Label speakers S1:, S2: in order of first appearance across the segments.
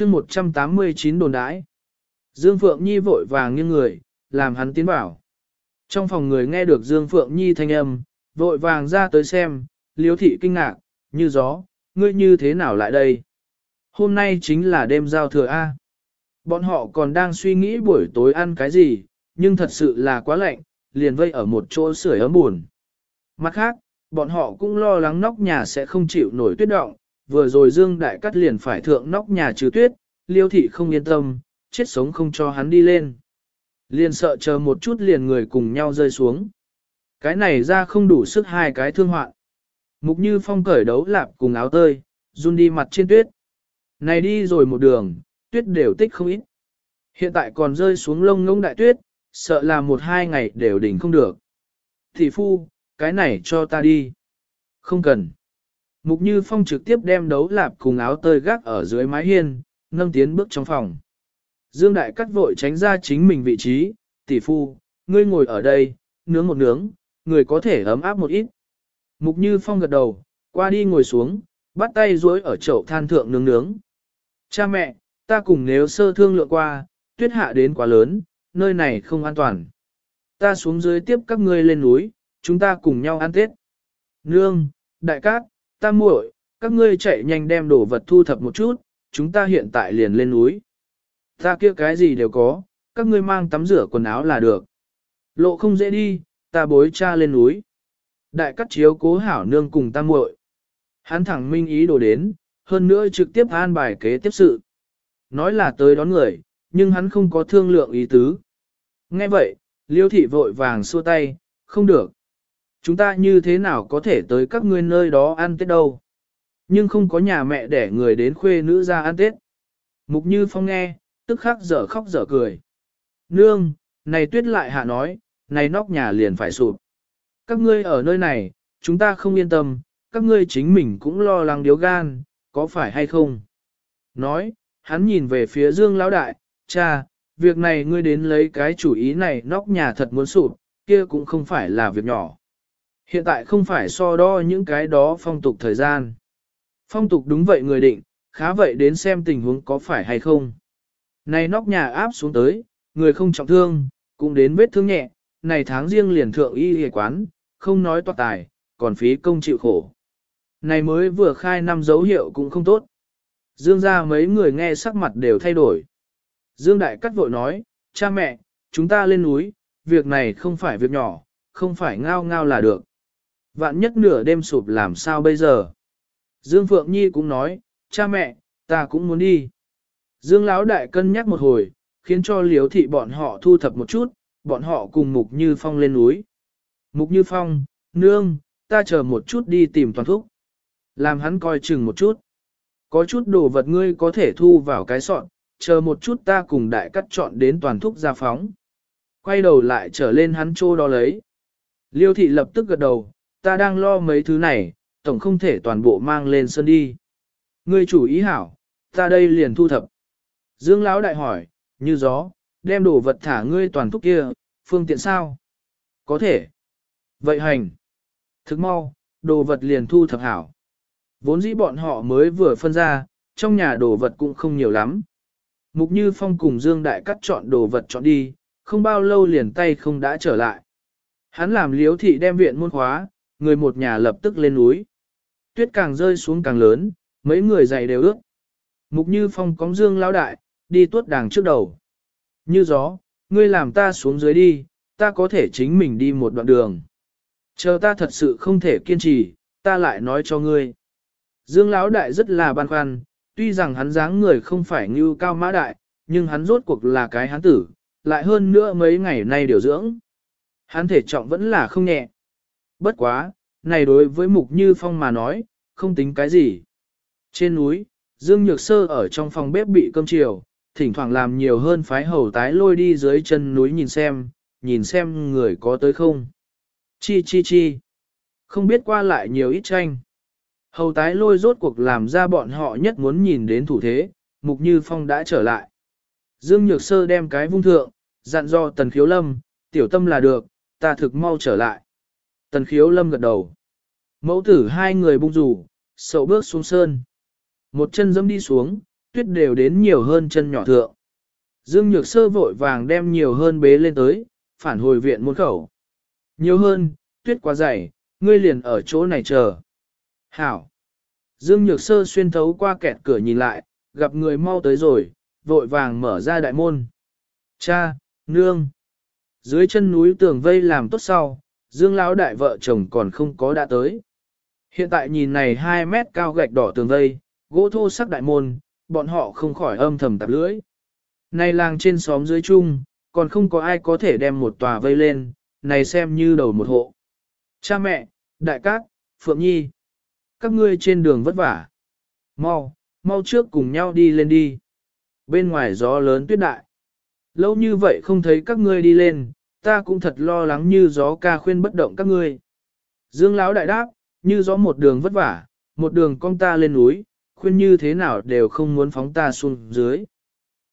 S1: chương 189 đồn đãi. Dương Phượng Nhi vội vàng như người, làm hắn tiến bảo. Trong phòng người nghe được Dương Phượng Nhi thanh âm, vội vàng ra tới xem, liếu thị kinh ngạc, như gió, ngươi như thế nào lại đây? Hôm nay chính là đêm giao thừa A. Bọn họ còn đang suy nghĩ buổi tối ăn cái gì, nhưng thật sự là quá lạnh, liền vây ở một chỗ sưởi ấm buồn. Mặt khác, bọn họ cũng lo lắng nóc nhà sẽ không chịu nổi tuyết động, vừa rồi Dương Đại Cắt liền phải thượng nóc nhà trừ tuyết, liêu thị không yên tâm, chết sống không cho hắn đi lên. Liền sợ chờ một chút liền người cùng nhau rơi xuống. Cái này ra không đủ sức hai cái thương hoạn. Mục như phong cởi đấu lạp cùng áo tơi, run đi mặt trên tuyết. Này đi rồi một đường, tuyết đều tích không ít. Hiện tại còn rơi xuống lông ngông đại tuyết, sợ là một hai ngày đều đỉnh không được. Thị phu, cái này cho ta đi. Không cần. Mục Như Phong trực tiếp đem đấu lạp cùng áo tơi gác ở dưới mái hiên, nâng tiến bước trong phòng. Dương Đại cắt vội tránh ra chính mình vị trí, tỷ phu, ngươi ngồi ở đây, nướng một nướng, người có thể ấm áp một ít. Mục Như Phong gật đầu, qua đi ngồi xuống, bắt tay duỗi ở chậu than thượng nướng nướng. Cha mẹ, ta cùng nếu sơ thương lượng qua, tuyết hạ đến quá lớn, nơi này không an toàn. Ta xuống dưới tiếp các ngươi lên núi, chúng ta cùng nhau ăn Tết. Nương, đại cát, ta muội, các ngươi chạy nhanh đem đồ vật thu thập một chút, chúng ta hiện tại liền lên núi. Ta kia cái gì đều có, các ngươi mang tắm rửa quần áo là được. Lộ không dễ đi, ta bối cha lên núi. Đại cắt chiếu cố hảo nương cùng ta muội. Hắn thẳng minh ý đồ đến, hơn nữa trực tiếp an bài kế tiếp sự. Nói là tới đón người, nhưng hắn không có thương lượng ý tứ. Nghe vậy, liêu thị vội vàng xua tay, không được. Chúng ta như thế nào có thể tới các ngươi nơi đó ăn Tết đâu. Nhưng không có nhà mẹ để người đến khuê nữ ra ăn Tết. Mục Như Phong nghe, tức khắc dở khóc dở cười. Nương, này tuyết lại hạ nói, này nóc nhà liền phải sụp. Các ngươi ở nơi này, chúng ta không yên tâm, các ngươi chính mình cũng lo lắng điếu gan, có phải hay không? Nói, hắn nhìn về phía Dương Lão Đại, cha, việc này ngươi đến lấy cái chủ ý này nóc nhà thật muốn sụp, kia cũng không phải là việc nhỏ. Hiện tại không phải so đo những cái đó phong tục thời gian. Phong tục đúng vậy người định, khá vậy đến xem tình huống có phải hay không. Này nóc nhà áp xuống tới, người không trọng thương, cũng đến vết thương nhẹ, này tháng riêng liền thượng y y quán, không nói toạc tài, còn phí công chịu khổ. Này mới vừa khai năm dấu hiệu cũng không tốt. Dương ra mấy người nghe sắc mặt đều thay đổi. Dương Đại Cắt vội nói, cha mẹ, chúng ta lên núi, việc này không phải việc nhỏ, không phải ngao ngao là được. Vạn nhất nửa đêm sụp làm sao bây giờ? Dương Phượng Nhi cũng nói, cha mẹ, ta cũng muốn đi. Dương Lão Đại cân nhắc một hồi, khiến cho liếu thị bọn họ thu thập một chút, bọn họ cùng Mục Như Phong lên núi. Mục Như Phong, nương, ta chờ một chút đi tìm toàn thúc. Làm hắn coi chừng một chút. Có chút đồ vật ngươi có thể thu vào cái sọn, chờ một chút ta cùng đại cắt chọn đến toàn thúc ra phóng. Quay đầu lại trở lên hắn trô đó lấy. Liêu thị lập tức gật đầu, ta đang lo mấy thứ này, tổng không thể toàn bộ mang lên sân đi. Ngươi chủ ý hảo, ta đây liền thu thập. Dương Lão đại hỏi, như gió, đem đồ vật thả ngươi toàn thúc kia, phương tiện sao? Có thể. Vậy hành. Thức mau, đồ vật liền thu thập hảo. Vốn dĩ bọn họ mới vừa phân ra, trong nhà đồ vật cũng không nhiều lắm. Mục Như Phong cùng Dương Đại cắt chọn đồ vật chọn đi, không bao lâu liền tay không đã trở lại. Hắn làm liếu thị đem viện môn khóa, người một nhà lập tức lên núi. Tuyết càng rơi xuống càng lớn, mấy người dày đều ước. Mục Như Phong cóng Dương lão đại, đi tuốt đàng trước đầu. Như gió, ngươi làm ta xuống dưới đi, ta có thể chính mình đi một đoạn đường. Chờ ta thật sự không thể kiên trì, ta lại nói cho ngươi. Dương Lão Đại rất là băn khoăn, tuy rằng hắn dáng người không phải như cao mã đại, nhưng hắn rốt cuộc là cái hắn tử, lại hơn nữa mấy ngày nay điều dưỡng. Hắn thể trọng vẫn là không nhẹ. Bất quá, này đối với Mục Như Phong mà nói, không tính cái gì. Trên núi, Dương Nhược Sơ ở trong phòng bếp bị cơm chiều, thỉnh thoảng làm nhiều hơn phái hầu tái lôi đi dưới chân núi nhìn xem, nhìn xem người có tới không. Chi chi chi. Không biết qua lại nhiều ít tranh. Hầu tái lôi rốt cuộc làm ra bọn họ nhất muốn nhìn đến thủ thế, Mục Như Phong đã trở lại. Dương Nhược Sơ đem cái vung thượng, dặn do Tần Khiếu Lâm, tiểu tâm là được, ta thực mau trở lại. Tần Khiếu Lâm gật đầu. Mẫu tử hai người bung rủ, sậu bước xuống sơn. Một chân dẫm đi xuống, tuyết đều đến nhiều hơn chân nhỏ thượng. Dương Nhược Sơ vội vàng đem nhiều hơn bế lên tới, phản hồi viện môn khẩu. Nhiều hơn, tuyết quá dày, ngươi liền ở chỗ này chờ. Hảo. Dương Nhược Sơ xuyên thấu qua kẹt cửa nhìn lại, gặp người mau tới rồi, vội vàng mở ra đại môn. Cha, nương. Dưới chân núi tường vây làm tốt sau, Dương lão đại vợ chồng còn không có đã tới. Hiện tại nhìn này 2 mét cao gạch đỏ tường vây, gỗ thô sắc đại môn, bọn họ không khỏi âm thầm tạp lưỡi. Này làng trên xóm dưới chung, còn không có ai có thể đem một tòa vây lên, này xem như đầu một hộ. Cha mẹ, đại cát, Phượng Nhi, các ngươi trên đường vất vả. Mau, mau trước cùng nhau đi lên đi. Bên ngoài gió lớn tuyết đại. Lâu như vậy không thấy các ngươi đi lên, ta cũng thật lo lắng như gió ca khuyên bất động các ngươi. Dương Lão đại đáp, như gió một đường vất vả, một đường cong ta lên núi, khuyên như thế nào đều không muốn phóng ta xuống dưới.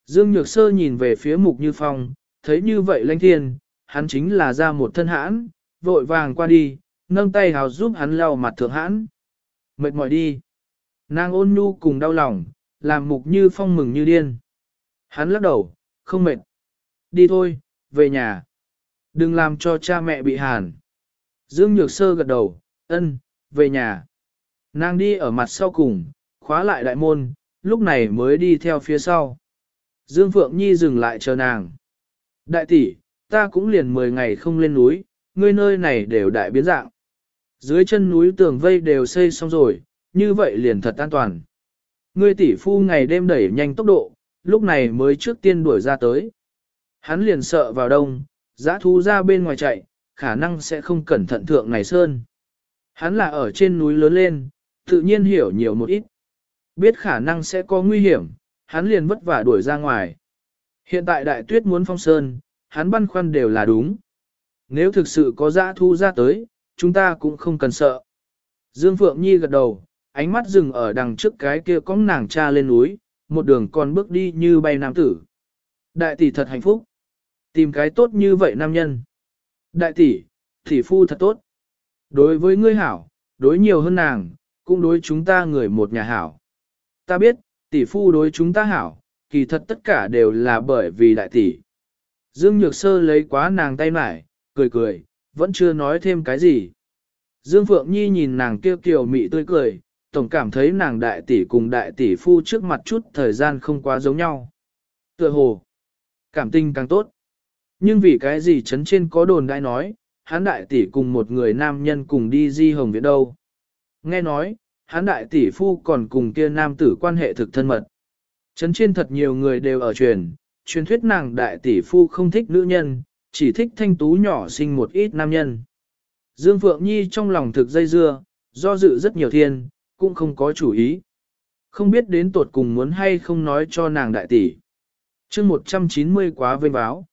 S1: Dương Nhược Sơ nhìn về phía Mục Như Phong, thấy như vậy lãnh thiên, hắn chính là ra một thân hãn, vội vàng qua đi, nâng tay hào giúp hắn lau mặt thượng hãn. Mệt mỏi đi. Nàng ôn nhu cùng đau lòng, làm Mục Như Phong mừng như điên. Hắn lắc đầu, không mệt. Đi thôi, về nhà. Đừng làm cho cha mẹ bị hàn. Dương Nhược Sơ gật đầu, ân, về nhà. Nàng đi ở mặt sau cùng, khóa lại đại môn, lúc này mới đi theo phía sau. Dương Phượng Nhi dừng lại chờ nàng. Đại tỷ, ta cũng liền 10 ngày không lên núi, ngươi nơi này đều đại biến dạng. Dưới chân núi tường vây đều xây xong rồi, như vậy liền thật an toàn. Ngươi tỷ phu ngày đêm đẩy nhanh tốc độ, lúc này mới trước tiên đuổi ra tới. Hắn liền sợ vào đông, giã thú ra bên ngoài chạy, khả năng sẽ không cẩn thận thượng này sơn. Hắn là ở trên núi lớn lên, tự nhiên hiểu nhiều một ít. Biết khả năng sẽ có nguy hiểm, hắn liền vất vả đuổi ra ngoài. Hiện tại đại tuyết muốn phong sơn, hắn băn khoăn đều là đúng. Nếu thực sự có dã thu ra tới, chúng ta cũng không cần sợ. Dương Phượng Nhi gật đầu, ánh mắt dừng ở đằng trước cái kia có nàng cha lên núi, một đường còn bước đi như bay nam tử. Đại tỷ thật hạnh phúc. Tìm cái tốt như vậy nam nhân. Đại tỷ, tỷ phu thật tốt. Đối với ngươi hảo, đối nhiều hơn nàng, cũng đối chúng ta người một nhà hảo. Ta biết, tỷ phu đối chúng ta hảo, kỳ thật tất cả đều là bởi vì đại tỷ. Dương Nhược Sơ lấy quá nàng tay mải, cười cười, vẫn chưa nói thêm cái gì. Dương Phượng Nhi nhìn nàng kêu kiều mị tươi cười, tổng cảm thấy nàng đại tỷ cùng đại tỷ phu trước mặt chút thời gian không quá giống nhau. Tựa hồ, cảm tình càng tốt. Nhưng vì cái gì chấn trên có đồn đại nói, hắn đại tỷ cùng một người nam nhân cùng đi di hồng viện đâu. Nghe nói, hắn đại tỷ phu còn cùng kia nam tử quan hệ thực thân mật. Chấn trên thật nhiều người đều ở truyền, truyền thuyết nàng đại tỷ phu không thích nữ nhân, chỉ thích thanh tú nhỏ sinh một ít nam nhân. Dương Phượng Nhi trong lòng thực dây dưa, do dự rất nhiều thiên, cũng không có chủ ý. Không biết đến tột cùng muốn hay không nói cho nàng đại tỷ. chương 190 quá vênh báo.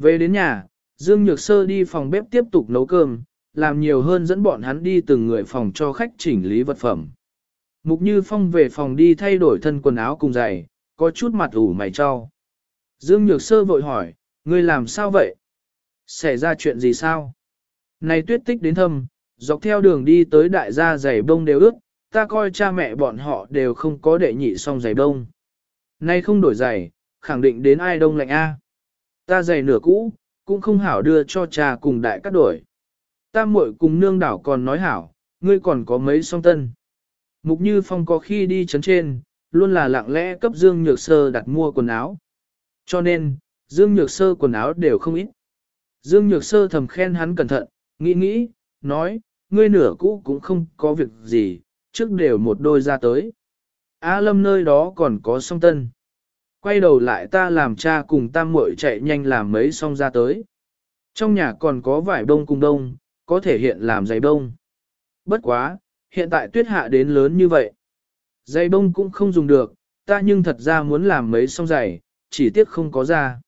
S1: Về đến nhà, Dương Nhược Sơ đi phòng bếp tiếp tục nấu cơm, làm nhiều hơn dẫn bọn hắn đi từng người phòng cho khách chỉnh lý vật phẩm. Mục Như Phong về phòng đi thay đổi thân quần áo cùng giày, có chút mặt ủ mày cho. Dương Nhược Sơ vội hỏi, ngươi làm sao vậy? Xảy ra chuyện gì sao? Này tuyết tích đến thâm, dọc theo đường đi tới đại gia giày bông đều ướt, ta coi cha mẹ bọn họ đều không có đệ nhị xong giày bông. Nay không đổi giày, khẳng định đến ai đông lạnh A. Ta giày nửa cũ, cũng không hảo đưa cho cha cùng đại cắt đổi. Ta muội cùng nương đảo còn nói hảo, ngươi còn có mấy song tân. Mục Như Phong có khi đi chấn trên, luôn là lặng lẽ cấp Dương Nhược Sơ đặt mua quần áo. Cho nên, Dương Nhược Sơ quần áo đều không ít. Dương Nhược Sơ thầm khen hắn cẩn thận, nghĩ nghĩ, nói, ngươi nửa cũ cũng không có việc gì, trước đều một đôi ra tới. A Lâm nơi đó còn có song tân. Quay đầu lại ta làm cha cùng tam muội chạy nhanh làm mấy xong ra tới. Trong nhà còn có vải đông cùng đông, có thể hiện làm giày bông. Bất quá, hiện tại tuyết hạ đến lớn như vậy. Giày bông cũng không dùng được, ta nhưng thật ra muốn làm mấy xong giày, chỉ tiếc không có ra.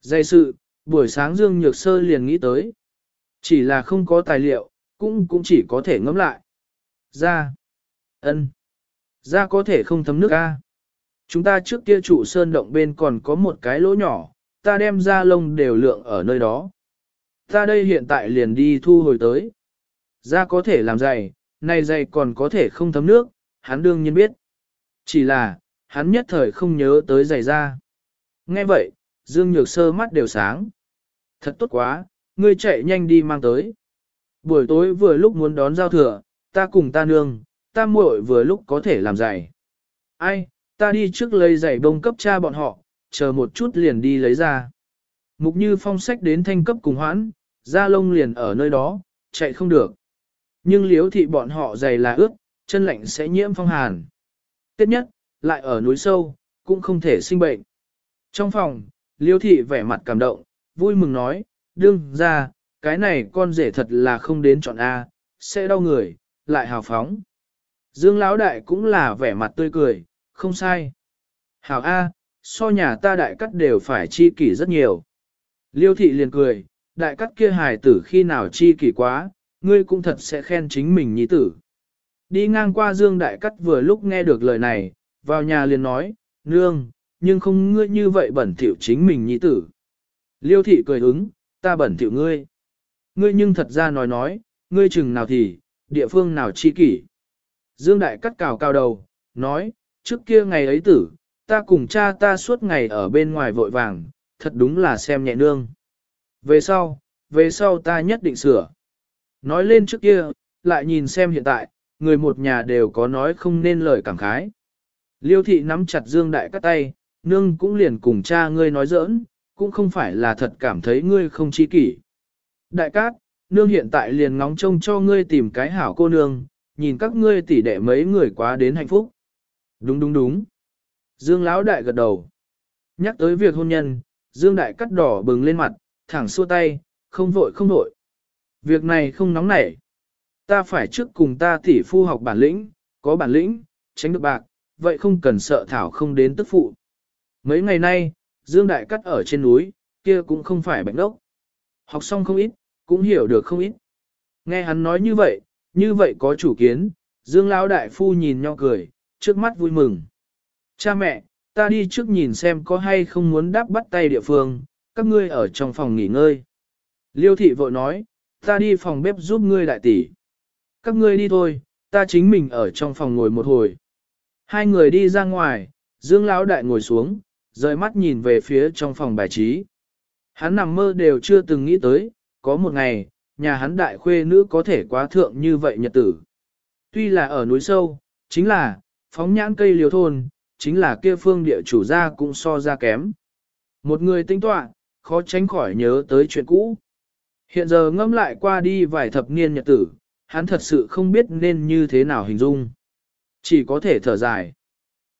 S1: Giày sự, buổi sáng Dương Nhược Sơ liền nghĩ tới. Chỉ là không có tài liệu, cũng cũng chỉ có thể ngẫm lại. Ra. ân, Ra có thể không thấm nước a. Chúng ta trước kia trụ sơn động bên còn có một cái lỗ nhỏ, ta đem ra lông đều lượng ở nơi đó. Ta đây hiện tại liền đi thu hồi tới. Ra có thể làm dày, này dày còn có thể không thấm nước, hắn đương nhiên biết. Chỉ là, hắn nhất thời không nhớ tới giày ra. Nghe vậy, Dương Nhược Sơ mắt đều sáng. Thật tốt quá, ngươi chạy nhanh đi mang tới. Buổi tối vừa lúc muốn đón giao thừa, ta cùng ta nương, ta muội vừa lúc có thể làm giày. Ai, ta đi trước lấy giày bông cấp cha bọn họ, chờ một chút liền đi lấy ra. Mục như phong sách đến thanh cấp cùng hoãn, ra lông liền ở nơi đó, chạy không được. Nhưng liếu thị bọn họ giày là ướt, chân lạnh sẽ nhiễm phong hàn. Tiếp nhất, lại ở núi sâu, cũng không thể sinh bệnh. Trong phòng, liêu thị vẻ mặt cảm động, vui mừng nói, đương ra, cái này con rể thật là không đến chọn A, sẽ đau người, lại hào phóng. Dương Lão Đại cũng là vẻ mặt tươi cười, không sai. Hảo A, so nhà ta đại cắt đều phải chi kỷ rất nhiều. Liêu thị liền cười, đại cắt kia hài tử khi nào chi kỷ quá, ngươi cũng thật sẽ khen chính mình nhi tử. Đi ngang qua Dương Đại Cắt vừa lúc nghe được lời này, vào nhà liền nói, nương, nhưng không ngươi như vậy bẩn thỉu chính mình nhi tử. Liêu thị cười ứng, ta bẩn thỉu ngươi. Ngươi nhưng thật ra nói nói, ngươi chừng nào thì, địa phương nào chi kỷ. Dương Đại Cắt cào cao đầu, nói, trước kia ngày ấy tử, ta cùng cha ta suốt ngày ở bên ngoài vội vàng, thật đúng là xem nhẹ nương. Về sau, về sau ta nhất định sửa. Nói lên trước kia, lại nhìn xem hiện tại, người một nhà đều có nói không nên lời cảm khái. Liêu thị nắm chặt Dương Đại cắt tay, nương cũng liền cùng cha ngươi nói giỡn, cũng không phải là thật cảm thấy ngươi không chi kỷ. Đại cát, nương hiện tại liền ngóng trông cho ngươi tìm cái hảo cô nương, nhìn các ngươi tỉ đệ mấy người quá đến hạnh phúc. Đúng đúng đúng. Dương Lão Đại gật đầu. Nhắc tới việc hôn nhân, Dương Đại cắt đỏ bừng lên mặt, thẳng xua tay, không vội không vội. Việc này không nóng nảy. Ta phải trước cùng ta tỷ phu học bản lĩnh, có bản lĩnh, tránh được bạc, vậy không cần sợ thảo không đến tức phụ. Mấy ngày nay, Dương Đại Cắt ở trên núi, kia cũng không phải bệnh đốc. Học xong không ít, cũng hiểu được không ít. Nghe hắn nói như vậy, như vậy có chủ kiến, Dương Lão Đại Phu nhìn nhau cười, trước mắt vui mừng. Cha mẹ, ta đi trước nhìn xem có hay không muốn đáp bắt tay địa phương, các ngươi ở trong phòng nghỉ ngơi. Liêu thị vội nói, ta đi phòng bếp giúp ngươi đại tỷ. Các ngươi đi thôi, ta chính mình ở trong phòng ngồi một hồi. Hai người đi ra ngoài, Dương Lão Đại ngồi xuống, rời mắt nhìn về phía trong phòng bài trí. Hắn nằm mơ đều chưa từng nghĩ tới, có một ngày, nhà hắn đại khuê nữ có thể quá thượng như vậy nhật tử. Tuy là ở núi sâu, chính là, phóng nhãn cây liều thôn, chính là kia phương địa chủ gia cũng so ra kém. Một người tinh tọa, khó tránh khỏi nhớ tới chuyện cũ. Hiện giờ ngâm lại qua đi vài thập niên nhật tử, hắn thật sự không biết nên như thế nào hình dung. Chỉ có thể thở dài.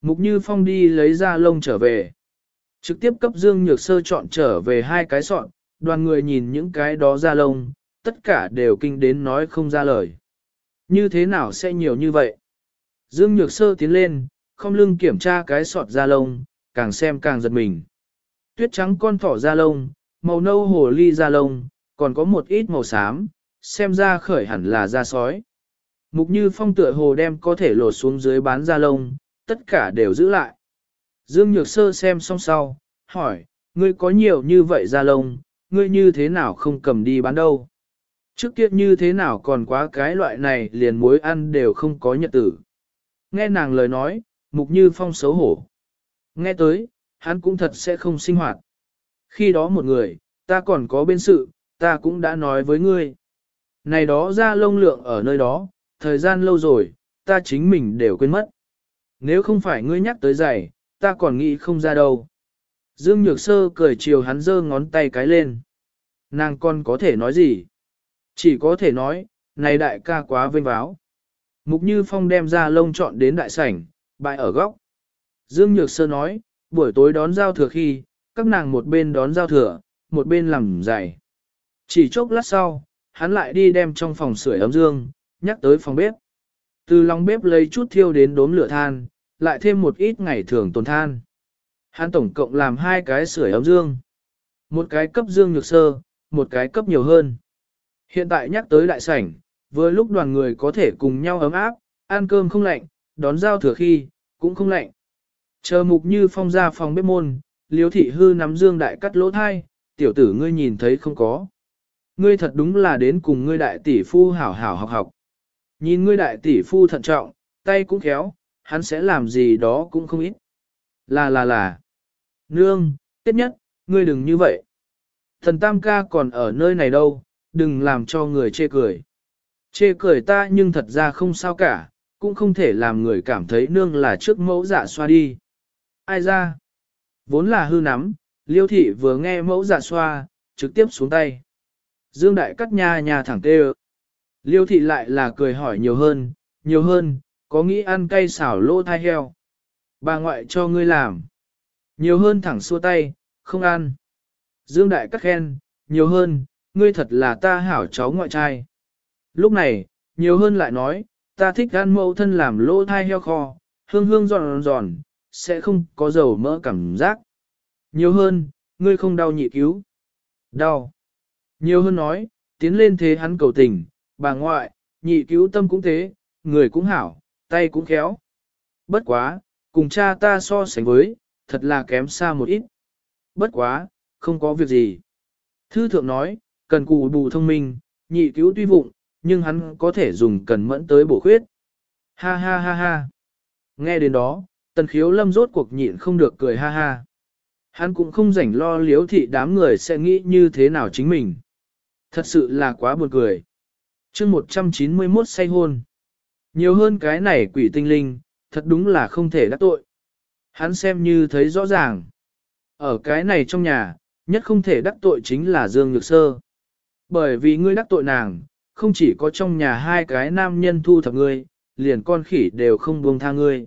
S1: Mục Như Phong đi lấy ra lông trở về. Trực tiếp cấp Dương Nhược Sơ chọn trở về hai cái sọn, đoàn người nhìn những cái đó ra lông, tất cả đều kinh đến nói không ra lời. Như thế nào sẽ nhiều như vậy? Dương Nhược Sơ tiến lên, không lưng kiểm tra cái sọt da lông, càng xem càng giật mình. Tuyết trắng con thỏ da lông, màu nâu hồ ly da lông, còn có một ít màu xám, xem ra khởi hẳn là da sói. Mục như phong tựa hồ đem có thể lột xuống dưới bán da lông, tất cả đều giữ lại. Dương Nhược Sơ xem xong sau, hỏi, ngươi có nhiều như vậy da lông, ngươi như thế nào không cầm đi bán đâu? Trước kia như thế nào còn quá cái loại này liền muối ăn đều không có nhật tử. Nghe nàng lời nói, mục như phong xấu hổ. Nghe tới, hắn cũng thật sẽ không sinh hoạt. Khi đó một người, ta còn có bên sự, ta cũng đã nói với ngươi. Này đó ra lông lượng ở nơi đó, thời gian lâu rồi, ta chính mình đều quên mất. Nếu không phải ngươi nhắc tới giày, ta còn nghĩ không ra đâu. Dương Nhược Sơ cười chiều hắn giơ ngón tay cái lên. Nàng con có thể nói gì? Chỉ có thể nói, này đại ca quá vinh váo. Mục Như Phong đem ra lông chọn đến đại sảnh, bại ở góc. Dương Nhược Sơ nói, buổi tối đón giao thừa khi, các nàng một bên đón giao thừa, một bên làm giày. Chỉ chốc lát sau, hắn lại đi đem trong phòng sưởi ấm dương, nhắc tới phòng bếp. Từ lòng bếp lấy chút thiêu đến đốm lửa than, lại thêm một ít ngày thường tồn than. Hắn tổng cộng làm hai cái sưởi ấm dương. Một cái cấp dương nhược sơ, một cái cấp nhiều hơn. Hiện tại nhắc tới đại sảnh, vừa lúc đoàn người có thể cùng nhau ấm áp, ăn cơm không lạnh, đón giao thừa khi, cũng không lạnh. Chờ mục như phong ra phòng bếp môn, liếu thị hư nắm dương đại cắt lỗ thai, tiểu tử ngươi nhìn thấy không có. Ngươi thật đúng là đến cùng ngươi đại tỷ phu hảo hảo học học. Nhìn ngươi đại tỷ phu thận trọng, tay cũng khéo, hắn sẽ làm gì đó cũng không ít. Là là là. Nương, tiết nhất, ngươi đừng như vậy. Thần Tam ca còn ở nơi này đâu, đừng làm cho người chê cười. Chê cười ta nhưng thật ra không sao cả, cũng không thể làm người cảm thấy nương là trước mẫu dạ xoa đi. Ai ra? Vốn là hư nắm, liêu thị vừa nghe mẫu dạ xoa, trực tiếp xuống tay. Dương Đại cắt nha nhà thẳng tê Liêu thị lại là cười hỏi nhiều hơn, nhiều hơn, có nghĩ ăn cay xảo lô thai heo. Bà ngoại cho ngươi làm. Nhiều hơn thẳng xua tay, không ăn. Dương Đại cắt khen, nhiều hơn, ngươi thật là ta hảo cháu ngoại trai. Lúc này, nhiều hơn lại nói, ta thích ăn mẫu thân làm lô thai heo kho, hương hương giòn giòn, sẽ không có dầu mỡ cảm giác. Nhiều hơn, ngươi không đau nhị cứu. Đau. Nhiều hơn nói, tiến lên thế hắn cầu tình, bà ngoại, nhị cứu tâm cũng thế, người cũng hảo, tay cũng khéo. Bất quá, cùng cha ta so sánh với, thật là kém xa một ít. Bất quá, không có việc gì. Thư thượng nói, cần cù bù thông minh, nhị cứu tuy vụng, nhưng hắn có thể dùng cần mẫn tới bổ khuyết. Ha ha ha ha. Nghe đến đó, tần khiếu lâm rốt cuộc nhịn không được cười ha ha. Hắn cũng không rảnh lo liếu thị đám người sẽ nghĩ như thế nào chính mình. Thật sự là quá buồn cười. chương 191 say hôn. Nhiều hơn cái này quỷ tinh linh, thật đúng là không thể đắc tội. Hắn xem như thấy rõ ràng. Ở cái này trong nhà, nhất không thể đắc tội chính là Dương Nhược Sơ. Bởi vì ngươi đắc tội nàng, không chỉ có trong nhà hai cái nam nhân thu thập ngươi, liền con khỉ đều không buông tha ngươi.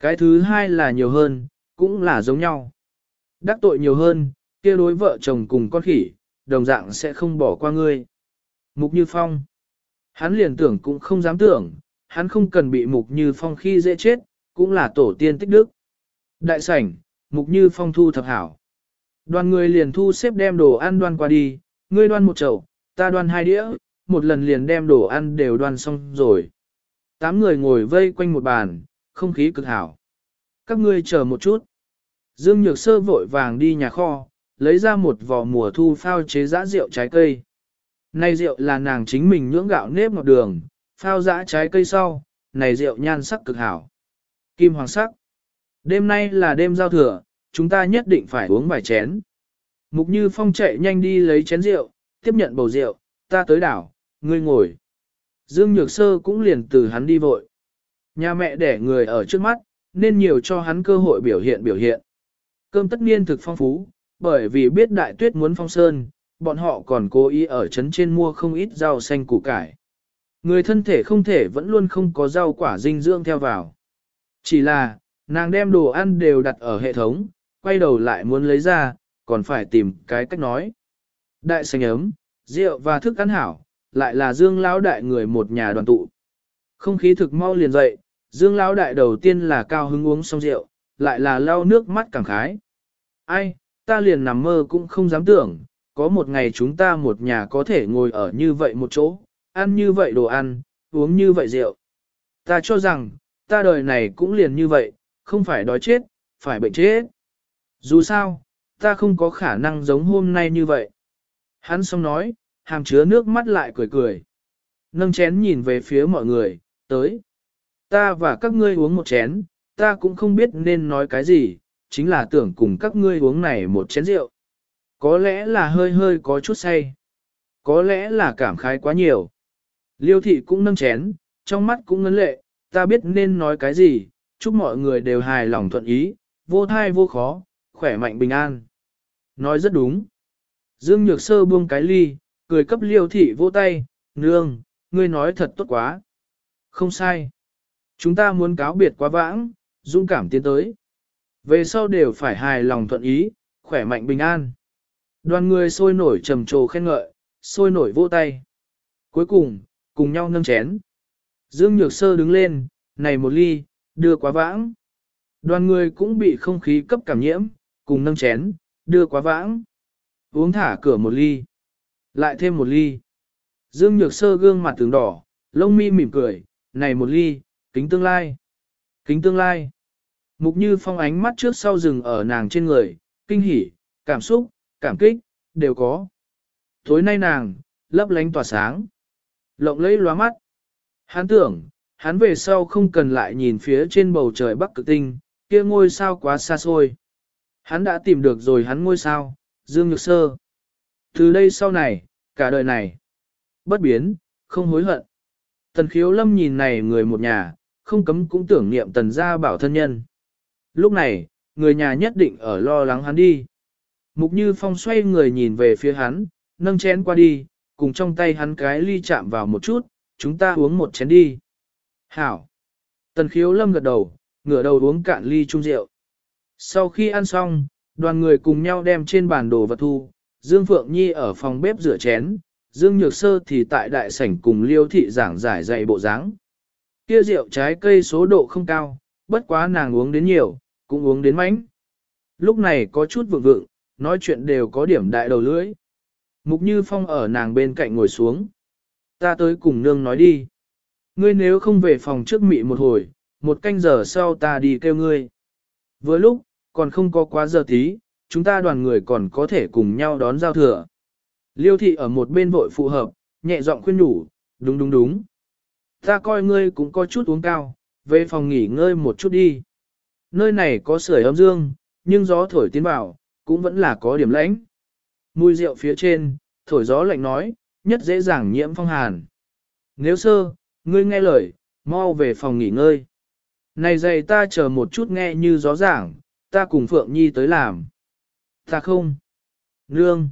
S1: Cái thứ hai là nhiều hơn, cũng là giống nhau. Đắc tội nhiều hơn, kia đối vợ chồng cùng con khỉ, đồng dạng sẽ không bỏ qua ngươi. Mục Như Phong. Hắn liền tưởng cũng không dám tưởng, hắn không cần bị Mục Như Phong khi dễ chết, cũng là tổ tiên tích đức. Đại sảnh, Mục Như Phong thu thập hảo. Đoàn người liền thu xếp đem đồ ăn đoan qua đi, ngươi đoan một chậu, ta đoan hai đĩa, một lần liền đem đồ ăn đều đoan xong rồi. Tám người ngồi vây quanh một bàn, không khí cực hảo. Các ngươi chờ một chút. Dương Nhược Sơ vội vàng đi nhà kho, lấy ra một vò mùa thu phao chế giã rượu trái cây. Này rượu là nàng chính mình nhưỡng gạo nếp ngọt đường, phao giã trái cây sau, này rượu nhan sắc cực hảo. Kim hoàng sắc. Đêm nay là đêm giao thừa, chúng ta nhất định phải uống vài chén. Mục Như Phong chạy nhanh đi lấy chén rượu, tiếp nhận bầu rượu, ta tới đảo, ngươi ngồi. Dương Nhược Sơ cũng liền từ hắn đi vội. Nhà mẹ đẻ người ở trước mắt, nên nhiều cho hắn cơ hội biểu hiện biểu hiện. Cơm tất niên thực phong phú, bởi vì biết đại tuyết muốn phong sơn, bọn họ còn cố ý ở trấn trên mua không ít rau xanh củ cải. Người thân thể không thể vẫn luôn không có rau quả dinh dưỡng theo vào. Chỉ là, nàng đem đồ ăn đều đặt ở hệ thống, quay đầu lại muốn lấy ra, còn phải tìm cái cách nói. Đại sành ấm, rượu và thức ăn hảo, lại là Dương Lão đại người một nhà đoàn tụ. Không khí thực mau liền dậy, Dương Lão đại đầu tiên là cao hứng uống xong rượu, lại là lau nước mắt cảm khái. Ai, ta liền nằm mơ cũng không dám tưởng, có một ngày chúng ta một nhà có thể ngồi ở như vậy một chỗ, ăn như vậy đồ ăn, uống như vậy rượu. Ta cho rằng, ta đời này cũng liền như vậy, không phải đói chết, phải bệnh chết. Dù sao, ta không có khả năng giống hôm nay như vậy. Hắn xong nói, hàm chứa nước mắt lại cười cười. Nâng chén nhìn về phía mọi người, tới. Ta và các ngươi uống một chén, ta cũng không biết nên nói cái gì, chính là tưởng cùng các ngươi uống này một chén rượu. Có lẽ là hơi hơi có chút say. Có lẽ là cảm khái quá nhiều. Liêu thị cũng nâng chén, trong mắt cũng ngấn lệ, ta biết nên nói cái gì, chúc mọi người đều hài lòng thuận ý, vô thai vô khó, khỏe mạnh bình an. Nói rất đúng. Dương Nhược Sơ buông cái ly, cười cấp liêu thị vô tay, nương, ngươi nói thật tốt quá. Không sai. Chúng ta muốn cáo biệt quá vãng, dũng cảm tiến tới. Về sau đều phải hài lòng thuận ý, khỏe mạnh bình an. Đoàn người sôi nổi trầm trồ khen ngợi, sôi nổi vô tay. Cuối cùng, cùng nhau nâng chén. Dương Nhược Sơ đứng lên, này một ly, đưa quá vãng. Đoàn người cũng bị không khí cấp cảm nhiễm, cùng nâng chén, đưa quá vãng. Uống thả cửa một ly. Lại thêm một ly. Dương Nhược Sơ gương mặt tường đỏ, lông mi mỉm cười, này một ly, kính tương lai. Kính tương lai. Mục như phong ánh mắt trước sau rừng ở nàng trên người, kinh hỉ, cảm xúc, cảm kích, đều có. Tối nay nàng, lấp lánh tỏa sáng. Lộng lẫy lóa mắt. Hắn tưởng, hắn về sau không cần lại nhìn phía trên bầu trời bắc cực tinh, kia ngôi sao quá xa xôi. Hắn đã tìm được rồi hắn ngôi sao, Dương Nhược Sơ. Từ đây sau này, cả đời này, bất biến, không hối hận. Tần khiếu lâm nhìn này người một nhà, không cấm cũng tưởng niệm tần gia bảo thân nhân. Lúc này, người nhà nhất định ở lo lắng hắn đi. Mục Như Phong xoay người nhìn về phía hắn, nâng chén qua đi, cùng trong tay hắn cái ly chạm vào một chút, chúng ta uống một chén đi. Hảo! Tần khiếu lâm gật đầu, ngửa đầu uống cạn ly chung rượu. Sau khi ăn xong, đoàn người cùng nhau đem trên bàn đồ vật thu, Dương Phượng Nhi ở phòng bếp rửa chén, Dương Nhược Sơ thì tại đại sảnh cùng liêu thị giảng giải dạy bộ dáng. Kia rượu trái cây số độ không cao, bất quá nàng uống đến nhiều, cũng uống đến mánh. Lúc này có chút vượng vượng, nói chuyện đều có điểm đại đầu lưỡi. Mục Như Phong ở nàng bên cạnh ngồi xuống. Ta tới cùng nương nói đi. Ngươi nếu không về phòng trước mị một hồi, một canh giờ sau ta đi kêu ngươi. Vừa lúc, còn không có quá giờ tí, chúng ta đoàn người còn có thể cùng nhau đón giao thừa. Liêu thị ở một bên vội phù hợp, nhẹ giọng khuyên nhủ, đúng đúng đúng. Ta coi ngươi cũng có chút uống cao, về phòng nghỉ ngơi một chút đi. Nơi này có sưởi ấm dương, nhưng gió thổi tiến vào, cũng vẫn là có điểm lãnh. Mùi rượu phía trên, thổi gió lạnh nói, nhất dễ dàng nhiễm phong hàn. Nếu sơ, ngươi nghe lời, mau về phòng nghỉ ngơi. Này dày ta chờ một chút nghe như gió giảng, ta cùng Phượng Nhi tới làm. Ta không. Nương.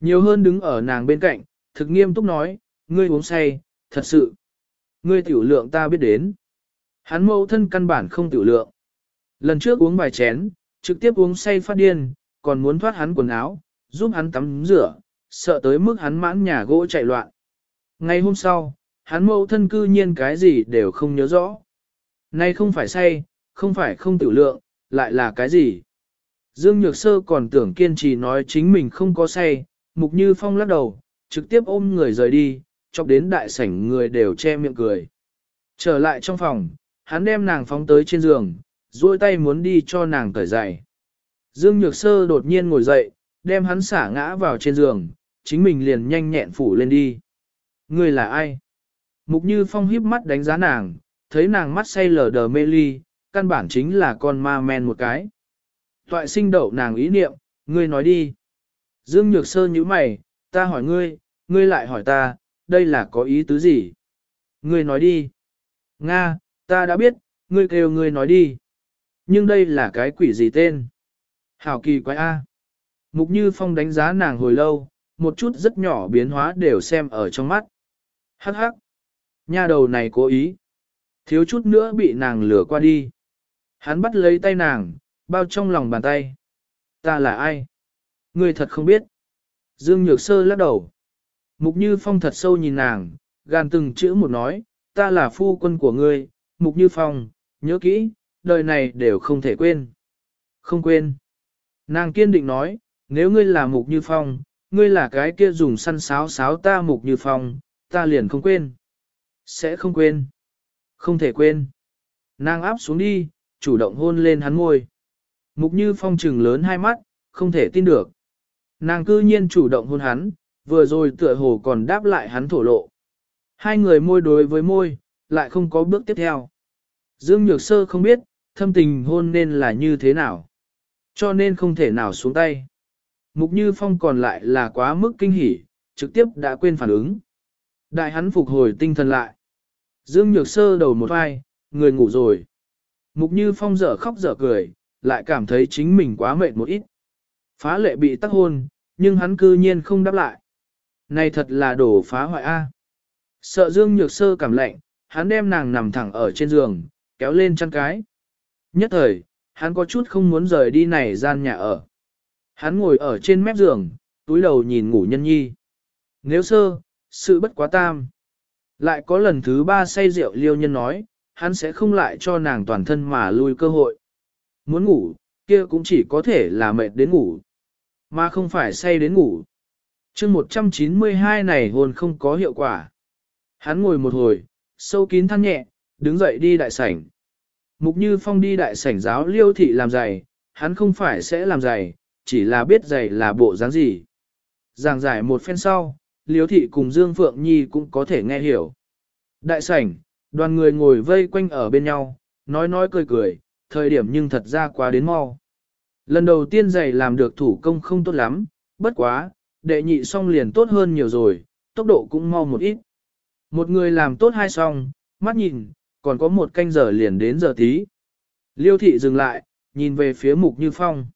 S1: Nhiều hơn đứng ở nàng bên cạnh, thực nghiêm túc nói, ngươi uống say, thật sự. Ngươi tiểu lượng ta biết đến. Hắn mẫu thân căn bản không tiểu lượng. Lần trước uống vài chén, trực tiếp uống say phát điên, còn muốn thoát hắn quần áo, giúp hắn tắm rửa, sợ tới mức hắn mãn nhà gỗ chạy loạn. Ngày hôm sau, hắn mẫu thân cư nhiên cái gì đều không nhớ rõ. Nay không phải say, không phải không tiểu lượng, lại là cái gì? Dương Nhược Sơ còn tưởng kiên trì nói chính mình không có say, Mục Như Phong lắc đầu, trực tiếp ôm người rời đi, chọc đến đại sảnh người đều che miệng cười. Trở lại trong phòng, hắn đem nàng phóng tới trên giường, duỗi tay muốn đi cho nàng cởi giày. Dương Nhược Sơ đột nhiên ngồi dậy, đem hắn xả ngã vào trên giường, chính mình liền nhanh nhẹn phủ lên đi. Người là ai? Mục Như Phong híp mắt đánh giá nàng, thấy nàng mắt say lờ đờ mê ly, căn bản chính là con ma men một cái. Toại sinh đậu nàng ý niệm, ngươi nói đi. Dương Nhược Sơ như mày, ta hỏi ngươi, ngươi lại hỏi ta, đây là có ý tứ gì? Ngươi nói đi. Nga, ta đã biết, ngươi kêu ngươi nói đi. Nhưng đây là cái quỷ gì tên? Hảo kỳ quái A. Mục Như Phong đánh giá nàng hồi lâu, một chút rất nhỏ biến hóa đều xem ở trong mắt. Hắc hắc. Nha đầu này cố ý. Thiếu chút nữa bị nàng lửa qua đi. Hắn bắt lấy tay nàng, bao trong lòng bàn tay. Ta là ai? Ngươi thật không biết. Dương Nhược Sơ lắc đầu. Mục Như Phong thật sâu nhìn nàng, gàn từng chữ một nói, ta là phu quân của ngươi, Mục Như Phong, nhớ kỹ, đời này đều không thể quên. Không quên. Nàng kiên định nói, nếu ngươi là Mục Như Phong, ngươi là cái kia dùng săn sáo sáo ta Mục Như Phong, ta liền không quên. Sẽ không quên. Không thể quên. Nàng áp xuống đi, chủ động hôn lên hắn môi. Mục Như Phong trừng lớn hai mắt, không thể tin được. Nàng cư nhiên chủ động hôn hắn, vừa rồi tựa hồ còn đáp lại hắn thổ lộ. Hai người môi đối với môi, lại không có bước tiếp theo. Dương Nhược Sơ không biết, thâm tình hôn nên là như thế nào. Cho nên không thể nào xuống tay. Mục Như Phong còn lại là quá mức kinh hỉ, trực tiếp đã quên phản ứng. Đại hắn phục hồi tinh thần lại. Dương Nhược Sơ đầu một vai, người ngủ rồi. Mục Như Phong dở khóc dở cười, lại cảm thấy chính mình quá mệt một ít. Phá lệ bị tắc hôn, nhưng hắn cư nhiên không đáp lại. Này thật là đổ phá hoại A. Sợ Dương Nhược Sơ cảm lạnh, hắn đem nàng nằm thẳng ở trên giường, kéo lên chăn cái. Nhất thời, hắn có chút không muốn rời đi này gian nhà ở. Hắn ngồi ở trên mép giường, túi đầu nhìn ngủ nhân nhi. Nếu sơ, sự bất quá tam. Lại có lần thứ ba say rượu liêu nhân nói, hắn sẽ không lại cho nàng toàn thân mà lui cơ hội. Muốn ngủ, kia cũng chỉ có thể là mệt đến ngủ, mà không phải say đến ngủ. chương 192 này hồn không có hiệu quả. Hắn ngồi một hồi, sâu kín than nhẹ, đứng dậy đi đại sảnh. Mục Như Phong đi đại sảnh giáo liêu thị làm giày, hắn không phải sẽ làm giày, chỉ là biết giày là bộ dáng gì. Giảng giải một phen sau, liêu thị cùng Dương Phượng Nhi cũng có thể nghe hiểu. Đại sảnh, đoàn người ngồi vây quanh ở bên nhau, nói nói cười cười, thời điểm nhưng thật ra quá đến mau. Lần đầu tiên giày làm được thủ công không tốt lắm, bất quá, đệ nhị xong liền tốt hơn nhiều rồi, tốc độ cũng mau một ít. Một người làm tốt hai xong, mắt nhìn, còn có một canh giờ liền đến giờ tí. Liêu thị dừng lại, nhìn về phía mục như phong.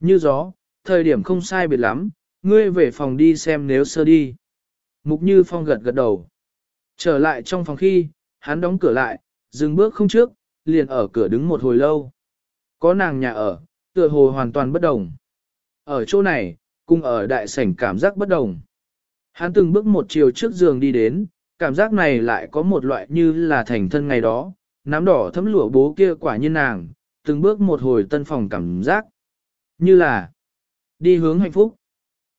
S1: Như gió, thời điểm không sai biệt lắm, ngươi về phòng đi xem nếu sơ đi. Mục như phong gật gật đầu. Trở lại trong phòng khi, hắn đóng cửa lại, dừng bước không trước, liền ở cửa đứng một hồi lâu. Có nàng nhà ở, tựa hồ hoàn toàn bất đồng. Ở chỗ này, cùng ở đại sảnh cảm giác bất đồng. Hắn từng bước một chiều trước giường đi đến, cảm giác này lại có một loại như là thành thân ngày đó, nám đỏ thấm lụa bố kia quả nhiên nàng, từng bước một hồi tân phòng cảm giác. Như là đi hướng hạnh phúc.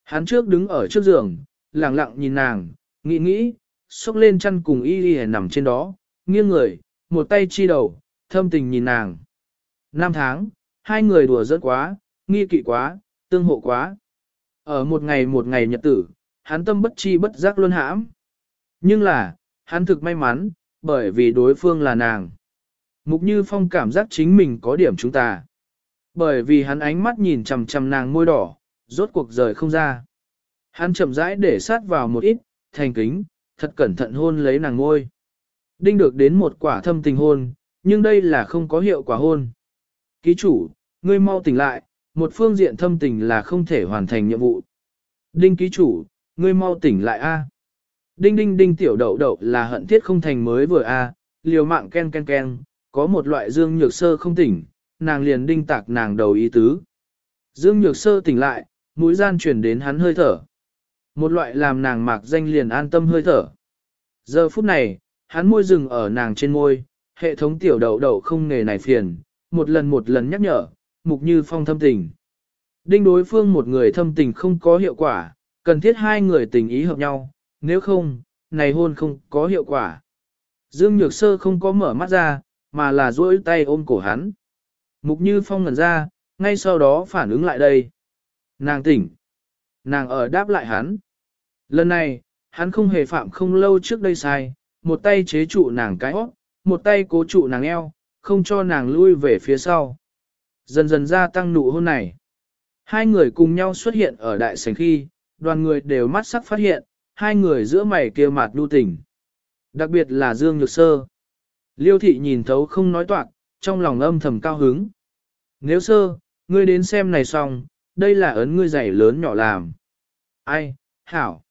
S1: Hắn trước đứng ở trước giường, lặng lặng nhìn nàng, nghĩ nghĩ, xốc lên chăn cùng y y nằm trên đó, nghiêng người, một tay chi đầu, thâm tình nhìn nàng. Năm tháng, hai người đùa giỡn quá, nghi kỵ quá, tương hộ quá. Ở một ngày một ngày nhật tử, hắn tâm bất chi bất giác luôn hãm. Nhưng là, hắn thực may mắn, bởi vì đối phương là nàng. Mục Như Phong cảm giác chính mình có điểm chúng ta. Bởi vì hắn ánh mắt nhìn chằm chằm nàng môi đỏ, rốt cuộc rời không ra. Hắn chậm rãi để sát vào một ít, thành kính, thật cẩn thận hôn lấy nàng môi. Đinh được đến một quả thâm tình hôn, nhưng đây là không có hiệu quả hôn. Ký chủ, ngươi mau tỉnh lại, một phương diện thâm tình là không thể hoàn thành nhiệm vụ. Đinh ký chủ, ngươi mau tỉnh lại a. Đinh đinh đinh tiểu đậu đậu là hận thiết không thành mới vừa a, liều mạng ken ken ken, có một loại dương nhược sơ không tỉnh, nàng liền đinh tạc nàng đầu ý tứ. Dương nhược sơ tỉnh lại, mũi gian chuyển đến hắn hơi thở. Một loại làm nàng mạc danh liền an tâm hơi thở. Giờ phút này, hắn môi rừng ở nàng trên môi, hệ thống tiểu đậu đậu không nghề này phiền, một lần một lần nhắc nhở, mục như phong thâm tình. Đinh đối phương một người thâm tình không có hiệu quả, cần thiết hai người tình ý hợp nhau, nếu không, này hôn không có hiệu quả. Dương Nhược Sơ không có mở mắt ra, mà là duỗi tay ôm cổ hắn. Mục Như Phong ngẩn ra, ngay sau đó phản ứng lại đây. Nàng tỉnh. Nàng ở đáp lại hắn. Lần này, hắn không hề phạm không lâu trước đây sai, một tay chế trụ nàng cái hót, một tay cố trụ nàng eo, không cho nàng lui về phía sau. Dần dần gia tăng nụ hôn này. Hai người cùng nhau xuất hiện ở đại sảnh khi, đoàn người đều mắt sắc phát hiện, hai người giữa mày kia mặt đu tình. Đặc biệt là Dương Nhược Sơ. Liêu thị nhìn thấu không nói toạc, trong lòng âm thầm cao hứng. Nếu sơ, ngươi đến xem này xong, đây là ấn ngươi giày lớn nhỏ làm. Ai, hảo.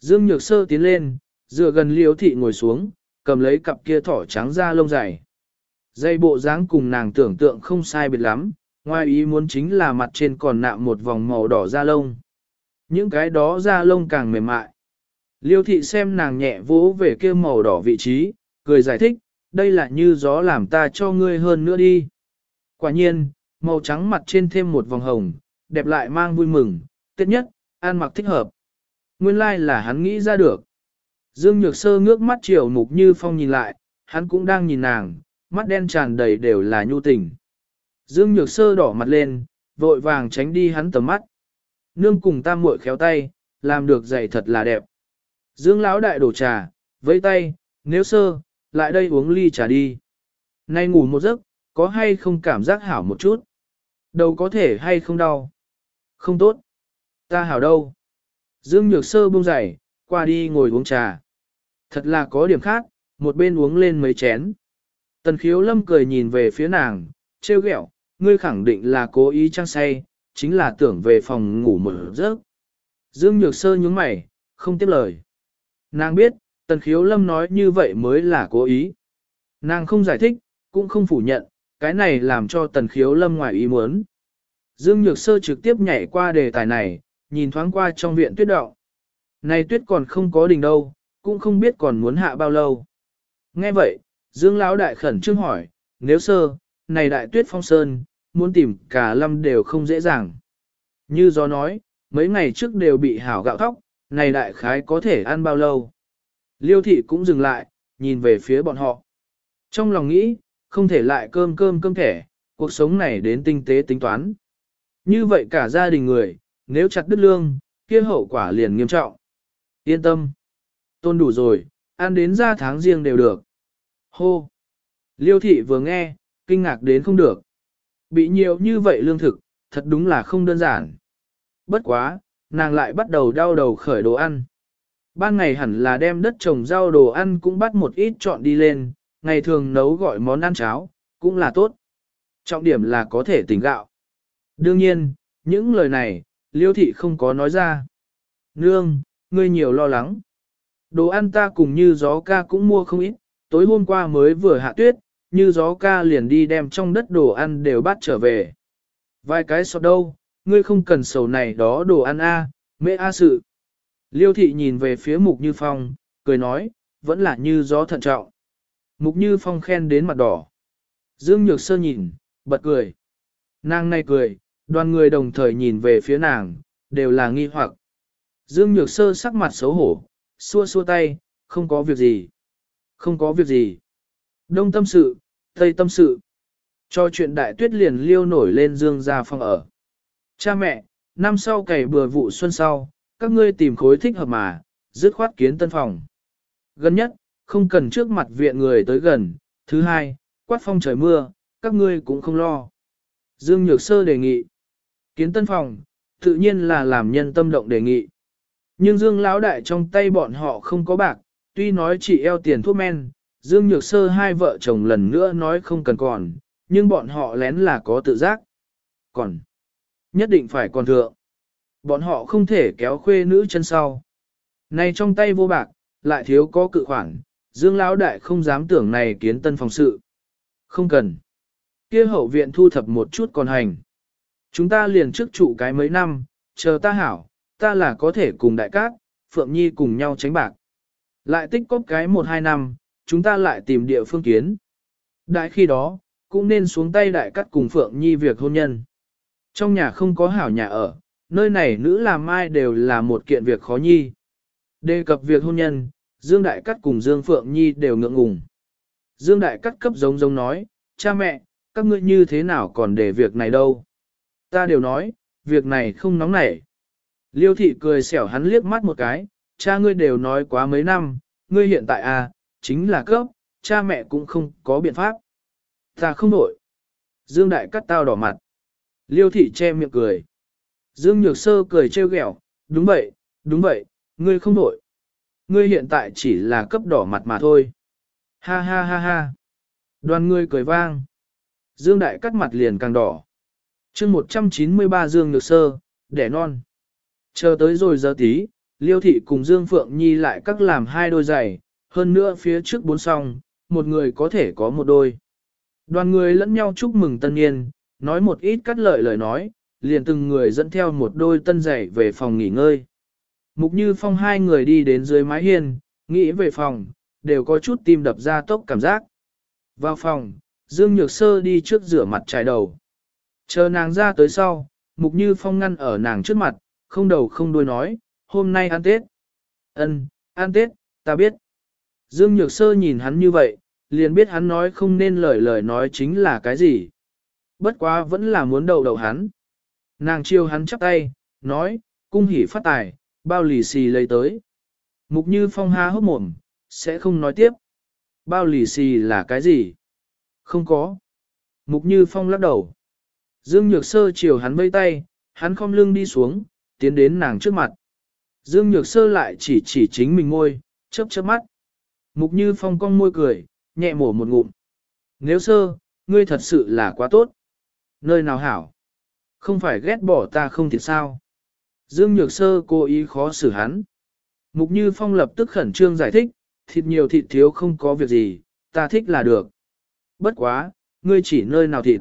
S1: Dương Nhược Sơ tiến lên, dựa gần liêu thị ngồi xuống, cầm lấy cặp kia thỏ trắng da lông dày. Dây bộ dáng cùng nàng tưởng tượng không sai biệt lắm, ngoài ý muốn chính là mặt trên còn nạm một vòng màu đỏ da lông. Những cái đó da lông càng mềm mại. Liêu thị xem nàng nhẹ vỗ về kia màu đỏ vị trí, cười giải thích, đây là như gió làm ta cho ngươi hơn nữa đi. Quả nhiên, màu trắng mặt trên thêm một vòng hồng, đẹp lại mang vui mừng, tiết nhất, an mặc thích hợp. Nguyên lai like là hắn nghĩ ra được. Dương Nhược Sơ ngước mắt chiều mục như phong nhìn lại, hắn cũng đang nhìn nàng, mắt đen tràn đầy đều là nhu tình. Dương Nhược Sơ đỏ mặt lên, vội vàng tránh đi hắn tầm mắt. Nương cùng tam muội khéo tay, làm được dày thật là đẹp. Dương lão đại đổ trà, vẫy tay, nếu sơ, lại đây uống ly trà đi. Nay ngủ một giấc, có hay không cảm giác hảo một chút? Đầu có thể hay không đau? Không tốt. Ta hảo đâu? Dương Nhược Sơ buông giày, qua đi ngồi uống trà. Thật là có điểm khác, một bên uống lên mấy chén. Tần khiếu lâm cười nhìn về phía nàng, trêu ghẹo, ngươi khẳng định là cố ý trang say, chính là tưởng về phòng ngủ mở giấc. Dương Nhược Sơ nhướng mày, không tiếp lời. Nàng biết, tần khiếu lâm nói như vậy mới là cố ý. Nàng không giải thích, cũng không phủ nhận, cái này làm cho tần khiếu lâm ngoài ý muốn. Dương Nhược Sơ trực tiếp nhảy qua đề tài này, nhìn thoáng qua trong viện tuyết động. Này tuyết còn không có đỉnh đâu, cũng không biết còn muốn hạ bao lâu. Nghe vậy, Dương Lão Đại khẩn trương hỏi, nếu sơ, này đại tuyết phong sơn, muốn tìm cả lâm đều không dễ dàng. Như gió nói, mấy ngày trước đều bị hảo gạo thóc, này đại khái có thể ăn bao lâu. Liêu thị cũng dừng lại, nhìn về phía bọn họ. Trong lòng nghĩ, không thể lại cơm cơm cơm thẻ, cuộc sống này đến tinh tế tính toán. Như vậy cả gia đình người, nếu chặt đứt lương, kia hậu quả liền nghiêm trọng. Yên tâm. Tôn đủ rồi, ăn đến ra tháng riêng đều được. Hô. Liêu thị vừa nghe, kinh ngạc đến không được. Bị nhiều như vậy lương thực, thật đúng là không đơn giản. Bất quá, nàng lại bắt đầu đau đầu khởi đồ ăn. Ban ngày hẳn là đem đất trồng rau đồ ăn cũng bắt một ít chọn đi lên, ngày thường nấu gọi món ăn cháo, cũng là tốt. Trọng điểm là có thể tỉnh gạo. Đương nhiên, những lời này, liêu thị không có nói ra. Nương, ngươi nhiều lo lắng. Đồ ăn ta cùng như gió ca cũng mua không ít, tối hôm qua mới vừa hạ tuyết, như gió ca liền đi đem trong đất đồ ăn đều bắt trở về. Vài cái sọt đâu, ngươi không cần sầu này đó đồ ăn a, mẹ a sự. Liêu thị nhìn về phía mục như phong, cười nói, vẫn là như gió thận trọng. Mục như phong khen đến mặt đỏ. Dương Nhược Sơ nhìn, bật cười. Nàng này cười, đoàn người đồng thời nhìn về phía nàng, đều là nghi hoặc. Dương Nhược Sơ sắc mặt xấu hổ, xua xua tay, không có việc gì. Không có việc gì. Đông tâm sự, Tây tâm sự. Cho chuyện đại tuyết liền liêu nổi lên Dương ra phòng ở. Cha mẹ, năm sau cày bừa vụ xuân sau, các ngươi tìm khối thích hợp mà, dứt khoát kiến tân phòng. Gần nhất, không cần trước mặt viện người tới gần. Thứ hai, quát phong trời mưa, các ngươi cũng không lo. Dương Nhược Sơ đề nghị. Kiến tân phòng, tự nhiên là làm nhân tâm động đề nghị. Nhưng Dương Lão Đại trong tay bọn họ không có bạc, tuy nói chỉ eo tiền thuốc men, Dương Nhược Sơ hai vợ chồng lần nữa nói không cần còn, nhưng bọn họ lén là có tự giác. Còn, nhất định phải còn thượng. Bọn họ không thể kéo khuê nữ chân sau. Này trong tay vô bạc, lại thiếu có cự khoản, Dương Lão Đại không dám tưởng này kiến tân phòng sự. Không cần. Kia hậu viện thu thập một chút còn hành. Chúng ta liền trước trụ cái mấy năm, chờ ta hảo, ta là có thể cùng đại cát, Phượng Nhi cùng nhau tránh bạc. Lại tích cóp cái một hai năm, chúng ta lại tìm địa phương kiến. Đại khi đó, cũng nên xuống tay đại cát cùng Phượng Nhi việc hôn nhân. Trong nhà không có hảo nhà ở, nơi này nữ làm mai đều là một kiện việc khó nhi. Đề cập việc hôn nhân, Dương Đại Cát cùng Dương Phượng Nhi đều ngượng ngùng. Dương Đại Cát cấp giống giống nói, cha mẹ, các ngươi như thế nào còn để việc này đâu. Ta đều nói, việc này không nóng nảy. Liêu thị cười xẻo hắn liếc mắt một cái, cha ngươi đều nói quá mấy năm, ngươi hiện tại à, chính là cấp, cha mẹ cũng không có biện pháp. Ta không nổi. Dương Đại cắt tao đỏ mặt. Liêu thị che miệng cười. Dương Nhược Sơ cười trêu ghẹo, đúng vậy, đúng vậy, ngươi không nổi. Ngươi hiện tại chỉ là cấp đỏ mặt mà thôi. Ha ha ha ha. Đoàn ngươi cười vang. Dương Đại cắt mặt liền càng đỏ. chương 193 Dương Nhược Sơ, đẻ non. Chờ tới rồi giờ tí, Liêu Thị cùng Dương Phượng Nhi lại cắt làm hai đôi giày, hơn nữa phía trước bốn song, một người có thể có một đôi. Đoàn người lẫn nhau chúc mừng tân niên, nói một ít cắt lợi lời nói, liền từng người dẫn theo một đôi tân giày về phòng nghỉ ngơi. Mục Như Phong hai người đi đến dưới mái hiên, nghĩ về phòng, đều có chút tim đập ra tốc cảm giác. Vào phòng, Dương Nhược Sơ đi trước rửa mặt trải đầu. Chờ nàng ra tới sau, Mục Như Phong ngăn ở nàng trước mặt, không đầu không đuôi nói, hôm nay ăn Tết. Ân, ăn Tết, ta biết. Dương Nhược Sơ nhìn hắn như vậy, liền biết hắn nói không nên lời lời nói chính là cái gì. Bất quá vẫn là muốn đầu đầu hắn. Nàng chiêu hắn chắp tay, nói, cung hỉ phát tài, bao lì xì lấy tới. Mục như phong ha hốc mồm, sẽ không nói tiếp. Bao lì xì là cái gì? Không có. Mục như phong lắc đầu. Dương Nhược Sơ chiều hắn vây tay, hắn khom lưng đi xuống, tiến đến nàng trước mặt. Dương Nhược Sơ lại chỉ chỉ chính mình ngôi, chớp chớp mắt. Mục như phong cong môi cười, nhẹ mổ một ngụm. Nếu sơ, ngươi thật sự là quá tốt. Nơi nào hảo? Không phải ghét bỏ ta không thì sao? Dương Nhược Sơ cố ý khó xử hắn. Mục Như Phong lập tức khẩn trương giải thích, thịt nhiều thịt thiếu không có việc gì, ta thích là được. Bất quá, ngươi chỉ nơi nào thịt.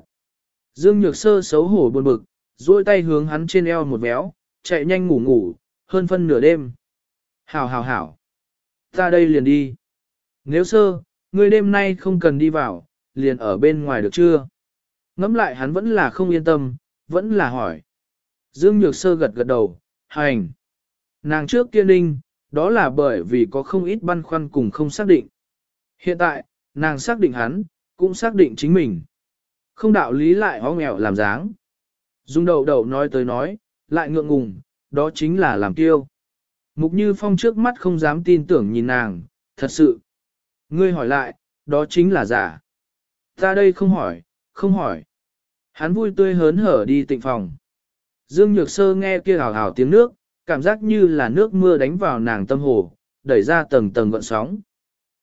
S1: Dương Nhược Sơ xấu hổ buồn bực, duỗi tay hướng hắn trên eo một béo, chạy nhanh ngủ ngủ, hơn phân nửa đêm. Hảo hảo hảo. Ta đây liền đi. Nếu sơ, ngươi đêm nay không cần đi vào, liền ở bên ngoài được chưa? Ngắm lại hắn vẫn là không yên tâm, vẫn là hỏi. Dương Nhược Sơ gật gật đầu, hành. Nàng trước kia ninh, đó là bởi vì có không ít băn khoăn cùng không xác định. Hiện tại, nàng xác định hắn, cũng xác định chính mình. Không đạo lý lại hóa nghèo làm dáng. Dung đầu đầu nói tới nói, lại ngượng ngùng, đó chính là làm tiêu. Mục Như Phong trước mắt không dám tin tưởng nhìn nàng, thật sự. Ngươi hỏi lại, đó chính là giả. Ta đây không hỏi, không hỏi. Hắn vui tươi hớn hở đi tịnh phòng. Dương Nhược Sơ nghe kia hào hào tiếng nước, cảm giác như là nước mưa đánh vào nàng tâm hồ, đẩy ra tầng tầng gợn sóng.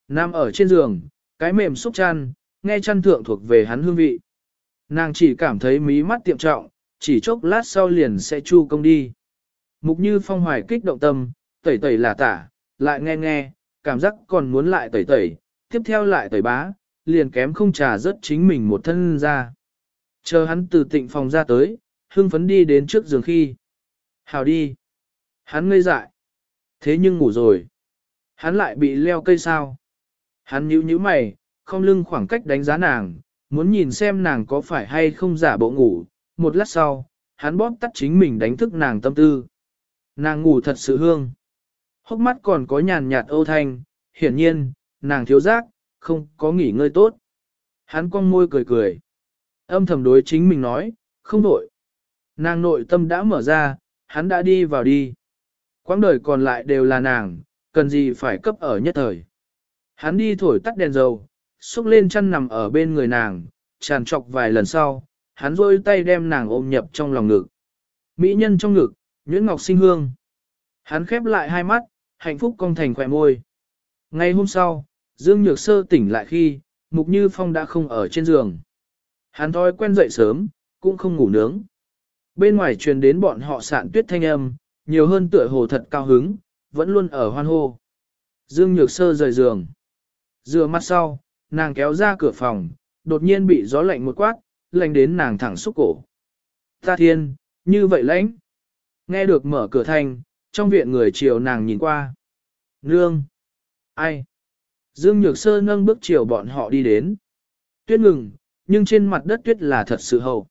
S1: Nam ở trên giường, cái mềm xúc chăn, nghe chăn thượng thuộc về hắn hương vị. Nàng chỉ cảm thấy mí mắt tiệm trọng, chỉ chốc lát sau liền sẽ chu công đi. Mục như phong hoài kích động tâm, tẩy tẩy là tả, lại nghe nghe, cảm giác còn muốn lại tẩy tẩy, tiếp theo lại tẩy bá, liền kém không trà rớt chính mình một thân ra. Chờ hắn từ tịnh phòng ra tới, hưng phấn đi đến trước giường khi. Hào đi. Hắn ngây dại. Thế nhưng ngủ rồi. Hắn lại bị leo cây sao. Hắn nhíu nhíu mày, không lưng khoảng cách đánh giá nàng, muốn nhìn xem nàng có phải hay không giả bộ ngủ. Một lát sau, hắn bóp tắt chính mình đánh thức nàng tâm tư. Nàng ngủ thật sự hương. Hốc mắt còn có nhàn nhạt âu thanh, hiển nhiên, nàng thiếu giác, không có nghỉ ngơi tốt. Hắn cong môi cười cười. Âm thầm đối chính mình nói, không đổi. Nàng nội tâm đã mở ra, hắn đã đi vào đi. Quãng đời còn lại đều là nàng, cần gì phải cấp ở nhất thời. Hắn đi thổi tắt đèn dầu, xúc lên chăn nằm ở bên người nàng, tràn trọc vài lần sau, hắn rôi tay đem nàng ôm nhập trong lòng ngực. Mỹ nhân trong ngực, Nguyễn Ngọc sinh hương. Hắn khép lại hai mắt, hạnh phúc cong thành khỏe môi. Ngay hôm sau, Dương Nhược Sơ tỉnh lại khi, Mục Như Phong đã không ở trên giường. Hắn thói quen dậy sớm, cũng không ngủ nướng. Bên ngoài truyền đến bọn họ sạn tuyết thanh âm, nhiều hơn tựa hồ thật cao hứng, vẫn luôn ở hoan hô. Dương Nhược Sơ rời giường. Dừa mắt sau, nàng kéo ra cửa phòng, đột nhiên bị gió lạnh một quát, lạnh đến nàng thẳng xúc cổ. Ta thiên, như vậy lãnh. Nghe được mở cửa thành, trong viện người chiều nàng nhìn qua. Nương! Ai? Dương Nhược Sơ nâng bước chiều bọn họ đi đến. Tuyết ngừng, nhưng trên mặt đất tuyết là thật sự hậu.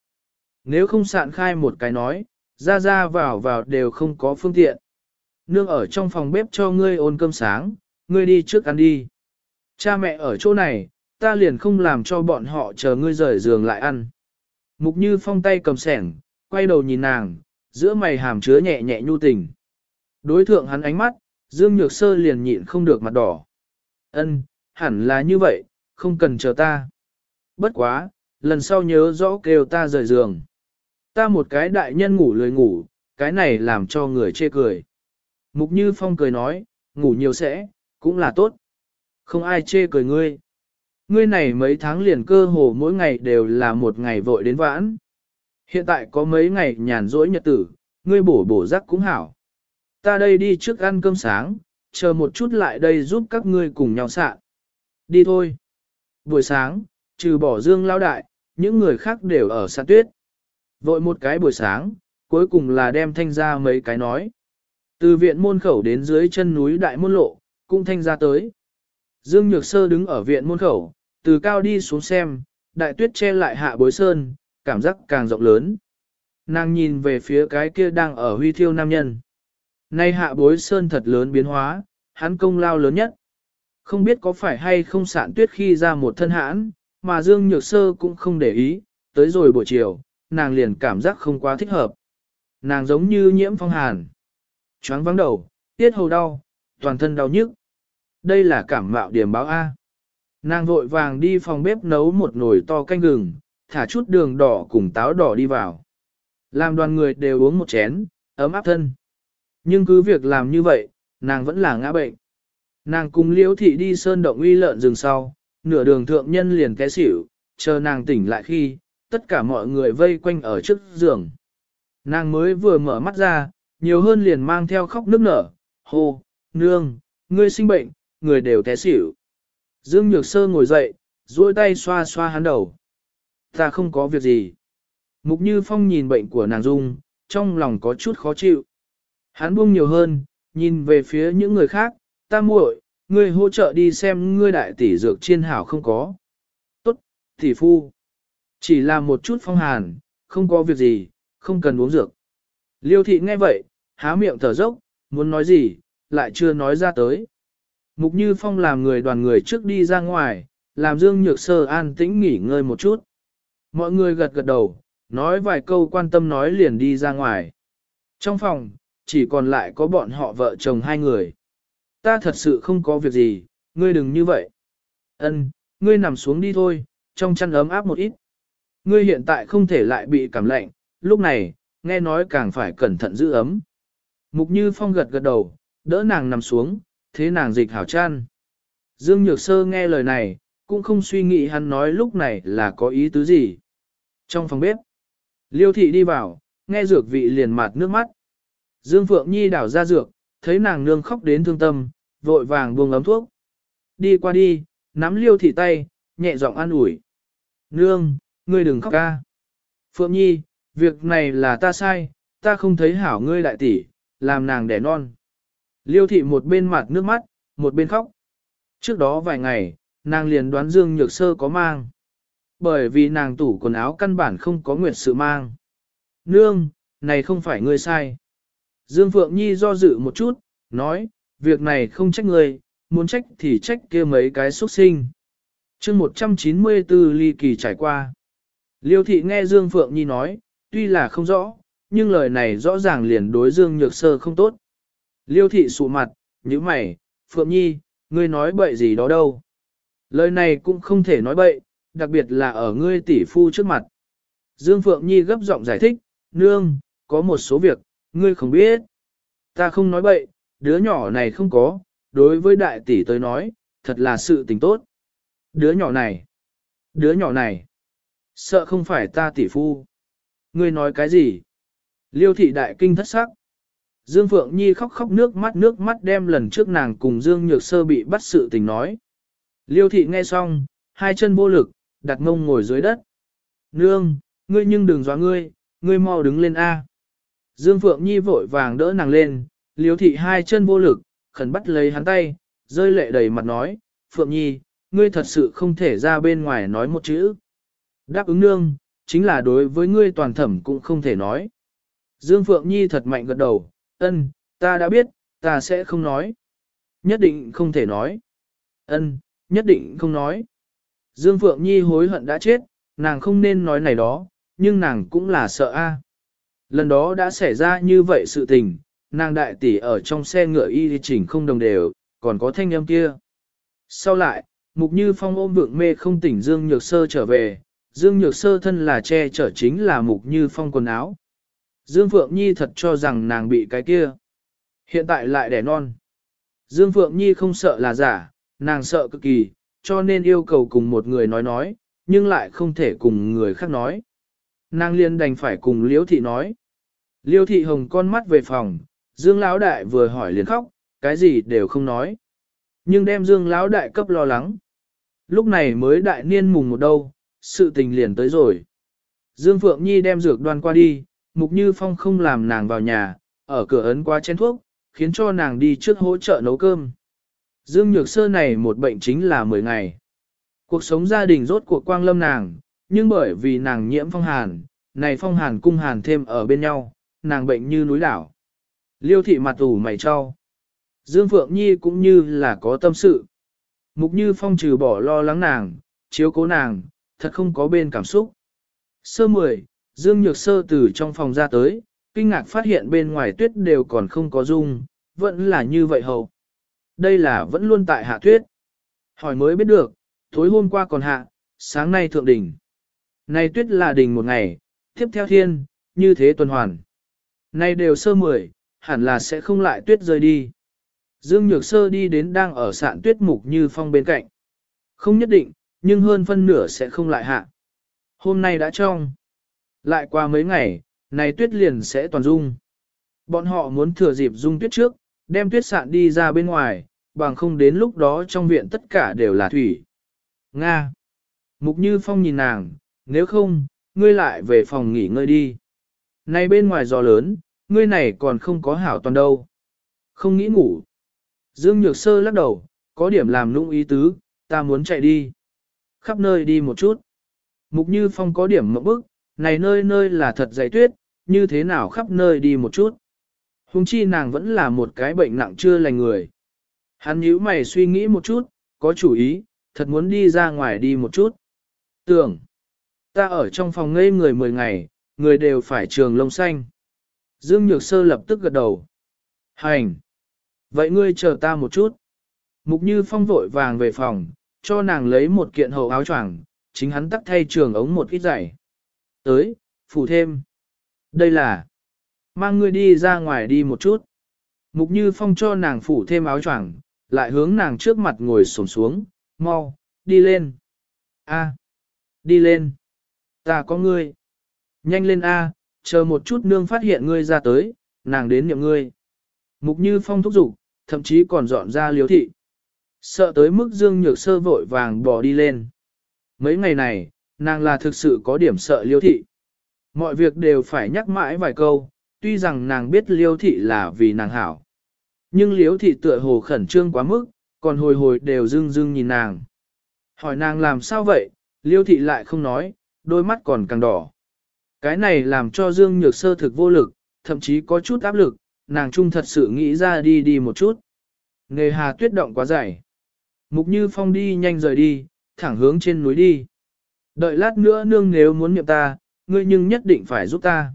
S1: Nếu không sạn khai một cái nói, ra ra vào vào đều không có phương tiện. Nương ở trong phòng bếp cho ngươi ôn cơm sáng, ngươi đi trước ăn đi. Cha mẹ ở chỗ này, ta liền không làm cho bọn họ chờ ngươi rời giường lại ăn. Mục như phong tay cầm sẻng, quay đầu nhìn nàng, giữa mày hàm chứa nhẹ nhẹ nhu tình. Đối thượng hắn ánh mắt, Dương Nhược Sơ liền nhịn không được mặt đỏ. Ân, hẳn là như vậy, không cần chờ ta. Bất quá, lần sau nhớ rõ kêu ta rời giường. Ta một cái đại nhân ngủ lười ngủ, cái này làm cho người chê cười. Mục Như Phong cười nói, ngủ nhiều sẽ, cũng là tốt. Không ai chê cười ngươi. Ngươi này mấy tháng liền cơ hồ mỗi ngày đều là một ngày vội đến vãn. Hiện tại có mấy ngày nhàn rỗi nhật tử, ngươi bổ bổ rắc cũng hảo. Ta đây đi trước ăn cơm sáng, chờ một chút lại đây giúp các ngươi cùng nhau sạn. Đi thôi. Buổi sáng, trừ bỏ dương lao đại, những người khác đều ở sạn tuyết. Vội một cái buổi sáng, cuối cùng là đem thanh ra mấy cái nói. Từ viện môn khẩu đến dưới chân núi đại môn lộ, cũng thanh ra tới. Dương Nhược Sơ đứng ở viện môn khẩu, từ cao đi xuống xem, đại tuyết che lại hạ bối sơn, cảm giác càng rộng lớn. Nàng nhìn về phía cái kia đang ở huy thiêu nam nhân. Nay hạ bối sơn thật lớn biến hóa, hắn công lao lớn nhất. Không biết có phải hay không sạn tuyết khi ra một thân hãn, mà Dương Nhược Sơ cũng không để ý, tới rồi buổi chiều, nàng liền cảm giác không quá thích hợp. Nàng giống như nhiễm phong hàn. Choáng vắng đầu, tiết hầu đau, toàn thân đau nhức. Đây là cảm mạo điểm báo A. Nàng vội vàng đi phòng bếp nấu một nồi to canh gừng, thả chút đường đỏ cùng táo đỏ đi vào. Làm đoàn người đều uống một chén, ấm áp thân. Nhưng cứ việc làm như vậy, nàng vẫn là ngã bệnh. Nàng cùng liễu thị đi sơn động uy lợn rừng sau, nửa đường thượng nhân liền té xỉu, chờ nàng tỉnh lại khi, tất cả mọi người vây quanh ở trước giường. Nàng mới vừa mở mắt ra, nhiều hơn liền mang theo khóc nức nở, hô, nương, ngươi sinh bệnh, người đều té xỉu. Dương Nhược Sơ ngồi dậy, duỗi tay xoa xoa hắn đầu. Ta không có việc gì. Mục Như Phong nhìn bệnh của nàng Dung, trong lòng có chút khó chịu. Hắn buông nhiều hơn, nhìn về phía những người khác, ta muội, ngươi hỗ trợ đi xem ngươi đại tỷ dược chiên hảo không có. Tốt, tỷ phu. Chỉ là một chút phong hàn, không có việc gì, không cần uống dược. Liêu thị nghe vậy, há miệng thở dốc, muốn nói gì, lại chưa nói ra tới. Mục Như Phong làm người đoàn người trước đi ra ngoài, làm Dương Nhược Sơ an tĩnh nghỉ ngơi một chút. Mọi người gật gật đầu, nói vài câu quan tâm nói liền đi ra ngoài. Trong phòng, chỉ còn lại có bọn họ vợ chồng hai người. Ta thật sự không có việc gì, ngươi đừng như vậy. Ân, ngươi nằm xuống đi thôi, trong chăn ấm áp một ít. Ngươi hiện tại không thể lại bị cảm lạnh, lúc này, nghe nói càng phải cẩn thận giữ ấm. Mục Như Phong gật gật đầu, đỡ nàng nằm xuống, thế nàng dịch hảo chăn. Dương Nhược Sơ nghe lời này, cũng không suy nghĩ hắn nói lúc này là có ý tứ gì. Trong phòng bếp, Liêu thị đi vào, nghe dược vị liền mạt nước mắt. Dương Phượng Nhi đảo ra dược, thấy nàng nương khóc đến thương tâm, vội vàng buông ấm thuốc. Đi qua đi, nắm liêu thị tay, nhẹ giọng an ủi. Nương, ngươi đừng khóc ca. Phượng Nhi, việc này là ta sai, ta không thấy hảo ngươi đại tỷ, làm nàng đẻ non. Liêu thị một bên mặt nước mắt, một bên khóc. Trước đó vài ngày, nàng liền đoán Dương Nhược Sơ có mang. Bởi vì nàng tủ quần áo căn bản không có nguyện sự mang. Nương, này không phải ngươi sai. Dương Phượng Nhi do dự một chút, nói, việc này không trách ngươi, muốn trách thì trách kia mấy cái xuất sinh. chương 194 ly kỳ trải qua. Liêu thị nghe Dương Phượng Nhi nói, tuy là không rõ, nhưng lời này rõ ràng liền đối Dương Nhược Sơ không tốt. Liêu thị sụ mặt, như mày, Phượng Nhi, ngươi nói bậy gì đó đâu. Lời này cũng không thể nói bậy, đặc biệt là ở ngươi tỷ phu trước mặt. Dương Phượng Nhi gấp giọng giải thích, nương, có một số việc, ngươi không biết. Ta không nói bậy, đứa nhỏ này không có, đối với đại tỷ tới nói, thật là sự tình tốt. Đứa nhỏ này, đứa nhỏ này, sợ không phải ta tỷ phu. Ngươi nói cái gì? Liêu thị đại kinh thất sắc. Dương Phượng Nhi khóc khóc nước mắt nước mắt đem lần trước nàng cùng Dương Nhược Sơ bị bắt sự tình nói. Liêu thị nghe xong, hai chân vô lực, đặt ngông ngồi dưới đất. Nương, ngươi nhưng đừng dọa ngươi, ngươi mau đứng lên A. Dương Phượng Nhi vội vàng đỡ nàng lên, liêu thị hai chân vô lực, khẩn bắt lấy hắn tay, rơi lệ đầy mặt nói, Phượng Nhi, ngươi thật sự không thể ra bên ngoài nói một chữ. Đáp ứng nương, chính là đối với ngươi toàn thẩm cũng không thể nói. Dương Phượng Nhi thật mạnh gật đầu, ân, ta đã biết, ta sẽ không nói. Nhất định không thể nói. Ân, nhất định không nói. Dương Phượng Nhi hối hận đã chết, nàng không nên nói này đó, nhưng nàng cũng là sợ a. Lần đó đã xảy ra như vậy sự tình, nàng đại tỷ ở trong xe ngựa y chỉnh không đồng đều, còn có thanh âm kia. Sau lại, Mục Như Phong ôm vượng mê không tỉnh Dương Nhược Sơ trở về, Dương Nhược Sơ thân là che chở chính là Mục Như Phong quần áo. Dương Phượng Nhi thật cho rằng nàng bị cái kia. Hiện tại lại đẻ non. Dương Phượng Nhi không sợ là giả, nàng sợ cực kỳ, cho nên yêu cầu cùng một người nói nói, nhưng lại không thể cùng người khác nói. Nàng liên đành phải cùng Liễu Thị nói. Liễu Thị hồng con mắt về phòng, Dương Lão Đại vừa hỏi liền khóc, cái gì đều không nói. Nhưng đem Dương Lão Đại cấp lo lắng. Lúc này mới đại niên mùng một đâu, sự tình liền tới rồi. Dương Phượng Nhi đem dược đoan qua đi, Mục Như Phong không làm nàng vào nhà, ở cửa ấn qua chén thuốc, khiến cho nàng đi trước hỗ trợ nấu cơm. Dương Nhược Sơ này một bệnh chính là 10 ngày. Cuộc sống gia đình rốt cuộc quang lâm nàng, nhưng bởi vì nàng nhiễm phong hàn, này phong hàn cung hàn thêm ở bên nhau, nàng bệnh như núi đảo. Liêu thị mặt ủ mày cho. Dương Phượng Nhi cũng như là có tâm sự. Mục như phong trừ bỏ lo lắng nàng, chiếu cố nàng, thật không có bên cảm xúc. Sơ mười, Dương Nhược Sơ từ trong phòng ra tới, kinh ngạc phát hiện bên ngoài tuyết đều còn không có dung, vẫn là như vậy hầu. Đây là vẫn luôn tại hạ tuyết. Hỏi mới biết được, tối hôm qua còn hạ, sáng nay thượng đỉnh. Này tuyết là đỉnh một ngày, tiếp theo thiên, như thế tuần hoàn. Này đều sơ mười, hẳn là sẽ không lại tuyết rơi đi. Dương Nhược Sơ đi đến đang ở sạn tuyết mục như phong bên cạnh. Không nhất định, nhưng hơn phân nửa sẽ không lại hạ. Hôm nay đã trong. Lại qua mấy ngày, này tuyết liền sẽ toàn dung. Bọn họ muốn thừa dịp dung tuyết trước, đem tuyết sạn đi ra bên ngoài, bằng không đến lúc đó trong viện tất cả đều là thủy. Nga. Mục Như Phong nhìn nàng, nếu không, ngươi lại về phòng nghỉ ngơi đi. Này bên ngoài gió lớn, ngươi này còn không có hảo toàn đâu. Không nghĩ ngủ. Dương Nhược Sơ lắc đầu, có điểm làm lung ý tứ, ta muốn chạy đi. Khắp nơi đi một chút. Mục Như Phong có điểm mộng bức, này nơi nơi là thật dày tuyết, như thế nào khắp nơi đi một chút. Hùng chi nàng vẫn là một cái bệnh nặng chưa lành người. Hắn nhíu mày suy nghĩ một chút, có chủ ý, thật muốn đi ra ngoài đi một chút. Tưởng, ta ở trong phòng ngây người 10 ngày, người đều phải trường lông xanh. Dương Nhược Sơ lập tức gật đầu. Hành! Vậy ngươi chờ ta một chút. Mục Như Phong vội vàng về phòng, cho nàng lấy một kiện hậu áo choàng, chính hắn tắt thay trường ống một ít giày. Tới, phủ thêm. Đây là, mang ngươi đi ra ngoài đi một chút. Mục Như Phong cho nàng phủ thêm áo choàng, lại hướng nàng trước mặt ngồi xổm xuống, mau, đi lên. A, đi lên. Ta có ngươi. Nhanh lên A, chờ một chút nương phát hiện ngươi ra tới, nàng đến niệm ngươi. Mục Như Phong thúc giục, thậm chí còn dọn ra liếu thị. Sợ tới mức Dương Nhược Sơ vội vàng bỏ đi lên. Mấy ngày này, nàng là thực sự có điểm sợ liêu thị. Mọi việc đều phải nhắc mãi vài câu, tuy rằng nàng biết liêu thị là vì nàng hảo. Nhưng liêu thị tựa hồ khẩn trương quá mức, còn hồi hồi đều dưng dưng nhìn nàng. Hỏi nàng làm sao vậy, liêu thị lại không nói, đôi mắt còn càng đỏ. Cái này làm cho Dương Nhược Sơ thực vô lực, thậm chí có chút áp lực, nàng trung thật sự nghĩ ra đi đi một chút. Nghề hà tuyết động quá dài. Mục Như Phong đi nhanh rời đi, thẳng hướng trên núi đi. Đợi lát nữa nương nếu muốn niệm ta, ngươi nhưng nhất định phải giúp ta.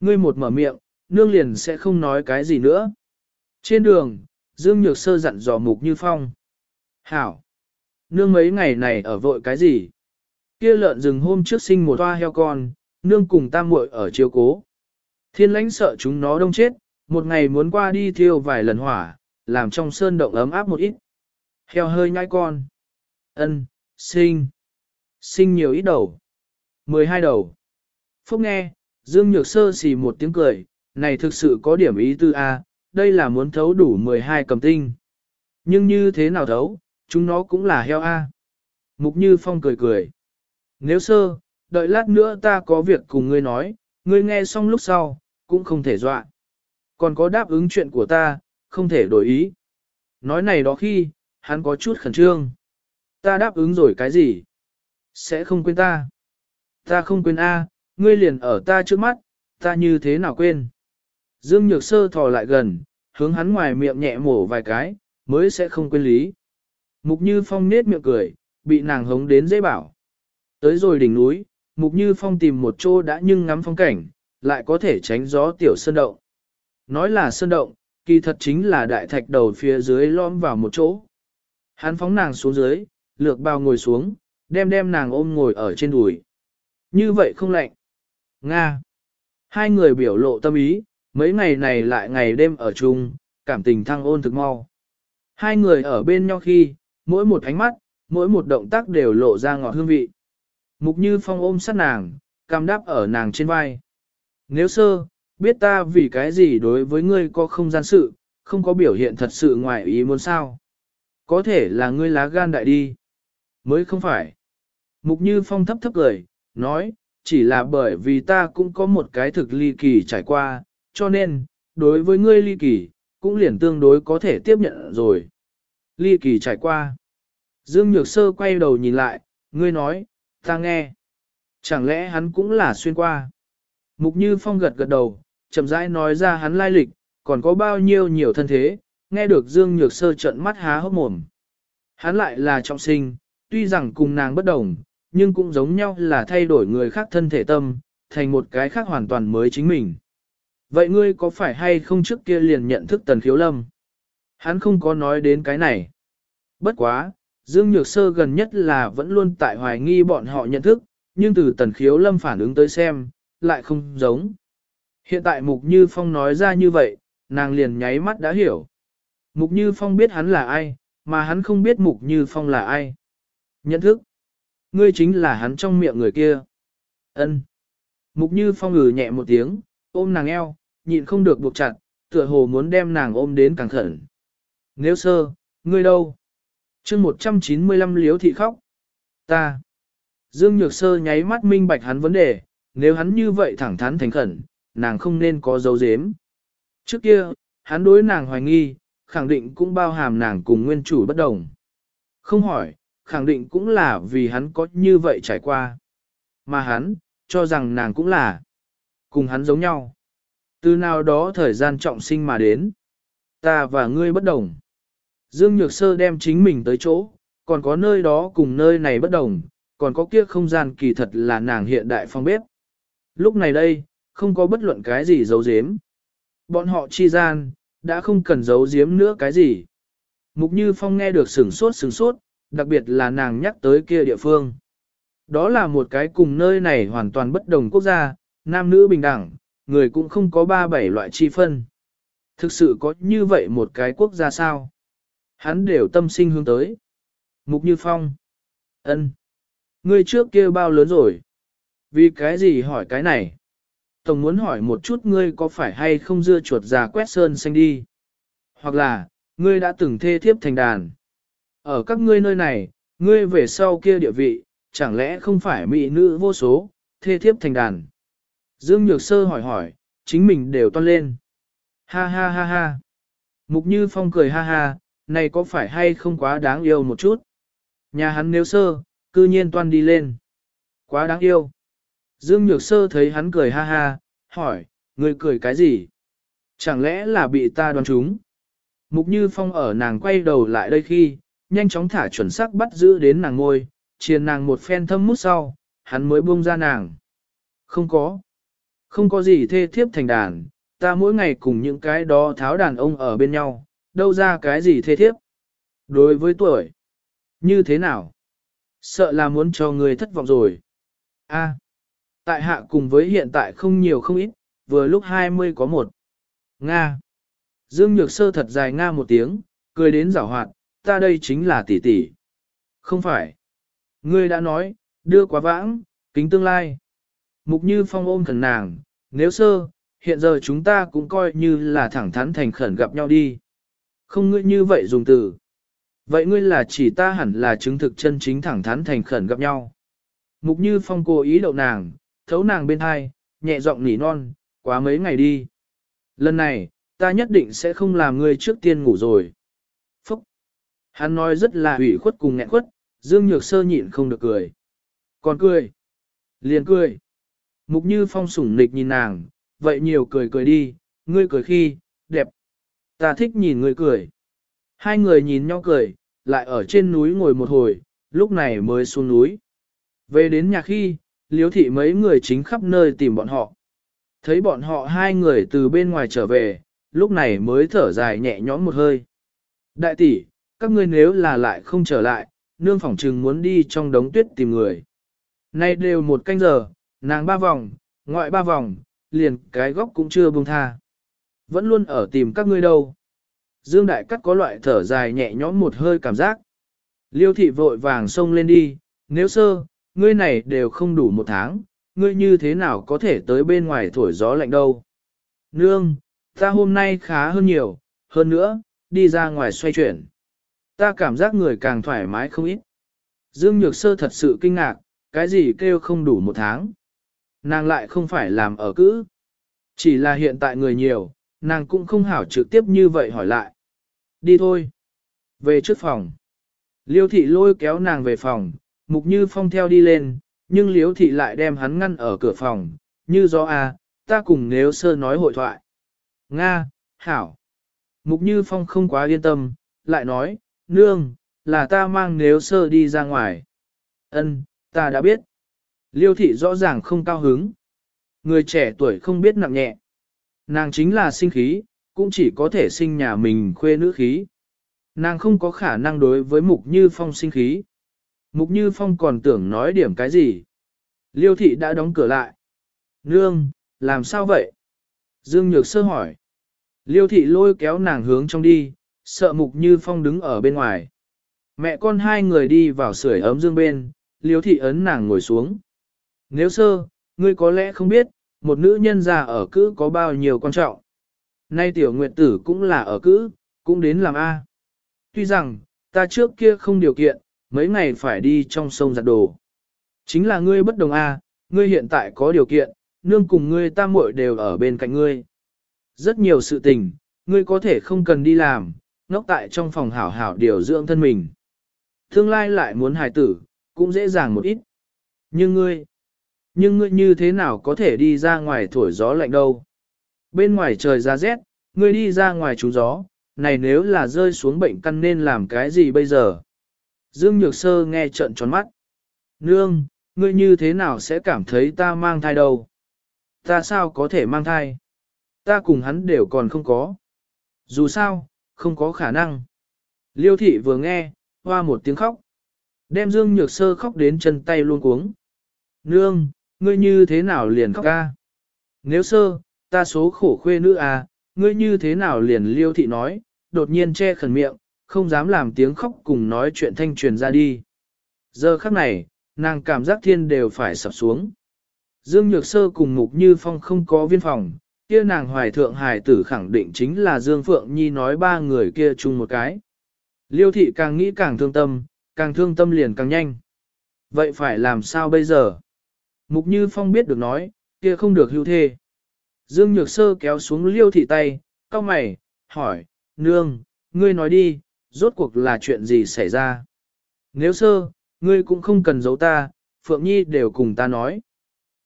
S1: Ngươi một mở miệng, nương liền sẽ không nói cái gì nữa. Trên đường, Dương Nhược Sơ dặn dò Mục Như Phong. Hảo! Nương mấy ngày này ở vội cái gì? Kia lợn rừng hôm trước sinh một toa heo con, nương cùng tam muội ở chiếu cố. Thiên lãnh sợ chúng nó đông chết, một ngày muốn qua đi thiêu vài lần hỏa, làm trong sơn động ấm áp một ít. Heo hơi nhai con. ân sinh. Sinh nhiều ít đầu. mười hai đầu. Phúc nghe, Dương Nhược Sơ xì một tiếng cười, này thực sự có điểm ý tư A, đây là muốn thấu đủ 12 cầm tinh. Nhưng như thế nào thấu, chúng nó cũng là heo A. Mục Như Phong cười cười. Nếu sơ, đợi lát nữa ta có việc cùng ngươi nói, ngươi nghe xong lúc sau, cũng không thể dọa. Còn có đáp ứng chuyện của ta, không thể đổi ý. Nói này đó khi, hắn có chút khẩn trương. Ta đáp ứng rồi cái gì? Sẽ không quên ta. Ta không quên A, ngươi liền ở ta trước mắt, ta như thế nào quên? Dương Nhược Sơ thò lại gần, hướng hắn ngoài miệng nhẹ mổ vài cái, mới sẽ không quên lý. Mục Như Phong nết miệng cười, bị nàng hống đến dễ bảo. Tới rồi đỉnh núi, Mục Như Phong tìm một chỗ đã nhưng ngắm phong cảnh, lại có thể tránh gió tiểu sơn động. Nói là sơn động, kỳ thật chính là đại thạch đầu phía dưới lõm vào một chỗ. Hắn phóng nàng xuống dưới, lược bao ngồi xuống, đem đem nàng ôm ngồi ở trên đùi. Như vậy không lạnh. Nga. Hai người biểu lộ tâm ý, mấy ngày này lại ngày đêm ở chung, cảm tình thăng ôn thực mau. Hai người ở bên nhau khi, mỗi một ánh mắt, mỗi một động tác đều lộ ra ngọt hương vị. Mục như phong ôm sát nàng, cam đáp ở nàng trên vai. Nếu sơ, biết ta vì cái gì đối với ngươi có không gian sự, không có biểu hiện thật sự ngoài ý muốn sao. Có thể là ngươi lá gan đại đi. Mới không phải. Mục Như Phong thấp thấp cười, nói, chỉ là bởi vì ta cũng có một cái thực ly kỳ trải qua, cho nên, đối với ngươi ly kỳ, cũng liền tương đối có thể tiếp nhận rồi. Ly kỳ trải qua. Dương Nhược Sơ quay đầu nhìn lại, ngươi nói, ta nghe. Chẳng lẽ hắn cũng là xuyên qua? Mục Như Phong gật gật đầu, chậm rãi nói ra hắn lai lịch, còn có bao nhiêu nhiều thân thế, nghe được Dương Nhược Sơ trợn mắt há hốc mồm. Hắn lại là trọng sinh, tuy rằng cùng nàng bất đồng, nhưng cũng giống nhau là thay đổi người khác thân thể tâm, thành một cái khác hoàn toàn mới chính mình. Vậy ngươi có phải hay không trước kia liền nhận thức tần khiếu lâm? Hắn không có nói đến cái này. Bất quá, Dương Nhược Sơ gần nhất là vẫn luôn tại hoài nghi bọn họ nhận thức, nhưng từ tần khiếu lâm phản ứng tới xem, lại không giống. Hiện tại Mục Như Phong nói ra như vậy, nàng liền nháy mắt đã hiểu. Mục Như Phong biết hắn là ai, mà hắn không biết Mục Như Phong là ai. Nhận thức. Ngươi chính là hắn trong miệng người kia. Ân. Mục Như Phong ngừ nhẹ một tiếng, ôm nàng eo, nhịn không được buộc chặt, tựa hồ muốn đem nàng ôm đến càng khẩn. Nếu sơ, ngươi đâu? chương 195 liếu thị khóc. Ta. Dương Nhược Sơ nháy mắt minh bạch hắn vấn đề, nếu hắn như vậy thẳng thắn thành khẩn, nàng không nên có dấu dếm. Trước kia, hắn đối nàng hoài nghi, khẳng định cũng bao hàm nàng cùng nguyên chủ bất đồng. Không hỏi, khẳng định cũng là vì hắn có như vậy trải qua. Mà hắn, cho rằng nàng cũng là cùng hắn giống nhau. Từ nào đó thời gian trọng sinh mà đến. Ta và ngươi bất đồng. Dương Nhược Sơ đem chính mình tới chỗ, còn có nơi đó cùng nơi này bất đồng, còn có kia không gian kỳ thật là nàng hiện đại phong bếp. Lúc này đây, không có bất luận cái gì giấu giếm. Bọn họ chi gian, đã không cần giấu giếm nữa cái gì. Mục Như Phong nghe được sửng sốt sửng sốt, đặc biệt là nàng nhắc tới kia địa phương. Đó là một cái cùng nơi này hoàn toàn bất đồng quốc gia, nam nữ bình đẳng, người cũng không có ba bảy loại chi phân. Thực sự có như vậy một cái quốc gia sao? Hắn đều tâm sinh hướng tới. Mục Như Phong. ân, Ngươi trước kia bao lớn rồi? Vì cái gì hỏi cái này? Tổng muốn hỏi một chút ngươi có phải hay không dưa chuột già quét sơn xanh đi? Hoặc là, ngươi đã từng thê thiếp thành đàn. Ở các ngươi nơi này, ngươi về sau kia địa vị, chẳng lẽ không phải mỹ nữ vô số, thê thiếp thành đàn? Dương Nhược Sơ hỏi hỏi, chính mình đều toan lên. Ha ha ha ha. Mục Như Phong cười ha ha, này có phải hay không quá đáng yêu một chút? Nhà hắn nếu sơ, cư nhiên toan đi lên. Quá đáng yêu. Dương Nhược Sơ thấy hắn cười ha ha, hỏi, người cười cái gì? Chẳng lẽ là bị ta đoán trúng? Mục Như Phong ở nàng quay đầu lại đây khi, nhanh chóng thả chuẩn xác bắt giữ đến nàng ngôi, chiền nàng một phen thâm mút sau, hắn mới buông ra nàng. Không có. Không có gì thê thiếp thành đàn, ta mỗi ngày cùng những cái đó tháo đàn ông ở bên nhau, đâu ra cái gì thê thiếp. Đối với tuổi, như thế nào? Sợ là muốn cho người thất vọng rồi. A, tại hạ cùng với hiện tại không nhiều không ít, vừa lúc 20 có một. Nga. Dương Nhược Sơ thật dài Nga một tiếng, cười đến giảo hoạt, ta đây chính là tỷ tỷ. Không phải. Ngươi đã nói, đưa quá vãng, kính tương lai. Mục Như Phong ôm thần nàng, nếu sơ, hiện giờ chúng ta cũng coi như là thẳng thắn thành khẩn gặp nhau đi. Không ngươi như vậy dùng từ. Vậy ngươi là chỉ ta hẳn là chứng thực chân chính thẳng thắn thành khẩn gặp nhau. Mục Như Phong cố ý đậu nàng, thấu nàng bên hai, nhẹ giọng nỉ non, quá mấy ngày đi. Lần này, ta nhất định sẽ không làm ngươi trước tiên ngủ rồi. Hắn nói rất là ủy khuất cùng nghẹn khuất, Dương Nhược Sơ nhịn không được cười. Còn cười! Liền cười! Mục Như Phong sủng nịch nhìn nàng, vậy nhiều cười cười đi, ngươi cười khi, đẹp. Ta thích nhìn ngươi cười. Hai người nhìn nhau cười, lại ở trên núi ngồi một hồi, lúc này mới xuống núi. Về đến nhà khi, liếu thị mấy người chính khắp nơi tìm bọn họ. Thấy bọn họ hai người từ bên ngoài trở về, lúc này mới thở dài nhẹ nhõm một hơi. Đại tỷ, các ngươi nếu là lại không trở lại, nương phỏng trừng muốn đi trong đống tuyết tìm người. Nay đều một canh giờ, nàng ba vòng, ngoại ba vòng, liền cái góc cũng chưa buông tha. Vẫn luôn ở tìm các ngươi đâu. Dương Đại Cắt có loại thở dài nhẹ nhõm một hơi cảm giác. Liêu thị vội vàng xông lên đi, nếu sơ, ngươi này đều không đủ một tháng, ngươi như thế nào có thể tới bên ngoài thổi gió lạnh đâu. Nương, ta hôm nay khá hơn nhiều, hơn nữa, đi ra ngoài xoay chuyển. Ta cảm giác người càng thoải mái không ít. Dương Nhược Sơ thật sự kinh ngạc, cái gì kêu không đủ một tháng. Nàng lại không phải làm ở cữ. Chỉ là hiện tại người nhiều, nàng cũng không hảo trực tiếp như vậy hỏi lại. Đi thôi. Về trước phòng. Liêu thị lôi kéo nàng về phòng, mục như phong theo đi lên, nhưng liêu thị lại đem hắn ngăn ở cửa phòng, như do à, ta cùng nếu sơ nói hội thoại. Nga, hảo. Mục như phong không quá yên tâm, lại nói, nương, là ta mang nếu sơ đi ra ngoài. Ân, ta đã biết. Liêu thị rõ ràng không cao hứng. Người trẻ tuổi không biết nặng nhẹ. Nàng chính là sinh khí, cũng chỉ có thể sinh nhà mình khuê nữ khí. Nàng không có khả năng đối với Mục Như Phong sinh khí. Mục Như Phong còn tưởng nói điểm cái gì. Liêu thị đã đóng cửa lại. Nương, làm sao vậy? Dương Nhược sơ hỏi. Liêu thị lôi kéo nàng hướng trong đi, sợ Mục Như Phong đứng ở bên ngoài. Mẹ con hai người đi vào sưởi ấm dương bên, liếu thị ấn nàng ngồi xuống. Nếu sơ, ngươi có lẽ không biết, một nữ nhân già ở cữ có bao nhiêu quan trọng. Nay tiểu nguyệt tử cũng là ở cữ, cũng đến làm A. Tuy rằng, ta trước kia không điều kiện, mấy ngày phải đi trong sông giặt đồ. Chính là ngươi bất đồng A, ngươi hiện tại có điều kiện, nương cùng ngươi tam muội đều ở bên cạnh ngươi. Rất nhiều sự tình, ngươi có thể không cần đi làm, ngốc tại trong phòng hảo hảo điều dưỡng thân mình. Tương lai lại muốn hài tử, cũng dễ dàng một ít. Nhưng ngươi, nhưng ngươi như thế nào có thể đi ra ngoài thổi gió lạnh đâu? Bên ngoài trời ra rét, ngươi đi ra ngoài trú gió, này nếu là rơi xuống bệnh căn nên làm cái gì bây giờ? Dương Nhược Sơ nghe trận tròn mắt. Nương, ngươi như thế nào sẽ cảm thấy ta mang thai đâu? Ta sao có thể mang thai? Ta cùng hắn đều còn không có. Dù sao, không có khả năng. Liêu thị vừa nghe, hoa một tiếng khóc. Đem Dương Nhược Sơ khóc đến chân tay luôn cuống. Nương, ngươi như thế nào liền khóc ca? Nếu sơ, ta số khổ khuê nữ à, ngươi như thế nào liền liêu thị nói, đột nhiên che khẩn miệng, không dám làm tiếng khóc cùng nói chuyện thanh truyền ra đi. Giờ khắc này, nàng cảm giác thiên đều phải sập xuống. Dương Nhược Sơ cùng Mục Như Phong không có viên phòng, kia nàng hoài thượng hài tử khẳng định chính là Dương Phượng Nhi nói ba người kia chung một cái. Liêu thị càng nghĩ càng thương tâm, càng thương tâm liền càng nhanh. Vậy phải làm sao bây giờ? Mục Như Phong biết được nói, kia không được hưu thê. Dương Nhược Sơ kéo xuống liêu thị tay, cau mày, hỏi, nương, ngươi nói đi, rốt cuộc là chuyện gì xảy ra? Nếu sơ, ngươi cũng không cần giấu ta, Phượng Nhi đều cùng ta nói.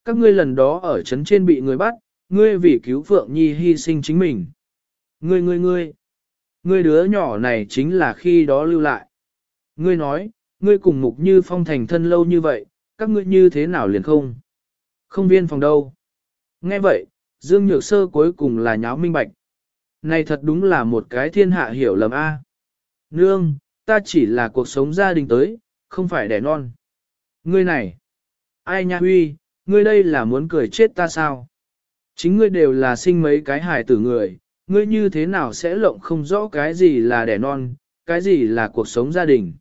S1: Các ngươi lần đó ở trấn trên bị người bắt, ngươi vì cứu Phượng Nhi hy sinh chính mình. Ngươi ngươi ngươi, ngươi đứa nhỏ này chính là khi đó lưu lại. Ngươi nói, ngươi cùng mục như phong thành thân lâu như vậy, các ngươi như thế nào liền không? Không viên phòng đâu. Nghe vậy, Dương Nhược Sơ cuối cùng là nháo minh bạch. Này thật đúng là một cái thiên hạ hiểu lầm a. Nương, ta chỉ là cuộc sống gia đình tới, không phải đẻ non. Ngươi này, ai nha huy, ngươi đây là muốn cười chết ta sao? Chính ngươi đều là sinh mấy cái hài tử người, ngươi như thế nào sẽ lộng không rõ cái gì là đẻ non, cái gì là cuộc sống gia đình.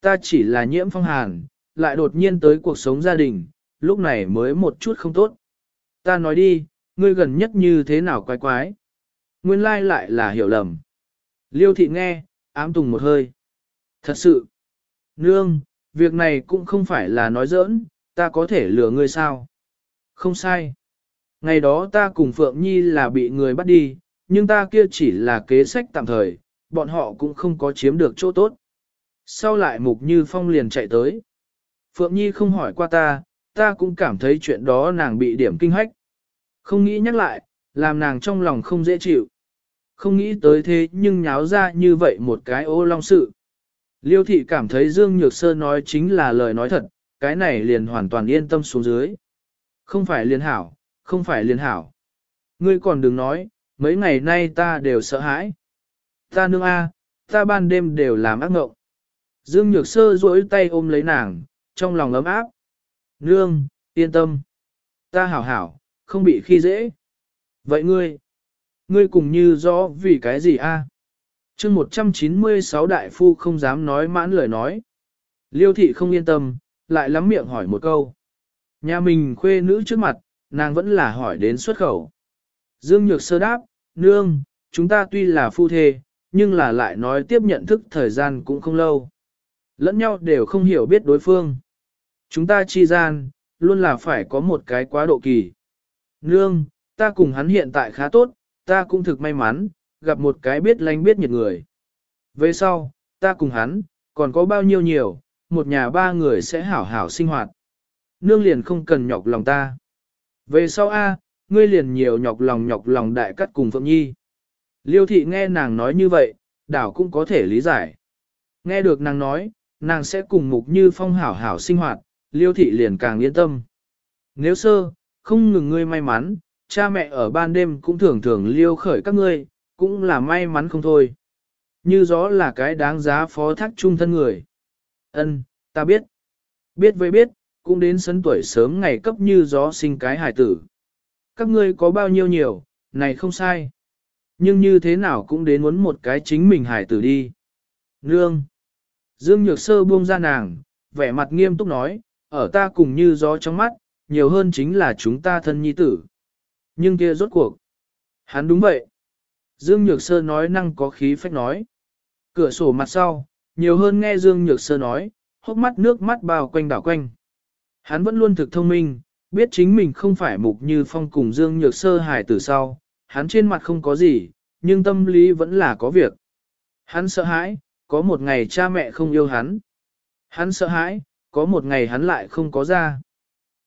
S1: Ta chỉ là nhiễm phong hàn, lại đột nhiên tới cuộc sống gia đình, lúc này mới một chút không tốt. Ta nói đi, ngươi gần nhất như thế nào quái quái. Nguyên lai lại là hiểu lầm. Liêu thị nghe, ám tùng một hơi. Thật sự, nương, việc này cũng không phải là nói giỡn, ta có thể lừa ngươi sao? Không sai. Ngày đó ta cùng Phượng Nhi là bị người bắt đi, nhưng ta kia chỉ là kế sách tạm thời, bọn họ cũng không có chiếm được chỗ tốt. Sau lại Mục Như Phong liền chạy tới. Phượng Nhi không hỏi qua ta, ta cũng cảm thấy chuyện đó nàng bị điểm kinh hách. Không nghĩ nhắc lại, làm nàng trong lòng không dễ chịu. Không nghĩ tới thế nhưng nháo ra như vậy một cái ô long sự. Liêu thị cảm thấy Dương Nhược Sơ nói chính là lời nói thật, cái này liền hoàn toàn yên tâm xuống dưới. Không phải liên hảo, không phải liên hảo. Ngươi còn đừng nói, mấy ngày nay ta đều sợ hãi. Ta nương a, ta ban đêm đều làm ác mộng. Dương Nhược Sơ duỗi tay ôm lấy nàng, trong lòng ấm áp. Nương, yên tâm. Ta hảo hảo, không bị khi dễ. Vậy ngươi, ngươi cùng như rõ vì cái gì a? À? chương 196 đại phu không dám nói mãn lời nói. Liêu thị không yên tâm, lại lắm miệng hỏi một câu. Nhà mình khuê nữ trước mặt, nàng vẫn là hỏi đến xuất khẩu. Dương Nhược sơ đáp, nương, chúng ta tuy là phu thê, nhưng là lại nói tiếp nhận thức thời gian cũng không lâu. Lẫn nhau đều không hiểu biết đối phương. Chúng ta chi gian, luôn là phải có một cái quá độ kỳ. Nương, ta cùng hắn hiện tại khá tốt, ta cũng thực may mắn, gặp một cái biết lanh biết nhiệt người. Về sau, ta cùng hắn, còn có bao nhiêu nhiều, một nhà ba người sẽ hảo hảo sinh hoạt. Nương liền không cần nhọc lòng ta. Về sau A, ngươi liền nhiều nhọc lòng nhọc lòng đại cắt cùng Phượng Nhi. Liêu thị nghe nàng nói như vậy, đảo cũng có thể lý giải. Nghe được nàng nói, nàng sẽ cùng mục như phong hảo hảo sinh hoạt, liêu thị liền càng yên tâm. Nếu sơ, không ngừng ngươi may mắn, cha mẹ ở ban đêm cũng thường thường liêu khởi các ngươi, cũng là may mắn không thôi. Như gió là cái đáng giá phó thác trung thân người. Ân, ta biết. Biết với biết, cũng đến sân tuổi sớm ngày cấp như gió sinh cái hài tử. Các ngươi có bao nhiêu nhiều, này không sai. Nhưng như thế nào cũng đến muốn một cái chính mình hài tử đi. Nương. Dương Nhược Sơ buông ra nàng, vẻ mặt nghiêm túc nói, ở ta cùng như gió trong mắt, nhiều hơn chính là chúng ta thân nhi tử. Nhưng kia rốt cuộc. Hắn đúng vậy. Dương Nhược Sơ nói năng có khí phách nói. Cửa sổ mặt sau, nhiều hơn nghe Dương Nhược Sơ nói, hốc mắt nước mắt bao quanh đảo quanh. Hắn vẫn luôn thực thông minh, biết chính mình không phải mục như phong cùng Dương Nhược Sơ hài từ sau, hắn trên mặt không có gì, nhưng tâm lý vẫn là có việc. Hắn sợ hãi, có một ngày cha mẹ không yêu hắn. Hắn sợ hãi, có một ngày hắn lại không có ra.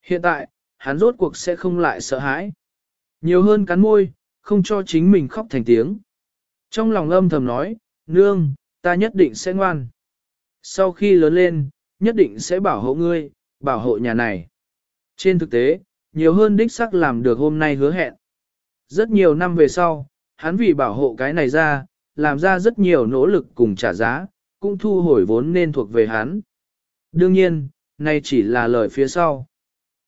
S1: Hiện tại, hắn rốt cuộc sẽ không lại sợ hãi. Nhiều hơn cắn môi, không cho chính mình khóc thành tiếng. Trong lòng âm thầm nói, nương, ta nhất định sẽ ngoan. Sau khi lớn lên, nhất định sẽ bảo hộ ngươi, bảo hộ nhà này. Trên thực tế, nhiều hơn đích sắc làm được hôm nay hứa hẹn. Rất nhiều năm về sau, hắn vì bảo hộ cái này ra, làm ra rất nhiều nỗ lực cùng trả giá, cũng thu hồi vốn nên thuộc về hắn. Đương nhiên, nay chỉ là lời phía sau.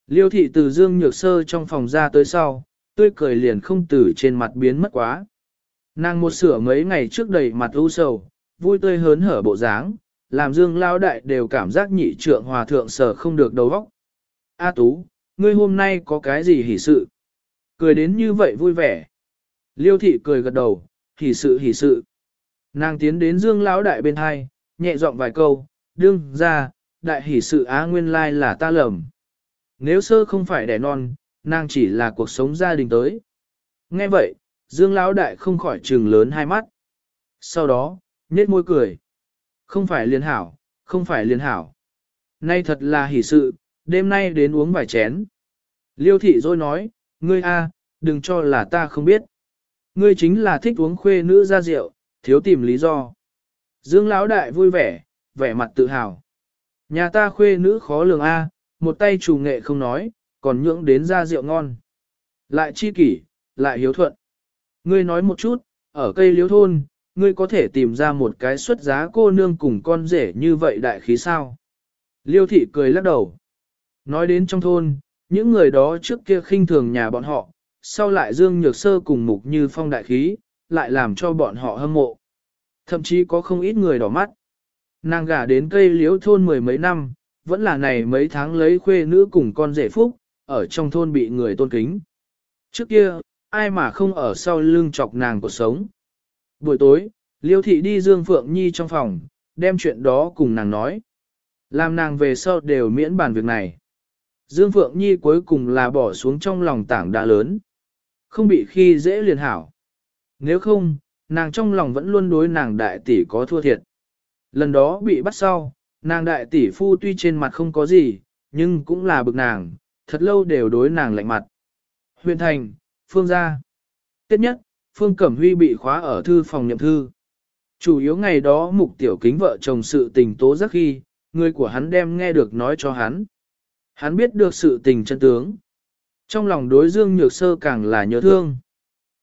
S1: Liêu thị từ Dương Nhược Sơ trong phòng ra tới sau, tươi cười liền không từ trên mặt biến mất quá. Nàng một sửa mấy ngày trước đầy mặt u sầu, vui tươi hớn hở bộ dáng, làm Dương Lao Đại đều cảm giác nhị trượng hòa thượng sở không được đầu óc. A Tú, ngươi hôm nay có cái gì hỉ sự? Cười đến như vậy vui vẻ. Liêu thị cười gật đầu, hỉ sự hỉ sự. Nàng tiến đến Dương Lão Đại bên hai, nhẹ giọng vài câu, đương ra, đại hỉ sự á nguyên lai là ta lầm. Nếu sơ không phải đẻ non, nàng chỉ là cuộc sống gia đình tới. Nghe vậy, Dương Lão Đại không khỏi trừng lớn hai mắt. Sau đó, nhếch môi cười. Không phải liên hảo, không phải liên hảo. Nay thật là hỉ sự, đêm nay đến uống vài chén. Liêu thị rồi nói, ngươi a, đừng cho là ta không biết. Ngươi chính là thích uống khuê nữ ra rượu, thiếu tìm lý do. Dương Lão Đại vui vẻ, vẻ mặt tự hào. Nhà ta khuê nữ khó lường A, một tay chủ nghệ không nói, còn nhưỡng đến ra rượu ngon. Lại chi kỷ, lại hiếu thuận. Ngươi nói một chút, ở cây liếu thôn, ngươi có thể tìm ra một cái xuất giá cô nương cùng con rể như vậy đại khí sao? Liêu thị cười lắc đầu. Nói đến trong thôn, những người đó trước kia khinh thường nhà bọn họ, sau lại dương nhược sơ cùng mục như phong đại khí, lại làm cho bọn họ hâm mộ. Thậm chí có không ít người đỏ mắt. Nàng gả đến cây liễu thôn mười mấy năm, vẫn là này mấy tháng lấy khuê nữ cùng con rể phúc, ở trong thôn bị người tôn kính. Trước kia, ai mà không ở sau lưng chọc nàng cuộc sống. Buổi tối, Liêu thị đi Dương Phượng Nhi trong phòng, đem chuyện đó cùng nàng nói. Làm nàng về sau đều miễn bàn việc này. Dương Phượng Nhi cuối cùng là bỏ xuống trong lòng tảng đã lớn. Không bị khi dễ liền hảo. Nếu không, nàng trong lòng vẫn luôn đối nàng đại tỷ có thua thiệt. Lần đó bị bắt sau, nàng đại tỷ phu tuy trên mặt không có gì, nhưng cũng là bực nàng, thật lâu đều đối nàng lạnh mặt. Huyền thành, phương gia. Tiếp nhất, phương Cẩm Huy bị khóa ở thư phòng nhậm thư. Chủ yếu ngày đó mục tiểu kính vợ chồng sự tình tố giác khi, người của hắn đem nghe được nói cho hắn. Hắn biết được sự tình chân tướng. Trong lòng đối dương nhược sơ càng là nhớ thương.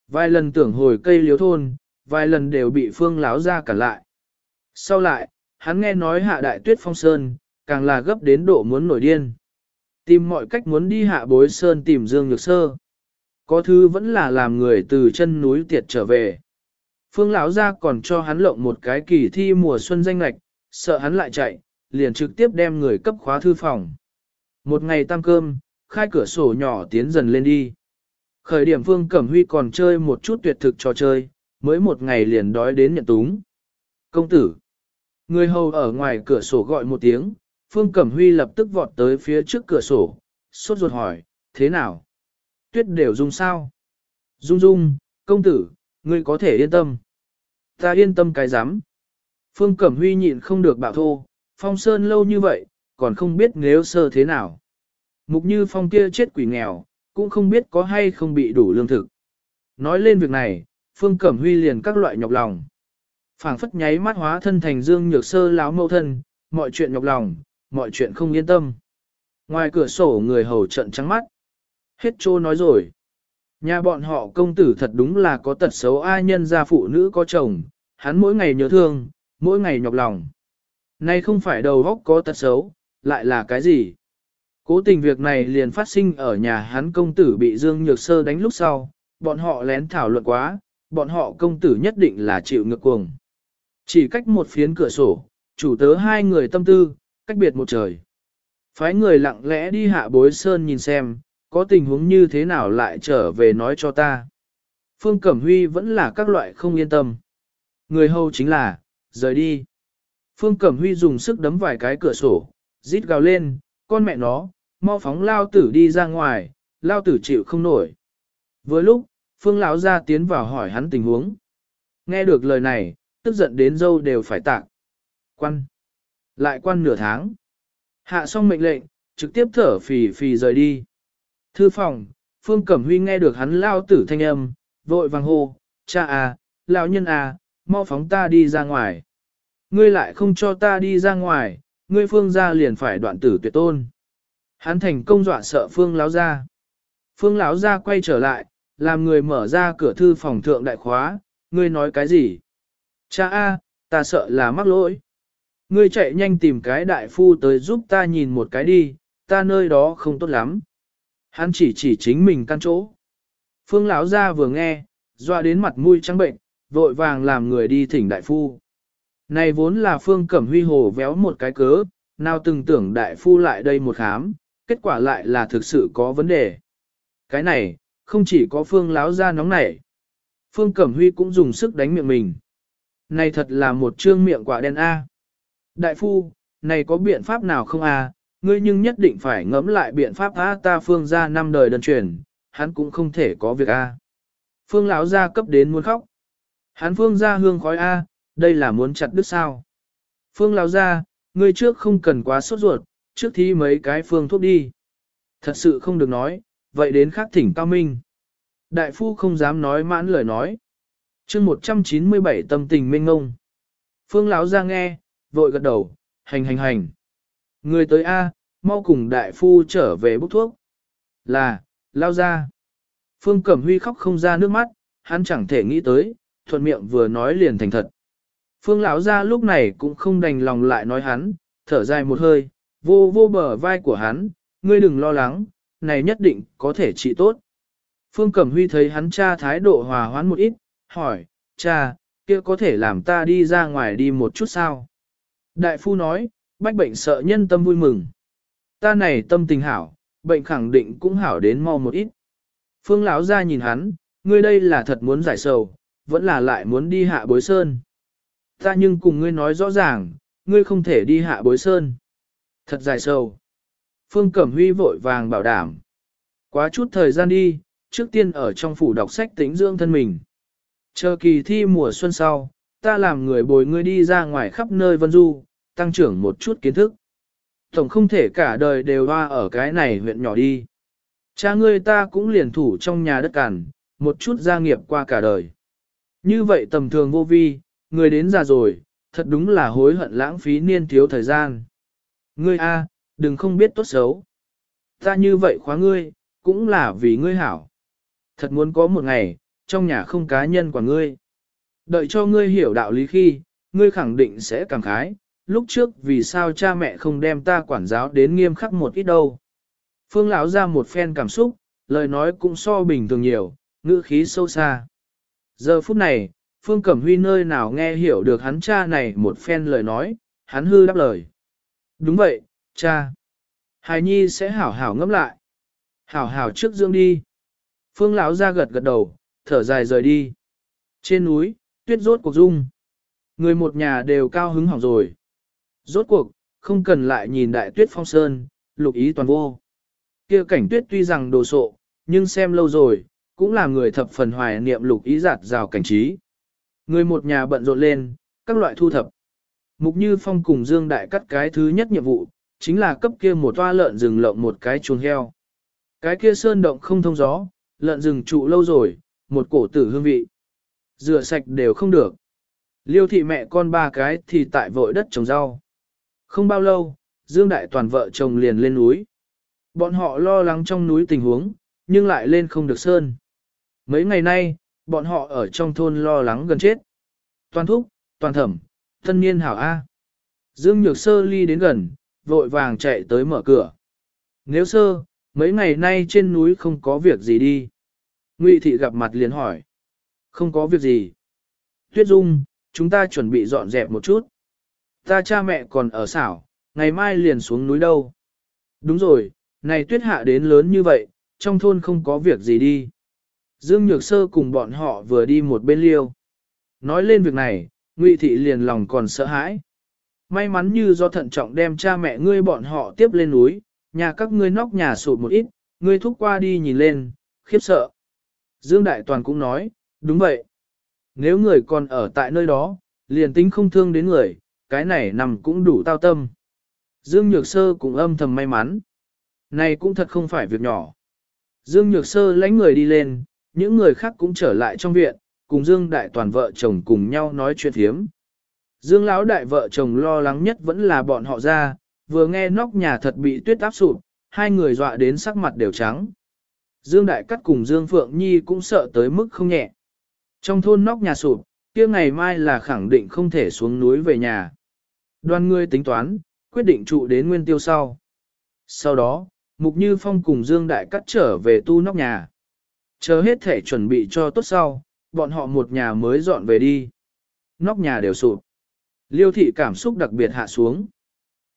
S1: Vài lần tưởng hồi cây liếu thôn, vài lần đều bị phương láo ra cản lại. Sau lại, hắn nghe nói hạ đại tuyết phong sơn, càng là gấp đến độ muốn nổi điên. Tìm mọi cách muốn đi hạ bối sơn tìm Dương Nhược Sơ. Có thứ vẫn là làm người từ chân núi tiệt trở về. Phương lão ra còn cho hắn lộng một cái kỳ thi mùa xuân danh lạch, sợ hắn lại chạy, liền trực tiếp đem người cấp khóa thư phòng. Một ngày tăng cơm, khai cửa sổ nhỏ tiến dần lên đi. Khởi điểm Phương Cẩm Huy còn chơi một chút tuyệt thực trò chơi, mới một ngày liền đói đến nhận túng. Công tử! Người hầu ở ngoài cửa sổ gọi một tiếng, Phương Cẩm Huy lập tức vọt tới phía trước cửa sổ, sốt ruột hỏi, thế nào? Tuyết đều dung sao? Dung dung, công tử, ngươi có thể yên tâm. Ta yên tâm cái dám. Phương Cẩm Huy nhịn không được bạo thô, phong sơn lâu như vậy, còn không biết nếu sơ thế nào. Mục như phong kia chết quỷ nghèo, cũng không biết có hay không bị đủ lương thực. Nói lên việc này, Phương Cẩm Huy liền các loại nhọc lòng phảng phất nháy mắt hóa thân thành dương nhược sơ láo mâu thân, mọi chuyện nhọc lòng, mọi chuyện không yên tâm. Ngoài cửa sổ người hầu trận trắng mắt. Hết trô nói rồi. Nhà bọn họ công tử thật đúng là có tật xấu ai nhân gia phụ nữ có chồng, hắn mỗi ngày nhớ thương, mỗi ngày nhọc lòng. Nay không phải đầu góc có tật xấu, lại là cái gì? Cố tình việc này liền phát sinh ở nhà hắn công tử bị Dương Nhược Sơ đánh lúc sau, bọn họ lén thảo luận quá, bọn họ công tử nhất định là chịu ngược cuồng. Chỉ cách một phiến cửa sổ, chủ tớ hai người tâm tư, cách biệt một trời. Phái người lặng lẽ đi hạ bối sơn nhìn xem, có tình huống như thế nào lại trở về nói cho ta. Phương Cẩm Huy vẫn là các loại không yên tâm. Người hầu chính là, rời đi. Phương Cẩm Huy dùng sức đấm vài cái cửa sổ, rít gào lên, con mẹ nó, mau phóng lao tử đi ra ngoài, lao tử chịu không nổi. Với lúc, Phương lão ra tiến vào hỏi hắn tình huống. Nghe được lời này, tức giận đến dâu đều phải tạc. Quan. Lại quan nửa tháng. Hạ xong mệnh lệnh, trực tiếp thở phì phì rời đi. Thư phòng, Phương Cẩm Huy nghe được hắn lao tử thanh âm, vội vàng hô, cha à, lão nhân à, mau phóng ta đi ra ngoài. Ngươi lại không cho ta đi ra ngoài, ngươi phương gia liền phải đoạn tử tuyệt tôn. Hắn thành công dọa sợ phương lão gia. Phương lão gia quay trở lại, làm người mở ra cửa thư phòng thượng đại khóa, ngươi nói cái gì? Cha A, ta sợ là mắc lỗi. Ngươi chạy nhanh tìm cái đại phu tới giúp ta nhìn một cái đi, ta nơi đó không tốt lắm. Hắn chỉ chỉ chính mình căn chỗ. Phương lão ra vừa nghe, doa đến mặt mũi trắng bệnh, vội vàng làm người đi thỉnh đại phu. Này vốn là Phương Cẩm Huy hồ véo một cái cớ, nào từng tưởng đại phu lại đây một khám, kết quả lại là thực sự có vấn đề. Cái này, không chỉ có Phương láo ra nóng nảy. Phương Cẩm Huy cũng dùng sức đánh miệng mình. Này thật là một trương miệng quả đen A. Đại phu, này có biện pháp nào không A, ngươi nhưng nhất định phải ngẫm lại biện pháp A ta Phương ra năm đời đơn truyền, hắn cũng không thể có việc A. Phương lão gia cấp đến muốn khóc. Hắn Phương ra hương khói A, đây là muốn chặt đứt sao. Phương lão gia ngươi trước không cần quá sốt ruột, trước thi mấy cái phương thuốc đi. Thật sự không được nói, vậy đến khắc thỉnh cao minh. Đại phu không dám nói mãn lời nói. chương 197 tâm tình minh ngông. Phương lão ra nghe, vội gật đầu, hành hành hành. Người tới A, mau cùng đại phu trở về bốc thuốc. Là, lao ra. Phương Cẩm Huy khóc không ra nước mắt, hắn chẳng thể nghĩ tới, thuận miệng vừa nói liền thành thật. Phương lão ra lúc này cũng không đành lòng lại nói hắn, thở dài một hơi, vô vô bờ vai của hắn, ngươi đừng lo lắng, này nhất định có thể trị tốt. Phương Cẩm Huy thấy hắn cha thái độ hòa hoãn một ít, hỏi, cha, kia có thể làm ta đi ra ngoài đi một chút sao? Đại phu nói, bách bệnh sợ nhân tâm vui mừng. Ta này tâm tình hảo, bệnh khẳng định cũng hảo đến mau một ít. Phương lão ra nhìn hắn, ngươi đây là thật muốn giải sầu, vẫn là lại muốn đi hạ bối sơn. Ta nhưng cùng ngươi nói rõ ràng, ngươi không thể đi hạ bối sơn. Thật dài sầu. Phương Cẩm Huy vội vàng bảo đảm. Quá chút thời gian đi, trước tiên ở trong phủ đọc sách tính dưỡng thân mình. Chờ kỳ thi mùa xuân sau, ta làm người bồi ngươi đi ra ngoài khắp nơi vân du, tăng trưởng một chút kiến thức. Tổng không thể cả đời đều hoa ở cái này huyện nhỏ đi. Cha ngươi ta cũng liền thủ trong nhà đất cằn, một chút gia nghiệp qua cả đời. Như vậy tầm thường vô vi, người đến già rồi, thật đúng là hối hận lãng phí niên thiếu thời gian. Ngươi a, đừng không biết tốt xấu. Ta như vậy khóa ngươi, cũng là vì ngươi hảo. Thật muốn có một ngày, trong nhà không cá nhân của ngươi. Đợi cho ngươi hiểu đạo lý khi, ngươi khẳng định sẽ cảm khái, lúc trước vì sao cha mẹ không đem ta quản giáo đến nghiêm khắc một ít đâu. Phương lão ra một phen cảm xúc, lời nói cũng so bình thường nhiều, ngữ khí sâu xa. Giờ phút này, Phương Cẩm Huy nơi nào nghe hiểu được hắn cha này một phen lời nói, hắn hư đáp lời. Đúng vậy, cha. Hài Nhi sẽ hảo hảo ngẫm lại. Hảo hảo trước dương đi. Phương lão ra gật gật đầu, thở dài rời đi. Trên núi, tuyết rốt cuộc dung. Người một nhà đều cao hứng hỏng rồi. Rốt cuộc, không cần lại nhìn đại tuyết phong sơn, lục ý toàn vô. kia cảnh tuyết tuy rằng đồ sộ, nhưng xem lâu rồi, cũng là người thập phần hoài niệm lục ý giạt rào cảnh trí. Người một nhà bận rộn lên, các loại thu thập. Mục Như Phong cùng Dương Đại cắt cái thứ nhất nhiệm vụ, chính là cấp kia một toa lợn rừng lộng một cái chuồng heo. Cái kia sơn động không thông gió, lợn rừng trụ lâu rồi, một cổ tử hương vị. Rửa sạch đều không được. Liêu thị mẹ con ba cái thì tại vội đất trồng rau. Không bao lâu, Dương Đại toàn vợ chồng liền lên núi. Bọn họ lo lắng trong núi tình huống, nhưng lại lên không được sơn. Mấy ngày nay, bọn họ ở trong thôn lo lắng gần chết. Toàn thúc, toàn thẩm, thân niên hảo A. Dương Nhược Sơ ly đến gần, vội vàng chạy tới mở cửa. Nếu sơ, mấy ngày nay trên núi không có việc gì đi. Ngụy thị gặp mặt liền hỏi. Không có việc gì. Tuyết Dung, chúng ta chuẩn bị dọn dẹp một chút. Ta cha mẹ còn ở xảo, ngày mai liền xuống núi đâu. Đúng rồi, này tuyết hạ đến lớn như vậy, trong thôn không có việc gì đi. Dương Nhược Sơ cùng bọn họ vừa đi một bên liêu. Nói lên việc này, Ngụy Thị liền lòng còn sợ hãi. May mắn như do thận trọng đem cha mẹ ngươi bọn họ tiếp lên núi, nhà các ngươi nóc nhà sụt một ít, ngươi thúc qua đi nhìn lên, khiếp sợ. Dương Đại Toàn cũng nói, đúng vậy. Nếu người còn ở tại nơi đó, liền tính không thương đến người, cái này nằm cũng đủ tao tâm. Dương Nhược Sơ cũng âm thầm may mắn. Này cũng thật không phải việc nhỏ. Dương Nhược Sơ lãnh người đi lên, những người khác cũng trở lại trong viện, cùng Dương Đại Toàn vợ chồng cùng nhau nói chuyện thiếm. Dương Lão Đại vợ chồng lo lắng nhất vẫn là bọn họ ra, vừa nghe nóc nhà thật bị tuyết áp sụp, hai người dọa đến sắc mặt đều trắng. Dương Đại Cắt cùng Dương Phượng Nhi cũng sợ tới mức không nhẹ. Trong thôn nóc nhà sụp, kia ngày mai là khẳng định không thể xuống núi về nhà. Đoàn người tính toán, quyết định trụ đến nguyên tiêu sau. Sau đó, Mục Như Phong cùng Dương Đại cắt trở về tu nóc nhà. Chờ hết thể chuẩn bị cho tốt sau, bọn họ một nhà mới dọn về đi. Nóc nhà đều sụp. Liêu thị cảm xúc đặc biệt hạ xuống.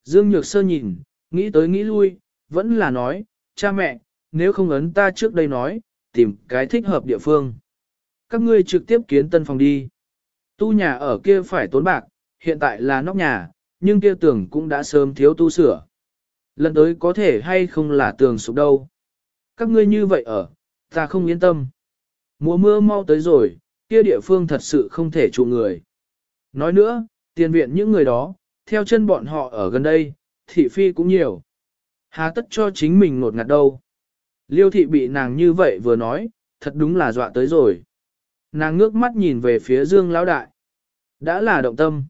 S1: Dương Nhược Sơ nhìn, nghĩ tới nghĩ lui, vẫn là nói, cha mẹ, nếu không ấn ta trước đây nói, tìm cái thích hợp địa phương. Các ngươi trực tiếp kiến tân phòng đi. Tu nhà ở kia phải tốn bạc, hiện tại là nóc nhà, nhưng kia tường cũng đã sớm thiếu tu sửa. Lần tới có thể hay không là tường sụp đâu. Các ngươi như vậy ở, ta không yên tâm. Mùa mưa mau tới rồi, kia địa phương thật sự không thể trụ người. Nói nữa, tiền viện những người đó, theo chân bọn họ ở gần đây, thị phi cũng nhiều. Hà tất cho chính mình ngột ngạt đâu. Liêu thị bị nàng như vậy vừa nói, thật đúng là dọa tới rồi. Nàng ngước mắt nhìn về phía Dương Lão Đại. Đã là động tâm.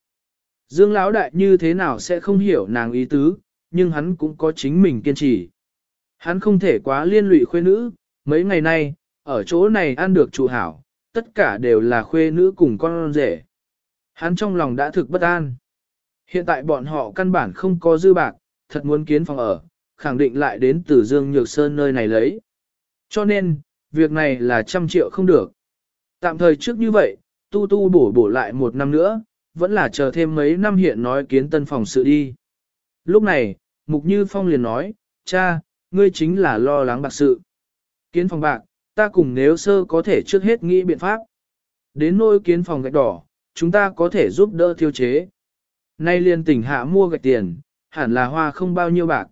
S1: Dương Lão Đại như thế nào sẽ không hiểu nàng ý tứ, nhưng hắn cũng có chính mình kiên trì. Hắn không thể quá liên lụy khuê nữ, mấy ngày nay, ở chỗ này ăn được trụ hảo, tất cả đều là khuê nữ cùng con rể. Hắn trong lòng đã thực bất an. Hiện tại bọn họ căn bản không có dư bạc, thật muốn kiến phòng ở, khẳng định lại đến từ Dương Nhược Sơn nơi này lấy. Cho nên, việc này là trăm triệu không được. Tạm thời trước như vậy, tu tu bổ bổ lại một năm nữa, vẫn là chờ thêm mấy năm hiện nói kiến tân phòng sự đi. Lúc này, Mục Như Phong liền nói, cha, ngươi chính là lo lắng bạc sự. Kiến phòng bạc, ta cùng nếu sơ có thể trước hết nghĩ biện pháp. Đến nôi kiến phòng gạch đỏ, chúng ta có thể giúp đỡ thiêu chế. Nay liền tỉnh hạ mua gạch tiền, hẳn là hoa không bao nhiêu bạc.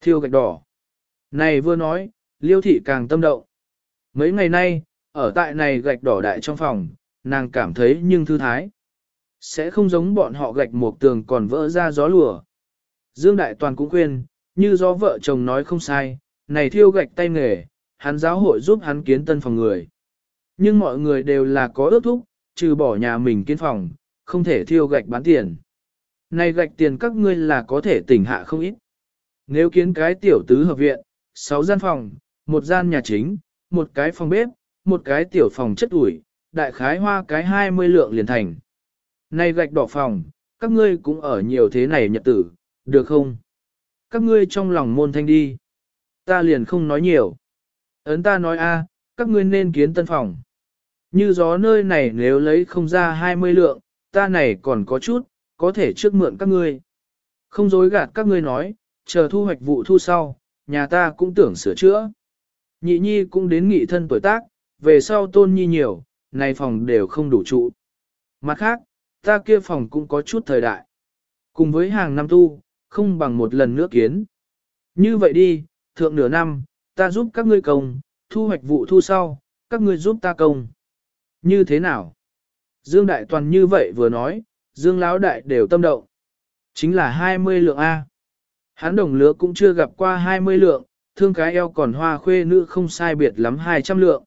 S1: Thiêu gạch đỏ. Này vừa nói, liêu thị càng tâm động. Mấy ngày nay, ở tại này gạch đỏ đại trong phòng, nàng cảm thấy nhưng thư thái. Sẽ không giống bọn họ gạch một tường còn vỡ ra gió lùa. Dương Đại Toàn cũng khuyên, như do vợ chồng nói không sai, này thiêu gạch tay nghề, hắn giáo hội giúp hắn kiến tân phòng người. Nhưng mọi người đều là có ước thúc, trừ bỏ nhà mình kiến phòng, không thể thiêu gạch bán tiền. Này gạch tiền các ngươi là có thể tỉnh hạ không ít. Nếu kiến cái tiểu tứ hợp viện, 6 gian phòng, một gian nhà chính, một cái phòng bếp, một cái tiểu phòng chất ủi, đại khái hoa cái 20 lượng liền thành. Này gạch đỏ phòng, các ngươi cũng ở nhiều thế này nhật tử, được không? Các ngươi trong lòng môn thanh đi. Ta liền không nói nhiều. Ấn ta nói a, các ngươi nên kiến tân phòng. Như gió nơi này nếu lấy không ra 20 lượng, ta này còn có chút, có thể trước mượn các ngươi. Không dối gạt các ngươi nói, chờ thu hoạch vụ thu sau, nhà ta cũng tưởng sửa chữa. Nhị nhi cũng đến nghị thân tuổi tác, về sau tôn nhi nhiều, này phòng đều không đủ trụ. Mặt khác, ta kia phòng cũng có chút thời đại. Cùng với hàng năm tu, không bằng một lần nữa kiến. Như vậy đi, thượng nửa năm, ta giúp các ngươi công, thu hoạch vụ thu sau, các ngươi giúp ta công. Như thế nào? Dương Đại Toàn như vậy vừa nói, Dương Lão Đại đều tâm động. Chính là 20 lượng A. Hán đồng lứa cũng chưa gặp qua 20 lượng, thương cái eo còn hoa khuê nữ không sai biệt lắm 200 lượng.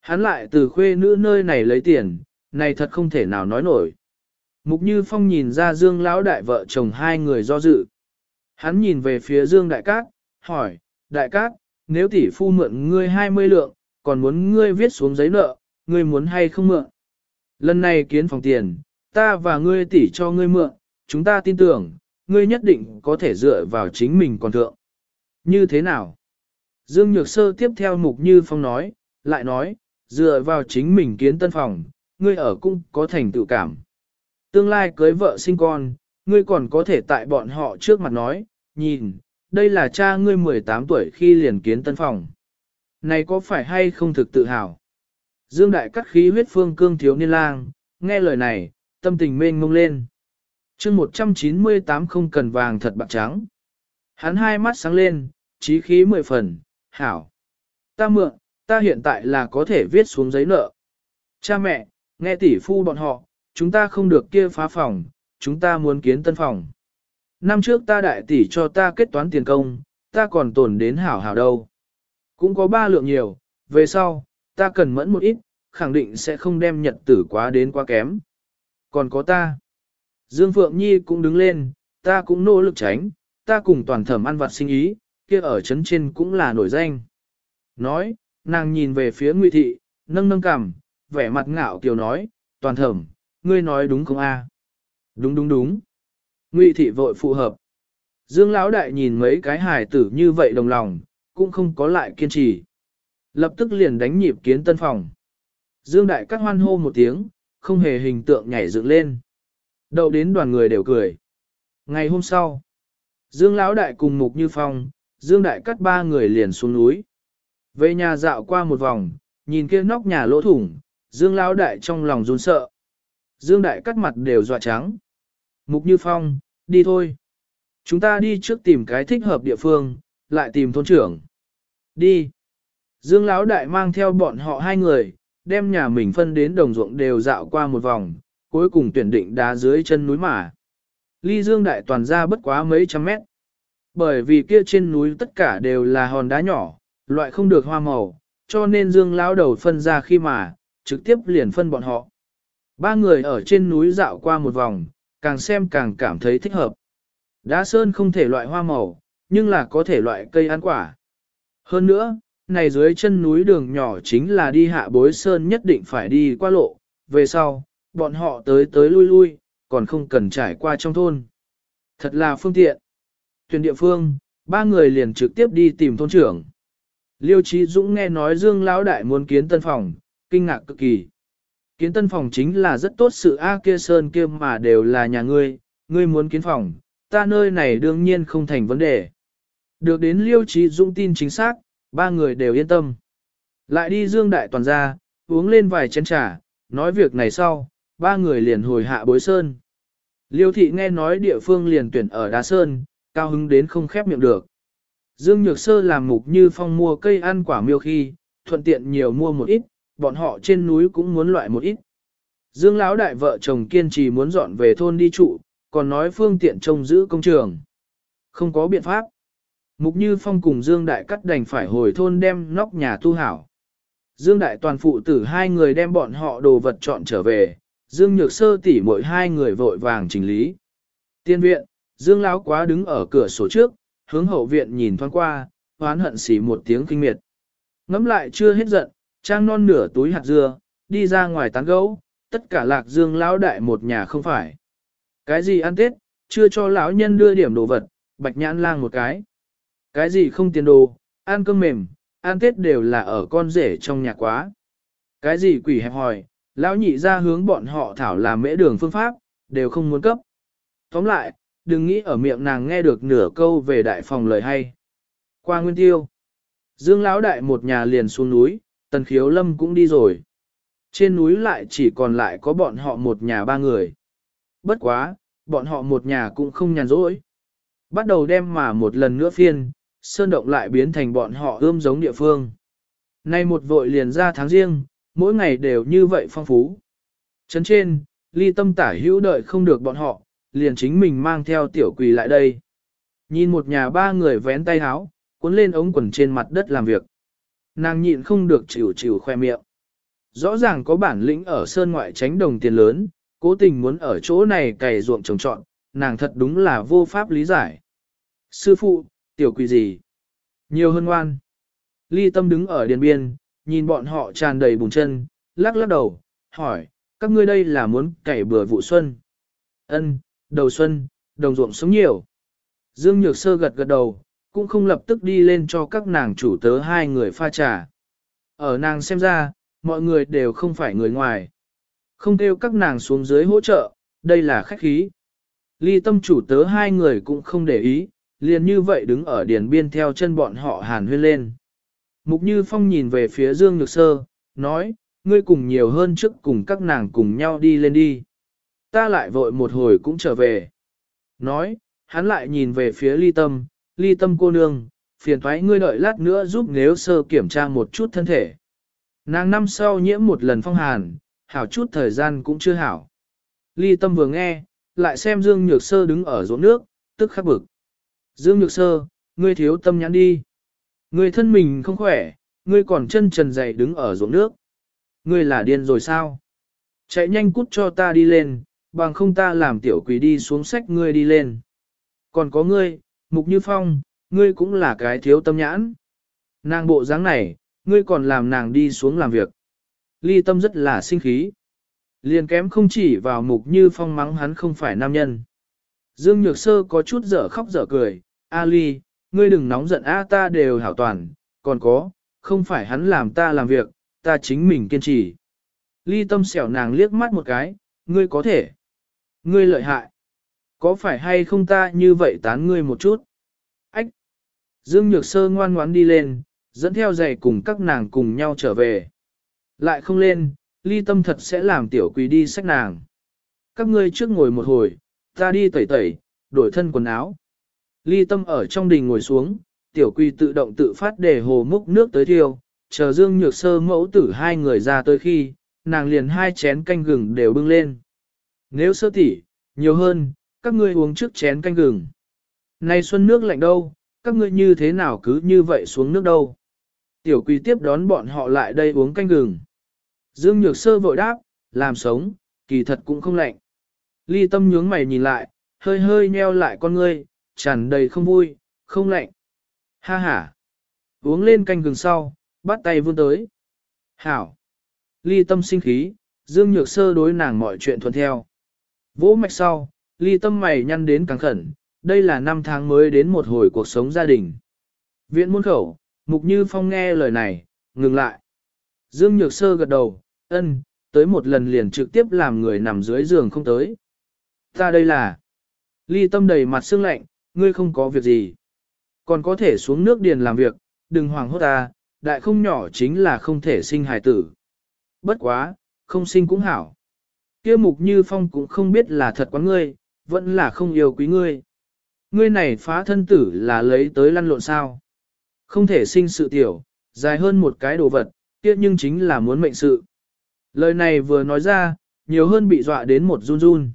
S1: Hắn lại từ khuê nữ nơi này lấy tiền, này thật không thể nào nói nổi. Mục Như Phong nhìn ra Dương Lão Đại vợ chồng hai người do dự. Hắn nhìn về phía Dương Đại Cát, hỏi, Đại Cát, nếu tỷ phu mượn ngươi 20 lượng, còn muốn ngươi viết xuống giấy nợ, ngươi muốn hay không mượn? Lần này kiến phòng tiền, ta và ngươi tỷ cho ngươi mượn, chúng ta tin tưởng, ngươi nhất định có thể dựa vào chính mình còn thượng. Như thế nào? Dương Nhược Sơ tiếp theo Mục Như Phong nói, lại nói, dựa vào chính mình kiến tân phòng, ngươi ở cung có thành tự cảm. Tương lai cưới vợ sinh con, ngươi còn có thể tại bọn họ trước mặt nói, nhìn, đây là cha ngươi 18 tuổi khi liền kiến tân phòng. Này có phải hay không thực tự hào? Dương Đại cắt khí huyết phương cương thiếu niên lang, nghe lời này, tâm tình mênh mông lên. chương 198 không cần vàng thật bạc trắng. Hắn hai mắt sáng lên, trí khí mười phần, hảo. Ta mượn, ta hiện tại là có thể viết xuống giấy nợ. Cha mẹ, nghe tỷ phu bọn họ, chúng ta không được kia phá phòng, chúng ta muốn kiến tân phòng. Năm trước ta đại tỷ cho ta kết toán tiền công, ta còn tồn đến hảo hảo đâu. Cũng có ba lượng nhiều, về sau, ta cần mẫn một ít, khẳng định sẽ không đem nhật tử quá đến quá kém. Còn có ta. Dương Phượng Nhi cũng đứng lên, ta cũng nỗ lực tránh, ta cùng toàn thẩm ăn vặt sinh ý, kia ở trấn trên cũng là nổi danh. Nói, nàng nhìn về phía Ngụy Thị, nâng nâng cằm, vẻ mặt ngạo kiều nói, toàn thẩm, ngươi nói đúng không a? Đúng đúng đúng. Ngụy thị vội phù hợp. Dương Lão Đại nhìn mấy cái hài tử như vậy đồng lòng, cũng không có lại kiên trì. Lập tức liền đánh nhịp kiến tân phòng. Dương Đại cắt hoan hô một tiếng, không hề hình tượng nhảy dựng lên. Đậu đến đoàn người đều cười. Ngày hôm sau, Dương Lão Đại cùng Mục Như Phong, Dương Đại cắt ba người liền xuống núi. Về nhà dạo qua một vòng, nhìn kia nóc nhà lỗ thủng, Dương Lão Đại trong lòng run sợ. Dương Đại cắt mặt đều dọa trắng. Mục Như Phong, đi thôi. Chúng ta đi trước tìm cái thích hợp địa phương, lại tìm thôn trưởng. Đi. Dương Lão Đại mang theo bọn họ hai người, đem nhà mình phân đến đồng ruộng đều dạo qua một vòng, cuối cùng tuyển định đá dưới chân núi mà. Ly Dương Đại toàn ra bất quá mấy trăm mét. Bởi vì kia trên núi tất cả đều là hòn đá nhỏ, loại không được hoa màu, cho nên Dương Lão đầu phân ra khi mà, trực tiếp liền phân bọn họ. Ba người ở trên núi dạo qua một vòng, càng xem càng cảm thấy thích hợp. Đá sơn không thể loại hoa màu, nhưng là có thể loại cây ăn quả. Hơn nữa, này dưới chân núi đường nhỏ chính là đi hạ bối sơn nhất định phải đi qua lộ, về sau, bọn họ tới tới lui lui, còn không cần trải qua trong thôn. Thật là phương tiện. Tuyển địa phương, ba người liền trực tiếp đi tìm thôn trưởng. Liêu Trí Dũng nghe nói Dương Lão Đại muốn kiến tân phòng, kinh ngạc cực kỳ. Kiến tân phòng chính là rất tốt sự A kia sơn kia mà đều là nhà ngươi, ngươi muốn kiến phòng, ta nơi này đương nhiên không thành vấn đề. Được đến Liêu Trí Dũng tin chính xác, ba người đều yên tâm. Lại đi Dương Đại Toàn ra, uống lên vài chén trà, nói việc này sau, ba người liền hồi hạ bối sơn. Liêu thị nghe nói địa phương liền tuyển ở Đá Sơn, cao hứng đến không khép miệng được. Dương Nhược Sơ làm mục như phong mua cây ăn quả miêu khi, thuận tiện nhiều mua một ít, bọn họ trên núi cũng muốn loại một ít. Dương Lão đại vợ chồng kiên trì muốn dọn về thôn đi trụ, còn nói phương tiện trông giữ công trường. Không có biện pháp. Mục Như Phong cùng Dương Đại Cắt đành phải hồi thôn đem nóc nhà tu hảo. Dương Đại toàn phụ tử hai người đem bọn họ đồ vật chọn trở về, Dương Nhược Sơ tỉ mỗi hai người vội vàng chỉnh lý. Tiên viện, Dương Lão quá đứng ở cửa sổ trước, hướng hậu viện nhìn thoáng qua, hoán hận xỉ một tiếng kinh miệt. Ngắm lại chưa hết giận, trang non nửa túi hạt dưa, đi ra ngoài tán gấu, tất cả lạc Dương Lão đại một nhà không phải. Cái gì ăn Tết, chưa cho lão nhân đưa điểm đồ vật, bạch nhãn lang một cái. Cái gì không tiền đồ, ăn cơm mềm, ăn Tết đều là ở con rể trong nhà quá. Cái gì quỷ hẹp hòi, lão nhị ra hướng bọn họ thảo làm mễ đường phương pháp, đều không muốn cấp. Tóm lại, đừng nghĩ ở miệng nàng nghe được nửa câu về đại phòng lời hay. Qua nguyên tiêu, Dương lão đại một nhà liền xuống núi, tần khiếu lâm cũng đi rồi. Trên núi lại chỉ còn lại có bọn họ một nhà ba người. Bất quá, bọn họ một nhà cũng không nhàn rỗi. Bắt đầu đem mà một lần nữa phiên, sơn động lại biến thành bọn họ ươm giống địa phương. Nay một vội liền ra tháng riêng, mỗi ngày đều như vậy phong phú. Trấn trên, ly tâm tả hữu đợi không được bọn họ, liền chính mình mang theo tiểu quỳ lại đây. Nhìn một nhà ba người vén tay háo, cuốn lên ống quần trên mặt đất làm việc. Nàng nhịn không được chịu chịu khoe miệng. Rõ ràng có bản lĩnh ở sơn ngoại tránh đồng tiền lớn, cố tình muốn ở chỗ này cày ruộng trồng trọn, nàng thật đúng là vô pháp lý giải. Sư phụ, tiểu quỷ gì? Nhiều hơn ngoan. Ly tâm đứng ở điền biên, nhìn bọn họ tràn đầy bùn chân, lắc lắc đầu, hỏi, các ngươi đây là muốn cày bừa vụ xuân. Ân, đầu xuân, đồng ruộng sống nhiều. Dương Nhược Sơ gật gật đầu, cũng không lập tức đi lên cho các nàng chủ tớ hai người pha trà. Ở nàng xem ra, mọi người đều không phải người ngoài. Không kêu các nàng xuống dưới hỗ trợ, đây là khách khí. Ly tâm chủ tớ hai người cũng không để ý, liền như vậy đứng ở điền biên theo chân bọn họ hàn huyên lên. Mục Như Phong nhìn về phía Dương Nhược Sơ, nói, ngươi cùng nhiều hơn trước cùng các nàng cùng nhau đi lên đi. Ta lại vội một hồi cũng trở về. Nói, hắn lại nhìn về phía ly tâm, ly tâm cô nương, phiền thoái ngươi đợi lát nữa giúp nếu sơ kiểm tra một chút thân thể. Nàng năm sau nhiễm một lần phong hàn, hảo chút thời gian cũng chưa hảo. Ly tâm vừa nghe, lại xem Dương Nhược Sơ đứng ở ruộng nước, tức khắc bực. Dương Nhược Sơ, ngươi thiếu tâm nhãn đi. Ngươi thân mình không khỏe, ngươi còn chân trần dày đứng ở ruộng nước. Ngươi là điên rồi sao? Chạy nhanh cút cho ta đi lên, bằng không ta làm tiểu quỷ đi xuống sách ngươi đi lên. Còn có ngươi, Mục Như Phong, ngươi cũng là cái thiếu tâm nhãn. Nàng bộ dáng này, ngươi còn làm nàng đi xuống làm việc. Ly tâm rất là sinh khí. Liền kém không chỉ vào Mục Như Phong mắng hắn không phải nam nhân. Dương Nhược Sơ có chút dở khóc dở cười, A Ly, ngươi đừng nóng giận a ta đều hảo toàn, còn có, không phải hắn làm ta làm việc, ta chính mình kiên trì. Ly tâm xẻo nàng liếc mắt một cái, ngươi có thể. Ngươi lợi hại. Có phải hay không ta như vậy tán ngươi một chút? Ách! Dương Nhược Sơ ngoan ngoãn đi lên, dẫn theo giày cùng các nàng cùng nhau trở về. Lại không lên, ly tâm thật sẽ làm tiểu quỳ đi sách nàng. Các ngươi trước ngồi một hồi, ta đi tẩy tẩy, đổi thân quần áo. Ly tâm ở trong đình ngồi xuống, tiểu quỳ tự động tự phát để hồ múc nước tới thiêu, chờ dương nhược sơ mẫu tử hai người ra tới khi, nàng liền hai chén canh gừng đều bưng lên. Nếu sơ tỉ, nhiều hơn, các ngươi uống trước chén canh gừng. nay xuân nước lạnh đâu, các ngươi như thế nào cứ như vậy xuống nước đâu. Tiểu quỳ tiếp đón bọn họ lại đây uống canh gừng. Dương Nhược Sơ vội đáp, làm sống, kỳ thật cũng không lạnh. Ly tâm nhướng mày nhìn lại, hơi hơi nheo lại con ngươi, tràn đầy không vui, không lạnh. Ha ha. Uống lên canh gừng sau, bắt tay vươn tới. Hảo. Ly tâm sinh khí, Dương Nhược Sơ đối nàng mọi chuyện thuận theo. Vỗ mạch sau, ly tâm mày nhăn đến càng khẩn, đây là năm tháng mới đến một hồi cuộc sống gia đình. Viện môn khẩu, Mục Như Phong nghe lời này, ngừng lại. Dương Nhược Sơ gật đầu, ân, tới một lần liền trực tiếp làm người nằm dưới giường không tới. Ta đây là, ly tâm đầy mặt sương lạnh, ngươi không có việc gì. Còn có thể xuống nước điền làm việc, đừng hoàng hốt ta, đại không nhỏ chính là không thể sinh hài tử. Bất quá, không sinh cũng hảo. kia mục như phong cũng không biết là thật quá ngươi, vẫn là không yêu quý ngươi. Ngươi này phá thân tử là lấy tới lăn lộn sao. Không thể sinh sự tiểu, dài hơn một cái đồ vật, tiếc nhưng chính là muốn mệnh sự. Lời này vừa nói ra, nhiều hơn bị dọa đến một run run.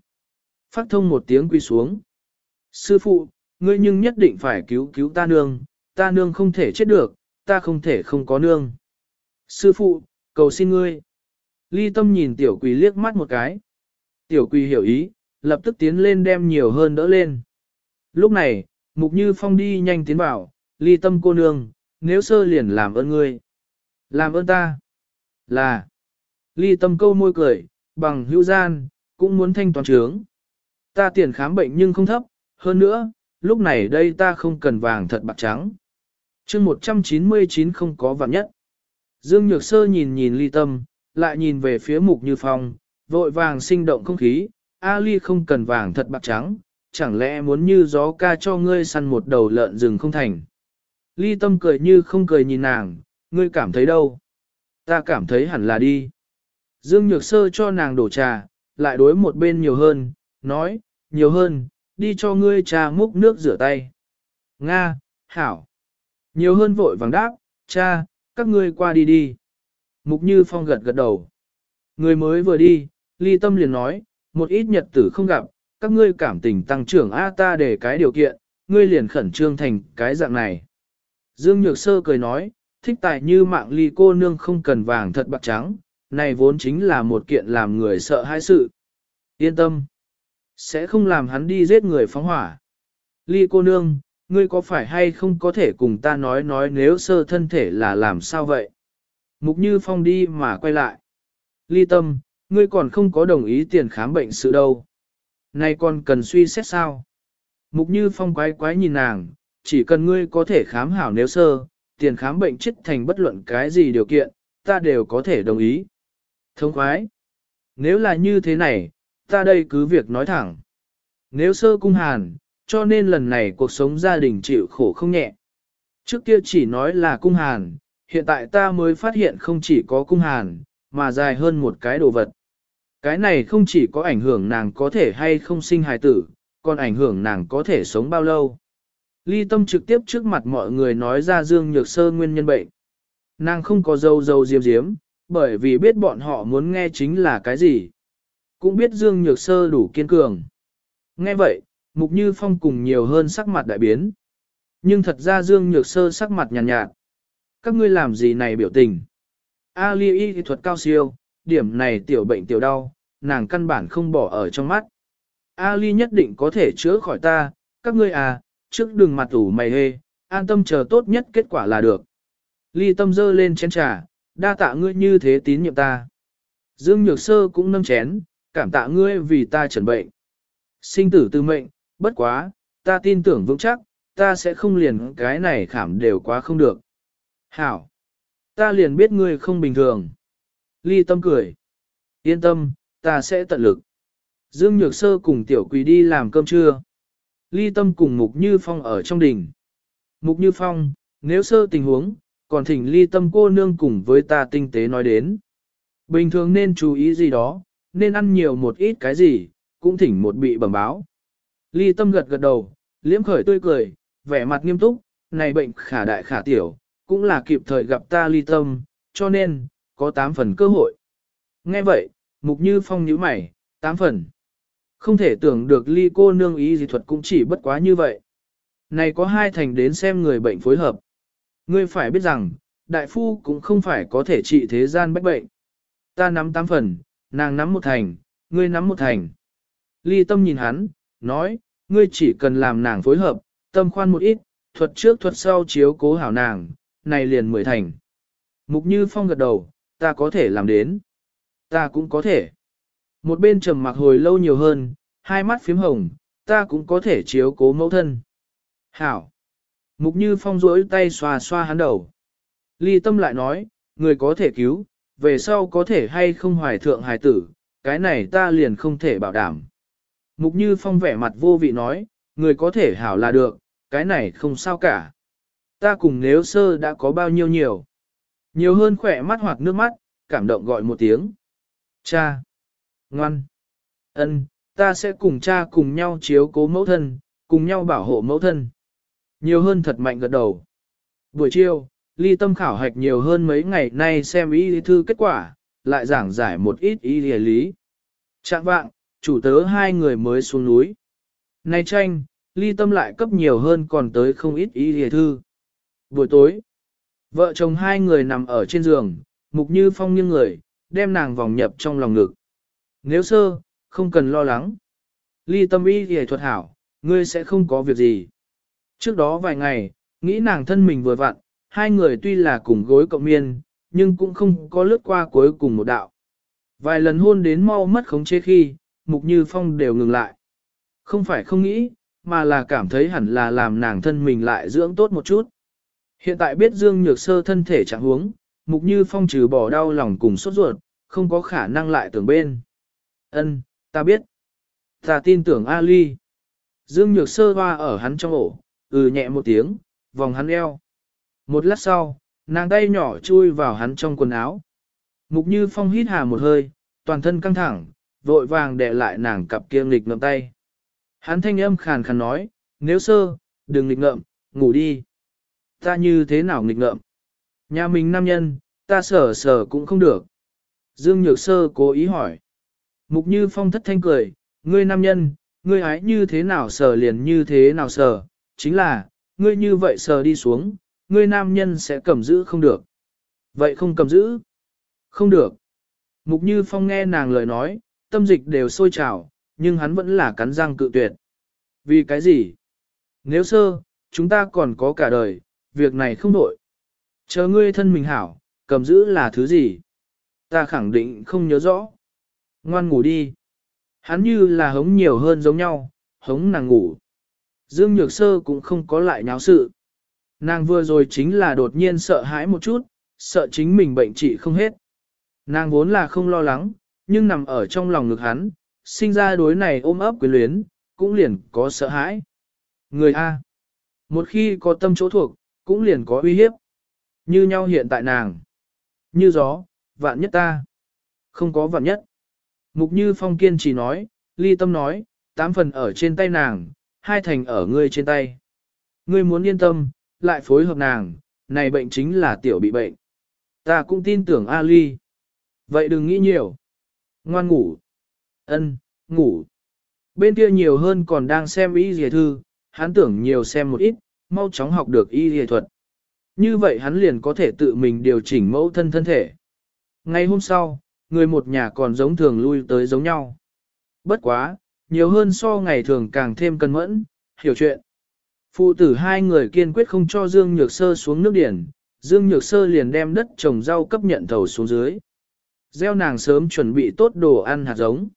S1: Phát thông một tiếng quy xuống. Sư phụ, ngươi nhưng nhất định phải cứu cứu ta nương, ta nương không thể chết được, ta không thể không có nương. Sư phụ, cầu xin ngươi. Ly tâm nhìn tiểu quỳ liếc mắt một cái. Tiểu quỳ hiểu ý, lập tức tiến lên đem nhiều hơn đỡ lên. Lúc này, mục như phong đi nhanh tiến vào, ly tâm cô nương, nếu sơ liền làm ơn ngươi. Làm ơn ta. Là. Ly tâm câu môi cười, bằng hữu gian, cũng muốn thanh toán trướng. Ta tiền khám bệnh nhưng không thấp, hơn nữa, lúc này đây ta không cần vàng thật bạc trắng. chương 199 không có vàng nhất. Dương Nhược Sơ nhìn nhìn ly tâm, lại nhìn về phía mục như phong, vội vàng sinh động không khí, Ali không cần vàng thật bạc trắng, chẳng lẽ muốn như gió ca cho ngươi săn một đầu lợn rừng không thành. Ly tâm cười như không cười nhìn nàng, ngươi cảm thấy đâu? Ta cảm thấy hẳn là đi. Dương Nhược Sơ cho nàng đổ trà, lại đối một bên nhiều hơn, nói, nhiều hơn, đi cho ngươi trà múc nước rửa tay. Nga, Hảo. Nhiều hơn vội vàng đáp, cha, các ngươi qua đi đi. Mục Như Phong gật gật đầu. Người mới vừa đi, ly tâm liền nói, một ít nhật tử không gặp, các ngươi cảm tình tăng trưởng A ta để cái điều kiện, ngươi liền khẩn trương thành cái dạng này. Dương Nhược Sơ cười nói, thích tài như mạng ly cô nương không cần vàng thật bạc trắng, này vốn chính là một kiện làm người sợ hãi sự. Yên tâm, sẽ không làm hắn đi giết người phóng hỏa. Ly cô nương, ngươi có phải hay không có thể cùng ta nói nói nếu sơ thân thể là làm sao vậy? Mục Như Phong đi mà quay lại. Ly tâm, ngươi còn không có đồng ý tiền khám bệnh sự đâu. Nay còn cần suy xét sao? Mục Như Phong quái quái nhìn nàng, chỉ cần ngươi có thể khám hảo nếu sơ, tiền khám bệnh chết thành bất luận cái gì điều kiện, ta đều có thể đồng ý. Thông khoái. Nếu là như thế này, ta đây cứ việc nói thẳng. Nếu sơ cung hàn, cho nên lần này cuộc sống gia đình chịu khổ không nhẹ. Trước kia chỉ nói là cung hàn, hiện tại ta mới phát hiện không chỉ có cung hàn, mà dài hơn một cái đồ vật. Cái này không chỉ có ảnh hưởng nàng có thể hay không sinh hài tử, còn ảnh hưởng nàng có thể sống bao lâu. Ly tâm trực tiếp trước mặt mọi người nói ra Dương Nhược Sơ nguyên nhân bệnh. Nàng không có dâu dâu diêm diếm, bởi vì biết bọn họ muốn nghe chính là cái gì. Cũng biết Dương Nhược Sơ đủ kiên cường. Nghe vậy, Mục Như Phong cùng nhiều hơn sắc mặt đại biến. Nhưng thật ra Dương Nhược Sơ sắc mặt nhàn nhạt, nhạt. Các ngươi làm gì này biểu tình? A Ly y thuật cao siêu, điểm này tiểu bệnh tiểu đau, nàng căn bản không bỏ ở trong mắt. Ali nhất định có thể chữa khỏi ta, các ngươi à, trước đừng mặt ủ mày hê, an tâm chờ tốt nhất kết quả là được. Ly tâm dơ lên chén trà, đa tạ ngươi như thế tín nhiệm ta. Dương Nhược Sơ cũng nâng chén, cảm tạ ngươi vì ta trần bệnh. Sinh tử tư mệnh, Bất quá, ta tin tưởng vững chắc, ta sẽ không liền cái này khảm đều quá không được. Hảo! Ta liền biết ngươi không bình thường. Ly tâm cười. Yên tâm, ta sẽ tận lực. Dương Nhược Sơ cùng Tiểu Quỳ đi làm cơm trưa. Ly tâm cùng Mục Như Phong ở trong đình. Mục Như Phong, nếu sơ tình huống, còn thỉnh ly tâm cô nương cùng với ta tinh tế nói đến. Bình thường nên chú ý gì đó, nên ăn nhiều một ít cái gì, cũng thỉnh một bị bẩm báo. Ly tâm gật gật đầu, liễm khởi tươi cười, vẻ mặt nghiêm túc, này bệnh khả đại khả tiểu, cũng là kịp thời gặp ta ly tâm, cho nên, có 8 phần cơ hội. Nghe vậy, mục như phong nhíu mày, 8 phần. Không thể tưởng được ly cô nương ý gì thuật cũng chỉ bất quá như vậy. Này có hai thành đến xem người bệnh phối hợp. Ngươi phải biết rằng, đại phu cũng không phải có thể trị thế gian bách bệnh. Ta nắm 8 phần, nàng nắm một thành, ngươi nắm một thành. Ly tâm nhìn hắn, nói, ngươi chỉ cần làm nàng phối hợp, tâm khoan một ít, thuật trước thuật sau chiếu cố hảo nàng, này liền mười thành. Mục Như Phong gật đầu, ta có thể làm đến. Ta cũng có thể. Một bên trầm mặc hồi lâu nhiều hơn, hai mắt phím hồng, ta cũng có thể chiếu cố mẫu thân. Hảo. Mục Như Phong rỗi tay xoa xoa hắn đầu. Ly tâm lại nói, người có thể cứu, về sau có thể hay không hoài thượng hài tử, cái này ta liền không thể bảo đảm. Mục Như Phong vẻ mặt vô vị nói, người có thể hảo là được, cái này không sao cả. Ta cùng nếu sơ đã có bao nhiêu nhiều. Nhiều hơn khỏe mắt hoặc nước mắt, cảm động gọi một tiếng. Cha! Ngoan! ân, ta sẽ cùng cha cùng nhau chiếu cố mẫu thân, cùng nhau bảo hộ mẫu thân. Nhiều hơn thật mạnh gật đầu. Buổi chiều, ly tâm khảo hạch nhiều hơn mấy ngày nay xem ý thư kết quả, lại giảng giải một ít ý lý lý. Trạng vạng, chủ tớ hai người mới xuống núi. Này tranh, ly tâm lại cấp nhiều hơn còn tới không ít ý lý thư. Buổi tối, vợ chồng hai người nằm ở trên giường, mục như phong nghiêng người, đem nàng vòng nhập trong lòng ngực. Nếu sơ, không cần lo lắng. Ly tâm y thì thuật hảo, ngươi sẽ không có việc gì. Trước đó vài ngày, nghĩ nàng thân mình vừa vặn, hai người tuy là cùng gối cộng miên, nhưng cũng không có lướt qua cuối cùng một đạo. Vài lần hôn đến mau mất khống chế khi, Mục Như Phong đều ngừng lại. Không phải không nghĩ, mà là cảm thấy hẳn là làm nàng thân mình lại dưỡng tốt một chút. Hiện tại biết Dương Nhược Sơ thân thể trạng huống, Mục Như Phong trừ bỏ đau lòng cùng sốt ruột, không có khả năng lại tưởng bên. Ân, ta biết. Ta tin tưởng Ali. Dương Nhược Sơ hoa ở hắn trong ổ, ừ nhẹ một tiếng, vòng hắn eo. Một lát sau, nàng tay nhỏ chui vào hắn trong quần áo. Mục Như Phong hít hà một hơi, toàn thân căng thẳng, vội vàng đè lại nàng cặp kia nghịch ngậm tay. Hắn thanh âm khàn khàn nói, nếu sơ, đừng nghịch ngợm, ngủ đi. Ta như thế nào nghịch ngợm? Nhà mình nam nhân, ta sở sở cũng không được. Dương Nhược Sơ cố ý hỏi. Mục Như Phong thất thanh cười, ngươi nam nhân, ngươi ái như thế nào sở liền như thế nào sở, chính là, ngươi như vậy sờ đi xuống, ngươi nam nhân sẽ cầm giữ không được. Vậy không cầm giữ? Không được. Mục Như Phong nghe nàng lời nói, tâm dịch đều sôi trào, nhưng hắn vẫn là cắn răng cự tuyệt. Vì cái gì? Nếu sơ, chúng ta còn có cả đời, việc này không đổi. Chờ ngươi thân mình hảo, cầm giữ là thứ gì? Ta khẳng định không nhớ rõ. Ngoan ngủ đi. Hắn như là hống nhiều hơn giống nhau, hống nàng ngủ. Dương Nhược Sơ cũng không có lại nháo sự. Nàng vừa rồi chính là đột nhiên sợ hãi một chút, sợ chính mình bệnh trị không hết. Nàng vốn là không lo lắng, nhưng nằm ở trong lòng ngực hắn, sinh ra đối này ôm ấp quyến luyến, cũng liền có sợ hãi. Người A. Một khi có tâm chỗ thuộc, cũng liền có uy hiếp. Như nhau hiện tại nàng. Như gió, vạn nhất ta. Không có vạn nhất. Mục như phong kiên chỉ nói, ly tâm nói, tám phần ở trên tay nàng, hai thành ở ngươi trên tay. Ngươi muốn yên tâm, lại phối hợp nàng, này bệnh chính là tiểu bị bệnh. Ta cũng tin tưởng a ly Vậy đừng nghĩ nhiều. Ngoan ngủ. Ân, ngủ. Bên kia nhiều hơn còn đang xem y dìa thư, hắn tưởng nhiều xem một ít, mau chóng học được y y thuật. Như vậy hắn liền có thể tự mình điều chỉnh mẫu thân thân thể. Ngay hôm sau, người một nhà còn giống thường lui tới giống nhau. Bất quá, nhiều hơn so ngày thường càng thêm cân mẫn, hiểu chuyện. Phụ tử hai người kiên quyết không cho Dương Nhược Sơ xuống nước điển, Dương Nhược Sơ liền đem đất trồng rau cấp nhận thầu xuống dưới. Gieo nàng sớm chuẩn bị tốt đồ ăn hạt giống.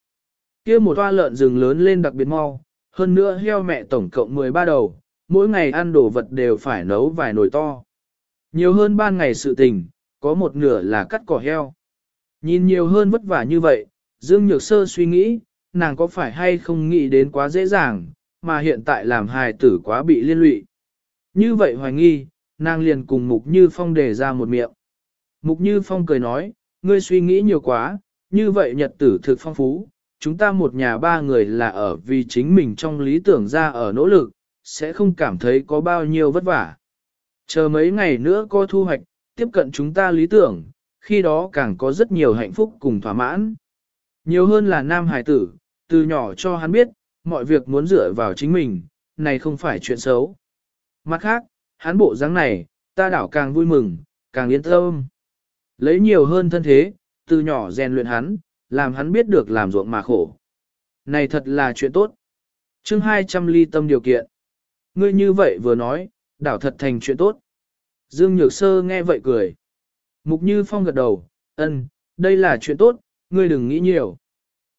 S1: kia một toa lợn rừng lớn lên đặc biệt mau, Hơn nữa heo mẹ tổng cộng 13 đầu, mỗi ngày ăn đồ vật đều phải nấu vài nồi to. Nhiều hơn ban ngày sự tình, có một nửa là cắt cỏ heo. Nhìn nhiều hơn vất vả như vậy, Dương Nhược Sơ suy nghĩ, nàng có phải hay không nghĩ đến quá dễ dàng, mà hiện tại làm hài tử quá bị liên lụy. Như vậy hoài nghi, nàng liền cùng Mục Như Phong đề ra một miệng. Mục Như Phong cười nói, ngươi suy nghĩ nhiều quá, như vậy nhật tử thực phong phú, chúng ta một nhà ba người là ở vì chính mình trong lý tưởng ra ở nỗ lực, sẽ không cảm thấy có bao nhiêu vất vả. Chờ mấy ngày nữa có thu hoạch, tiếp cận chúng ta lý tưởng, khi đó càng có rất nhiều hạnh phúc cùng thỏa mãn. Nhiều hơn là nam hải tử, từ nhỏ cho hắn biết, mọi việc muốn dựa vào chính mình, này không phải chuyện xấu. Mặt khác, hắn bộ dáng này, ta đảo càng vui mừng, càng yên tâm. Lấy nhiều hơn thân thế, từ nhỏ rèn luyện hắn, làm hắn biết được làm ruộng mà khổ. Này thật là chuyện tốt. chương 200 ly tâm điều kiện. Ngươi như vậy vừa nói, đảo thật thành chuyện tốt. Dương Nhược Sơ nghe vậy cười. Mục Như Phong gật đầu, ân, đây là chuyện tốt, ngươi đừng nghĩ nhiều.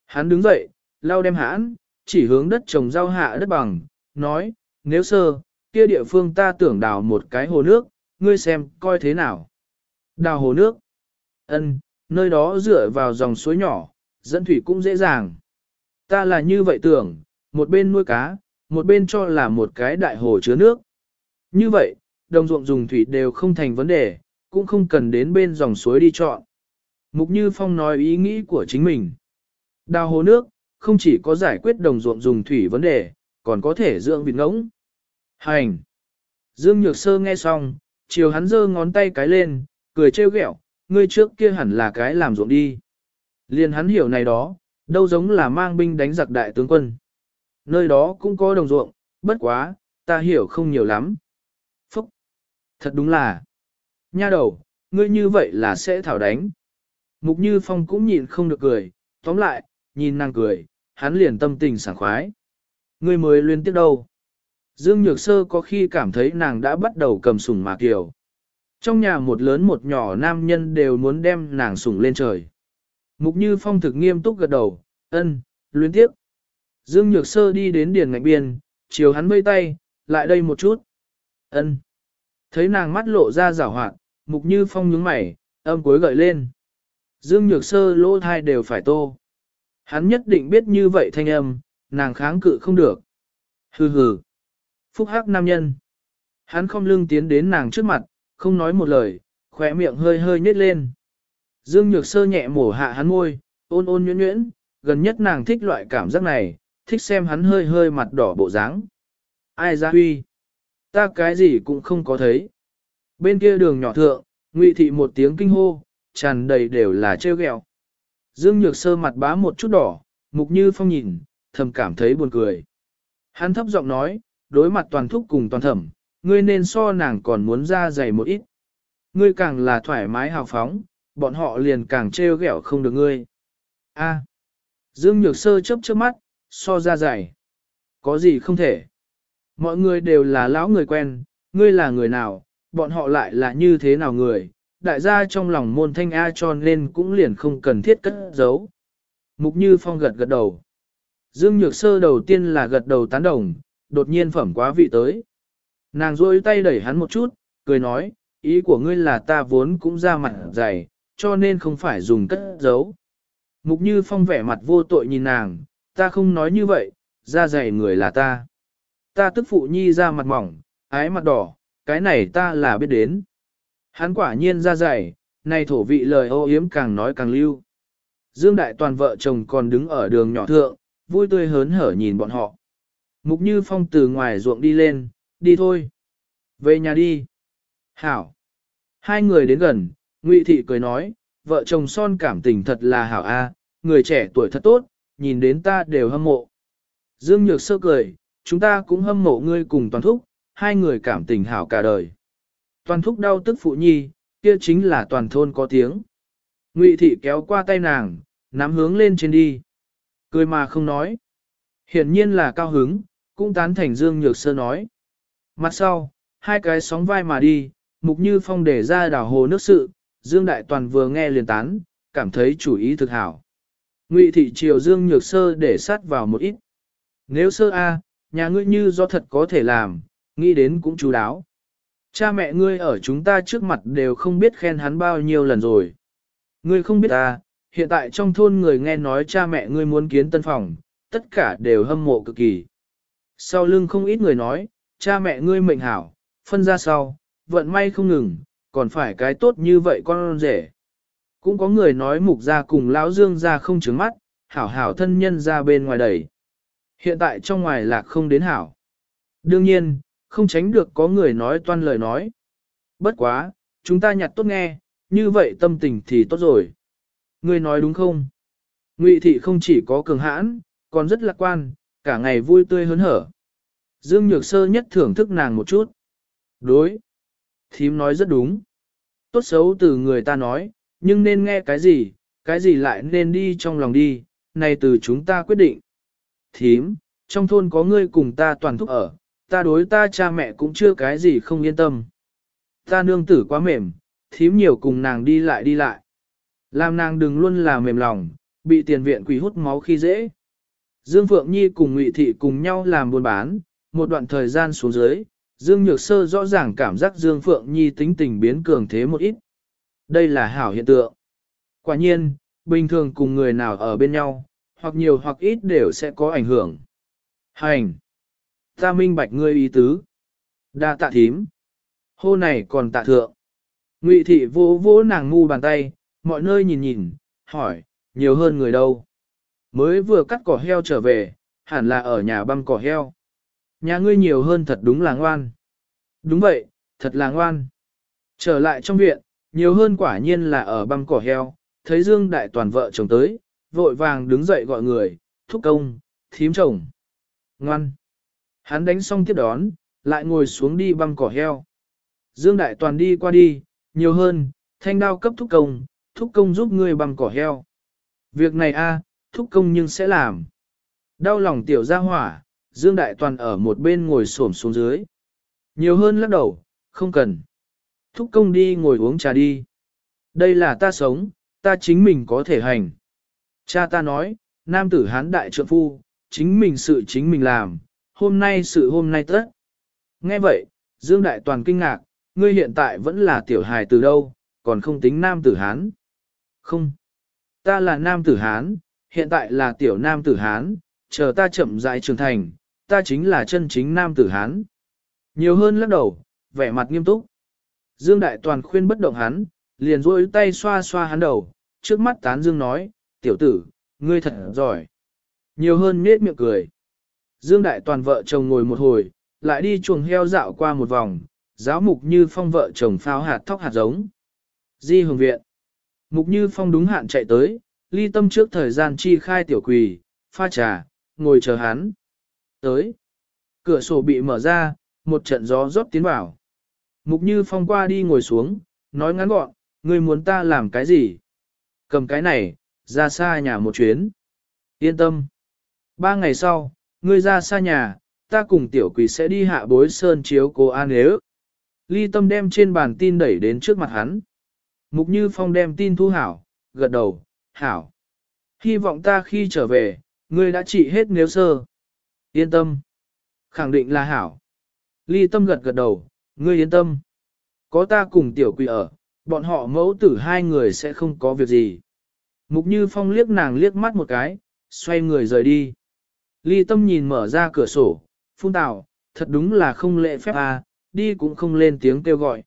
S1: Hắn đứng dậy, lau đem hãn, chỉ hướng đất trồng rau hạ đất bằng, nói, nếu sơ, kia địa phương ta tưởng đào một cái hồ nước, ngươi xem, coi thế nào. Đào hồ nước. ân, nơi đó dựa vào dòng suối nhỏ, dẫn thủy cũng dễ dàng. Ta là như vậy tưởng, một bên nuôi cá, một bên cho là một cái đại hồ chứa nước. Như vậy, đồng ruộng dùng thủy đều không thành vấn đề, cũng không cần đến bên dòng suối đi chọn. Mục Như Phong nói ý nghĩ của chính mình. Đào hồ nước, không chỉ có giải quyết đồng ruộng dùng thủy vấn đề, còn có thể dưỡng vịt ngỗng. Hành! Dương Nhược Sơ nghe xong, chiều hắn giơ ngón tay cái lên, cười trêu ghẹo, ngươi trước kia hẳn là cái làm ruộng đi. Liền hắn hiểu này đó, đâu giống là mang binh đánh giặc đại tướng quân. Nơi đó cũng có đồng ruộng, bất quá, ta hiểu không nhiều lắm. Phúc! Thật đúng là, nha đầu, ngươi như vậy là sẽ thảo đánh. Mục Như Phong cũng nhịn không được cười, tóm lại, nhìn nàng cười, hắn liền tâm tình sảng khoái. Ngươi mới liên tiếp đâu. Dương Nhược Sơ có khi cảm thấy nàng đã bắt đầu cầm sủng mà kiều. Trong nhà một lớn một nhỏ nam nhân đều muốn đem nàng sủng lên trời. Mục Như Phong thực nghiêm túc gật đầu, ân, luyến tiếp. Dương Nhược Sơ đi đến điền ngạch biên, chiều hắn vây tay, lại đây một chút. ân. Thấy nàng mắt lộ ra rảo hoạt, Mục Như Phong nhướng mày, âm cuối gợi lên. Dương Nhược Sơ lỗ thai đều phải tô. Hắn nhất định biết như vậy thanh âm, nàng kháng cự không được. Hừ hừ. Phúc hắc nam nhân. Hắn không lưng tiến đến nàng trước mặt, không nói một lời, khỏe miệng hơi hơi nhếch lên. Dương Nhược Sơ nhẹ mổ hạ hắn môi, ôn ôn nhuyễn nhuyễn, gần nhất nàng thích loại cảm giác này, thích xem hắn hơi hơi mặt đỏ bộ dáng. Ai ra huy? Ta cái gì cũng không có thấy. Bên kia đường nhỏ thượng, Ngụy thị một tiếng kinh hô, tràn đầy đều là trêu ghẹo. Dương Nhược Sơ mặt bá một chút đỏ, Mục Như Phong nhìn, thầm cảm thấy buồn cười. Hắn thấp giọng nói, đối mặt toàn thúc cùng toàn thẩm, ngươi nên so nàng còn muốn ra dày một ít. Ngươi càng là thoải mái hào phóng, bọn họ liền càng trêu ghẹo không được ngươi. A. Dương Nhược Sơ chớp chớp mắt, so ra dày. Có gì không thể. Mọi người đều là lão người quen, ngươi là người nào, bọn họ lại là như thế nào người, đại gia trong lòng môn thanh A cho nên cũng liền không cần thiết cất giấu. Mục Như Phong gật gật đầu. Dương Nhược Sơ đầu tiên là gật đầu tán đồng, đột nhiên phẩm quá vị tới. Nàng rôi tay đẩy hắn một chút, cười nói, ý của ngươi là ta vốn cũng ra mặt dày, cho nên không phải dùng cất giấu. Mục Như Phong vẻ mặt vô tội nhìn nàng, ta không nói như vậy, ra dày người là ta. Ta tức phụ nhi ra mặt mỏng, ái mặt đỏ, cái này ta là biết đến. Hắn quả nhiên ra dày, này thổ vị lời ô yếm càng nói càng lưu. Dương Đại Toàn vợ chồng còn đứng ở đường nhỏ thượng, vui tươi hớn hở nhìn bọn họ. Mục Như Phong từ ngoài ruộng đi lên, đi thôi. Về nhà đi. Hảo. Hai người đến gần, Ngụy Thị cười nói, vợ chồng son cảm tình thật là hảo a, người trẻ tuổi thật tốt, nhìn đến ta đều hâm mộ. Dương Nhược sơ cười, chúng ta cũng hâm mộ ngươi cùng toàn thúc, hai người cảm tình hảo cả đời. Toàn thúc đau tức phụ nhi, kia chính là toàn thôn có tiếng. Ngụy thị kéo qua tay nàng, nắm hướng lên trên đi. Cười mà không nói. Hiển nhiên là cao hứng, cũng tán thành Dương Nhược Sơ nói. Mặt sau, hai cái sóng vai mà đi, mục như phong để ra đảo hồ nước sự, Dương Đại Toàn vừa nghe liền tán, cảm thấy chủ ý thực hảo. Ngụy thị triều Dương Nhược Sơ để sát vào một ít. Nếu sơ A, nhà ngươi như do thật có thể làm, nghĩ đến cũng chú đáo. Cha mẹ ngươi ở chúng ta trước mặt đều không biết khen hắn bao nhiêu lần rồi. Ngươi không biết ta, hiện tại trong thôn người nghe nói cha mẹ ngươi muốn kiến tân phòng, tất cả đều hâm mộ cực kỳ. Sau lưng không ít người nói, cha mẹ ngươi mệnh hảo, phân ra sau, vận may không ngừng, còn phải cái tốt như vậy con rể. Cũng có người nói mục ra cùng lão dương ra không trứng mắt, hảo hảo thân nhân ra bên ngoài đẩy. Hiện tại trong ngoài lạc không đến hảo. Đương nhiên, không tránh được có người nói toan lời nói. Bất quá, chúng ta nhặt tốt nghe, như vậy tâm tình thì tốt rồi. Ngươi nói đúng không? Ngụy thị không chỉ có cường hãn, còn rất lạc quan, cả ngày vui tươi hớn hở. Dương Nhược Sơ nhất thưởng thức nàng một chút. Đối. Thím nói rất đúng. Tốt xấu từ người ta nói, nhưng nên nghe cái gì, cái gì lại nên đi trong lòng đi, này từ chúng ta quyết định. Thím, trong thôn có ngươi cùng ta toàn thúc ở, ta đối ta cha mẹ cũng chưa cái gì không yên tâm. Ta nương tử quá mềm, thím nhiều cùng nàng đi lại đi lại. Làm nàng đừng luôn là mềm lòng, bị tiền viện quỷ hút máu khi dễ. Dương Phượng Nhi cùng Ngụy Thị cùng nhau làm buôn bán, một đoạn thời gian xuống dưới, Dương Nhược Sơ rõ ràng cảm giác Dương Phượng Nhi tính tình biến cường thế một ít. Đây là hảo hiện tượng. Quả nhiên, bình thường cùng người nào ở bên nhau, hoặc nhiều hoặc ít đều sẽ có ảnh hưởng. Hành! Ta minh bạch ngươi ý tứ. Đa tạ thím. Hô này còn tạ thượng. Ngụy thị vỗ vỗ nàng ngu bàn tay, mọi nơi nhìn nhìn, hỏi, nhiều hơn người đâu. Mới vừa cắt cỏ heo trở về, hẳn là ở nhà băm cỏ heo. Nhà ngươi nhiều hơn thật đúng là ngoan. Đúng vậy, thật là ngoan. Trở lại trong viện, nhiều hơn quả nhiên là ở băng cỏ heo, thấy Dương Đại Toàn vợ chồng tới, vội vàng đứng dậy gọi người, thúc công, thím chồng. Ngoan. Hắn đánh xong tiếp đón, lại ngồi xuống đi băng cỏ heo. Dương Đại Toàn đi qua đi, nhiều hơn, thanh đao cấp thúc công, thúc công giúp ngươi băng cỏ heo. Việc này a, thúc công nhưng sẽ làm. Đau lòng tiểu ra hỏa, Dương Đại Toàn ở một bên ngồi xổm xuống dưới. Nhiều hơn lắc đầu, không cần. Thúc công đi ngồi uống trà đi. Đây là ta sống, ta chính mình có thể hành. Cha ta nói, nam tử hán đại trượng phu, chính mình sự chính mình làm, hôm nay sự hôm nay tất. Nghe vậy, Dương Đại Toàn kinh ngạc, ngươi hiện tại vẫn là tiểu hài từ đâu, còn không tính nam tử hán. Không, ta là nam tử hán, hiện tại là tiểu nam tử hán, chờ ta chậm rãi trưởng thành, ta chính là chân chính nam tử hán. Nhiều hơn lắc đầu, vẻ mặt nghiêm túc. Dương Đại Toàn khuyên bất động hắn, liền rôi tay xoa xoa hắn đầu, trước mắt tán Dương nói, tiểu tử, ngươi thật giỏi. Nhiều hơn nết miệng cười. Dương Đại Toàn vợ chồng ngồi một hồi, lại đi chuồng heo dạo qua một vòng, giáo mục như phong vợ chồng phao hạt thóc hạt giống. Di hồng viện. Mục như phong đúng hạn chạy tới, ly tâm trước thời gian chi khai tiểu quỳ, pha trà, ngồi chờ hắn. Tới. Cửa sổ bị mở ra, một trận gió rót tiến vào. Mục như phong qua đi ngồi xuống, nói ngắn gọn, ngươi muốn ta làm cái gì? Cầm cái này, ra xa nhà một chuyến. Yên tâm. Ba ngày sau, ngươi ra xa nhà, ta cùng tiểu quỷ sẽ đi hạ bối sơn chiếu cô an nếu. Ly tâm đem trên bàn tin đẩy đến trước mặt hắn. Mục Như Phong đem tin thu hảo, gật đầu, hảo. Hy vọng ta khi trở về, ngươi đã trị hết nếu sơ. Yên tâm. Khẳng định là hảo. Ly tâm gật gật đầu, ngươi yên tâm. Có ta cùng tiểu quỷ ở, bọn họ mẫu tử hai người sẽ không có việc gì. Mục Như Phong liếc nàng liếc mắt một cái, xoay người rời đi. Ly tâm nhìn mở ra cửa sổ, phun tào, thật đúng là không lệ phép à, đi cũng không lên tiếng kêu gọi.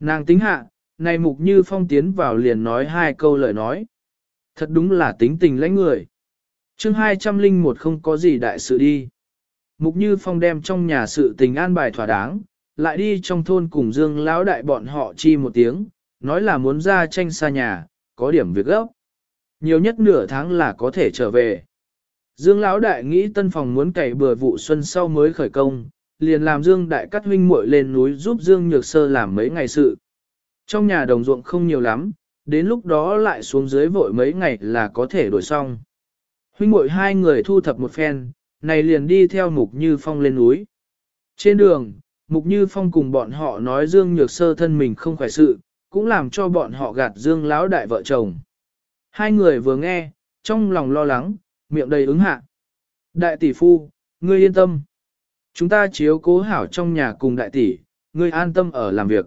S1: Nàng tính hạ, này mục như phong tiến vào liền nói hai câu lời nói. Thật đúng là tính tình lãnh người. chương 201 không có gì đại sự đi. Mục như phong đem trong nhà sự tình an bài thỏa đáng, lại đi trong thôn cùng dương lão đại bọn họ chi một tiếng, nói là muốn ra tranh xa nhà, có điểm việc gấp. Nhiều nhất nửa tháng là có thể trở về. Dương Lão Đại nghĩ tân phòng muốn cày bừa vụ xuân sau mới khởi công, liền làm Dương Đại cắt huynh muội lên núi giúp Dương Nhược Sơ làm mấy ngày sự. Trong nhà đồng ruộng không nhiều lắm, đến lúc đó lại xuống dưới vội mấy ngày là có thể đổi xong. Huynh muội hai người thu thập một phen, này liền đi theo Mục Như Phong lên núi. Trên đường, Mục Như Phong cùng bọn họ nói Dương Nhược Sơ thân mình không khỏe sự, cũng làm cho bọn họ gạt Dương Lão Đại vợ chồng. Hai người vừa nghe, trong lòng lo lắng, miệng đầy ứng hạ. Đại tỷ phu, Ngươi yên tâm. Chúng ta chiếu cố hảo trong nhà cùng đại tỷ, ngươi an tâm ở làm việc.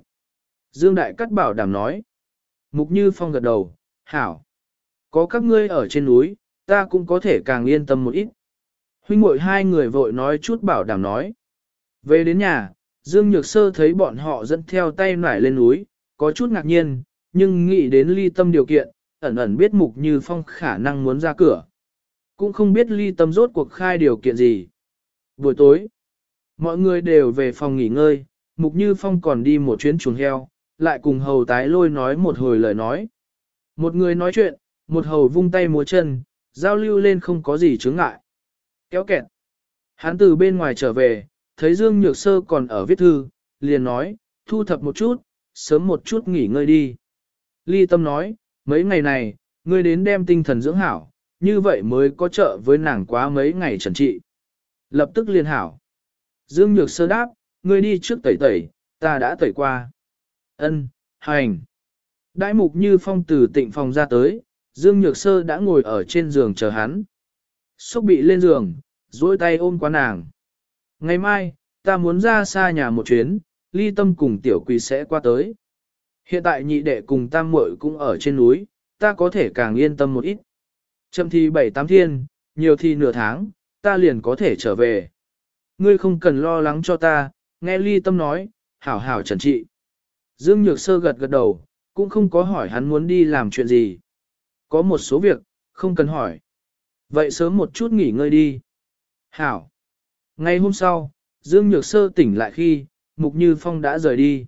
S1: Dương Đại Cắt bảo đảm nói. Mục Như Phong gật đầu, hảo. Có các ngươi ở trên núi, ta cũng có thể càng yên tâm một ít. Huynh muội hai người vội nói chút bảo đảm nói. Về đến nhà, Dương Nhược Sơ thấy bọn họ dẫn theo tay nải lên núi, có chút ngạc nhiên, nhưng nghĩ đến ly tâm điều kiện, ẩn ẩn biết Mục Như Phong khả năng muốn ra cửa. Cũng không biết ly tâm rốt cuộc khai điều kiện gì. Buổi tối, mọi người đều về phòng nghỉ ngơi, Mục Như Phong còn đi một chuyến chuồng heo, lại cùng hầu tái lôi nói một hồi lời nói. Một người nói chuyện, một hầu vung tay múa chân, giao lưu lên không có gì chướng ngại. Kéo kẹt. Hắn từ bên ngoài trở về, thấy Dương Nhược Sơ còn ở viết thư, liền nói, thu thập một chút, sớm một chút nghỉ ngơi đi. Ly Tâm nói, mấy ngày này, ngươi đến đem tinh thần dưỡng hảo, như vậy mới có trợ với nàng quá mấy ngày trần trị. Lập tức liền hảo. Dương Nhược Sơ đáp, ngươi đi trước tẩy tẩy, ta đã tẩy qua. Ân, hành. Đại mục như phong từ tịnh phòng ra tới, Dương Nhược Sơ đã ngồi ở trên giường chờ hắn. Xúc bị lên giường, duỗi tay ôm qua nàng. Ngày mai, ta muốn ra xa nhà một chuyến, ly tâm cùng tiểu quỳ sẽ qua tới. Hiện tại nhị đệ cùng tam muội cũng ở trên núi, ta có thể càng yên tâm một ít. Chậm thì bảy tám thiên, nhiều thì nửa tháng, ta liền có thể trở về. Ngươi không cần lo lắng cho ta, nghe ly tâm nói, hảo hảo trần trị. Dương Nhược Sơ gật gật đầu, cũng không có hỏi hắn muốn đi làm chuyện gì. Có một số việc, không cần hỏi. Vậy sớm một chút nghỉ ngơi đi. Hảo. Ngay hôm sau, Dương Nhược Sơ tỉnh lại khi, Mục Như Phong đã rời đi.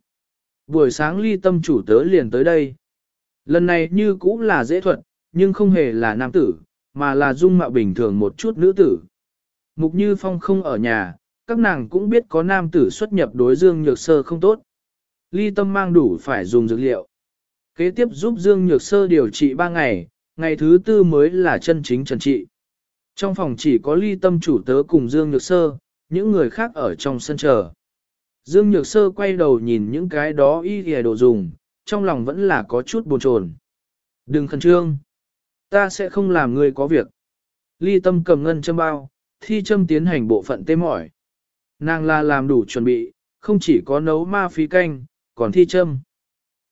S1: Buổi sáng ly tâm chủ tớ liền tới đây. Lần này như cũng là dễ thuật, nhưng không hề là nam tử, mà là dung mạo bình thường một chút nữ tử. Mục Như Phong không ở nhà, các nàng cũng biết có nam tử xuất nhập đối Dương Nhược Sơ không tốt. Ly tâm mang đủ phải dùng dược liệu. Kế tiếp giúp Dương Nhược Sơ điều trị 3 ngày, ngày thứ tư mới là chân chính trần trị. Trong phòng chỉ có ly tâm chủ tớ cùng Dương Nhược Sơ, những người khác ở trong sân chờ. Dương Nhược Sơ quay đầu nhìn những cái đó y ghề đồ dùng, trong lòng vẫn là có chút buồn chồn. Đừng khẩn trương. Ta sẽ không làm người có việc. Ly tâm cầm ngân châm bao, thi châm tiến hành bộ phận tê mỏi. Nàng là làm đủ chuẩn bị, không chỉ có nấu ma phí canh, còn thi châm.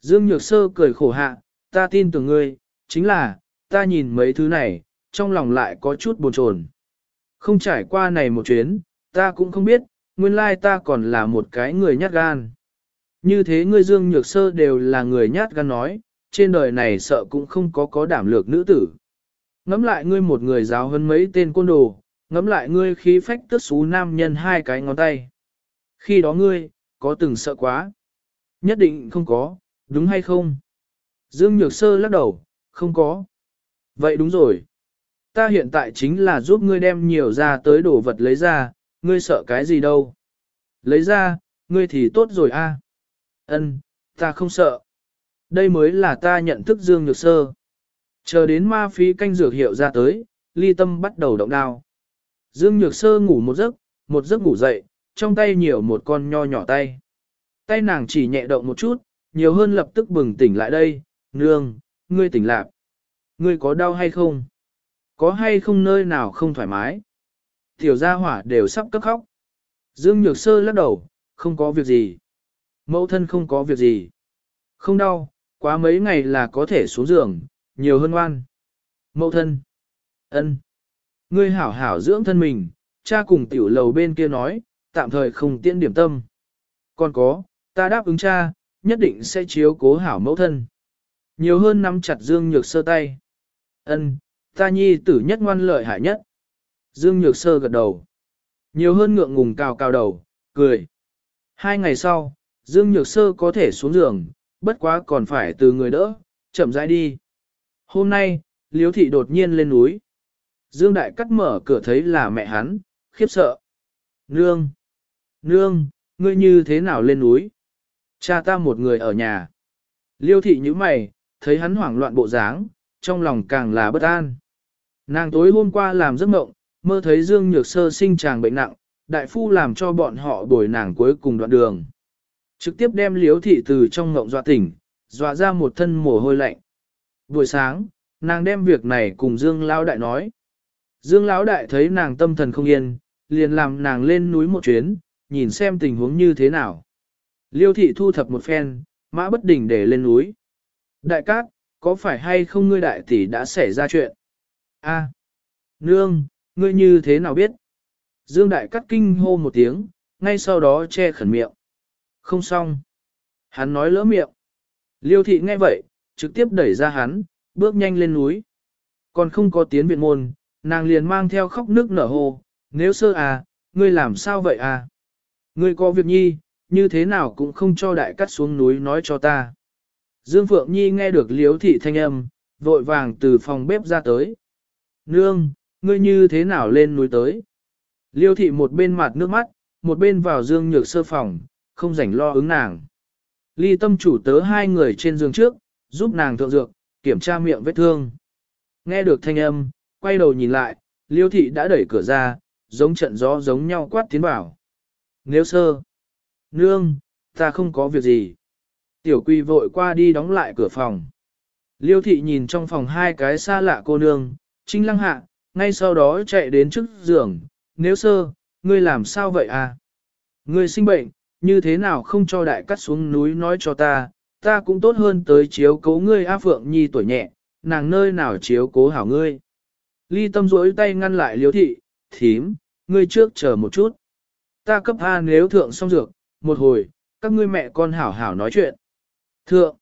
S1: Dương Nhược Sơ cười khổ hạ, ta tin tưởng ngươi, chính là, ta nhìn mấy thứ này, trong lòng lại có chút buồn chồn. Không trải qua này một chuyến, ta cũng không biết, nguyên lai ta còn là một cái người nhát gan. Như thế ngươi Dương Nhược Sơ đều là người nhát gan nói, trên đời này sợ cũng không có có đảm lược nữ tử. Ngắm lại ngươi một người giáo hơn mấy tên côn đồ, ngắm lại ngươi khí phách tức xú nam nhân hai cái ngón tay. Khi đó ngươi, có từng sợ quá? Nhất định không có, đúng hay không? Dương Nhược Sơ lắc đầu, không có. Vậy đúng rồi. Ta hiện tại chính là giúp ngươi đem nhiều ra tới đồ vật lấy ra, ngươi sợ cái gì đâu. Lấy ra, ngươi thì tốt rồi a. Ân, ta không sợ. Đây mới là ta nhận thức Dương Nhược Sơ. Chờ đến ma phí canh dược hiệu ra tới, ly tâm bắt đầu động đao. Dương Nhược Sơ ngủ một giấc, một giấc ngủ dậy, trong tay nhiều một con nho nhỏ tay. Tay nàng chỉ nhẹ động một chút, nhiều hơn lập tức bừng tỉnh lại đây, nương, ngươi tỉnh lạc. Ngươi có đau hay không? Có hay không nơi nào không thoải mái? Tiểu gia hỏa đều sắp cấp khóc. Dương Nhược Sơ lắc đầu, không có việc gì. Mẫu thân không có việc gì. Không đau, quá mấy ngày là có thể xuống giường, nhiều hơn ngoan. Mẫu thân. ân, Ngươi hảo hảo dưỡng thân mình, cha cùng tiểu lầu bên kia nói, tạm thời không tiễn điểm tâm. Còn có, ta đáp ứng cha, nhất định sẽ chiếu cố hảo mẫu thân. Nhiều hơn nắm chặt Dương Nhược Sơ tay. Ân, ta nhi tử nhất ngoan lợi hại nhất. Dương Nhược Sơ gật đầu. Nhiều hơn ngượng ngùng cào cào đầu, cười. Hai ngày sau, Dương Nhược Sơ có thể xuống giường, bất quá còn phải từ người đỡ, chậm rãi đi. Hôm nay, Liễu Thị đột nhiên lên núi. Dương Đại cắt mở cửa thấy là mẹ hắn, khiếp sợ. Nương! Nương, ngươi như thế nào lên núi? Cha ta một người ở nhà. Liêu thị như mày, thấy hắn hoảng loạn bộ dáng, trong lòng càng là bất an. Nàng tối hôm qua làm giấc mộng, mơ thấy Dương Nhược Sơ sinh chàng bệnh nặng, đại phu làm cho bọn họ bồi nàng cuối cùng đoạn đường. Trực tiếp đem liếu thị từ trong ngộng dọa tỉnh, dọa ra một thân mồ hôi lạnh. Buổi sáng, nàng đem việc này cùng Dương Lão Đại nói. Dương Lão Đại thấy nàng tâm thần không yên, liền làm nàng lên núi một chuyến, nhìn xem tình huống như thế nào. Liêu thị thu thập một phen, mã bất đỉnh để lên núi. Đại cát, có phải hay không ngươi đại tỷ đã xảy ra chuyện? A, nương, ngươi như thế nào biết? Dương đại cắt kinh hô một tiếng, ngay sau đó che khẩn miệng. Không xong. Hắn nói lỡ miệng. Liêu thị nghe vậy, trực tiếp đẩy ra hắn, bước nhanh lên núi. Còn không có tiến viện môn, nàng liền mang theo khóc nước nở hồ, nếu sơ à, ngươi làm sao vậy à? Ngươi có việc nhi, như thế nào cũng không cho đại cắt xuống núi nói cho ta. Dương Phượng Nhi nghe được liêu thị thanh âm, vội vàng từ phòng bếp ra tới. Nương, ngươi như thế nào lên núi tới? Liêu thị một bên mặt nước mắt, một bên vào Dương Nhược sơ phòng, không rảnh lo ứng nàng. Ly tâm chủ tớ hai người trên giường trước, giúp nàng thượng dược, kiểm tra miệng vết thương. Nghe được thanh âm, quay đầu nhìn lại, liêu thị đã đẩy cửa ra, giống trận gió giống nhau quát tiến bảo. Nếu sơ, nương, ta không có việc gì. Tiểu quy vội qua đi đóng lại cửa phòng. Liêu thị nhìn trong phòng hai cái xa lạ cô nương, trinh lăng hạ, ngay sau đó chạy đến trước giường. Nếu sơ, ngươi làm sao vậy à? Ngươi sinh bệnh, như thế nào không cho đại cắt xuống núi nói cho ta, ta cũng tốt hơn tới chiếu cố ngươi A Phượng Nhi tuổi nhẹ, nàng nơi nào chiếu cố hảo ngươi. Ly tâm rỗi tay ngăn lại liếu thị, thím, ngươi trước chờ một chút. Ta cấp A nếu thượng xong dược, một hồi, các ngươi mẹ con hảo hảo nói chuyện. Thượng,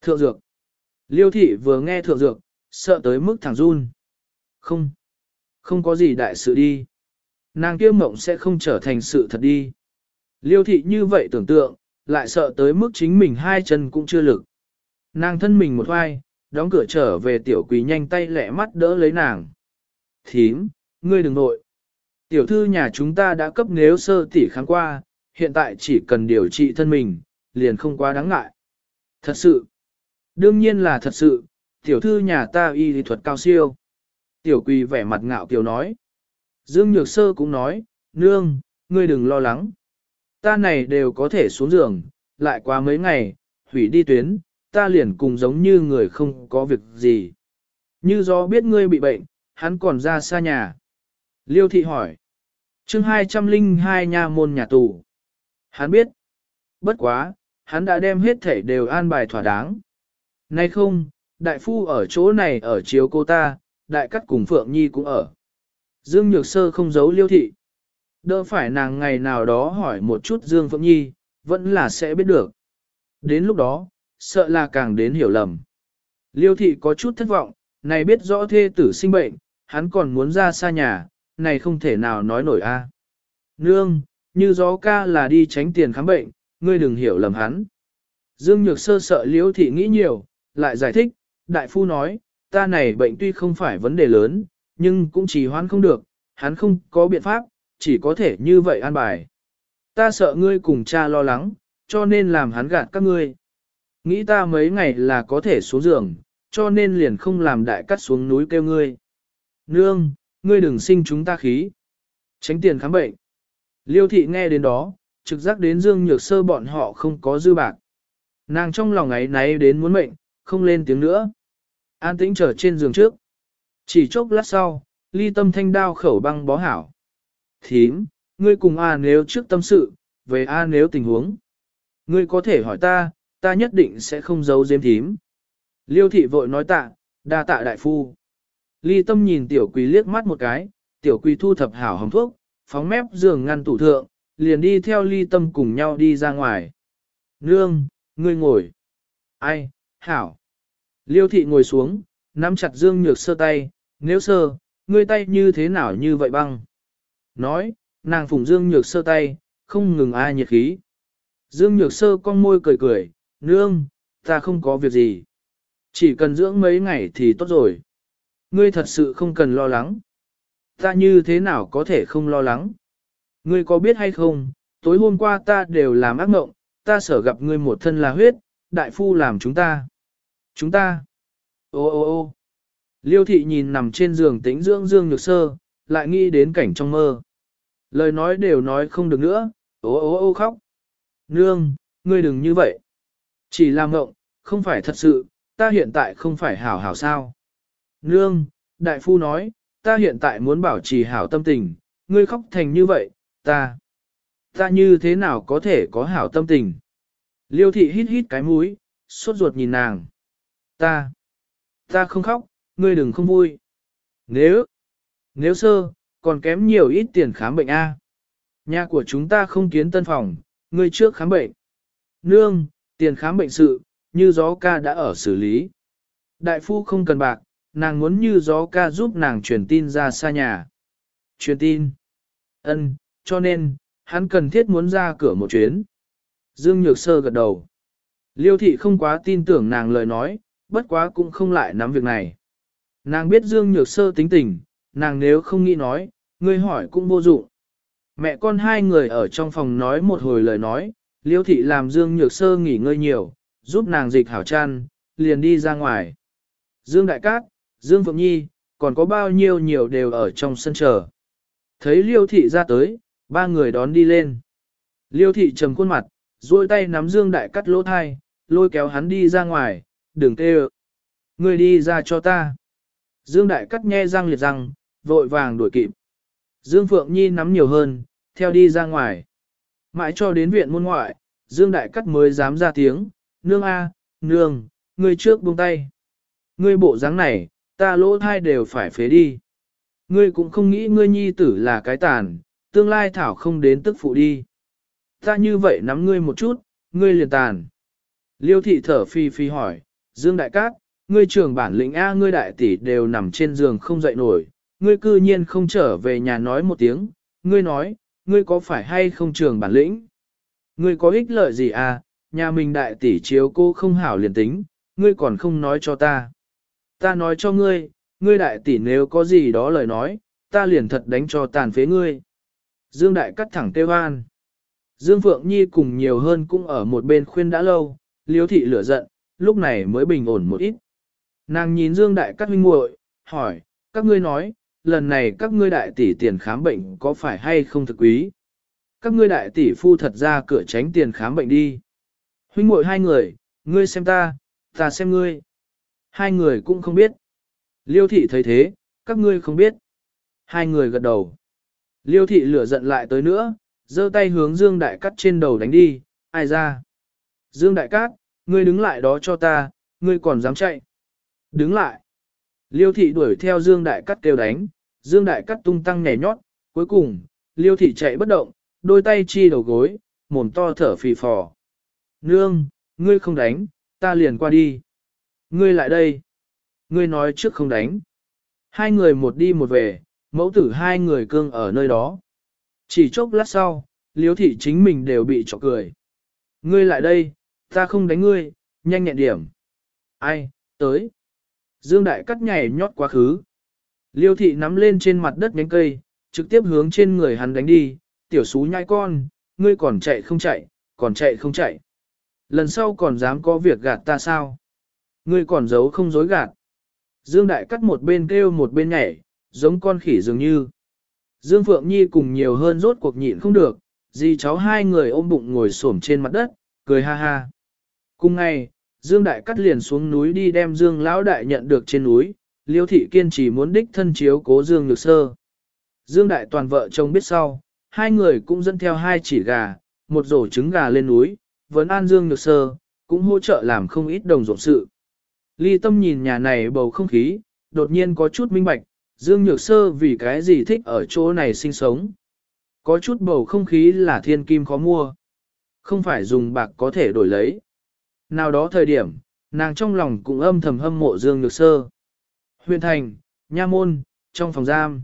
S1: thượng dược. Liêu thị vừa nghe thượng dược, sợ tới mức thẳng run. Không, không có gì đại sự đi. Nàng kia mộng sẽ không trở thành sự thật đi. Liêu thị như vậy tưởng tượng, lại sợ tới mức chính mình hai chân cũng chưa lực. Nàng thân mình một hoai, đóng cửa trở về tiểu quỳ nhanh tay lẹ mắt đỡ lấy nàng. Thím, ngươi đừng nội. Tiểu thư nhà chúng ta đã cấp nếu sơ tỷ kháng qua, hiện tại chỉ cần điều trị thân mình, liền không quá đáng ngại. Thật sự, đương nhiên là thật sự, tiểu thư nhà ta y lý thuật cao siêu. Tiểu quỳ vẻ mặt ngạo kiều nói. Dương Nhược Sơ cũng nói, nương, ngươi đừng lo lắng. Ta này đều có thể xuống giường, lại qua mấy ngày, hủy đi tuyến, ta liền cùng giống như người không có việc gì. Như do biết ngươi bị bệnh, hắn còn ra xa nhà. Liêu thị hỏi. chương 202 nha môn nhà tù. Hắn biết. Bất quá, hắn đã đem hết thể đều an bài thỏa đáng. Nay không, đại phu ở chỗ này ở chiếu cô ta, đại cắt cùng Phượng Nhi cũng ở. Dương Nhược Sơ không giấu liêu thị. Đỡ phải nàng ngày nào đó hỏi một chút Dương Phượng Nhi, vẫn là sẽ biết được. Đến lúc đó, sợ là càng đến hiểu lầm. Liêu thị có chút thất vọng, này biết rõ thê tử sinh bệnh, hắn còn muốn ra xa nhà, này không thể nào nói nổi a. Nương, như gió ca là đi tránh tiền khám bệnh, ngươi đừng hiểu lầm hắn. Dương Nhược Sơ sợ liêu thị nghĩ nhiều, lại giải thích, đại phu nói, ta này bệnh tuy không phải vấn đề lớn, nhưng cũng chỉ hoãn không được, hắn không có biện pháp, chỉ có thể như vậy an bài. Ta sợ ngươi cùng cha lo lắng, cho nên làm hắn gạt các ngươi. Nghĩ ta mấy ngày là có thể xuống giường, cho nên liền không làm đại cắt xuống núi kêu ngươi. Nương, ngươi đừng sinh chúng ta khí. Tránh tiền khám bệnh. Liêu thị nghe đến đó, trực giác đến dương nhược sơ bọn họ không có dư bạc. Nàng trong lòng ấy náy đến muốn mệnh, không lên tiếng nữa. An tĩnh trở trên giường trước. Chỉ chốc lát sau, ly tâm thanh đao khẩu băng bó hảo. Thím, ngươi cùng A nếu trước tâm sự, về A nếu tình huống. Ngươi có thể hỏi ta, ta nhất định sẽ không giấu giếm thím. Liêu thị vội nói tạ, đa tạ đại phu. Ly tâm nhìn tiểu quỳ liếc mắt một cái, tiểu quỳ thu thập hảo hồng thuốc, phóng mép giường ngăn tủ thượng, liền đi theo ly tâm cùng nhau đi ra ngoài. Nương, ngươi ngồi. Ai, hảo. Liêu thị ngồi xuống, nắm chặt dương nhược sơ tay, nếu sơ, ngươi tay như thế nào như vậy băng. Nói, nàng phùng dương nhược sơ tay, không ngừng ai nhiệt khí. Dương nhược sơ con môi cười cười, nương, ta không có việc gì. Chỉ cần dưỡng mấy ngày thì tốt rồi. Ngươi thật sự không cần lo lắng. Ta như thế nào có thể không lo lắng? Ngươi có biết hay không, tối hôm qua ta đều làm ác mộng, ta sở gặp ngươi một thân là huyết, đại phu làm chúng ta. Chúng ta. Ô ô ô Liêu thị nhìn nằm trên giường tĩnh dưỡng dương nhược sơ, lại nghĩ đến cảnh trong mơ. Lời nói đều nói không được nữa, ô ô ô khóc. Nương, ngươi đừng như vậy. Chỉ làm ngộng, không phải thật sự, ta hiện tại không phải hảo hảo sao. Nương, đại phu nói, ta hiện tại muốn bảo trì hảo tâm tình, ngươi khóc thành như vậy, ta, ta như thế nào có thể có hảo tâm tình. Liêu thị hít hít cái mũi, sốt ruột nhìn nàng. Ta, ta không khóc, ngươi đừng không vui. Nếu, nếu sơ, còn kém nhiều ít tiền khám bệnh A. Nhà của chúng ta không kiến tân phòng, ngươi trước khám bệnh. Nương, tiền khám bệnh sự, như gió ca đã ở xử lý. Đại phu không cần bạc, nàng muốn như gió ca giúp nàng truyền tin ra xa nhà. Truyền tin. ân, cho nên, hắn cần thiết muốn ra cửa một chuyến. Dương Nhược Sơ gật đầu. Liêu thị không quá tin tưởng nàng lời nói, bất quá cũng không lại nắm việc này. Nàng biết Dương Nhược Sơ tính tình, nàng nếu không nghĩ nói, người hỏi cũng vô dụng. Mẹ con hai người ở trong phòng nói một hồi lời nói, Liêu thị làm Dương Nhược Sơ nghỉ ngơi nhiều, giúp nàng dịch hảo chăn, liền đi ra ngoài. Dương Đại Cát, Dương Phượng Nhi, còn có bao nhiêu nhiều đều ở trong sân chờ. Thấy Liêu thị ra tới, ba người đón đi lên. Liêu thị trầm khuôn mặt, duỗi tay nắm Dương Đại Cát lỗ thai, lôi kéo hắn đi ra ngoài, đừng tê ơ. Người đi ra cho ta. Dương Đại cắt nhe răng liệt răng, vội vàng đuổi kịp. Dương Phượng Nhi nắm nhiều hơn, theo đi ra ngoài. Mãi cho đến viện môn ngoại, Dương Đại cắt mới dám ra tiếng, nương a, nương, ngươi trước buông tay. Ngươi bộ dáng này, ta lỗ thai đều phải phế đi. Ngươi cũng không nghĩ ngươi nhi tử là cái tàn, tương lai thảo không đến tức phụ đi. Ta như vậy nắm ngươi một chút, ngươi liền tàn. Liêu thị thở phi phi hỏi, Dương Đại Cát, ngươi trưởng bản lĩnh A ngươi đại tỷ đều nằm trên giường không dậy nổi, ngươi cư nhiên không trở về nhà nói một tiếng, ngươi nói, ngươi có phải hay không trường bản lĩnh? Ngươi có ích lợi gì à, nhà mình đại tỷ chiếu cô không hảo liền tính, ngươi còn không nói cho ta. Ta nói cho ngươi, ngươi đại tỷ nếu có gì đó lời nói, ta liền thật đánh cho tàn phế ngươi. Dương đại cắt thẳng tê an. Dương Phượng Nhi cùng nhiều hơn cũng ở một bên khuyên đã lâu, liếu thị lửa giận, lúc này mới bình ổn một ít. Nàng nhìn Dương đại Cát huynh muội, hỏi, các ngươi nói, lần này các ngươi đại tỷ tiền khám bệnh có phải hay không thực quý? Các ngươi đại tỷ phu thật ra cửa tránh tiền khám bệnh đi. Huynh muội hai người, ngươi xem ta, ta xem ngươi. Hai người cũng không biết. Liêu thị thấy thế, các ngươi không biết. Hai người gật đầu. Liêu thị lửa giận lại tới nữa, giơ tay hướng Dương Đại Cát trên đầu đánh đi, ai ra. Dương Đại Cát, ngươi đứng lại đó cho ta, ngươi còn dám chạy. Đứng lại. Liêu thị đuổi theo Dương Đại Cát kêu đánh, Dương Đại Cát tung tăng nhảy nhót, cuối cùng, Liêu thị chạy bất động, đôi tay chi đầu gối, mồm to thở phì phò. Nương, ngươi không đánh, ta liền qua đi. Ngươi lại đây. Ngươi nói trước không đánh. Hai người một đi một về, mẫu tử hai người cương ở nơi đó. Chỉ chốc lát sau, liếu thị chính mình đều bị chọc cười. Ngươi lại đây, ta không đánh ngươi, nhanh nhẹn điểm. Ai, tới. Dương Đại cắt nhảy nhót quá khứ. Liêu thị nắm lên trên mặt đất nhánh cây, trực tiếp hướng trên người hắn đánh đi, tiểu xú nhai con, ngươi còn chạy không chạy, còn chạy không chạy. Lần sau còn dám có việc gạt ta sao? Ngươi còn giấu không dối gạt. Dương Đại cắt một bên kêu một bên nhảy, giống con khỉ dường như. Dương Phượng Nhi cùng nhiều hơn rốt cuộc nhịn không được, dì cháu hai người ôm bụng ngồi xổm trên mặt đất, cười ha ha. Cùng ngày, Dương Đại cắt liền xuống núi đi đem Dương Lão Đại nhận được trên núi, Liêu Thị kiên trì muốn đích thân chiếu cố Dương Nhược Sơ. Dương Đại toàn vợ chồng biết sau, hai người cũng dẫn theo hai chỉ gà, một rổ trứng gà lên núi, vấn an Dương Nhược Sơ, cũng hỗ trợ làm không ít đồng ruộng sự. Ly Tâm nhìn nhà này bầu không khí, đột nhiên có chút minh bạch, Dương Nhược Sơ vì cái gì thích ở chỗ này sinh sống. Có chút bầu không khí là thiên kim khó mua. Không phải dùng bạc có thể đổi lấy. Nào đó thời điểm, nàng trong lòng cũng âm thầm hâm mộ Dương Nhược Sơ. Huyền thành, nha môn, trong phòng giam.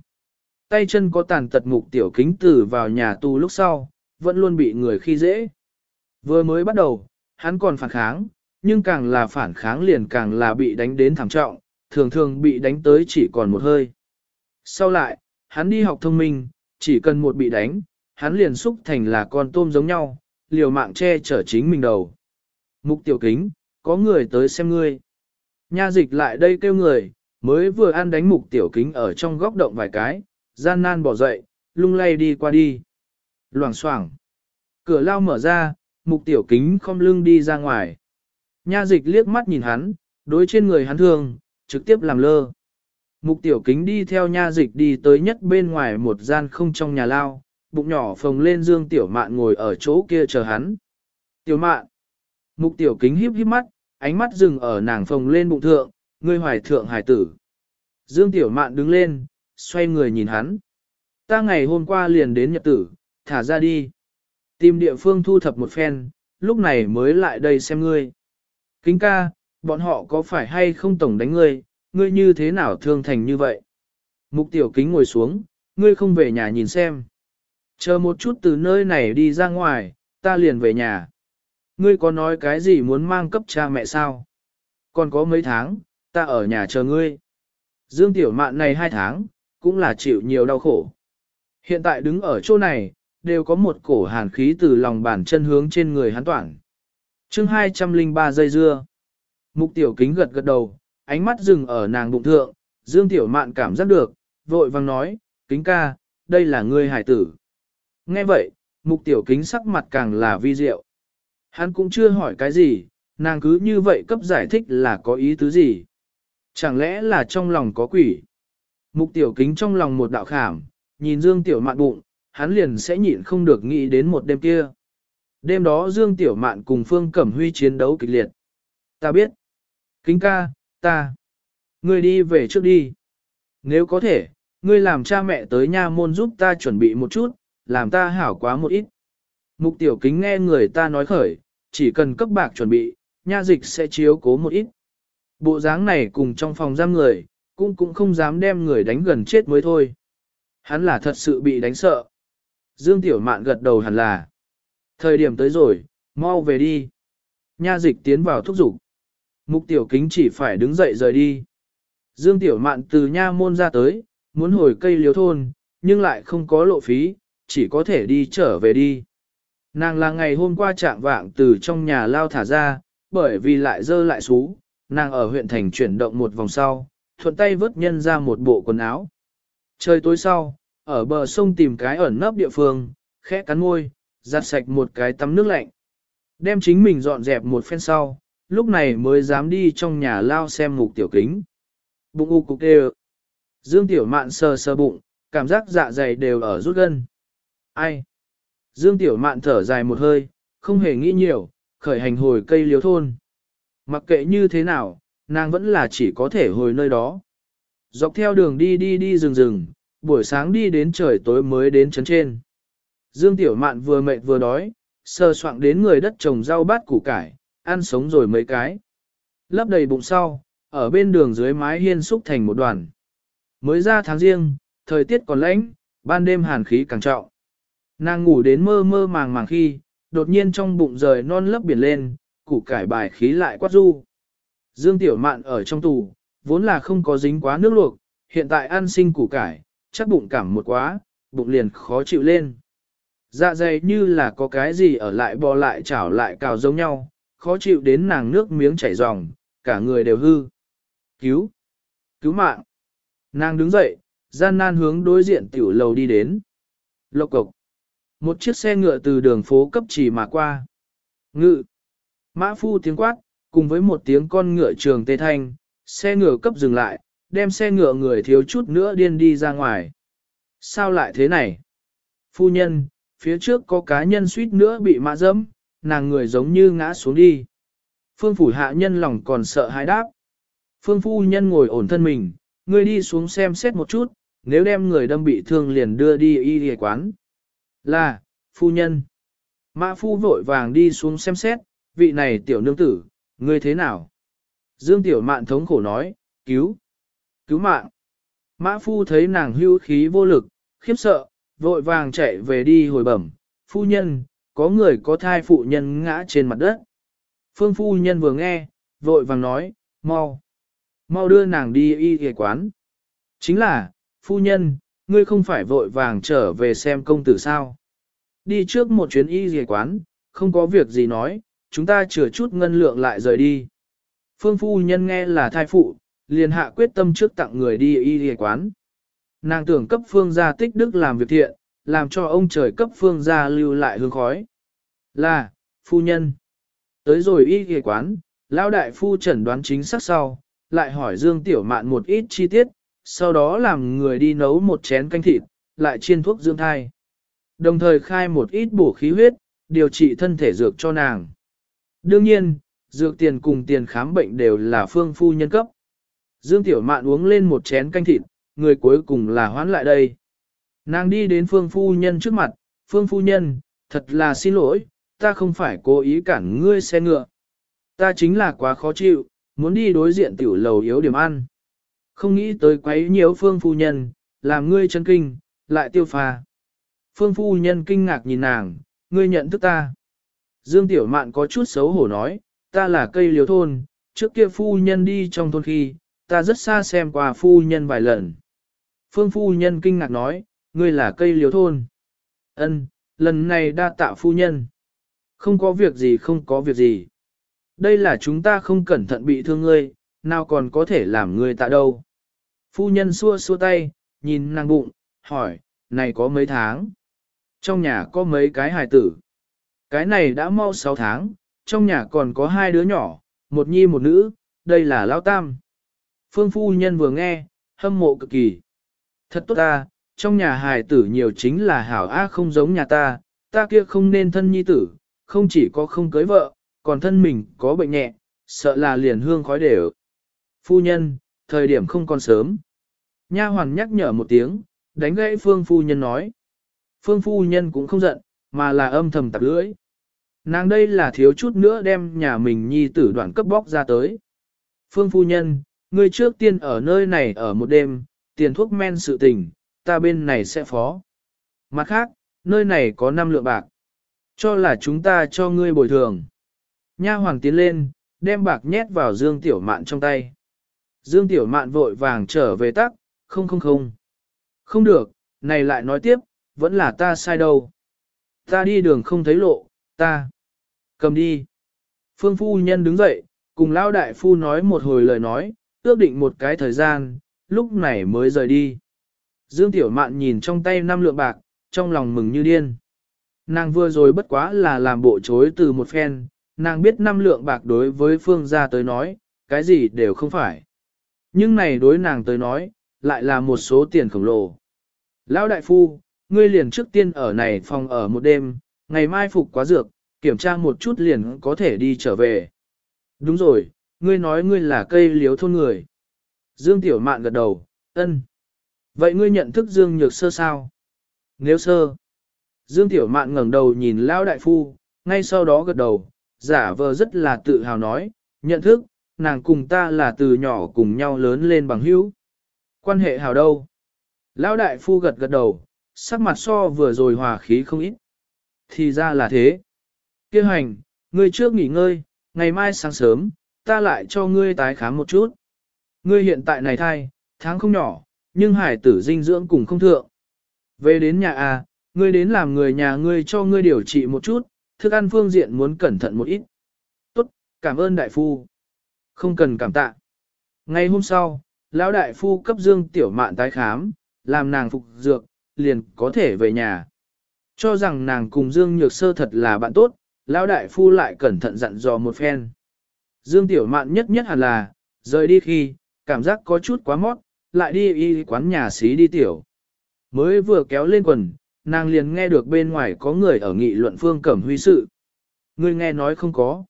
S1: Tay chân có tàn tật mục tiểu kính tử vào nhà tù lúc sau, vẫn luôn bị người khi dễ. Vừa mới bắt đầu, hắn còn phản kháng, nhưng càng là phản kháng liền càng là bị đánh đến thảm trọng, thường thường bị đánh tới chỉ còn một hơi. Sau lại, hắn đi học thông minh, chỉ cần một bị đánh, hắn liền xúc thành là con tôm giống nhau, liều mạng che chở chính mình đầu. Mục tiểu kính, có người tới xem ngươi. Nha dịch lại đây kêu người, mới vừa ăn đánh mục tiểu kính ở trong góc động vài cái, gian nan bỏ dậy, lung lay đi qua đi. Loảng xoảng Cửa lao mở ra, mục tiểu kính không lưng đi ra ngoài. Nha dịch liếc mắt nhìn hắn, đối trên người hắn thương, trực tiếp làm lơ. Mục tiểu kính đi theo nha dịch đi tới nhất bên ngoài một gian không trong nhà lao, bụng nhỏ phồng lên dương tiểu mạn ngồi ở chỗ kia chờ hắn. Tiểu mạn. Mục tiểu kính híp híp mắt, ánh mắt dừng ở nàng phồng lên bụng thượng, ngươi hoài thượng hải tử. Dương tiểu mạn đứng lên, xoay người nhìn hắn. Ta ngày hôm qua liền đến nhật tử, thả ra đi. Tìm địa phương thu thập một phen, lúc này mới lại đây xem ngươi. Kính ca, bọn họ có phải hay không tổng đánh ngươi, ngươi như thế nào thương thành như vậy? Mục tiểu kính ngồi xuống, ngươi không về nhà nhìn xem. Chờ một chút từ nơi này đi ra ngoài, ta liền về nhà. Ngươi có nói cái gì muốn mang cấp cha mẹ sao? Còn có mấy tháng, ta ở nhà chờ ngươi. Dương tiểu mạn này hai tháng, cũng là chịu nhiều đau khổ. Hiện tại đứng ở chỗ này, đều có một cổ hàn khí từ lòng bàn chân hướng trên người hắn toản. chương 203 giây dưa. Mục tiểu kính gật gật đầu, ánh mắt dừng ở nàng bụng thượng, Dương Tiểu Mạn cảm giác được, vội vang nói, kính ca, đây là ngươi hải tử. Nghe vậy, mục tiểu kính sắc mặt càng là vi diệu. Hắn cũng chưa hỏi cái gì, nàng cứ như vậy cấp giải thích là có ý tứ gì. Chẳng lẽ là trong lòng có quỷ? Mục tiểu kính trong lòng một đạo khảm, nhìn Dương Tiểu Mạn bụng, hắn liền sẽ nhịn không được nghĩ đến một đêm kia. Đêm đó Dương Tiểu Mạn cùng Phương Cẩm Huy chiến đấu kịch liệt. Ta biết. Kính ca, ta. Ngươi đi về trước đi. Nếu có thể, ngươi làm cha mẹ tới nha môn giúp ta chuẩn bị một chút, làm ta hảo quá một ít. Mục tiểu kính nghe người ta nói khởi, chỉ cần cấp bạc chuẩn bị, nha dịch sẽ chiếu cố một ít. Bộ dáng này cùng trong phòng giam người, cũng cũng không dám đem người đánh gần chết mới thôi. Hắn là thật sự bị đánh sợ. Dương Tiểu Mạn gật đầu hẳn là. Thời điểm tới rồi, mau về đi. Nha dịch tiến vào thúc giục. Mục Tiểu Kính chỉ phải đứng dậy rời đi. Dương Tiểu Mạn từ nha môn ra tới, muốn hồi cây liếu thôn, nhưng lại không có lộ phí, chỉ có thể đi trở về đi. Nàng là ngày hôm qua trạng vạng từ trong nhà lao thả ra, bởi vì lại dơ lại xú, nàng ở huyện thành chuyển động một vòng sau, thuận tay vớt nhân ra một bộ quần áo. Trời tối sau, ở bờ sông tìm cái ẩn nấp địa phương, khẽ cắn môi, giặt sạch một cái tắm nước lạnh. Đem chính mình dọn dẹp một phen sau, lúc này mới dám đi trong nhà lao xem mục tiểu kính. Bụng u cục đều. Dương tiểu mạn sờ sờ bụng, cảm giác dạ dày đều ở rút gân. Ai? Dương tiểu mạn thở dài một hơi, không hề nghĩ nhiều, khởi hành hồi cây liếu thôn. Mặc kệ như thế nào, nàng vẫn là chỉ có thể hồi nơi đó. Dọc theo đường đi đi đi rừng rừng, buổi sáng đi đến trời tối mới đến chấn trên. Dương Tiểu Mạn vừa mệt vừa đói, sơ soạn đến người đất trồng rau bát củ cải, ăn sống rồi mấy cái. Lấp đầy bụng sau, ở bên đường dưới mái hiên xúc thành một đoàn. Mới ra tháng riêng, thời tiết còn lạnh, ban đêm hàn khí càng trọng. Nàng ngủ đến mơ mơ màng màng khi, đột nhiên trong bụng rời non lấp biển lên, củ cải bài khí lại quát du. Dương Tiểu Mạn ở trong tù, vốn là không có dính quá nước luộc, hiện tại ăn sinh củ cải, chắc bụng cảm một quá, bụng liền khó chịu lên. Dạ dày như là có cái gì ở lại bò lại chảo lại cào giống nhau, khó chịu đến nàng nước miếng chảy ròng, cả người đều hư. Cứu! Cứu mạng! Nàng đứng dậy, gian nan hướng đối diện tiểu lầu đi đến. Lộc cộc! Một chiếc xe ngựa từ đường phố cấp chỉ mà qua. Ngự! Mã phu tiếng quát, cùng với một tiếng con ngựa trường tê thanh, xe ngựa cấp dừng lại, đem xe ngựa người thiếu chút nữa điên đi ra ngoài. Sao lại thế này? Phu nhân, phía trước có cá nhân suýt nữa bị mã dẫm, nàng người giống như ngã xuống đi. Phương phủ hạ nhân lòng còn sợ hãi đáp. Phương phu nhân ngồi ổn thân mình, người đi xuống xem xét một chút, nếu đem người đâm bị thương liền đưa đi y y quán. Là, phu nhân. Mã phu vội vàng đi xuống xem xét, vị này tiểu nương tử, ngươi thế nào? Dương tiểu mạn thống khổ nói, cứu, cứu mạng. Mã phu thấy nàng hưu khí vô lực, khiếp sợ, vội vàng chạy về đi hồi bẩm, phu nhân, có người có thai phụ nhân ngã trên mặt đất. Phương phu nhân vừa nghe, vội vàng nói, mau, mau đưa nàng đi y y quán. Chính là, phu nhân, ngươi không phải vội vàng trở về xem công tử sao. Đi trước một chuyến y y quán, không có việc gì nói, chúng ta chừa chút ngân lượng lại rời đi. Phương phu nhân nghe là thai phụ, liền hạ quyết tâm trước tặng người đi y y quán. Nàng tưởng cấp phương gia tích đức làm việc thiện, làm cho ông trời cấp phương gia lưu lại hương khói. Là, phu nhân. Tới rồi y y quán, lão đại phu chẩn đoán chính xác sau, lại hỏi Dương Tiểu Mạn một ít chi tiết, sau đó làm người đi nấu một chén canh thịt, lại chiên thuốc dưỡng thai. Đồng thời khai một ít bổ khí huyết, điều trị thân thể dược cho nàng. Đương nhiên, dược tiền cùng tiền khám bệnh đều là phương phu nhân cấp. Dương Tiểu Mạn uống lên một chén canh thịt, người cuối cùng là hoán lại đây. Nàng đi đến phương phu nhân trước mặt, phương phu nhân, thật là xin lỗi, ta không phải cố ý cản ngươi xe ngựa. Ta chính là quá khó chịu, muốn đi đối diện tiểu lầu yếu điểm ăn. Không nghĩ tới quấy nhiễu phương phu nhân, làm ngươi chân kinh, lại tiêu pha. Phương phu nhân kinh ngạc nhìn nàng, ngươi nhận thức ta. Dương Tiểu Mạn có chút xấu hổ nói, ta là cây liếu thôn, trước kia phu nhân đi trong thôn khi, ta rất xa xem qua phu nhân vài lần. Phương phu nhân kinh ngạc nói, ngươi là cây liếu thôn. Ân, lần này đa tạ phu nhân. Không có việc gì không có việc gì. Đây là chúng ta không cẩn thận bị thương ngươi, nào còn có thể làm ngươi tạ đâu. Phu nhân xua xua tay, nhìn nàng bụng, hỏi, này có mấy tháng? Trong nhà có mấy cái hài tử? Cái này đã mau 6 tháng, trong nhà còn có hai đứa nhỏ, một nhi một nữ, đây là lao tam. Phương phu nhân vừa nghe, hâm mộ cực kỳ. Thật tốt ta, trong nhà hài tử nhiều chính là hảo á không giống nhà ta, ta kia không nên thân nhi tử, không chỉ có không cưới vợ, còn thân mình có bệnh nhẹ, sợ là liền hương khói đều. Phu nhân, thời điểm không còn sớm. Nha hoàn nhắc nhở một tiếng, đánh gãy phương phu nhân nói. Phương phu nhân cũng không giận, mà là âm thầm tặc lưỡi. Nàng đây là thiếu chút nữa đem nhà mình nhi tử đoạn cấp bóc ra tới. Phương phu nhân, ngươi trước tiên ở nơi này ở một đêm, tiền thuốc men sự tình, ta bên này sẽ phó. Mặt khác, nơi này có 5 lượng bạc. Cho là chúng ta cho ngươi bồi thường. Nha hoàng tiến lên, đem bạc nhét vào Dương Tiểu Mạn trong tay. Dương Tiểu Mạn vội vàng trở về tắc, không không không. Không được, này lại nói tiếp, vẫn là ta sai đâu. Ta đi đường không thấy lộ, ta. Cầm đi. Phương phu nhân đứng dậy, cùng lão đại phu nói một hồi lời nói, ước định một cái thời gian, lúc này mới rời đi. Dương Tiểu Mạn nhìn trong tay năm lượng bạc, trong lòng mừng như điên. Nàng vừa rồi bất quá là làm bộ chối từ một phen, nàng biết năm lượng bạc đối với phương gia tới nói, cái gì đều không phải. Nhưng này đối nàng tới nói, lại là một số tiền khổng lồ. Lão đại phu, ngươi liền trước tiên ở này phòng ở một đêm, ngày mai phục quá dược, kiểm tra một chút liền có thể đi trở về. Đúng rồi, ngươi nói ngươi là cây liếu thôn người. Dương Tiểu Mạn gật đầu, ân. Vậy ngươi nhận thức Dương Nhược Sơ sao? Nếu sơ. Dương Tiểu Mạn ngẩng đầu nhìn Lão Đại Phu, ngay sau đó gật đầu, giả vờ rất là tự hào nói, nhận thức, nàng cùng ta là từ nhỏ cùng nhau lớn lên bằng hữu. Quan hệ hào đâu? Lão Đại Phu gật gật đầu, sắc mặt so vừa rồi hòa khí không ít. Thì ra là thế. Kêu hành, ngươi trước nghỉ ngơi, ngày mai sáng sớm, ta lại cho ngươi tái khám một chút. Ngươi hiện tại này thai, tháng không nhỏ, nhưng hải tử dinh dưỡng cùng không thượng. Về đến nhà à, ngươi đến làm người nhà ngươi cho ngươi điều trị một chút, thức ăn phương diện muốn cẩn thận một ít. Tốt, cảm ơn đại phu. Không cần cảm tạ. Ngày hôm sau, lão đại phu cấp Dương Tiểu Mạn tái khám, làm nàng phục dược, liền có thể về nhà. Cho rằng nàng cùng Dương Nhược Sơ thật là bạn tốt, lão đại phu lại cẩn thận dặn dò một phen. Dương Tiểu Mạn nhất nhất hẳn là, rời đi khi, cảm giác có chút quá mót, lại đi y quán nhà xí đi tiểu. Mới vừa kéo lên quần, nàng liền nghe được bên ngoài có người ở nghị luận phương cẩm huy sự. Người nghe nói không có.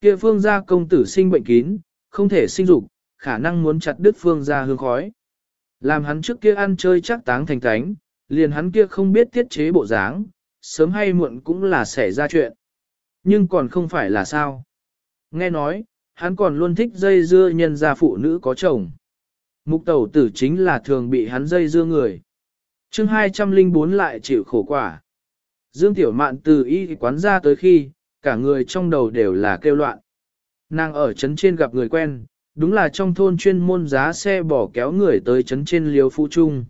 S1: Kia phương gia công tử sinh bệnh kín, không thể sinh dục, khả năng muốn chặt đứt phương ra hương khói. Làm hắn trước kia ăn chơi chắc táng thành tánh, liền hắn kia không biết tiết chế bộ dáng, sớm hay muộn cũng là xảy ra chuyện. Nhưng còn không phải là sao. Nghe nói, hắn còn luôn thích dây dưa nhân gia phụ nữ có chồng. Mục tẩu tử chính là thường bị hắn dây dưa người. chương 204 lại chịu khổ quả. Dương Tiểu Mạn từ y quán ra tới khi, cả người trong đầu đều là kêu loạn. Nàng ở trấn trên gặp người quen, đúng là trong thôn chuyên môn giá xe bỏ kéo người tới trấn trên liều phụ trung.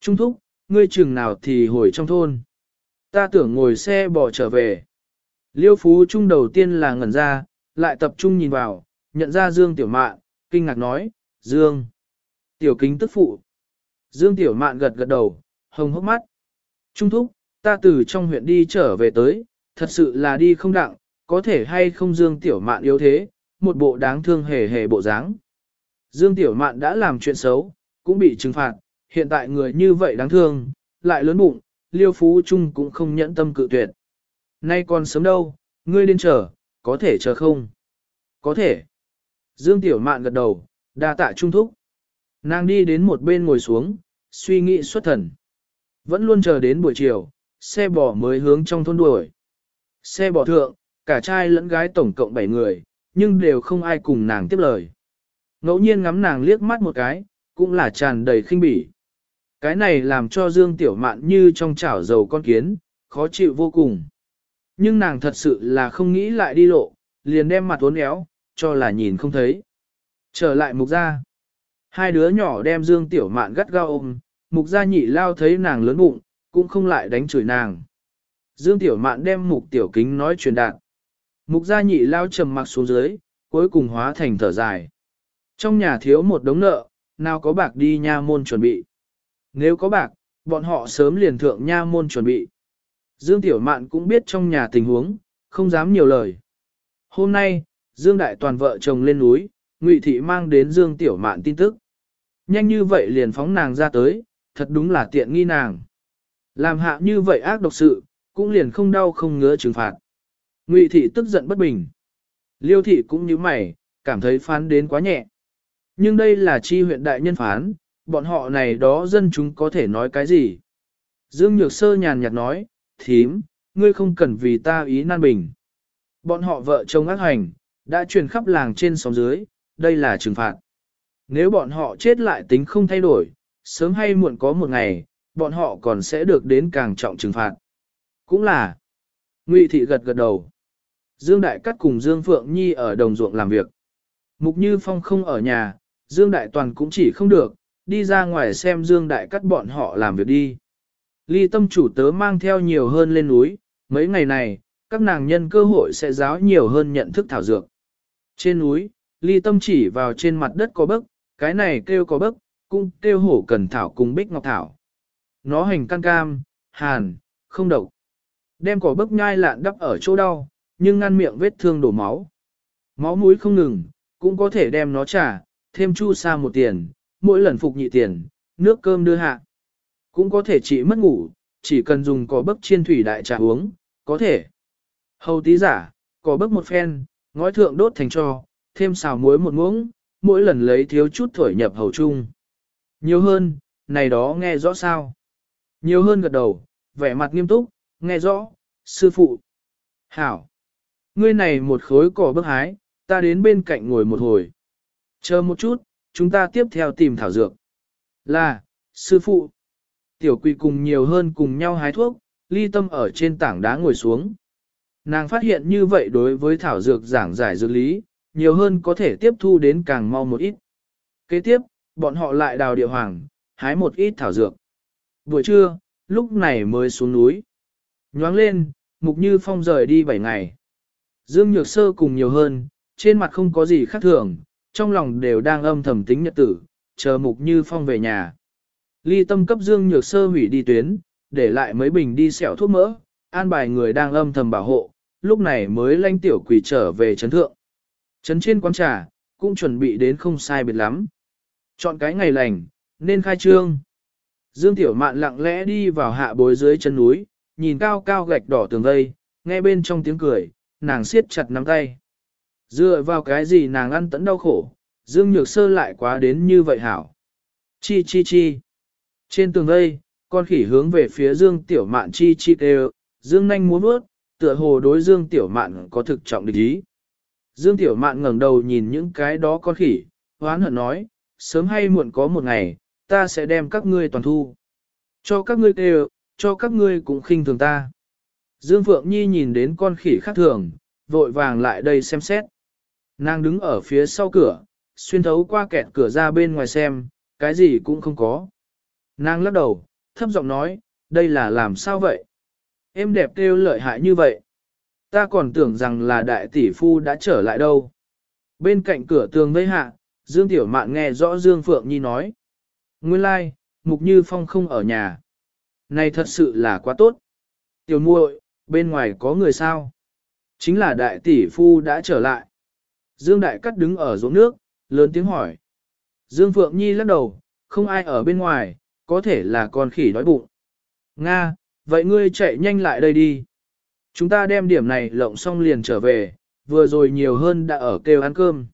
S1: Trung thúc, ngươi chừng nào thì hồi trong thôn. Ta tưởng ngồi xe bỏ trở về. Liêu phú trung đầu tiên là ngẩn ra, lại tập trung nhìn vào, nhận ra Dương Tiểu Mạn, kinh ngạc nói, Dương. Tiểu kính tức phụ. Dương Tiểu Mạn gật gật đầu, hồng hốc mắt. Trung thúc, ta từ trong huyện đi trở về tới, thật sự là đi không đặng, có thể hay không Dương Tiểu Mạn yếu thế, một bộ đáng thương hề hề bộ dáng. Dương Tiểu Mạn đã làm chuyện xấu, cũng bị trừng phạt, hiện tại người như vậy đáng thương, lại lớn bụng, liêu phú trung cũng không nhẫn tâm cự tuyệt. Nay còn sớm đâu, ngươi đến chờ, có thể chờ không? Có thể. Dương Tiểu Mạn gật đầu, đa tạ trung thúc. Nàng đi đến một bên ngồi xuống, suy nghĩ xuất thần. Vẫn luôn chờ đến buổi chiều, xe bò mới hướng trong thôn đuổi. Xe bò thượng, cả trai lẫn gái tổng cộng 7 người, nhưng đều không ai cùng nàng tiếp lời. Ngẫu nhiên ngắm nàng liếc mắt một cái, cũng là tràn đầy khinh bỉ. Cái này làm cho Dương Tiểu Mạn như trong chảo dầu con kiến, khó chịu vô cùng. Nhưng nàng thật sự là không nghĩ lại đi lộ, liền đem mặt uốn éo, cho là nhìn không thấy. Trở lại mục gia. Hai đứa nhỏ đem Dương Tiểu Mạn gắt gao ôm, mục gia nhị lao thấy nàng lớn bụng, cũng không lại đánh chửi nàng. Dương Tiểu Mạn đem mục tiểu kính nói truyền đạt. Mục gia nhị lao trầm mặc xuống dưới, cuối cùng hóa thành thở dài. Trong nhà thiếu một đống nợ, nào có bạc đi nha môn chuẩn bị. Nếu có bạc, bọn họ sớm liền thượng nha môn chuẩn bị. Dương Tiểu Mạn cũng biết trong nhà tình huống, không dám nhiều lời. Hôm nay, Dương Đại Toàn vợ chồng lên núi, Ngụy Thị mang đến Dương Tiểu Mạn tin tức. Nhanh như vậy liền phóng nàng ra tới, thật đúng là tiện nghi nàng. Làm hạ như vậy ác độc sự, cũng liền không đau không ngứa trừng phạt. Ngụy Thị tức giận bất bình. Liêu Thị cũng như mày, cảm thấy phán đến quá nhẹ. Nhưng đây là chi huyện đại nhân phán, bọn họ này đó dân chúng có thể nói cái gì? Dương Nhược Sơ nhàn nhạt nói, thím, ngươi không cần vì ta ý nan bình. Bọn họ vợ chồng ác hành, đã truyền khắp làng trên sóng dưới, đây là trừng phạt. Nếu bọn họ chết lại tính không thay đổi, sớm hay muộn có một ngày, bọn họ còn sẽ được đến càng trọng trừng phạt. Cũng là, Ngụy Thị gật gật đầu. Dương Đại Cát cùng Dương Phượng Nhi ở đồng ruộng làm việc. Mục Như Phong không ở nhà, Dương Đại Toàn cũng chỉ không được, đi ra ngoài xem Dương Đại Cát bọn họ làm việc đi. Ly tâm chủ tớ mang theo nhiều hơn lên núi, mấy ngày này, các nàng nhân cơ hội sẽ giáo nhiều hơn nhận thức thảo dược. Trên núi, ly tâm chỉ vào trên mặt đất có bấc, cái này kêu có bấc, cũng kêu hổ cần thảo cùng bích ngọc thảo. Nó hành căn cam, hàn, không độc. Đem cỏ bấc nhai lạn đắp ở chỗ đau, nhưng ngăn miệng vết thương đổ máu. Máu mũi không ngừng, cũng có thể đem nó trả, thêm chu sa một tiền, mỗi lần phục nhị tiền, nước cơm đưa hạ. Cũng có thể trị mất ngủ, chỉ cần dùng cỏ bấc chiên thủy đại trà uống, có thể. Hầu tí giả, cỏ bấc một phen, ngói thượng đốt thành cho, thêm xào muối một muỗng, mỗi lần lấy thiếu chút thổi nhập hầu chung. Nhiều hơn, này đó nghe rõ sao? Nhiều hơn gật đầu, vẻ mặt nghiêm túc, nghe rõ, sư phụ. Hảo. Ngươi này một khối cỏ bức hái, ta đến bên cạnh ngồi một hồi. Chờ một chút, chúng ta tiếp theo tìm thảo dược. Là, sư phụ. Tiểu quỷ cùng nhiều hơn cùng nhau hái thuốc, ly tâm ở trên tảng đá ngồi xuống. Nàng phát hiện như vậy đối với thảo dược giảng giải dược lý, nhiều hơn có thể tiếp thu đến càng mau một ít. Kế tiếp, bọn họ lại đào địa hoàng, hái một ít thảo dược. Buổi trưa, lúc này mới xuống núi. Nhoáng lên, Mục Như Phong rời đi 7 ngày. Dương Nhược Sơ cùng nhiều hơn, trên mặt không có gì khác thường, trong lòng đều đang âm thầm tính nhật tử, chờ Mục Như Phong về nhà. Ly tâm cấp Dương Nhược Sơ hủy đi tuyến, để lại mấy bình đi xẻo thuốc mỡ, an bài người đang âm thầm bảo hộ, lúc này mới lanh tiểu quỷ trở về chấn thượng. Chấn trên quán trà, cũng chuẩn bị đến không sai biệt lắm. Chọn cái ngày lành, nên khai trương. Dương Tiểu Mạn lặng lẽ đi vào hạ bối dưới chân núi, nhìn cao cao gạch đỏ tường vây, nghe bên trong tiếng cười, nàng siết chặt nắm tay. Dựa vào cái gì nàng ăn tẫn đau khổ, Dương Nhược Sơ lại quá đến như vậy hảo. Chi chi chi. Trên tường vây, con khỉ hướng về phía Dương Tiểu Mạn chi chi kêu, Dương nhanh muốn bước, tựa hồ đối Dương Tiểu Mạn có thực trọng địch ý. Dương Tiểu Mạn ngẩng đầu nhìn những cái đó con khỉ, hoán hận nói, sớm hay muộn có một ngày, ta sẽ đem các ngươi toàn thu. Cho các ngươi kêu, cho các ngươi cũng khinh thường ta. Dương Phượng Nhi nhìn đến con khỉ khác thường, vội vàng lại đây xem xét. Nàng đứng ở phía sau cửa, xuyên thấu qua kẹt cửa ra bên ngoài xem, cái gì cũng không có. Nàng lắc đầu, thấp giọng nói, đây là làm sao vậy? Em đẹp kêu lợi hại như vậy. Ta còn tưởng rằng là đại tỷ phu đã trở lại đâu. Bên cạnh cửa tường vây hạ, Dương Tiểu Mạn nghe rõ Dương Phượng Nhi nói. Nguyên lai, like, Mục Như Phong không ở nhà. Này thật sự là quá tốt. Tiểu muội, bên ngoài có người sao? Chính là đại tỷ phu đã trở lại. Dương Đại Cắt đứng ở ruộng nước, lớn tiếng hỏi. Dương Phượng Nhi lắc đầu, không ai ở bên ngoài, có thể là con khỉ đói bụng. Nga, vậy ngươi chạy nhanh lại đây đi. Chúng ta đem điểm này lộng xong liền trở về, vừa rồi nhiều hơn đã ở kêu ăn cơm.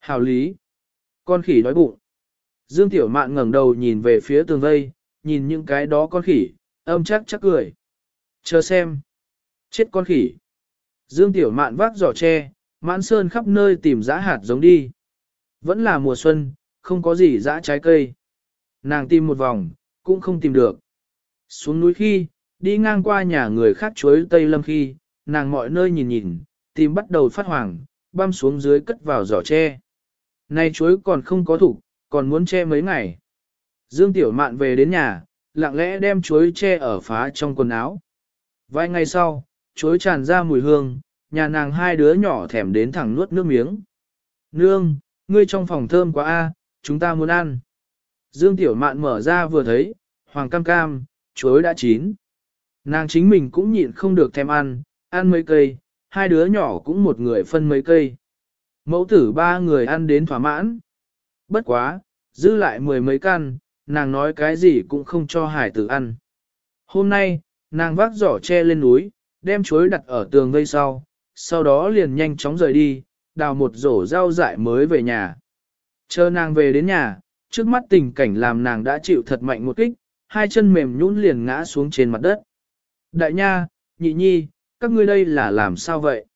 S1: Hảo lý. Con khỉ đói bụng. Dương Tiểu Mạn ngẩng đầu nhìn về phía tường vây, nhìn những cái đó con khỉ, âm chắc chắc cười. Chờ xem. Chết con khỉ. Dương Tiểu Mạn vác giỏ tre, mãn sơn khắp nơi tìm dã hạt giống đi. Vẫn là mùa xuân, không có gì dã trái cây. Nàng tìm một vòng, cũng không tìm được. Xuống núi khi, đi ngang qua nhà người khác chuối Tây Lâm khi, nàng mọi nơi nhìn nhìn, tìm bắt đầu phát hoàng, băm xuống dưới cất vào giỏ tre. Này chuối còn không có thủ, còn muốn che mấy ngày. Dương Tiểu Mạn về đến nhà, lặng lẽ đem chuối che ở phá trong quần áo. Vài ngày sau, chuối tràn ra mùi hương, nhà nàng hai đứa nhỏ thèm đến thẳng nuốt nước miếng. Nương, ngươi trong phòng thơm quá a, chúng ta muốn ăn. Dương Tiểu Mạn mở ra vừa thấy, hoàng cam cam, chuối đã chín. Nàng chính mình cũng nhịn không được thèm ăn, ăn mấy cây, hai đứa nhỏ cũng một người phân mấy cây. Mẫu tử ba người ăn đến thỏa mãn. Bất quá, giữ lại mười mấy căn, nàng nói cái gì cũng không cho hải tử ăn. Hôm nay, nàng vác giỏ tre lên núi, đem chuối đặt ở tường vây sau, sau đó liền nhanh chóng rời đi, đào một rổ rau dại mới về nhà. Chờ nàng về đến nhà, trước mắt tình cảnh làm nàng đã chịu thật mạnh một kích, hai chân mềm nhũn liền ngã xuống trên mặt đất. Đại nha, nhị nhi, các ngươi đây là làm sao vậy?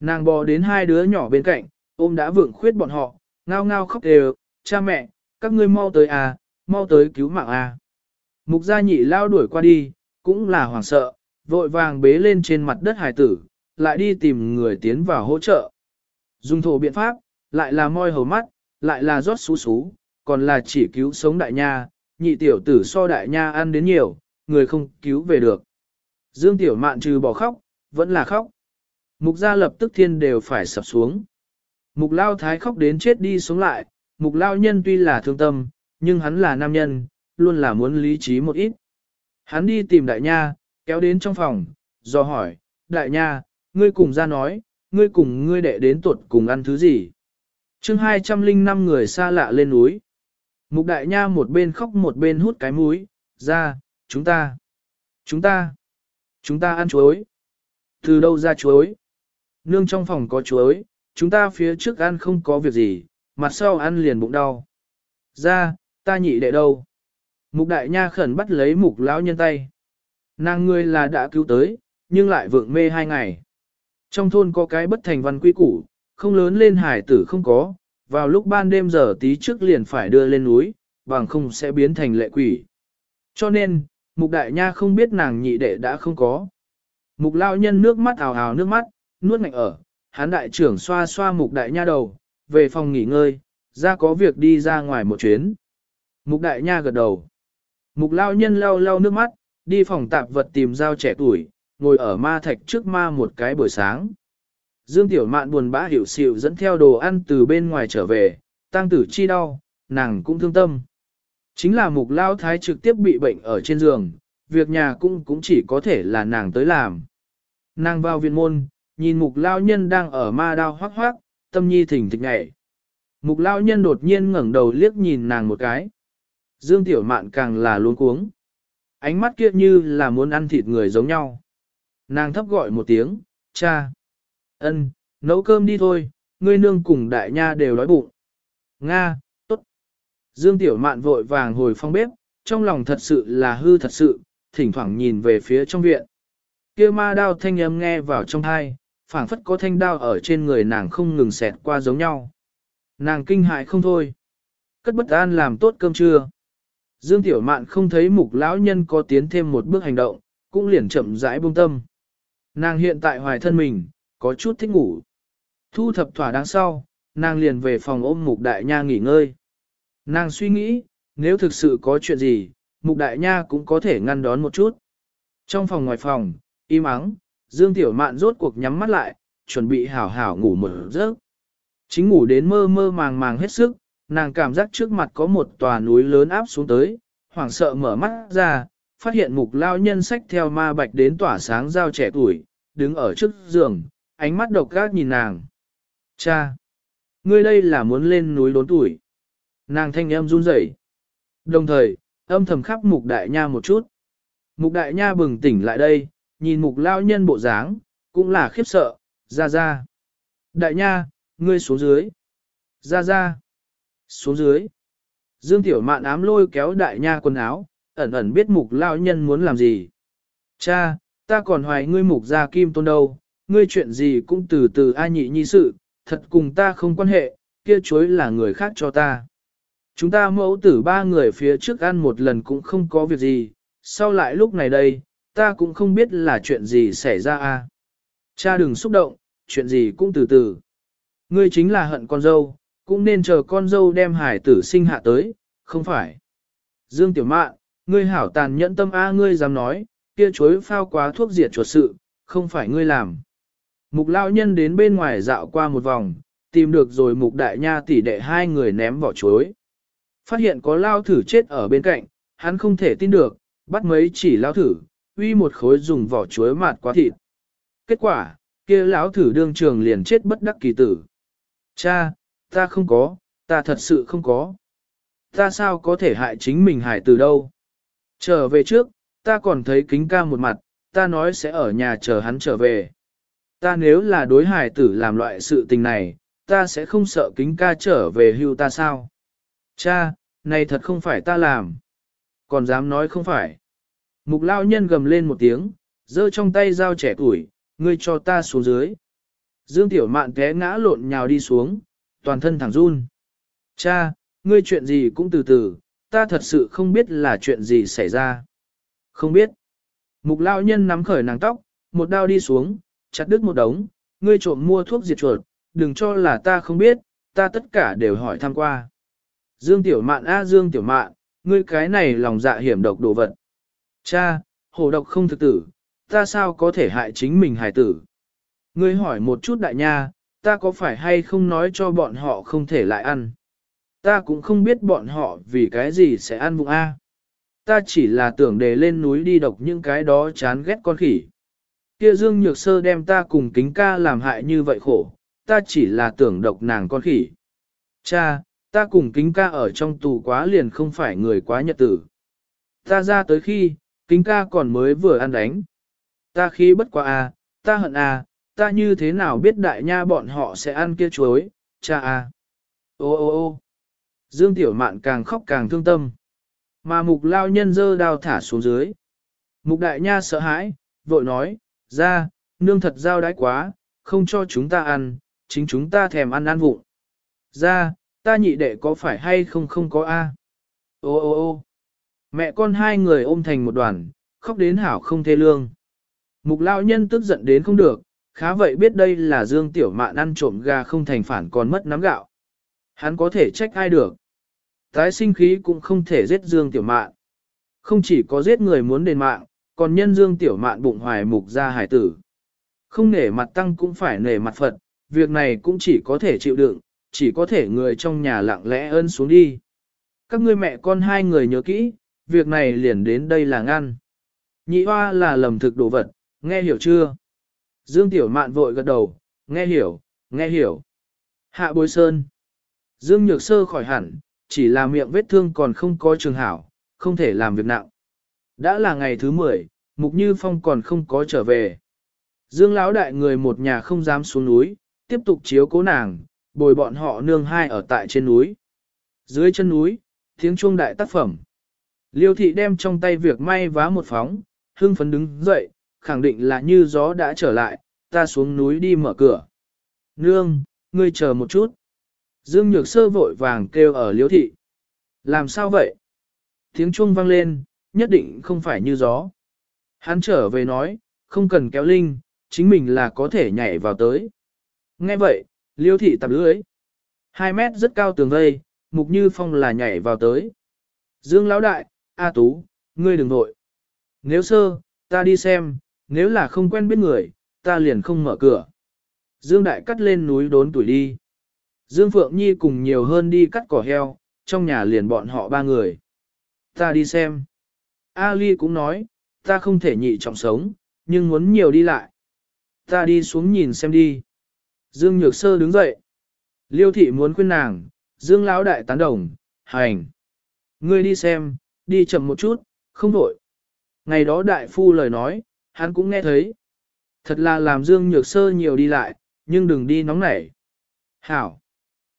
S1: Nàng bò đến hai đứa nhỏ bên cạnh, ôm đã vượng khuyết bọn họ, ngao ngao khóc đều, cha mẹ, các ngươi mau tới à, mau tới cứu mạng à. Mục gia nhị lao đuổi qua đi, cũng là hoảng sợ, vội vàng bế lên trên mặt đất hải tử, lại đi tìm người tiến vào hỗ trợ. Dùng thổ biện pháp, lại là moi hầu mắt, lại là rót xú xú, còn là chỉ cứu sống đại nha, nhị tiểu tử so đại nha ăn đến nhiều, người không cứu về được. Dương tiểu mạn trừ bỏ khóc, vẫn là khóc. Mục gia lập tức thiên đều phải sập xuống. Mục lao thái khóc đến chết đi sống lại, mục lao nhân tuy là thương tâm, nhưng hắn là nam nhân, luôn là muốn lý trí một ít. Hắn đi tìm đại nha, kéo đến trong phòng, do hỏi, đại nha, ngươi cùng ra nói, ngươi cùng ngươi đệ đến tuột cùng ăn thứ gì. chương 205 người xa lạ lên núi. Mục đại nha một bên khóc một bên hút cái múi, ra, chúng ta, chúng ta, chúng ta ăn chuối. Từ đâu ra chuối? Nương trong phòng có chuối, chúng ta phía trước ăn không có việc gì, mặt sau ăn liền bụng đau. Ra, ta nhị đệ đâu? Mục đại nha khẩn bắt lấy mục lão nhân tay. Nàng ngươi là đã cứu tới, nhưng lại vượng mê hai ngày. Trong thôn có cái bất thành văn quy củ, không lớn lên hải tử không có, vào lúc ban đêm giờ tí trước liền phải đưa lên núi, bằng không sẽ biến thành lệ quỷ. Cho nên, mục đại nha không biết nàng nhị đệ đã không có. Mục lao nhân nước mắt ào ào nước mắt, nuốt ngạnh ở, hán đại trưởng xoa xoa mục đại nha đầu, về phòng nghỉ ngơi, ra có việc đi ra ngoài một chuyến. Mục đại nha gật đầu. Mục lao nhân lau lau nước mắt, đi phòng tạp vật tìm dao trẻ tuổi, ngồi ở ma thạch trước ma một cái buổi sáng. Dương Tiểu Mạn buồn bã hiểu xịu dẫn theo đồ ăn từ bên ngoài trở về, tăng tử chi đau, nàng cũng thương tâm. Chính là mục lao thái trực tiếp bị bệnh ở trên giường, việc nhà cũng cũng chỉ có thể là nàng tới làm. Nàng vào viện môn, nhìn mục lao nhân đang ở ma đao hoác hoác, tâm nhi thỉnh thịch ngại. Mục lao nhân đột nhiên ngẩng đầu liếc nhìn nàng một cái. Dương Tiểu Mạn càng là luống cuống. Ánh mắt kia như là muốn ăn thịt người giống nhau. Nàng thấp gọi một tiếng, cha. ân, nấu cơm đi thôi, ngươi nương cùng đại nha đều đói bụng. Nga, tốt. Dương Tiểu Mạn vội vàng hồi phong bếp, trong lòng thật sự là hư thật sự, thỉnh thoảng nhìn về phía trong viện. Kia ma đao thanh âm nghe vào trong thai, phảng phất có thanh đao ở trên người nàng không ngừng xẹt qua giống nhau. Nàng kinh hại không thôi. Cất bất an làm tốt cơm trưa. Dương Tiểu Mạn không thấy mục lão nhân có tiến thêm một bước hành động, cũng liền chậm rãi buông tâm. Nàng hiện tại hoài thân mình, có chút thích ngủ. Thu thập thỏa đáng sau, nàng liền về phòng ôm mục đại nha nghỉ ngơi. Nàng suy nghĩ, nếu thực sự có chuyện gì, mục đại nha cũng có thể ngăn đón một chút. Trong phòng ngoài phòng, im ắng, Dương Tiểu Mạn rốt cuộc nhắm mắt lại, chuẩn bị hảo hảo ngủ một giấc. Chính ngủ đến mơ mơ màng màng hết sức, nàng cảm giác trước mặt có một tòa núi lớn áp xuống tới, hoảng sợ mở mắt ra, phát hiện mục lao nhân sách theo ma bạch đến tỏa sáng giao trẻ tuổi, đứng ở trước giường, ánh mắt độc gác nhìn nàng. Cha! Ngươi đây là muốn lên núi đốn tuổi. Nàng thanh em run rẩy. Đồng thời, âm thầm khắp mục đại nha một chút. Mục đại nha bừng tỉnh lại đây, nhìn mục lao nhân bộ dáng, cũng là khiếp sợ, ra ra. Đại nha, ngươi xuống dưới. Ra ra. Xuống dưới. Dương Tiểu Mạn ám lôi kéo đại nha quần áo, ẩn ẩn biết mục lao nhân muốn làm gì. Cha, ta còn hoài ngươi mục ra kim tôn đâu, ngươi chuyện gì cũng từ từ ai nhị nhi sự, thật cùng ta không quan hệ, kia chối là người khác cho ta. Chúng ta mẫu tử ba người phía trước ăn một lần cũng không có việc gì, sau lại lúc này đây, ta cũng không biết là chuyện gì xảy ra a. Cha đừng xúc động, chuyện gì cũng từ từ. Ngươi chính là hận con dâu, cũng nên chờ con dâu đem hải tử sinh hạ tới, không phải. Dương Tiểu Mạn, ngươi hảo tàn nhẫn tâm A ngươi dám nói, kia chuối phao quá thuốc diệt chuột sự, không phải ngươi làm. Mục lao nhân đến bên ngoài dạo qua một vòng, tìm được rồi mục đại nha tỷ đệ hai người ném vỏ chuối. Phát hiện có lao thử chết ở bên cạnh, hắn không thể tin được, bắt mấy chỉ lao thử, uy một khối dùng vỏ chuối mạt quá thịt. Kết quả, kia lão thử đương trường liền chết bất đắc kỳ tử. Cha, ta không có, ta thật sự không có. Ta sao có thể hại chính mình hại từ đâu? Trở về trước, ta còn thấy kính ca một mặt, ta nói sẽ ở nhà chờ hắn trở về. Ta nếu là đối hải tử làm loại sự tình này, ta sẽ không sợ kính ca trở về hưu ta sao? Cha, này thật không phải ta làm. Còn dám nói không phải. Mục lao nhân gầm lên một tiếng, giơ trong tay dao trẻ tuổi, ngươi cho ta xuống dưới. Dương Tiểu Mạn té ngã lộn nhào đi xuống, toàn thân thẳng run. Cha, ngươi chuyện gì cũng từ từ, ta thật sự không biết là chuyện gì xảy ra. Không biết. Mục lao nhân nắm khởi nàng tóc, một đao đi xuống, chặt đứt một đống, ngươi trộm mua thuốc diệt chuột, đừng cho là ta không biết, ta tất cả đều hỏi thăm qua. Dương Tiểu Mạn a Dương Tiểu Mạn, ngươi cái này lòng dạ hiểm độc đồ vật. Cha, hồ độc không thực tử, ta sao có thể hại chính mình hài tử? Ngươi hỏi một chút đại nha, ta có phải hay không nói cho bọn họ không thể lại ăn? Ta cũng không biết bọn họ vì cái gì sẽ ăn bụng A. Ta chỉ là tưởng để lên núi đi độc những cái đó chán ghét con khỉ. Kia Dương Nhược Sơ đem ta cùng kính ca làm hại như vậy khổ, ta chỉ là tưởng độc nàng con khỉ. Cha, ta cùng kính ca ở trong tù quá liền không phải người quá nhật tử. Ta ra tới khi, kính ca còn mới vừa ăn đánh. Ta khí bất quá a, ta hận a, ta như thế nào biết đại nha bọn họ sẽ ăn kia chuối, cha a. Ô ô ô Dương Tiểu Mạn càng khóc càng thương tâm. Mà mục lao nhân dơ đao thả xuống dưới. Mục đại nha sợ hãi, vội nói, ra, nương thật giao đái quá, không cho chúng ta ăn, chính chúng ta thèm ăn ăn vụng. Ra, ta nhị đệ có phải hay không không có a? Ô ô ô mẹ con hai người ôm thành một đoàn, khóc đến hảo không thê lương. Mục lao nhân tức giận đến không được, khá vậy biết đây là Dương Tiểu Mạn ăn trộm gà không thành phản còn mất nắm gạo. Hắn có thể trách ai được. Tái sinh khí cũng không thể giết Dương Tiểu Mạn. Không chỉ có giết người muốn đền mạng, còn nhân Dương Tiểu Mạn bụng hoài mục ra hải tử. Không nể mặt tăng cũng phải nể mặt Phật, việc này cũng chỉ có thể chịu đựng, chỉ có thể người trong nhà lặng lẽ ơn xuống đi. Các ngươi mẹ con hai người nhớ kỹ, việc này liền đến đây là ngăn. Nhị hoa là lầm thực đồ vật, nghe hiểu chưa? Dương Tiểu Mạn vội gật đầu, nghe hiểu, nghe hiểu. Hạ bối sơn. Dương Nhược Sơ khỏi hẳn, chỉ là miệng vết thương còn không có trường hảo, không thể làm việc nặng. Đã là ngày thứ 10, Mục Như Phong còn không có trở về. Dương Lão đại người một nhà không dám xuống núi, tiếp tục chiếu cố nàng, bồi bọn họ nương hai ở tại trên núi. Dưới chân núi, tiếng chuông đại tác phẩm. Liêu thị đem trong tay việc may vá một phóng, hưng phấn đứng dậy, khẳng định là như gió đã trở lại, ta xuống núi đi mở cửa. Nương, ngươi chờ một chút. Dương Nhược Sơ vội vàng kêu ở liêu thị. Làm sao vậy? Tiếng chuông vang lên, nhất định không phải như gió. Hắn trở về nói, không cần kéo linh, chính mình là có thể nhảy vào tới. Nghe vậy, liêu thị tập lưới. Hai mét rất cao tường vây, mục như phong là nhảy vào tới. Dương lão đại, A Tú, ngươi đừng nội. Nếu sơ, ta đi xem, nếu là không quen biết người, ta liền không mở cửa. Dương đại cắt lên núi đốn tuổi đi. Dương Phượng Nhi cùng nhiều hơn đi cắt cỏ heo, trong nhà liền bọn họ ba người. Ta đi xem. Ali cũng nói, ta không thể nhị trọng sống, nhưng muốn nhiều đi lại. Ta đi xuống nhìn xem đi. Dương Nhược Sơ đứng dậy. Liêu thị muốn khuyên nàng, Dương Lão đại tán đồng, hành. Ngươi đi xem, đi chậm một chút, không đổi. Ngày đó đại phu lời nói, hắn cũng nghe thấy. Thật là làm Dương Nhược Sơ nhiều đi lại, nhưng đừng đi nóng nảy. Hảo.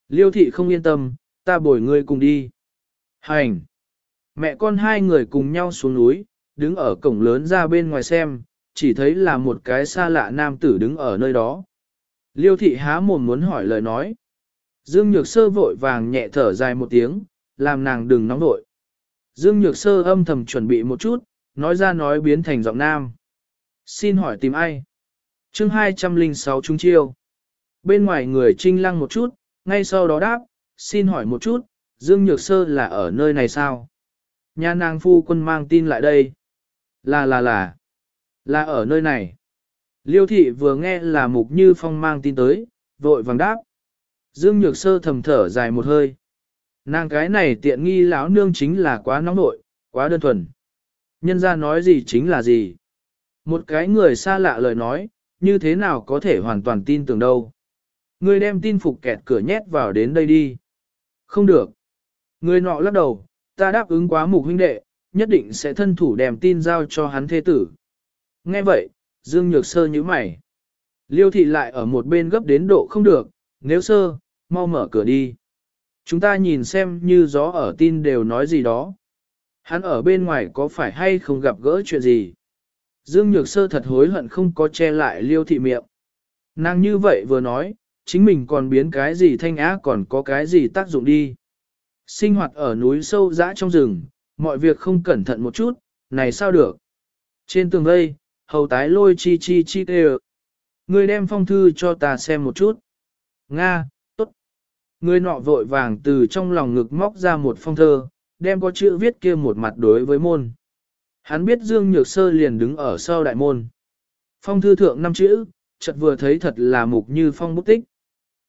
S1: Liêu thị không yên tâm, ta bồi ngươi cùng đi. Hành. Mẹ con hai người cùng nhau xuống núi, đứng ở cổng lớn ra bên ngoài xem, chỉ thấy là một cái xa lạ nam tử đứng ở nơi đó. Liêu thị há mồm muốn hỏi lời nói. Dương Nhược Sơ vội vàng nhẹ thở dài một tiếng, làm nàng đừng nóng nội. Dương Nhược Sơ âm thầm chuẩn bị một chút, nói ra nói biến thành giọng nam. Xin hỏi tìm ai? chương 206 Trung Chiêu. Bên ngoài người trinh lăng một chút, ngay sau đó đáp, xin hỏi một chút, Dương Nhược Sơ là ở nơi này sao? Nhà nàng phu quân mang tin lại đây. Là là là, là ở nơi này. Liêu thị vừa nghe là mục như phong mang tin tới, vội vàng đáp. Dương Nhược Sơ thầm thở dài một hơi. Nàng cái này tiện nghi lão nương chính là quá nóng nội, quá đơn thuần. Nhân ra nói gì chính là gì. Một cái người xa lạ lời nói, như thế nào có thể hoàn toàn tin tưởng đâu. Người đem tin phục kẹt cửa nhét vào đến đây đi. Không được. Người nọ lắc đầu, ta đáp ứng quá mục huynh đệ, nhất định sẽ thân thủ đem tin giao cho hắn thế tử. Nghe vậy, Dương Nhược Sơ như mày. Liêu thị lại ở một bên gấp đến độ không được, nếu sơ, mau mở cửa đi. Chúng ta nhìn xem như gió ở tin đều nói gì đó. Hắn ở bên ngoài có phải hay không gặp gỡ chuyện gì? Dương Nhược Sơ thật hối hận không có che lại liêu thị miệng. Nàng như vậy vừa nói, chính mình còn biến cái gì thanh á còn có cái gì tác dụng đi. Sinh hoạt ở núi sâu dã trong rừng, mọi việc không cẩn thận một chút, này sao được. Trên tường vây, hầu tái lôi chi chi chi tê Người đem phong thư cho ta xem một chút. Nga, tốt. Người nọ vội vàng từ trong lòng ngực móc ra một phong thơ, đem có chữ viết kia một mặt đối với môn. Hắn biết Dương Nhược Sơ liền đứng ở sau đại môn. Phong thư thượng năm chữ, chợt vừa thấy thật là mục như phong bút tích.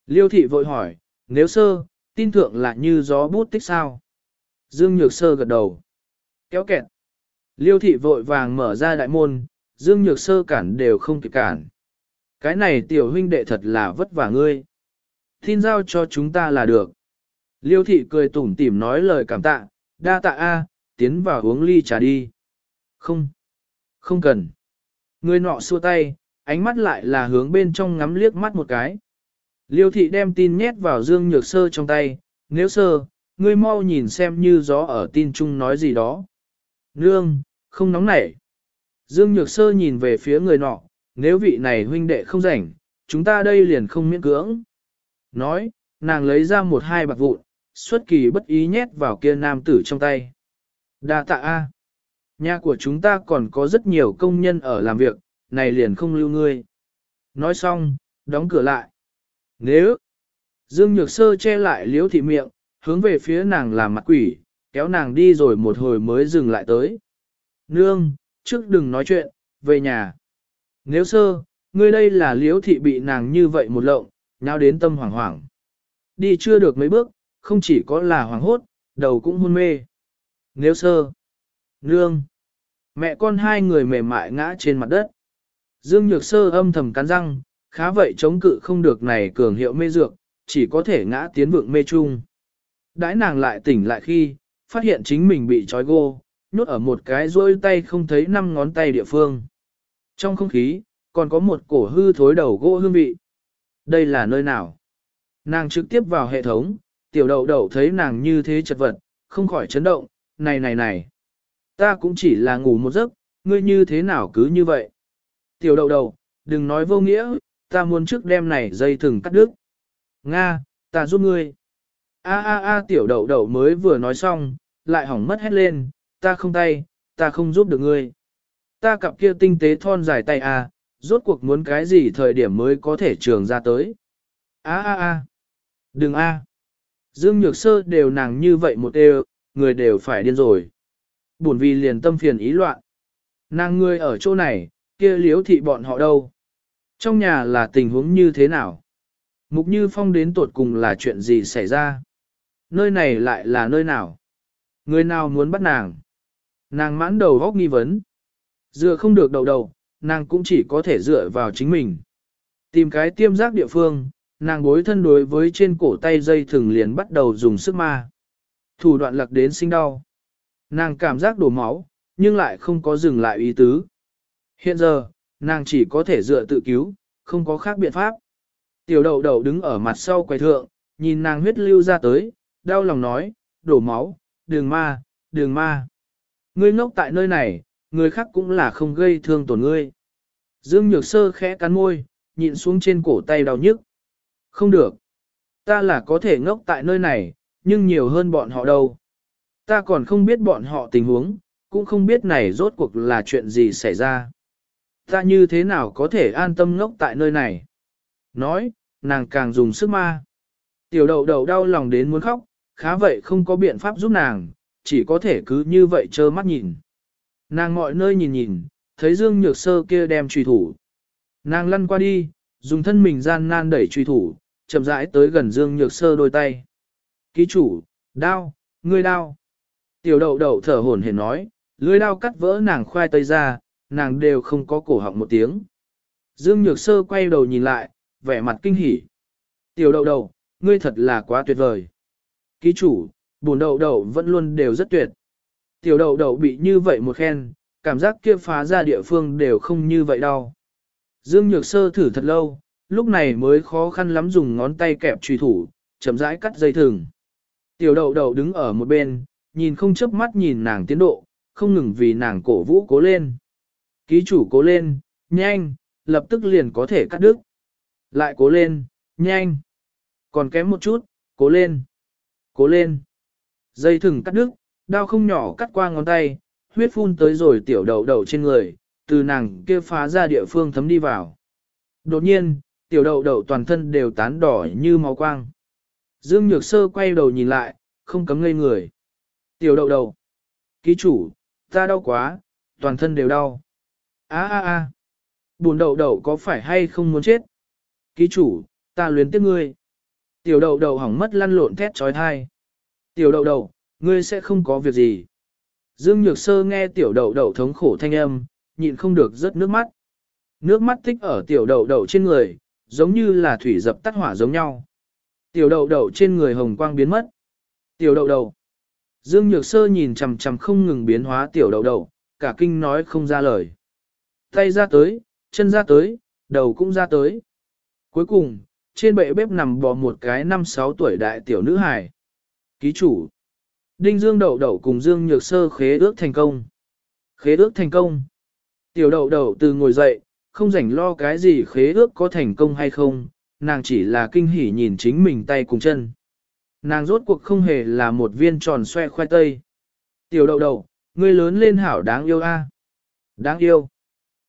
S1: Liêu thị vội hỏi, nếu sơ, tin thượng là như gió bút tích sao? Dương Nhược Sơ gật đầu. Kéo kẹt. Liêu thị vội vàng mở ra đại môn, Dương Nhược Sơ cản đều không kịp cản. Cái này tiểu huynh đệ thật là vất vả ngươi. Tin giao cho chúng ta là được. Liêu thị cười tủm tỉm nói lời cảm tạ, đa tạ a, tiến vào uống ly trà đi. Không, không cần. Người nọ xua tay, ánh mắt lại là hướng bên trong ngắm liếc mắt một cái. Liêu thị đem tin nhét vào Dương Nhược Sơ trong tay, nếu sơ, ngươi mau nhìn xem như gió ở tin chung nói gì đó. Nương, không nóng nảy. Dương Nhược Sơ nhìn về phía người nọ, nếu vị này huynh đệ không rảnh, chúng ta đây liền không miễn cưỡng. Nói, nàng lấy ra một hai bạc vụn, xuất kỳ bất ý nhét vào kia nam tử trong tay. Đa tạ A. Nhà của chúng ta còn có rất nhiều công nhân ở làm việc, này liền không lưu ngươi. Nói xong, đóng cửa lại. Nếu, Dương Nhược Sơ che lại liếu thị miệng, hướng về phía nàng làm mặt quỷ, kéo nàng đi rồi một hồi mới dừng lại tới. Nương, trước đừng nói chuyện, về nhà. Nếu sơ, ngươi đây là liếu thị bị nàng như vậy một lộng, nhau đến tâm hoảng hoảng. Đi chưa được mấy bước, không chỉ có là hoảng hốt, đầu cũng hôn mê. Nếu sơ, nương, mẹ con hai người mềm mại ngã trên mặt đất. Dương Nhược Sơ âm thầm cắn răng, khá vậy chống cự không được này cường hiệu mê dược, chỉ có thể ngã tiến vượng mê chung. Đãi nàng lại tỉnh lại khi, phát hiện chính mình bị trói gô, nhốt ở một cái rôi tay không thấy năm ngón tay địa phương. Trong không khí, còn có một cổ hư thối đầu gỗ hương vị. Đây là nơi nào? Nàng trực tiếp vào hệ thống, tiểu đậu đậu thấy nàng như thế chật vật, không khỏi chấn động, này này này. Ta cũng chỉ là ngủ một giấc, ngươi như thế nào cứ như vậy? Tiểu đậu đầu, đừng nói vô nghĩa, ta muốn trước đêm này dây thừng cắt đứt. Nga, ta giúp ngươi. A a a tiểu đậu đậu mới vừa nói xong, lại hỏng mất hết lên, ta không tay, ta không giúp được ngươi. Ta cặp kia tinh tế thon dài tay a, à, rốt cuộc muốn cái gì thời điểm mới có thể trường ra tới. A a a, đừng a. Dương Nhược Sơ đều nàng như vậy một đều, người đều phải điên rồi. Buồn vì liền tâm phiền ý loạn. Nàng ngươi ở chỗ này, kia liếu thị bọn họ đâu? Trong nhà là tình huống như thế nào? Mục Như Phong đến tột cùng là chuyện gì xảy ra? Nơi này lại là nơi nào? Người nào muốn bắt nàng? Nàng mãn đầu góc nghi vấn. Dựa không được đầu đầu, nàng cũng chỉ có thể dựa vào chính mình. Tìm cái tiêm giác địa phương, nàng bối thân đối với trên cổ tay dây thừng liền bắt đầu dùng sức ma. Thủ đoạn lạc đến sinh đau. Nàng cảm giác đổ máu, nhưng lại không có dừng lại ý tứ. Hiện giờ, nàng chỉ có thể dựa tự cứu, không có khác biện pháp. Tiểu đậu đậu đứng ở mặt sau quầy thượng, nhìn nàng huyết lưu ra tới, đau lòng nói, đổ máu, đường ma, đường ma. Ngươi ngốc tại nơi này, người khác cũng là không gây thương tổn ngươi. Dương Nhược Sơ khẽ cắn môi, nhịn xuống trên cổ tay đau nhức. Không được. Ta là có thể ngốc tại nơi này, nhưng nhiều hơn bọn họ đâu. Ta còn không biết bọn họ tình huống, cũng không biết này rốt cuộc là chuyện gì xảy ra. Ta như thế nào có thể an tâm ngốc tại nơi này? Nói, nàng càng dùng sức ma. Tiểu đậu đầu đau lòng đến muốn khóc, khá vậy không có biện pháp giúp nàng, chỉ có thể cứ như vậy trơ mắt nhìn. Nàng mọi nơi nhìn nhìn, thấy Dương Nhược Sơ kia đem truy thủ. Nàng lăn qua đi, dùng thân mình gian nan đẩy truy thủ, chậm rãi tới gần Dương Nhược Sơ đôi tay. Ký chủ, đao, ngươi đao. Tiểu đậu đậu thở hổn hển nói, lưới đao cắt vỡ nàng khoai tây ra, nàng đều không có cổ họng một tiếng. Dương Nhược Sơ quay đầu nhìn lại, vẻ mặt kinh hỉ. Tiểu đậu đậu, ngươi thật là quá tuyệt vời. Ký chủ, bổn đậu đậu vẫn luôn đều rất tuyệt. Tiểu đậu đậu bị như vậy một khen, cảm giác kia phá ra địa phương đều không như vậy đâu. Dương Nhược Sơ thử thật lâu, lúc này mới khó khăn lắm dùng ngón tay kẹp truy thủ, chậm rãi cắt dây thừng. Tiểu đậu đậu đứng ở một bên, nhìn không chớp mắt nhìn nàng tiến độ, không ngừng vì nàng cổ vũ cố lên. Ký chủ cố lên, nhanh, lập tức liền có thể cắt đứt. Lại cố lên, nhanh. Còn kém một chút, cố lên. Cố lên. Dây thừng cắt đứt, đao không nhỏ cắt qua ngón tay, huyết phun tới rồi tiểu đầu đầu trên người, từ nàng kia phá ra địa phương thấm đi vào. Đột nhiên, tiểu đầu đầu toàn thân đều tán đỏ như máu quang. Dương Nhược Sơ quay đầu nhìn lại, không cấm ngây người. Tiểu đậu đầu. Ký chủ, ta đau quá, toàn thân đều đau. Á á á. Buồn đậu đậu có phải hay không muốn chết? Ký chủ, ta luyến tiếc ngươi. Tiểu đậu đậu hỏng mất lăn lộn thét trói thai. Tiểu đậu đậu, ngươi sẽ không có việc gì. Dương Nhược Sơ nghe tiểu đậu đậu thống khổ thanh âm, nhịn không được rớt nước mắt. Nước mắt tích ở tiểu đậu đậu trên người, giống như là thủy dập tắt hỏa giống nhau. Tiểu đậu đậu trên người hồng quang biến mất. Tiểu đậu đậu. Dương Nhược Sơ nhìn chằm chằm không ngừng biến hóa tiểu đậu đậu, cả kinh nói không ra lời. Tay ra tới, chân ra tới, đầu cũng ra tới. Cuối cùng, trên bệ bếp nằm bò một cái năm sáu tuổi đại tiểu nữ hài. Ký chủ. Đinh Dương đậu đậu cùng Dương Nhược Sơ khế ước thành công. Khế ước thành công. Tiểu đậu đậu từ ngồi dậy, không rảnh lo cái gì khế ước có thành công hay không, nàng chỉ là kinh hỉ nhìn chính mình tay cùng chân. Nàng rốt cuộc không hề là một viên tròn xoe khoai tây. Tiểu đậu đậu, ngươi lớn lên hảo đáng yêu a. Đáng yêu.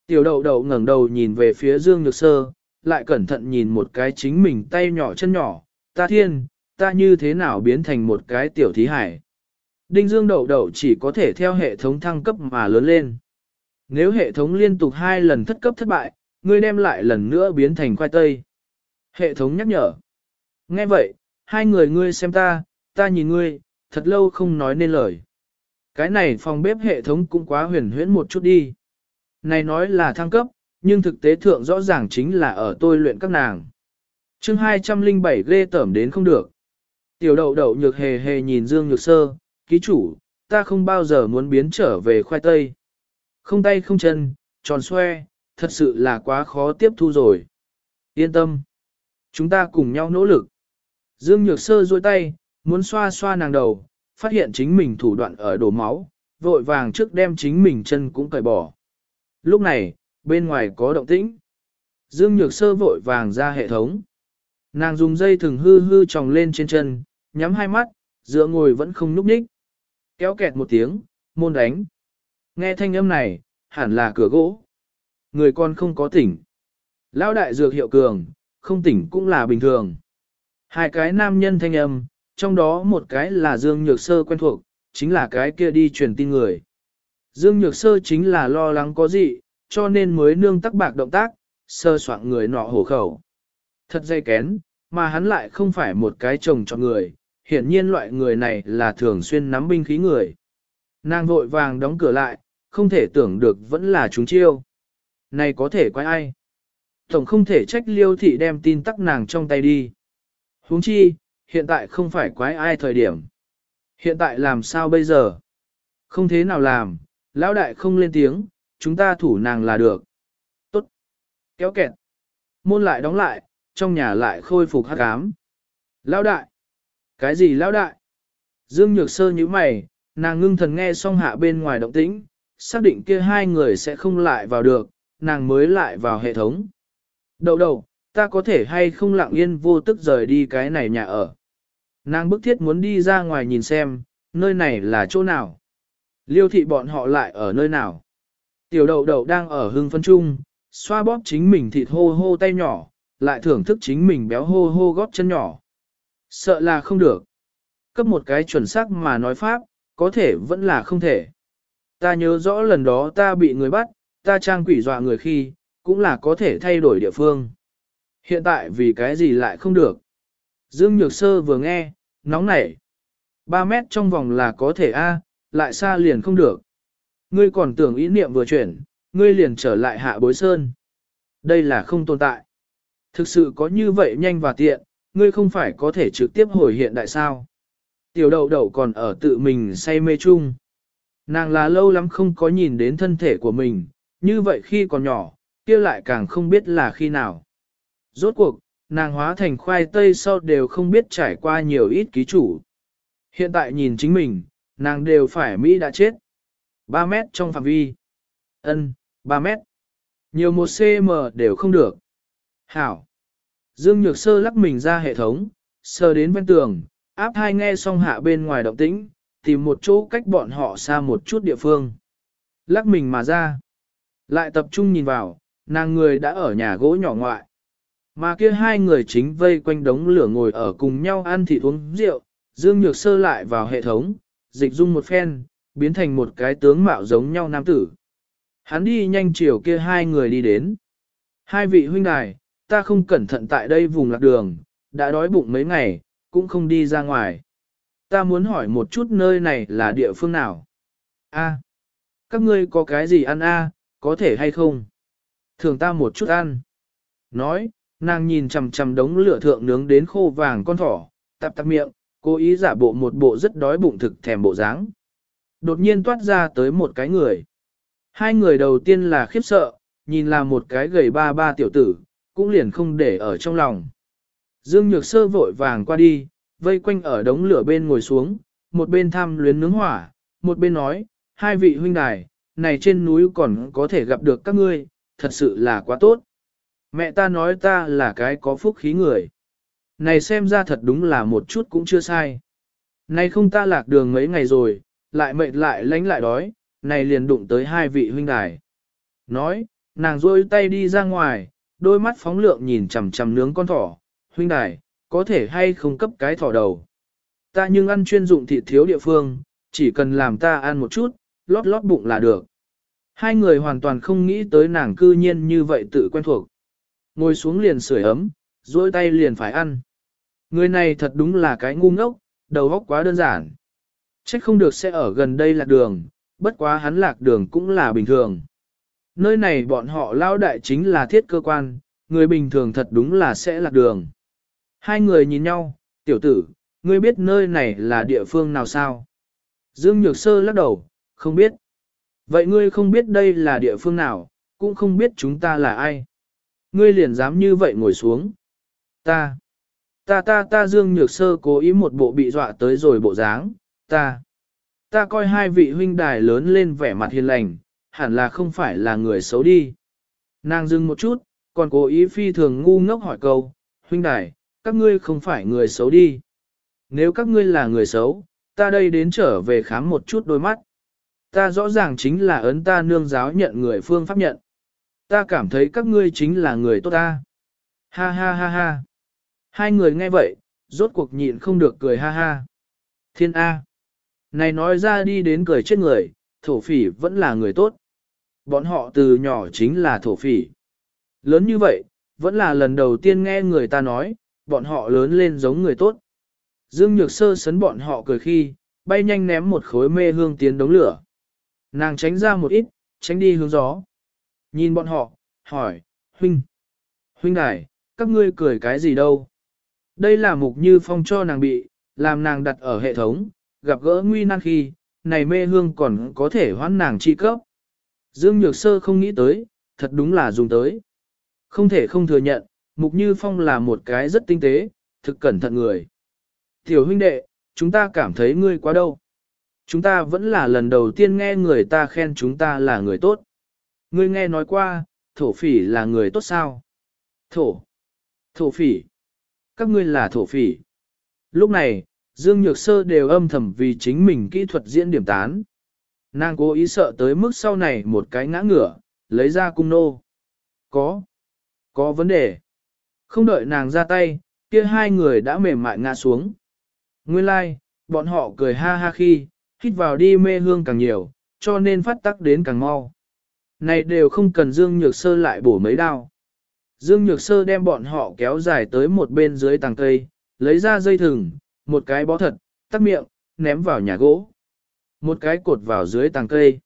S1: Tiểu đậu đậu ngẩng đầu nhìn về phía Dương Nhược Sơ, lại cẩn thận nhìn một cái chính mình tay nhỏ chân nhỏ, ta thiên, ta như thế nào biến thành một cái tiểu thí hải. Đinh Dương đậu đậu chỉ có thể theo hệ thống thăng cấp mà lớn lên. Nếu hệ thống liên tục hai lần thất cấp thất bại, ngươi đem lại lần nữa biến thành khoai tây. Hệ thống nhắc nhở. Nghe vậy, hai người ngươi xem ta, ta nhìn ngươi, thật lâu không nói nên lời. Cái này phòng bếp hệ thống cũng quá huyền huyễn một chút đi. Này nói là thăng cấp, nhưng thực tế thượng rõ ràng chính là ở tôi luyện các nàng. chương 207 ghê tởm đến không được. Tiểu đậu đậu nhược hề hề nhìn Dương Nhược Sơ, ký chủ, ta không bao giờ muốn biến trở về khoai tây. Không tay không chân, tròn xoe, thật sự là quá khó tiếp thu rồi. Yên tâm. Chúng ta cùng nhau nỗ lực. Dương Nhược Sơ duỗi tay, muốn xoa xoa nàng đầu, phát hiện chính mình thủ đoạn ở đổ máu, vội vàng trước đem chính mình chân cũng cởi bỏ. Lúc này, bên ngoài có động tĩnh. Dương Nhược Sơ vội vàng ra hệ thống. Nàng dùng dây thừng hư hư tròng lên trên chân, nhắm hai mắt, dựa ngồi vẫn không núp ních. Kéo kẹt một tiếng, môn đánh. Nghe thanh âm này, hẳn là cửa gỗ. Người con không có tỉnh. Lão đại dược hiệu cường, không tỉnh cũng là bình thường. Hai cái nam nhân thanh âm, trong đó một cái là Dương Nhược Sơ quen thuộc, chính là cái kia đi truyền tin người. Dương Nhược Sơ chính là lo lắng có gì, cho nên mới nương tắc bạc động tác, sơ soạn người nọ hổ khẩu. Thật dây kén, mà hắn lại không phải một cái chồng cho người, hiển nhiên loại người này là thường xuyên nắm binh khí người. Nàng vội vàng đóng cửa lại, không thể tưởng được vẫn là chúng chiêu. Này có thể quay ai? Tổng không thể trách liêu thị đem tin tắc nàng trong tay đi huống chi, hiện tại không phải quái ai thời điểm. Hiện tại làm sao bây giờ? Không thế nào làm, lão đại không lên tiếng, chúng ta thủ nàng là được. Tốt. Kéo kẹt. Môn lại đóng lại, trong nhà lại khôi phục hát cám. Lão đại. Cái gì lão đại? Dương Nhược Sơ như mày, nàng ngưng thần nghe xong hạ bên ngoài động tĩnh, xác định kia hai người sẽ không lại vào được, nàng mới lại vào hệ thống. Đậu đầu, ta có thể hay không lặng yên vô tức rời đi cái này nhà ở. Nàng bức thiết muốn đi ra ngoài nhìn xem, nơi này là chỗ nào. Liêu thị bọn họ lại ở nơi nào. Tiểu đậu đậu đang ở hưng phân trung, xoa bóp chính mình thịt hô hô tay nhỏ, lại thưởng thức chính mình béo hô hô góp chân nhỏ. Sợ là không được. Cấp một cái chuẩn xác mà nói pháp, có thể vẫn là không thể. Ta nhớ rõ lần đó ta bị người bắt, ta trang quỷ dọa người khi, cũng là có thể thay đổi địa phương. Hiện tại vì cái gì lại không được. Dương Nhược Sơ vừa nghe, nóng nảy. 3 mét trong vòng là có thể A, lại xa liền không được. Ngươi còn tưởng ý niệm vừa chuyển, ngươi liền trở lại hạ bối sơn. Đây là không tồn tại. Thực sự có như vậy nhanh và tiện, ngươi không phải có thể trực tiếp hồi hiện đại sao. Tiểu đậu đậu còn ở tự mình say mê chung. Nàng là lâu lắm không có nhìn đến thân thể của mình, như vậy khi còn nhỏ, kia lại càng không biết là khi nào. Rốt cuộc, nàng hóa thành khoai tây sau đều không biết trải qua nhiều ít ký chủ. Hiện tại nhìn chính mình, nàng đều phải Mỹ đã chết. 3 mét trong phạm vi. ân 3 mét. Nhiều một cm đều không được. Hảo. Dương Nhược Sơ lắc mình ra hệ thống, sờ đến bên tường, áp hai nghe xong hạ bên ngoài động tĩnh, tìm một chỗ cách bọn họ xa một chút địa phương. Lắc mình mà ra. Lại tập trung nhìn vào, nàng người đã ở nhà gỗ nhỏ ngoại. Mà kia hai người chính vây quanh đống lửa ngồi ở cùng nhau ăn thịt uống rượu, Dương Nhược Sơ lại vào hệ thống, dịch dung một phen, biến thành một cái tướng mạo giống nhau nam tử. Hắn đi nhanh chiều kia hai người đi đến. Hai vị huynh đài, ta không cẩn thận tại đây vùng lạc đường, đã đói bụng mấy ngày, cũng không đi ra ngoài. Ta muốn hỏi một chút nơi này là địa phương nào? A, các ngươi có cái gì ăn a, có thể hay không? Thường ta một chút ăn. Nói, nàng nhìn chằm chằm đống lửa thượng nướng đến khô vàng con thỏ, tạp tạp miệng, cố ý giả bộ một bộ rất đói bụng thực thèm bộ dáng. Đột nhiên toát ra tới một cái người. Hai người đầu tiên là khiếp sợ, nhìn là một cái gầy ba ba tiểu tử, cũng liền không để ở trong lòng. Dương Nhược Sơ vội vàng qua đi, vây quanh ở đống lửa bên ngồi xuống, một bên thăm luyến nướng hỏa, một bên nói, hai vị huynh đài, này trên núi còn có thể gặp được các ngươi, thật sự là quá tốt. Mẹ ta nói ta là cái có phúc khí người. Này xem ra thật đúng là một chút cũng chưa sai. Này không ta lạc đường mấy ngày rồi, lại mệt lại lánh lại đói, này liền đụng tới hai vị huynh đài. Nói, nàng rôi tay đi ra ngoài, đôi mắt phóng lượng nhìn chằm chằm nướng con thỏ, huynh đài, có thể hay không cấp cái thỏ đầu. Ta nhưng ăn chuyên dụng thịt thiếu địa phương, chỉ cần làm ta ăn một chút, lót lót bụng là được. Hai người hoàn toàn không nghĩ tới nàng cư nhiên như vậy tự quen thuộc. Ngồi xuống liền sưởi ấm, duỗi tay liền phải ăn. Người này thật đúng là cái ngu ngốc, đầu óc quá đơn giản. Trách không được sẽ ở gần đây lạc đường, bất quá hắn lạc đường cũng là bình thường. Nơi này bọn họ lao đại chính là thiết cơ quan, người bình thường thật đúng là sẽ lạc đường. Hai người nhìn nhau, tiểu tử, ngươi biết nơi này là địa phương nào sao? Dương Nhược Sơ lắc đầu, không biết. Vậy ngươi không biết đây là địa phương nào, cũng không biết chúng ta là ai. Ngươi liền dám như vậy ngồi xuống. Ta, ta ta ta Dương Nhược Sơ cố ý một bộ bị dọa tới rồi bộ dáng, ta. Ta coi hai vị huynh đài lớn lên vẻ mặt hiền lành, hẳn là không phải là người xấu đi. Nàng dừng một chút, còn cố ý phi thường ngu ngốc hỏi câu, huynh đài, các ngươi không phải người xấu đi. Nếu các ngươi là người xấu, ta đây đến trở về khám một chút đôi mắt. Ta rõ ràng chính là ấn ta nương giáo nhận người phương pháp nhận. Ta cảm thấy các ngươi chính là người tốt ta. Ha ha ha ha. Hai người nghe vậy, rốt cuộc nhịn không được cười ha ha. Thiên A. Này nói ra đi đến cười chết người, thổ phỉ vẫn là người tốt. Bọn họ từ nhỏ chính là thổ phỉ. Lớn như vậy, vẫn là lần đầu tiên nghe người ta nói, bọn họ lớn lên giống người tốt. Dương Nhược Sơ sấn bọn họ cười khi, bay nhanh ném một khối mê hương tiến đống lửa. Nàng tránh ra một ít, tránh đi hướng gió. Nhìn bọn họ, hỏi, huynh, huynh đài, các ngươi cười cái gì đâu? Đây là mục như phong cho nàng bị, làm nàng đặt ở hệ thống, gặp gỡ nguy nan khi, này mê hương còn có thể hoãn nàng chi cấp. Dương Nhược Sơ không nghĩ tới, thật đúng là dùng tới. Không thể không thừa nhận, Mục Như Phong là một cái rất tinh tế, thực cẩn thận người. Tiểu huynh đệ, chúng ta cảm thấy ngươi quá đâu. Chúng ta vẫn là lần đầu tiên nghe người ta khen chúng ta là người tốt. Ngươi nghe nói qua, thổ phỉ là người tốt sao? Thổ. Thổ phỉ. Các ngươi là thổ phỉ. Lúc này, Dương Nhược Sơ đều âm thầm vì chính mình kỹ thuật diễn điểm tán. Nàng cố ý sợ tới mức sau này một cái ngã ngửa, lấy ra cung nô. Có. Có vấn đề. Không đợi nàng ra tay, kia hai người đã mềm mại ngã xuống. Nguyên lai, like, bọn họ cười ha ha khi, hít vào đi mê hương càng nhiều, cho nên phát tắc đến càng mau. Này đều không cần Dương Nhược Sơ lại bổ mấy đao. Dương Nhược Sơ đem bọn họ kéo dài tới một bên dưới tàng cây, lấy ra dây thừng, một cái bó thật, tắt miệng, ném vào nhà gỗ. Một cái cột vào dưới tàng cây.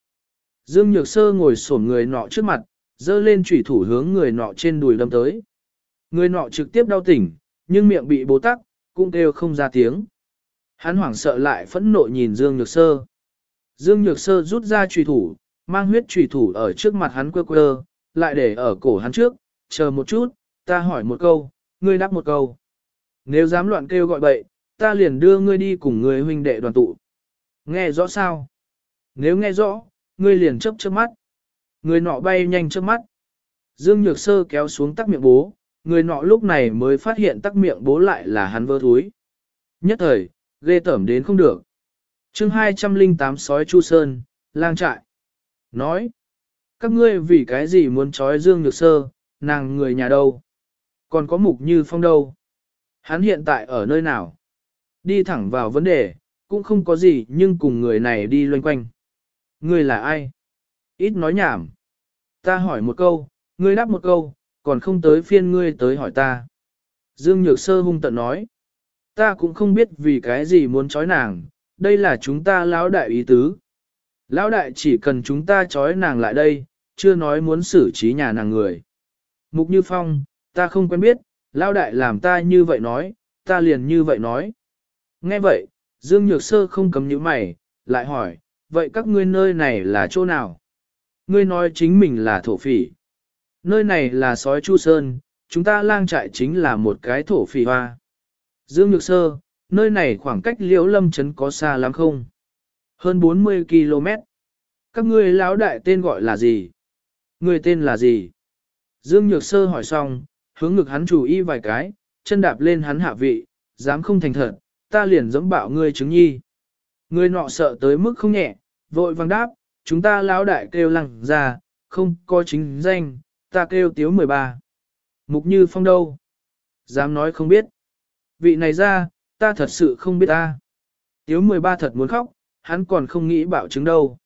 S1: Dương Nhược Sơ ngồi xổm người nọ trước mặt, dơ lên chủy thủ hướng người nọ trên đùi đâm tới. Người nọ trực tiếp đau tỉnh, nhưng miệng bị bố tắc, cũng kêu không ra tiếng. Hắn hoảng sợ lại phẫn nộ nhìn Dương Nhược Sơ. Dương Nhược Sơ rút ra chủy thủ, mang huyết trùy thủ ở trước mặt hắn quơ quơ, lại để ở cổ hắn trước, chờ một chút, ta hỏi một câu, ngươi đáp một câu. Nếu dám loạn kêu gọi bậy, ta liền đưa ngươi đi cùng người huynh đệ đoàn tụ. Nghe rõ sao? Nếu nghe rõ, ngươi liền chấp chớp mắt. Người nọ bay nhanh trước mắt. Dương Nhược Sơ kéo xuống tắc miệng bố, người nọ lúc này mới phát hiện tắc miệng bố lại là hắn vơ thúi. Nhất thời, ghê tởm đến không được. chương 208 sói Chu Sơn, lang trại. Nói, các ngươi vì cái gì muốn trói Dương Nhược Sơ, nàng người nhà đâu? Còn có mục như phong đâu? Hắn hiện tại ở nơi nào? Đi thẳng vào vấn đề, cũng không có gì nhưng cùng người này đi loanh quanh. Ngươi là ai? Ít nói nhảm. Ta hỏi một câu, ngươi đáp một câu, còn không tới phiên ngươi tới hỏi ta. Dương Nhược Sơ hung tận nói. Ta cũng không biết vì cái gì muốn trói nàng, đây là chúng ta lão đại ý tứ. Lão đại chỉ cần chúng ta trói nàng lại đây, chưa nói muốn xử trí nhà nàng người. Mục Như Phong, ta không quen biết, lão đại làm ta như vậy nói, ta liền như vậy nói. Nghe vậy, Dương Nhược Sơ không cấm những mày, lại hỏi, vậy các ngươi nơi này là chỗ nào? Ngươi nói chính mình là thổ phỉ. Nơi này là sói Chu Sơn, chúng ta lang trại chính là một cái thổ phỉ hoa. Dương Nhược Sơ, nơi này khoảng cách liễu lâm trấn có xa lắm không? Hơn 40 km. Các ngươi lão đại tên gọi là gì? Người tên là gì? Dương Nhược Sơ hỏi xong, hướng ngực hắn chủ y vài cái, chân đạp lên hắn hạ vị, dám không thành thật, ta liền giống bạo ngươi chứng nhi. Ngươi nọ sợ tới mức không nhẹ, vội vàng đáp, chúng ta lão đại kêu lăng ra, không có chính danh, ta kêu tiếu 13. Mục như phong đâu? Dám nói không biết. Vị này ra, ta thật sự không biết ta. Tiếu 13 thật muốn khóc, hắn còn không nghĩ bạo chứng đâu.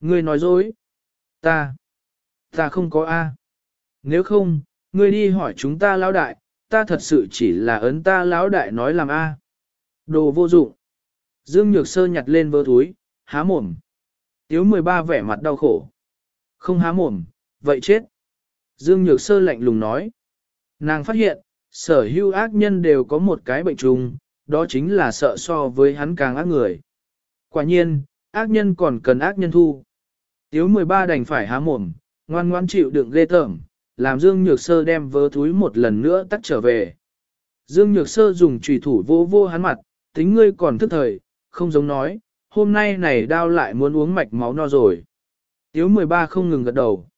S1: Ngươi nói dối. Ta. Ta không có A. Nếu không, ngươi đi hỏi chúng ta lão đại, ta thật sự chỉ là ấn ta lão đại nói làm A. Đồ vô dụng. Dương Nhược Sơ nhặt lên vơ túi, há mồm. Tiếu 13 vẻ mặt đau khổ. Không há mồm, vậy chết. Dương Nhược Sơ lạnh lùng nói. Nàng phát hiện, sở hữu ác nhân đều có một cái bệnh trùng, đó chính là sợ so với hắn càng ác người. Quả nhiên, ác nhân còn cần ác nhân thu. Tiếu 13 đành phải há mồm, ngoan ngoan chịu đựng ghê tởm, làm Dương Nhược Sơ đem vớ túi một lần nữa tắt trở về. Dương Nhược Sơ dùng trùy thủ vô vô hắn mặt, tính ngươi còn thức thời, không giống nói, hôm nay này đau lại muốn uống mạch máu no rồi. Tiếu 13 không ngừng gật đầu.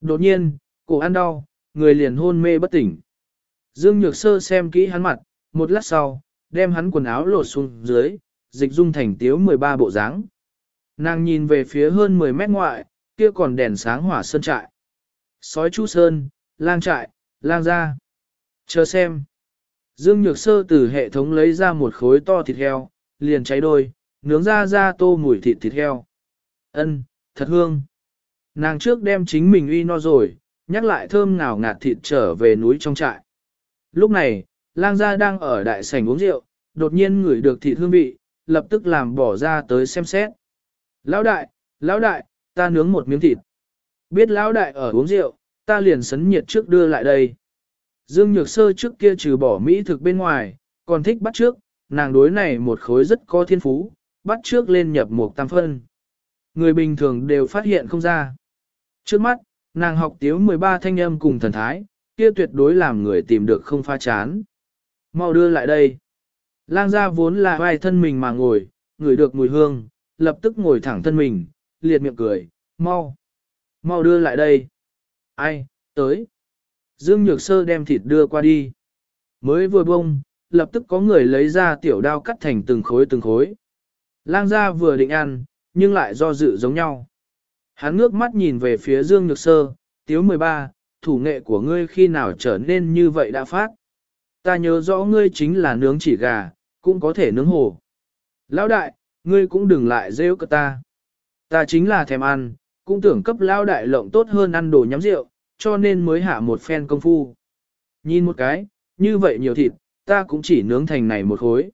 S1: Đột nhiên, cổ ăn đau, người liền hôn mê bất tỉnh. Dương Nhược Sơ xem kỹ hắn mặt, một lát sau, đem hắn quần áo lột xuống dưới, dịch dung thành tiếu 13 bộ dáng. Nàng nhìn về phía hơn 10 mét ngoại, kia còn đèn sáng hỏa sơn trại. Sói chu sơn, lang trại, lang ra. Chờ xem. Dương Nhược Sơ từ hệ thống lấy ra một khối to thịt heo, liền cháy đôi, nướng ra ra tô mùi thịt thịt heo. Ân, thật hương. Nàng trước đem chính mình uy no rồi, nhắc lại thơm ngào ngạt thịt trở về núi trong trại. Lúc này, lang gia đang ở đại sảnh uống rượu, đột nhiên ngửi được thịt hương vị, lập tức làm bỏ ra tới xem xét. Lão đại, lão đại, ta nướng một miếng thịt. Biết lão đại ở uống rượu, ta liền sấn nhiệt trước đưa lại đây. Dương Nhược Sơ trước kia trừ bỏ Mỹ thực bên ngoài, còn thích bắt trước, nàng đối này một khối rất có thiên phú, bắt trước lên nhập một tam phân. Người bình thường đều phát hiện không ra. Trước mắt, nàng học tiếu 13 thanh âm cùng thần thái, kia tuyệt đối làm người tìm được không pha chán. Mau đưa lại đây. Lang gia vốn là vai thân mình mà ngồi, ngửi được mùi hương, lập tức ngồi thẳng thân mình, liệt miệng cười, mau. Mau đưa lại đây. Ai, tới. Dương Nhược Sơ đem thịt đưa qua đi. Mới vừa bông, lập tức có người lấy ra tiểu đao cắt thành từng khối từng khối. Lang gia vừa định ăn, nhưng lại do dự giống nhau. Hắn ngước mắt nhìn về phía Dương Nhược Sơ, tiếu 13, thủ nghệ của ngươi khi nào trở nên như vậy đã phát. Ta nhớ rõ ngươi chính là nướng chỉ gà, cũng có thể nướng hổ. Lão đại, ngươi cũng đừng lại rêu cơ ta. Ta chính là thèm ăn, cũng tưởng cấp lão đại lộng tốt hơn ăn đồ nhắm rượu, cho nên mới hạ một phen công phu. Nhìn một cái, như vậy nhiều thịt, ta cũng chỉ nướng thành này một khối.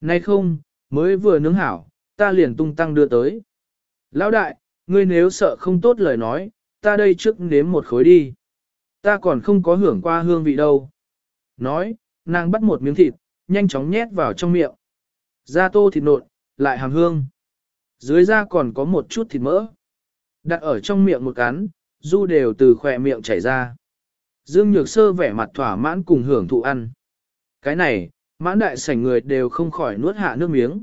S1: Nay không, mới vừa nướng hảo, ta liền tung tăng đưa tới. Lão đại, ngươi nếu sợ không tốt lời nói, ta đây trước nếm một khối đi. Ta còn không có hưởng qua hương vị đâu. Nói, nàng bắt một miếng thịt, nhanh chóng nhét vào trong miệng. Da tô thịt nộn, lại hàm hương. Dưới da còn có một chút thịt mỡ. Đặt ở trong miệng một cắn, du đều từ khỏe miệng chảy ra. Dương Nhược Sơ vẻ mặt thỏa mãn cùng hưởng thụ ăn. Cái này, mãn đại sảnh người đều không khỏi nuốt hạ nước miếng.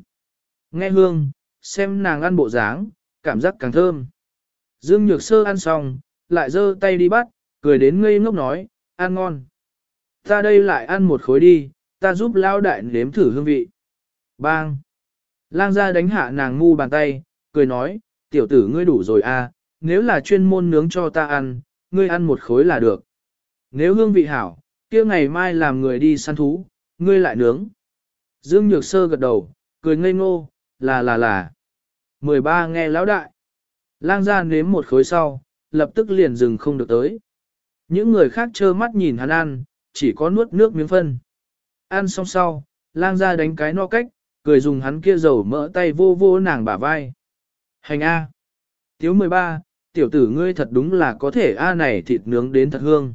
S1: Nghe hương, xem nàng ăn bộ dáng, cảm giác càng thơm. Dương Nhược Sơ ăn xong, lại giơ tay đi bắt, cười đến ngây ngốc nói, ăn ngon. Ta đây lại ăn một khối đi, ta giúp lao đại nếm thử hương vị. Bang! Lang ra đánh hạ nàng ngu bàn tay, cười nói, tiểu tử ngươi đủ rồi à, nếu là chuyên môn nướng cho ta ăn, ngươi ăn một khối là được. Nếu hương vị hảo, kia ngày mai làm người đi săn thú, ngươi lại nướng. Dương Nhược Sơ gật đầu, cười ngây ngô, là là là. 13 nghe lão đại. Lang ra nếm một khối sau, lập tức liền dừng không được tới. Những người khác trơ mắt nhìn hắn ăn, chỉ có nuốt nước miếng phân. Ăn xong sau, lang ra đánh cái no cách, cười dùng hắn kia dầu mỡ tay vô vô nàng bả vai. Hành A. Tiếu 13, tiểu tử ngươi thật đúng là có thể A này thịt nướng đến thật hương.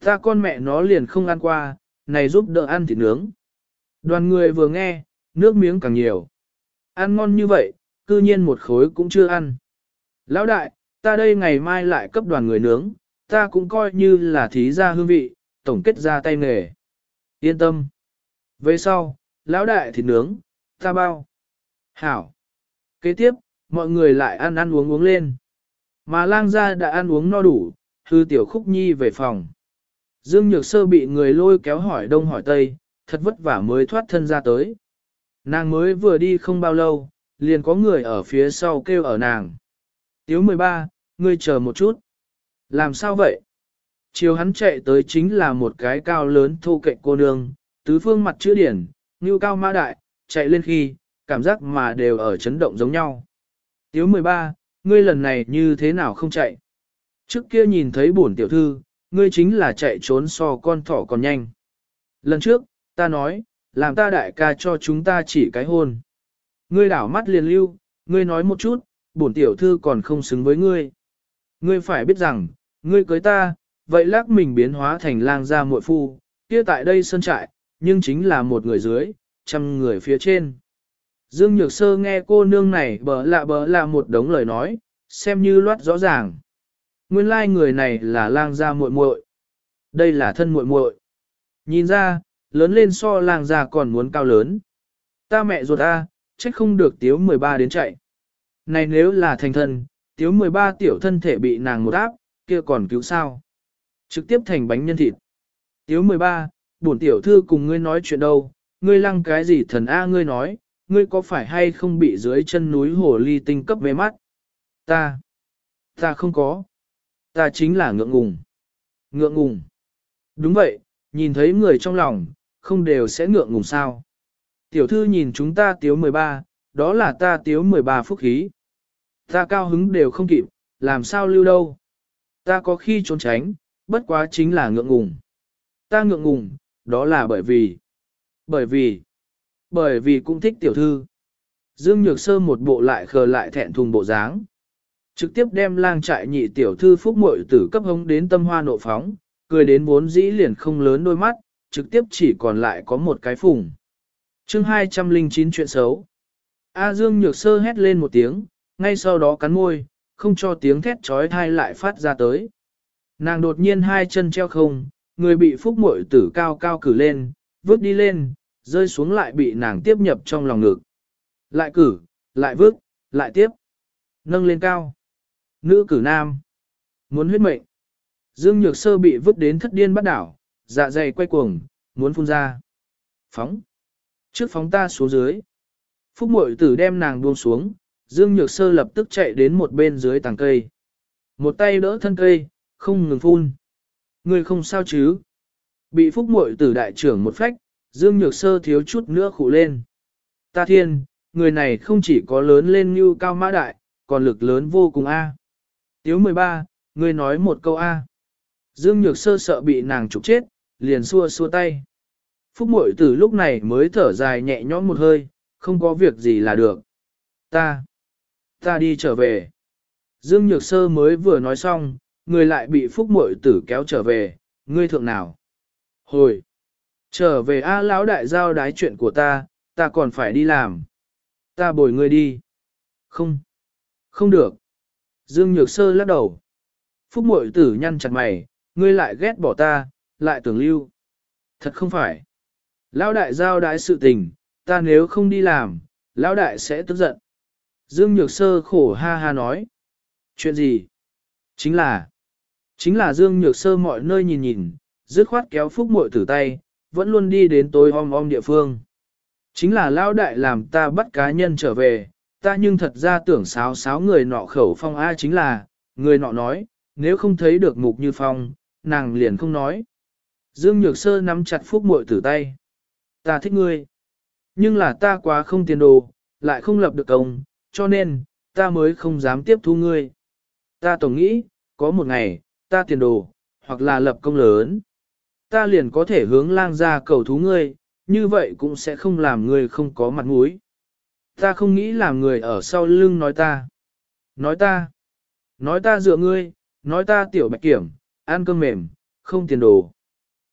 S1: Ta con mẹ nó liền không ăn qua, này giúp đỡ ăn thịt nướng. Đoàn người vừa nghe, nước miếng càng nhiều. Ăn ngon như vậy, cư nhiên một khối cũng chưa ăn. Lão đại, ta đây ngày mai lại cấp đoàn người nướng, ta cũng coi như là thí ra hương vị, tổng kết ra tay nghề. Yên tâm. Về sau, lão đại thịt nướng, ta bao. Hảo. Kế tiếp, mọi người lại ăn ăn uống uống lên. Mà lang gia đã ăn uống no đủ, hư tiểu khúc nhi về phòng. Dương Nhược Sơ bị người lôi kéo hỏi đông hỏi tây, thật vất vả mới thoát thân ra tới. Nàng mới vừa đi không bao lâu, liền có người ở phía sau kêu ở nàng. Tiếu 13, ngươi chờ một chút. Làm sao vậy? Chiều hắn chạy tới chính là một cái cao lớn thô cạnh cô nương, tứ phương mặt chữ điển, như cao mã đại, chạy lên khi, cảm giác mà đều ở chấn động giống nhau. Tiếu 13, ngươi lần này như thế nào không chạy? Trước kia nhìn thấy bổn tiểu thư, ngươi chính là chạy trốn so con thỏ còn nhanh. Lần trước, ta nói, làm ta đại ca cho chúng ta chỉ cái hôn. Ngươi đảo mắt liền lưu, ngươi nói một chút, bổn tiểu thư còn không xứng với ngươi. Ngươi phải biết rằng, ngươi cưới ta, vậy lắc mình biến hóa thành lang gia muội phu, kia tại đây sân trại, nhưng chính là một người dưới, trăm người phía trên. Dương Nhược Sơ nghe cô nương này bở lạ bở lạ một đống lời nói, xem như loát rõ ràng. Nguyên lai like người này là lang gia muội muội. Đây là thân muội muội. Nhìn ra, lớn lên so lang gia còn muốn cao lớn. Ta mẹ ruột a, trách không được tiếu 13 đến chạy. Này nếu là thành thân, tiếu 13 tiểu thân thể bị nàng một áp, kia còn cứu sao? Trực tiếp thành bánh nhân thịt. Tiếu 13, bổn tiểu thư cùng ngươi nói chuyện đâu, ngươi lăng cái gì thần A ngươi nói, ngươi có phải hay không bị dưới chân núi hồ ly tinh cấp mê mắt? Ta, ta không có. Ta chính là ngượng ngùng. Ngượng ngùng. Đúng vậy, nhìn thấy người trong lòng, không đều sẽ ngượng ngùng sao. Tiểu thư nhìn chúng ta tiếu 13, đó là ta tiếu 13 phúc khí. Ta cao hứng đều không kịp, làm sao lưu đâu. Ta có khi trốn tránh, bất quá chính là ngượng ngùng. Ta ngượng ngùng, đó là bởi vì, bởi vì, bởi vì cũng thích tiểu thư. Dương Nhược Sơ một bộ lại khờ lại thẹn thùng bộ dáng. Trực tiếp đem lang trại nhị tiểu thư phúc muội tử cấp hống đến tâm hoa nộ phóng, cười đến vốn dĩ liền không lớn đôi mắt, trực tiếp chỉ còn lại có một cái phùng. chương 209 chuyện xấu. A Dương Nhược Sơ hét lên một tiếng, ngay sau đó cắn môi, không cho tiếng thét trói thai lại phát ra tới. Nàng đột nhiên hai chân treo không, người bị phúc muội tử cao cao cử lên, vứt đi lên, rơi xuống lại bị nàng tiếp nhập trong lòng ngực. Lại cử, lại vứt, lại tiếp. Nâng lên cao. Nữ cử nam. Muốn huyết mệnh. Dương Nhược Sơ bị vứt đến thất điên bắt đảo, dạ dày quay cuồng, muốn phun ra. Phóng. Trước phóng ta xuống dưới. Phúc mội tử đem nàng buông xuống, Dương Nhược Sơ lập tức chạy đến một bên dưới tàng cây. Một tay đỡ thân cây, không ngừng phun. Người không sao chứ? Bị Phúc muội tử đại trưởng một phách, Dương Nhược Sơ thiếu chút nữa khụ lên. Ta thiên, người này không chỉ có lớn lên như cao mã đại, còn lực lớn vô cùng A. Tiếu 13, người nói một câu A. Dương Nhược Sơ sợ bị nàng trục chết, liền xua xua tay. Phúc muội tử lúc này mới thở dài nhẹ nhõm một hơi, không có việc gì là được. Ta, ta đi trở về. Dương Nhược Sơ mới vừa nói xong, người lại bị Phúc muội tử kéo trở về, ngươi thượng nào. Hồi, trở về A lão đại giao đái chuyện của ta, ta còn phải đi làm. Ta bồi ngươi đi. Không, không được. Dương Nhược Sơ lắc đầu. Phúc muội tử nhăn chặt mày, ngươi lại ghét bỏ ta, lại tưởng lưu. Thật không phải. Lão đại giao đái sự tình, ta nếu không đi làm, lão đại sẽ tức giận. Dương Nhược Sơ khổ ha ha nói. Chuyện gì? Chính là, chính là Dương Nhược Sơ mọi nơi nhìn nhìn, dứt khoát kéo phúc muội tử tay, vẫn luôn đi đến tối om om địa phương. Chính là lao đại làm ta bắt cá nhân trở về, ta nhưng thật ra tưởng sáo sáo người nọ khẩu phong A chính là, người nọ nói, nếu không thấy được mục như phong, nàng liền không nói. Dương Nhược Sơ nắm chặt phúc muội tử tay. Ta thích ngươi. Nhưng là ta quá không tiền đồ, lại không lập được công, cho nên, ta mới không dám tiếp thu ngươi. Ta tổng nghĩ, có một ngày, ta tiền đồ, hoặc là lập công lớn. Ta liền có thể hướng lang ra cầu thú ngươi, như vậy cũng sẽ không làm ngươi không có mặt mũi. Ta không nghĩ làm người ở sau lưng nói ta. Nói ta. Nói ta dựa ngươi, nói ta tiểu bạch kiểm, ăn cơm mềm, không tiền đồ.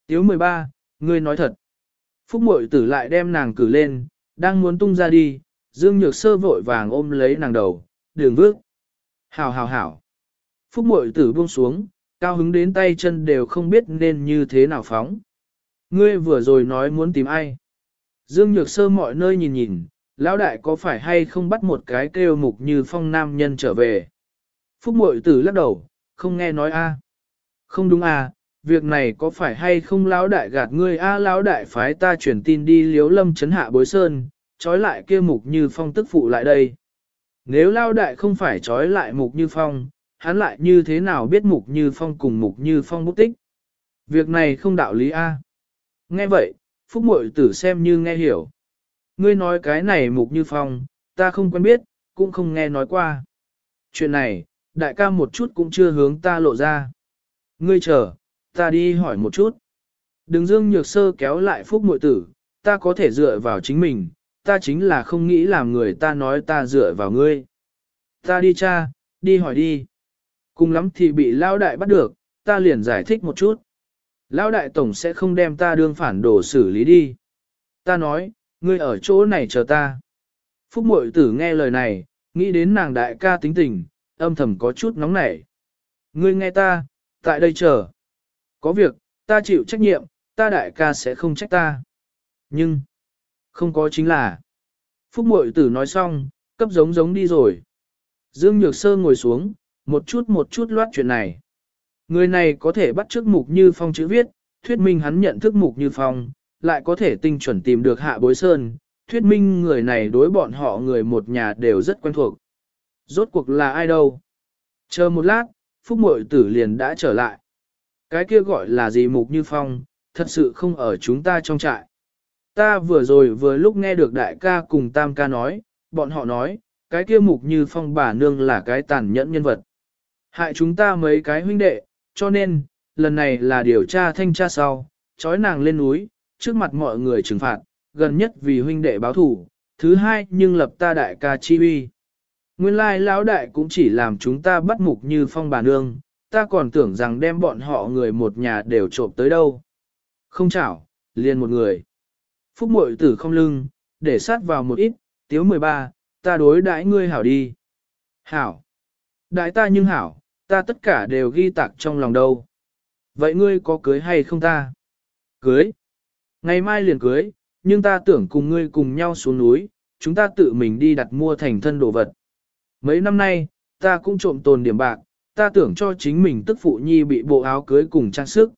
S1: Tiếu 13, ngươi nói thật. Phúc mội tử lại đem nàng cử lên, đang muốn tung ra đi, Dương Nhược Sơ vội vàng ôm lấy nàng đầu, đường vước. Hảo hảo hảo. Phúc mội tử buông xuống, cao hứng đến tay chân đều không biết nên như thế nào phóng. Ngươi vừa rồi nói muốn tìm ai. Dương Nhược Sơ mọi nơi nhìn nhìn, lão đại có phải hay không bắt một cái kêu mục như phong nam nhân trở về. Phúc mội tử lắc đầu, không nghe nói a. À. Không đúng à, việc này có phải hay không lão đại gạt ngươi a à, lão đại phái ta chuyển tin đi liếu lâm chấn hạ bối sơn, trói lại kia mục như phong tức phụ lại đây. Nếu lão đại không phải trói lại mục như phong, hắn lại như thế nào biết mục như phong cùng mục như phong bút tích. Việc này không đạo lý a. Nghe vậy, phúc mội tử xem như nghe hiểu. Ngươi nói cái này mục như phong, ta không quen biết, cũng không nghe nói qua. Chuyện này, đại ca một chút cũng chưa hướng ta lộ ra. Ngươi chờ, Ta đi hỏi một chút. Đừng dương nhược sơ kéo lại phúc mội tử, ta có thể dựa vào chính mình, ta chính là không nghĩ làm người ta nói ta dựa vào ngươi. Ta đi cha, đi hỏi đi. Cùng lắm thì bị lao đại bắt được, ta liền giải thích một chút. Lão đại tổng sẽ không đem ta đương phản đồ xử lý đi. Ta nói, ngươi ở chỗ này chờ ta. Phúc mội tử nghe lời này, nghĩ đến nàng đại ca tính tình, âm thầm có chút nóng nảy. Ngươi nghe ta, tại đây chờ. Có việc, ta chịu trách nhiệm, ta đại ca sẽ không trách ta. Nhưng, không có chính là. Phúc mội tử nói xong, cấp giống giống đi rồi. Dương Nhược Sơ ngồi xuống, một chút một chút loát chuyện này. Người này có thể bắt trước mục như phong chữ viết, thuyết minh hắn nhận thức mục như phong, lại có thể tinh chuẩn tìm được hạ bối sơn, thuyết minh người này đối bọn họ người một nhà đều rất quen thuộc. Rốt cuộc là ai đâu? Chờ một lát, Phúc Mội Tử liền đã trở lại. Cái kia gọi là gì mục như phong, thật sự không ở chúng ta trong trại. Ta vừa rồi vừa lúc nghe được đại ca cùng tam ca nói, bọn họ nói, cái kia mục như phong bà nương là cái tàn nhẫn nhân vật. Hại chúng ta mấy cái huynh đệ, cho nên, lần này là điều tra thanh tra sau, trói nàng lên núi, trước mặt mọi người trừng phạt, gần nhất vì huynh đệ báo thủ, thứ hai nhưng lập ta đại ca chi uy. Nguyên lai lão đại cũng chỉ làm chúng ta bắt mục như phong bà nương, ta còn tưởng rằng đem bọn họ người một nhà đều trộm tới đâu. Không chảo, liền một người. Phúc mội tử không lưng, để sát vào một ít, tiếu 13, ta đối đãi ngươi hảo đi. Hảo. Đại ta nhưng hảo, ta tất cả đều ghi tạc trong lòng đâu. Vậy ngươi có cưới hay không ta? Cưới. Ngày mai liền cưới, nhưng ta tưởng cùng ngươi cùng nhau xuống núi, chúng ta tự mình đi đặt mua thành thân đồ vật. Mấy năm nay, ta cũng trộm tồn điểm bạc, ta tưởng cho chính mình tức phụ nhi bị bộ áo cưới cùng trang sức.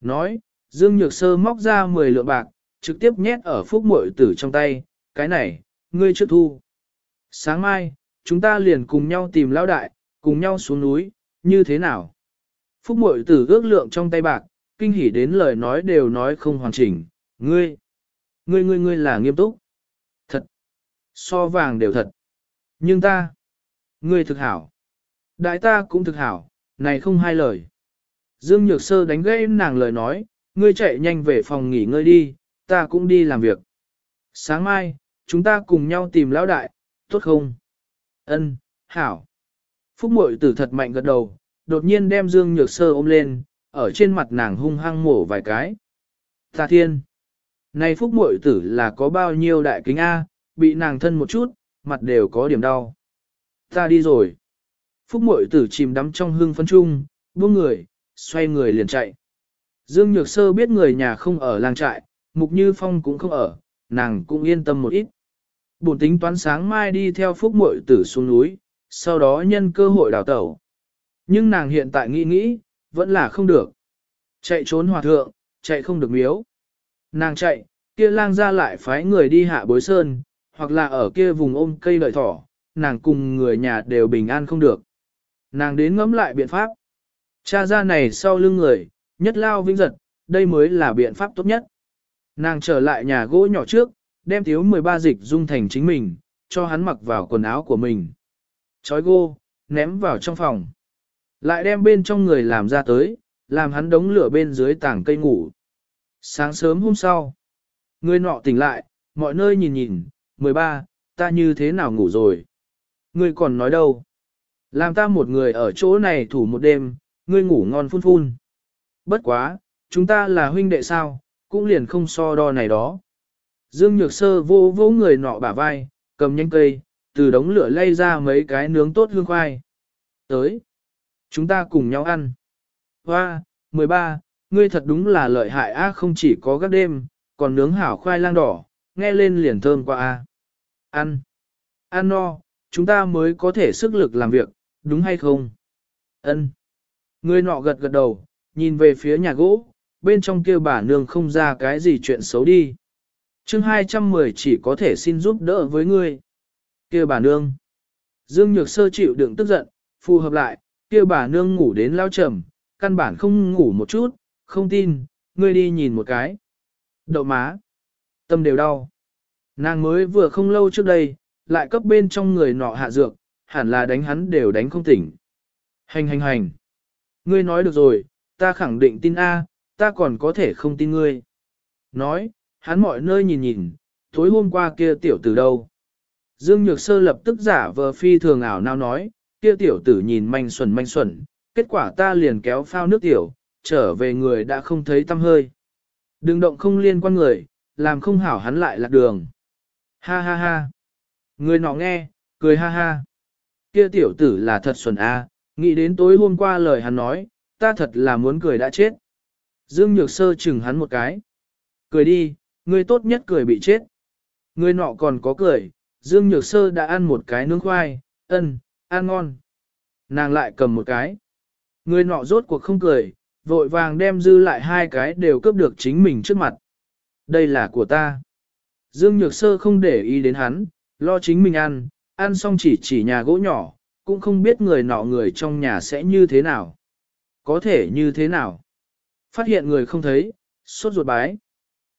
S1: Nói, Dương Nhược Sơ móc ra 10 lượng bạc, trực tiếp nhét ở phúc muội tử trong tay, cái này, ngươi chưa thu. Sáng mai, chúng ta liền cùng nhau tìm lão đại, cùng nhau xuống núi, như thế nào? Phúc mội tử ước lượng trong tay bạc, kinh hỉ đến lời nói đều nói không hoàn chỉnh, ngươi, ngươi ngươi ngươi là nghiêm túc. Thật, so vàng đều thật. Nhưng ta, ngươi thực hảo. Đại ta cũng thực hảo, này không hai lời. Dương Nhược Sơ đánh gãy nàng lời nói, ngươi chạy nhanh về phòng nghỉ ngơi đi, ta cũng đi làm việc. Sáng mai, chúng ta cùng nhau tìm lão đại, tốt không? Ân, hảo. Phúc mội tử thật mạnh gật đầu, đột nhiên đem Dương Nhược Sơ ôm lên, ở trên mặt nàng hung hăng mổ vài cái. Ta thiên! Này Phúc mội tử là có bao nhiêu đại kính A, bị nàng thân một chút, mặt đều có điểm đau. Ta đi rồi. Phúc mội tử chìm đắm trong hương phân trung, buông người, xoay người liền chạy. Dương Nhược Sơ biết người nhà không ở làng trại, Mục Như Phong cũng không ở, nàng cũng yên tâm một ít. Bổn tính toán sáng mai đi theo Phúc mội tử xuống núi, sau đó nhân cơ hội đào tẩu. Nhưng nàng hiện tại nghĩ nghĩ, vẫn là không được. Chạy trốn hòa thượng, chạy không được miếu. Nàng chạy, kia lang ra lại phái người đi hạ bối sơn, hoặc là ở kia vùng ôm cây lợi thỏ, nàng cùng người nhà đều bình an không được. Nàng đến ngẫm lại biện pháp. Cha ra này sau lưng người, nhất lao vinh giật, đây mới là biện pháp tốt nhất. Nàng trở lại nhà gỗ nhỏ trước, đem thiếu 13 dịch dung thành chính mình, cho hắn mặc vào quần áo của mình. Chói gô, ném vào trong phòng. Lại đem bên trong người làm ra tới, làm hắn đống lửa bên dưới tảng cây ngủ. Sáng sớm hôm sau, người nọ tỉnh lại, mọi nơi nhìn nhìn, 13, ta như thế nào ngủ rồi? Ngươi còn nói đâu? Làm ta một người ở chỗ này thủ một đêm, ngươi ngủ ngon phun phun. Bất quá, chúng ta là huynh đệ sao, cũng liền không so đo này đó. Dương Nhược Sơ vô vô người nọ bả vai, cầm nhanh cây, từ đống lửa lay ra mấy cái nướng tốt hương khoai. Tới, chúng ta cùng nhau ăn. Hoa, 13, ngươi thật đúng là lợi hại a không chỉ có các đêm, còn nướng hảo khoai lang đỏ, nghe lên liền thơm qua a. Ăn, ăn no, chúng ta mới có thể sức lực làm việc, đúng hay không? Ân. Người nọ gật gật đầu, nhìn về phía nhà gỗ, bên trong kia bà nương không ra cái gì chuyện xấu đi. chương 210 chỉ có thể xin giúp đỡ với ngươi. Kia bà nương. Dương Nhược Sơ chịu đựng tức giận, phù hợp lại, kia bà nương ngủ đến lao trầm, căn bản không ngủ một chút, không tin, ngươi đi nhìn một cái. Đậu má. Tâm đều đau. Nàng mới vừa không lâu trước đây, lại cấp bên trong người nọ hạ dược, hẳn là đánh hắn đều đánh không tỉnh. Hành hành hành. Ngươi nói được rồi, ta khẳng định tin A, ta còn có thể không tin ngươi. Nói, hắn mọi nơi nhìn nhìn, tối hôm qua kia tiểu tử đâu. Dương Nhược Sơ lập tức giả vờ phi thường ảo nào nói, kia tiểu tử nhìn manh xuẩn manh xuẩn, kết quả ta liền kéo phao nước tiểu, trở về người đã không thấy tâm hơi. Đừng động không liên quan người, làm không hảo hắn lại lạc đường. Ha ha ha. Người nọ nghe, cười ha ha. Kia tiểu tử là thật xuẩn a, nghĩ đến tối hôm qua lời hắn nói, ta thật là muốn cười đã chết. Dương Nhược Sơ chừng hắn một cái. Cười đi, ngươi tốt nhất cười bị chết. Người nọ còn có cười, Dương Nhược Sơ đã ăn một cái nướng khoai, ân, ăn ngon. Nàng lại cầm một cái. Người nọ rốt cuộc không cười, vội vàng đem dư lại hai cái đều cướp được chính mình trước mặt. Đây là của ta. Dương Nhược Sơ không để ý đến hắn, lo chính mình ăn, ăn xong chỉ chỉ nhà gỗ nhỏ, cũng không biết người nọ người trong nhà sẽ như thế nào. Có thể như thế nào? Phát hiện người không thấy, sốt ruột bái.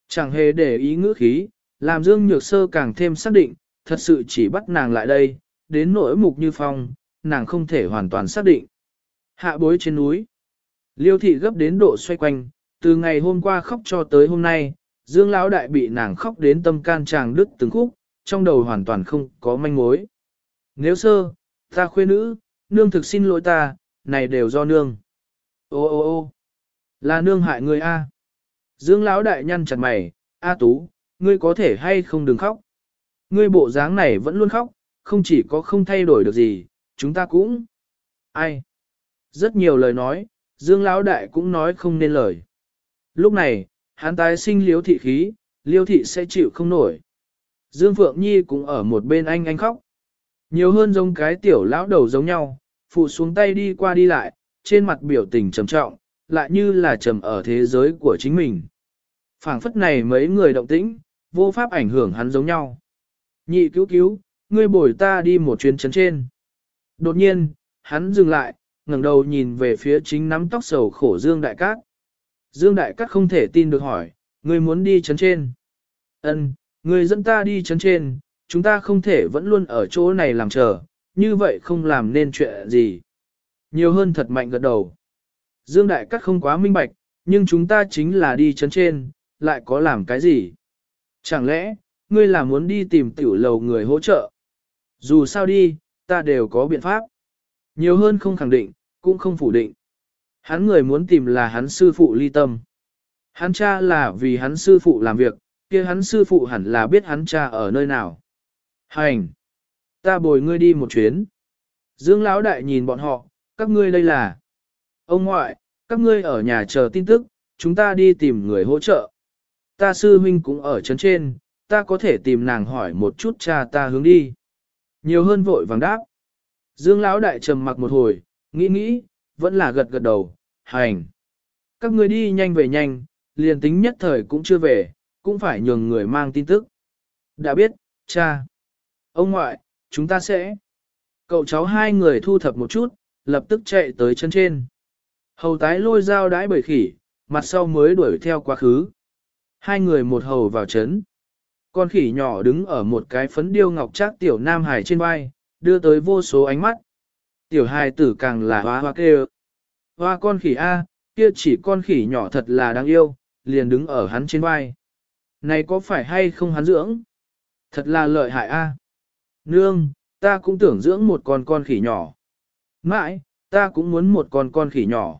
S1: Chẳng hề để ý ngữ khí, làm Dương Nhược Sơ càng thêm xác định, thật sự chỉ bắt nàng lại đây, đến nỗi mục như phong, nàng không thể hoàn toàn xác định. Hạ bối trên núi. Liêu thị gấp đến độ xoay quanh, từ ngày hôm qua khóc cho tới hôm nay, Dương Lão Đại bị nàng khóc đến tâm can chàng đứt từng khúc, trong đầu hoàn toàn không có manh mối. Nếu sơ, ta khuê nữ, nương thực xin lỗi ta, này đều do nương. Ô ô ô là nương hại người A. Dương Lão Đại nhăn chặt mày, A Tú, ngươi có thể hay không đừng khóc. Ngươi bộ dáng này vẫn luôn khóc, không chỉ có không thay đổi được gì, chúng ta cũng... Ai? Rất nhiều lời nói, Dương Lão Đại cũng nói không nên lời. Lúc này, hắn tái sinh liếu thị khí, liêu thị sẽ chịu không nổi. Dương Phượng Nhi cũng ở một bên anh anh khóc. Nhiều hơn giống cái tiểu lão đầu giống nhau, phụ xuống tay đi qua đi lại, trên mặt biểu tình trầm trọng, lại như là trầm ở thế giới của chính mình. phảng phất này mấy người động tĩnh, vô pháp ảnh hưởng hắn giống nhau. Nhị cứu cứu, ngươi bồi ta đi một chuyến chấn trên. Đột nhiên, hắn dừng lại, ngẩng đầu nhìn về phía chính nắm tóc sầu khổ Dương Đại Cát. Dương Đại Cát không thể tin được hỏi, ngươi muốn đi chấn trên. Ân, ngươi dẫn ta đi chấn trên, chúng ta không thể vẫn luôn ở chỗ này làm chờ, như vậy không làm nên chuyện gì. Nhiều hơn thật mạnh gật đầu. Dương Đại Cát không quá minh bạch, nhưng chúng ta chính là đi chấn trên, lại có làm cái gì? Chẳng lẽ, ngươi là muốn đi tìm tiểu lầu người hỗ trợ? Dù sao đi, ta đều có biện pháp. Nhiều hơn không khẳng định, cũng không phủ định. Hắn người muốn tìm là hắn sư phụ ly tâm. Hắn cha là vì hắn sư phụ làm việc, kia hắn sư phụ hẳn là biết hắn cha ở nơi nào. Hành! Ta bồi ngươi đi một chuyến. Dương Lão Đại nhìn bọn họ, các ngươi đây là... Ông ngoại, các ngươi ở nhà chờ tin tức, chúng ta đi tìm người hỗ trợ. Ta sư huynh cũng ở trấn trên, ta có thể tìm nàng hỏi một chút cha ta hướng đi. Nhiều hơn vội vàng đáp. Dương Lão Đại trầm mặc một hồi, nghĩ nghĩ, vẫn là gật gật đầu, hành. Các ngươi đi nhanh về nhanh, liền tính nhất thời cũng chưa về, cũng phải nhường người mang tin tức. Đã biết, cha. Ông ngoại, chúng ta sẽ. Cậu cháu hai người thu thập một chút, lập tức chạy tới chân trên. Hầu tái lôi dao đãi bởi khỉ, mặt sau mới đuổi theo quá khứ. Hai người một hầu vào chấn. Con khỉ nhỏ đứng ở một cái phấn điêu ngọc trác tiểu nam hải trên vai, đưa tới vô số ánh mắt. Tiểu hài tử càng là hoa hoa kêu. Hoa con khỉ A, kia chỉ con khỉ nhỏ thật là đáng yêu, liền đứng ở hắn trên vai. Này có phải hay không hắn dưỡng? Thật là lợi hại A. Nương, ta cũng tưởng dưỡng một con con khỉ nhỏ. Mãi, ta cũng muốn một con con khỉ nhỏ.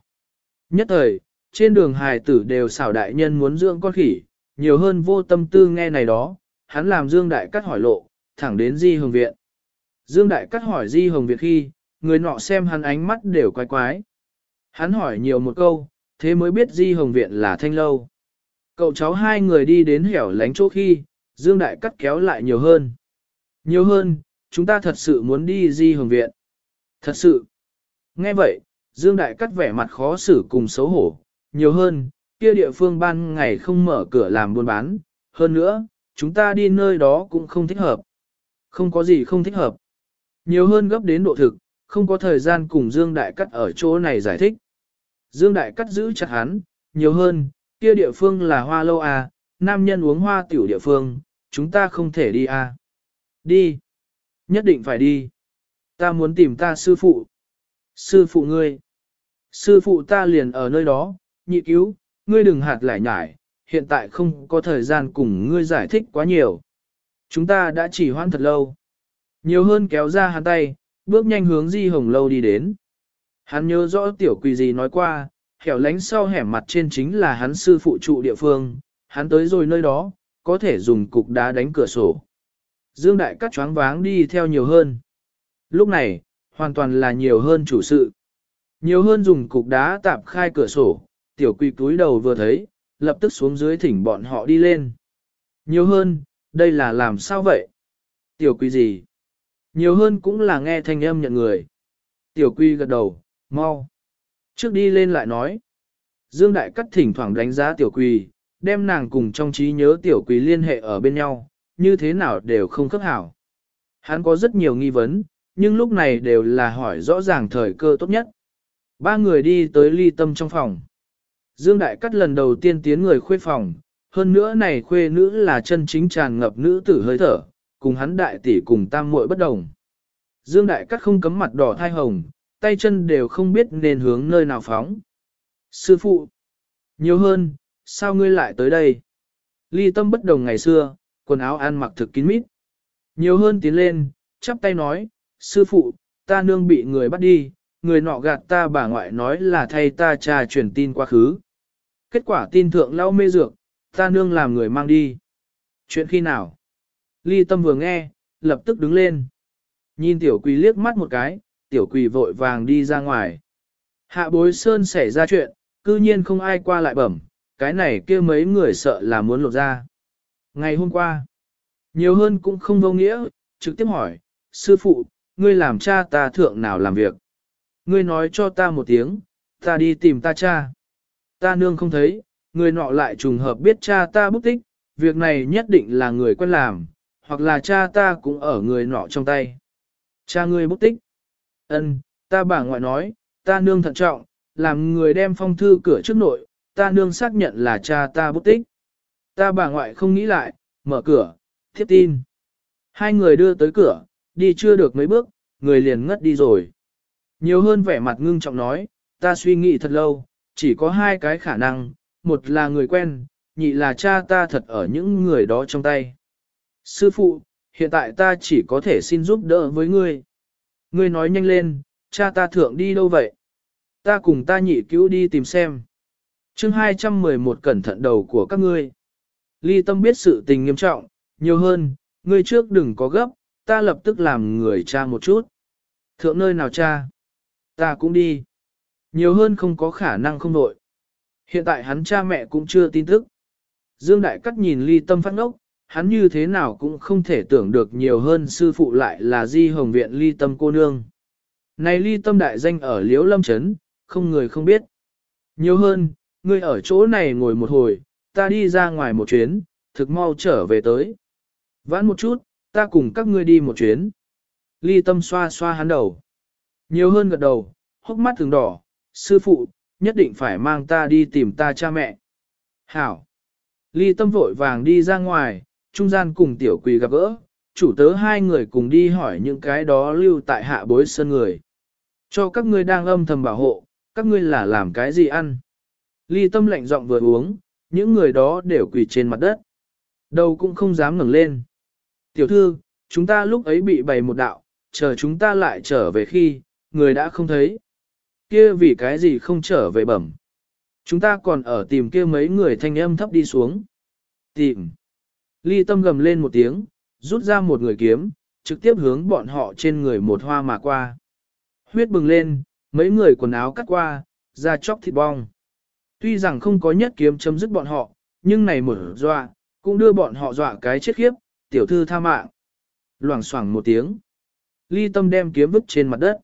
S1: Nhất thời, trên đường hài tử đều xảo đại nhân muốn dưỡng con khỉ, nhiều hơn vô tâm tư nghe này đó, hắn làm Dương Đại Cắt hỏi lộ, thẳng đến Di Hồng Viện. Dương Đại Cắt hỏi Di Hồng Viện khi, người nọ xem hắn ánh mắt đều quái quái. Hắn hỏi nhiều một câu, thế mới biết Di Hồng Viện là thanh lâu. Cậu cháu hai người đi đến hẻo lánh chỗ khi, Dương Đại Cắt kéo lại nhiều hơn. Nhiều hơn, chúng ta thật sự muốn đi Di Hồng Viện. Thật sự. Nghe vậy, Dương Đại Cắt vẻ mặt khó xử cùng xấu hổ, nhiều hơn, kia địa phương ban ngày không mở cửa làm buôn bán, hơn nữa, chúng ta đi nơi đó cũng không thích hợp. Không có gì không thích hợp. Nhiều hơn gấp đến độ thực, không có thời gian cùng Dương Đại Cắt ở chỗ này giải thích. Dương Đại Cắt giữ chặt hắn, nhiều hơn, kia địa phương là hoa lâu à, nam nhân uống hoa tiểu địa phương, chúng ta không thể đi à. Đi. Nhất định phải đi. Ta muốn tìm ta sư phụ. Sư phụ ngươi. Sư phụ ta liền ở nơi đó, nhị cứu, ngươi đừng hạt lại nhải, hiện tại không có thời gian cùng ngươi giải thích quá nhiều. Chúng ta đã chỉ hoãn thật lâu. Nhiều hơn kéo ra hắn tay, bước nhanh hướng di hồng lâu đi đến. Hắn nhớ rõ tiểu quỷ gì nói qua, hẻo lánh sau hẻm mặt trên chính là hắn sư phụ trụ địa phương, hắn tới rồi nơi đó, có thể dùng cục đá đánh cửa sổ. Dương Đại cắt choáng váng đi theo nhiều hơn. Lúc này, hoàn toàn là nhiều hơn chủ sự. Nhiều hơn dùng cục đá tạp khai cửa sổ, tiểu quỷ túi đầu vừa thấy, lập tức xuống dưới thỉnh bọn họ đi lên. Nhiều hơn, đây là làm sao vậy? Tiểu quỳ gì? Nhiều hơn cũng là nghe thanh âm nhận người. Tiểu quy gật đầu, mau. Trước đi lên lại nói. Dương Đại Cắt thỉnh thoảng đánh giá tiểu quỳ, đem nàng cùng trong trí nhớ tiểu quỳ liên hệ ở bên nhau, như thế nào đều không khớp hảo. Hắn có rất nhiều nghi vấn, nhưng lúc này đều là hỏi rõ ràng thời cơ tốt nhất. Ba người đi tới ly tâm trong phòng. Dương Đại Cắt lần đầu tiên tiến người khuê phòng, hơn nữa này khuê nữ là chân chính tràn ngập nữ tử hơi thở, cùng hắn đại tỷ cùng tam muội bất đồng. Dương Đại Cắt không cấm mặt đỏ thai hồng, tay chân đều không biết nên hướng nơi nào phóng. Sư phụ, nhiều hơn, sao ngươi lại tới đây? Ly tâm bất đồng ngày xưa, quần áo ăn mặc thực kín mít. Nhiều hơn tiến lên, chắp tay nói, sư phụ, ta nương bị người bắt đi, người nọ gạt ta bà ngoại nói là thay ta cha truyền tin quá khứ. Kết quả tin thượng lão mê dược, ta nương làm người mang đi. Chuyện khi nào? Ly tâm vừa nghe, lập tức đứng lên. Nhìn tiểu quỳ liếc mắt một cái, tiểu quỳ vội vàng đi ra ngoài. Hạ bối sơn xảy ra chuyện, cư nhiên không ai qua lại bẩm, cái này kia mấy người sợ là muốn lột ra. Ngày hôm qua, nhiều hơn cũng không vô nghĩa, trực tiếp hỏi, sư phụ, ngươi làm cha ta thượng nào làm việc. Ngươi nói cho ta một tiếng, ta đi tìm ta cha. Ta nương không thấy, người nọ lại trùng hợp biết cha ta bút tích, việc này nhất định là người quen làm, hoặc là cha ta cũng ở người nọ trong tay. Cha ngươi bút tích. Ân, ta bà ngoại nói, ta nương thận trọng, làm người đem phong thư cửa trước nội, ta nương xác nhận là cha ta bút tích. Ta bà ngoại không nghĩ lại, mở cửa, thiếp tin. Hai người đưa tới cửa, đi chưa được mấy bước, người liền ngất đi rồi. Nhiều hơn vẻ mặt ngưng trọng nói, ta suy nghĩ thật lâu, chỉ có hai cái khả năng, một là người quen, nhị là cha ta thật ở những người đó trong tay. Sư phụ, hiện tại ta chỉ có thể xin giúp đỡ với ngươi. Ngươi nói nhanh lên, cha ta thượng đi đâu vậy? Ta cùng ta nhị cứu đi tìm xem. chương 211 cẩn thận đầu của các ngươi. Ly tâm biết sự tình nghiêm trọng, nhiều hơn, ngươi trước đừng có gấp, ta lập tức làm người cha một chút. Thượng nơi nào cha? Ta cũng đi. Nhiều hơn không có khả năng không nội. Hiện tại hắn cha mẹ cũng chưa tin tức. Dương Đại Cắt nhìn ly tâm phát ngốc, hắn như thế nào cũng không thể tưởng được nhiều hơn sư phụ lại là di hồng viện ly tâm cô nương. Này ly tâm đại danh ở liễu lâm chấn, không người không biết. Nhiều hơn, ngươi ở chỗ này ngồi một hồi, ta đi ra ngoài một chuyến, thực mau trở về tới. Vãn một chút, ta cùng các ngươi đi một chuyến. Ly tâm xoa xoa hắn đầu. Nhiều hơn gật đầu, hốc mắt thường đỏ, sư phụ, nhất định phải mang ta đi tìm ta cha mẹ. Hảo. Ly tâm vội vàng đi ra ngoài, trung gian cùng tiểu quỳ gặp gỡ, chủ tớ hai người cùng đi hỏi những cái đó lưu tại hạ bối sơn người. Cho các ngươi đang âm thầm bảo hộ, các ngươi là làm cái gì ăn. Ly tâm lạnh giọng vừa uống, những người đó đều quỳ trên mặt đất. Đầu cũng không dám ngẩng lên. Tiểu thư, chúng ta lúc ấy bị bày một đạo, chờ chúng ta lại trở về khi, người đã không thấy. Kia vì cái gì không trở về bẩm. Chúng ta còn ở tìm kia mấy người thanh âm thấp đi xuống. Tìm. Ly tâm gầm lên một tiếng, rút ra một người kiếm, trực tiếp hướng bọn họ trên người một hoa mà qua. Huyết bừng lên, mấy người quần áo cắt qua, ra chóc thịt bong. Tuy rằng không có nhất kiếm chấm dứt bọn họ, nhưng này mở dọa, cũng đưa bọn họ dọa cái chết khiếp, tiểu thư tha mạng. Loảng xoảng một tiếng. Ly tâm đem kiếm vứt trên mặt đất.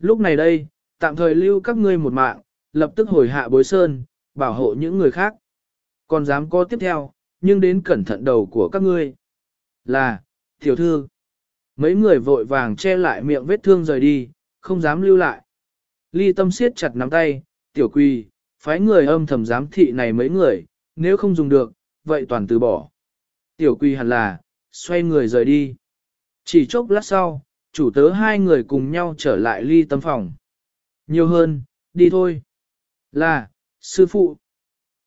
S1: Lúc này đây, tạm thời lưu các ngươi một mạng, lập tức hồi hạ bối sơn, bảo hộ những người khác. Còn dám có tiếp theo, nhưng đến cẩn thận đầu của các ngươi. Là, tiểu thư. Mấy người vội vàng che lại miệng vết thương rời đi, không dám lưu lại. Ly tâm siết chặt nắm tay, tiểu quỳ, phái người âm thầm giám thị này mấy người, nếu không dùng được, vậy toàn từ bỏ. Tiểu quỳ hẳn là, xoay người rời đi. Chỉ chốc lát sau, chủ tớ hai người cùng nhau trở lại ly tâm phòng. Nhiều hơn, đi thôi. Là, sư phụ.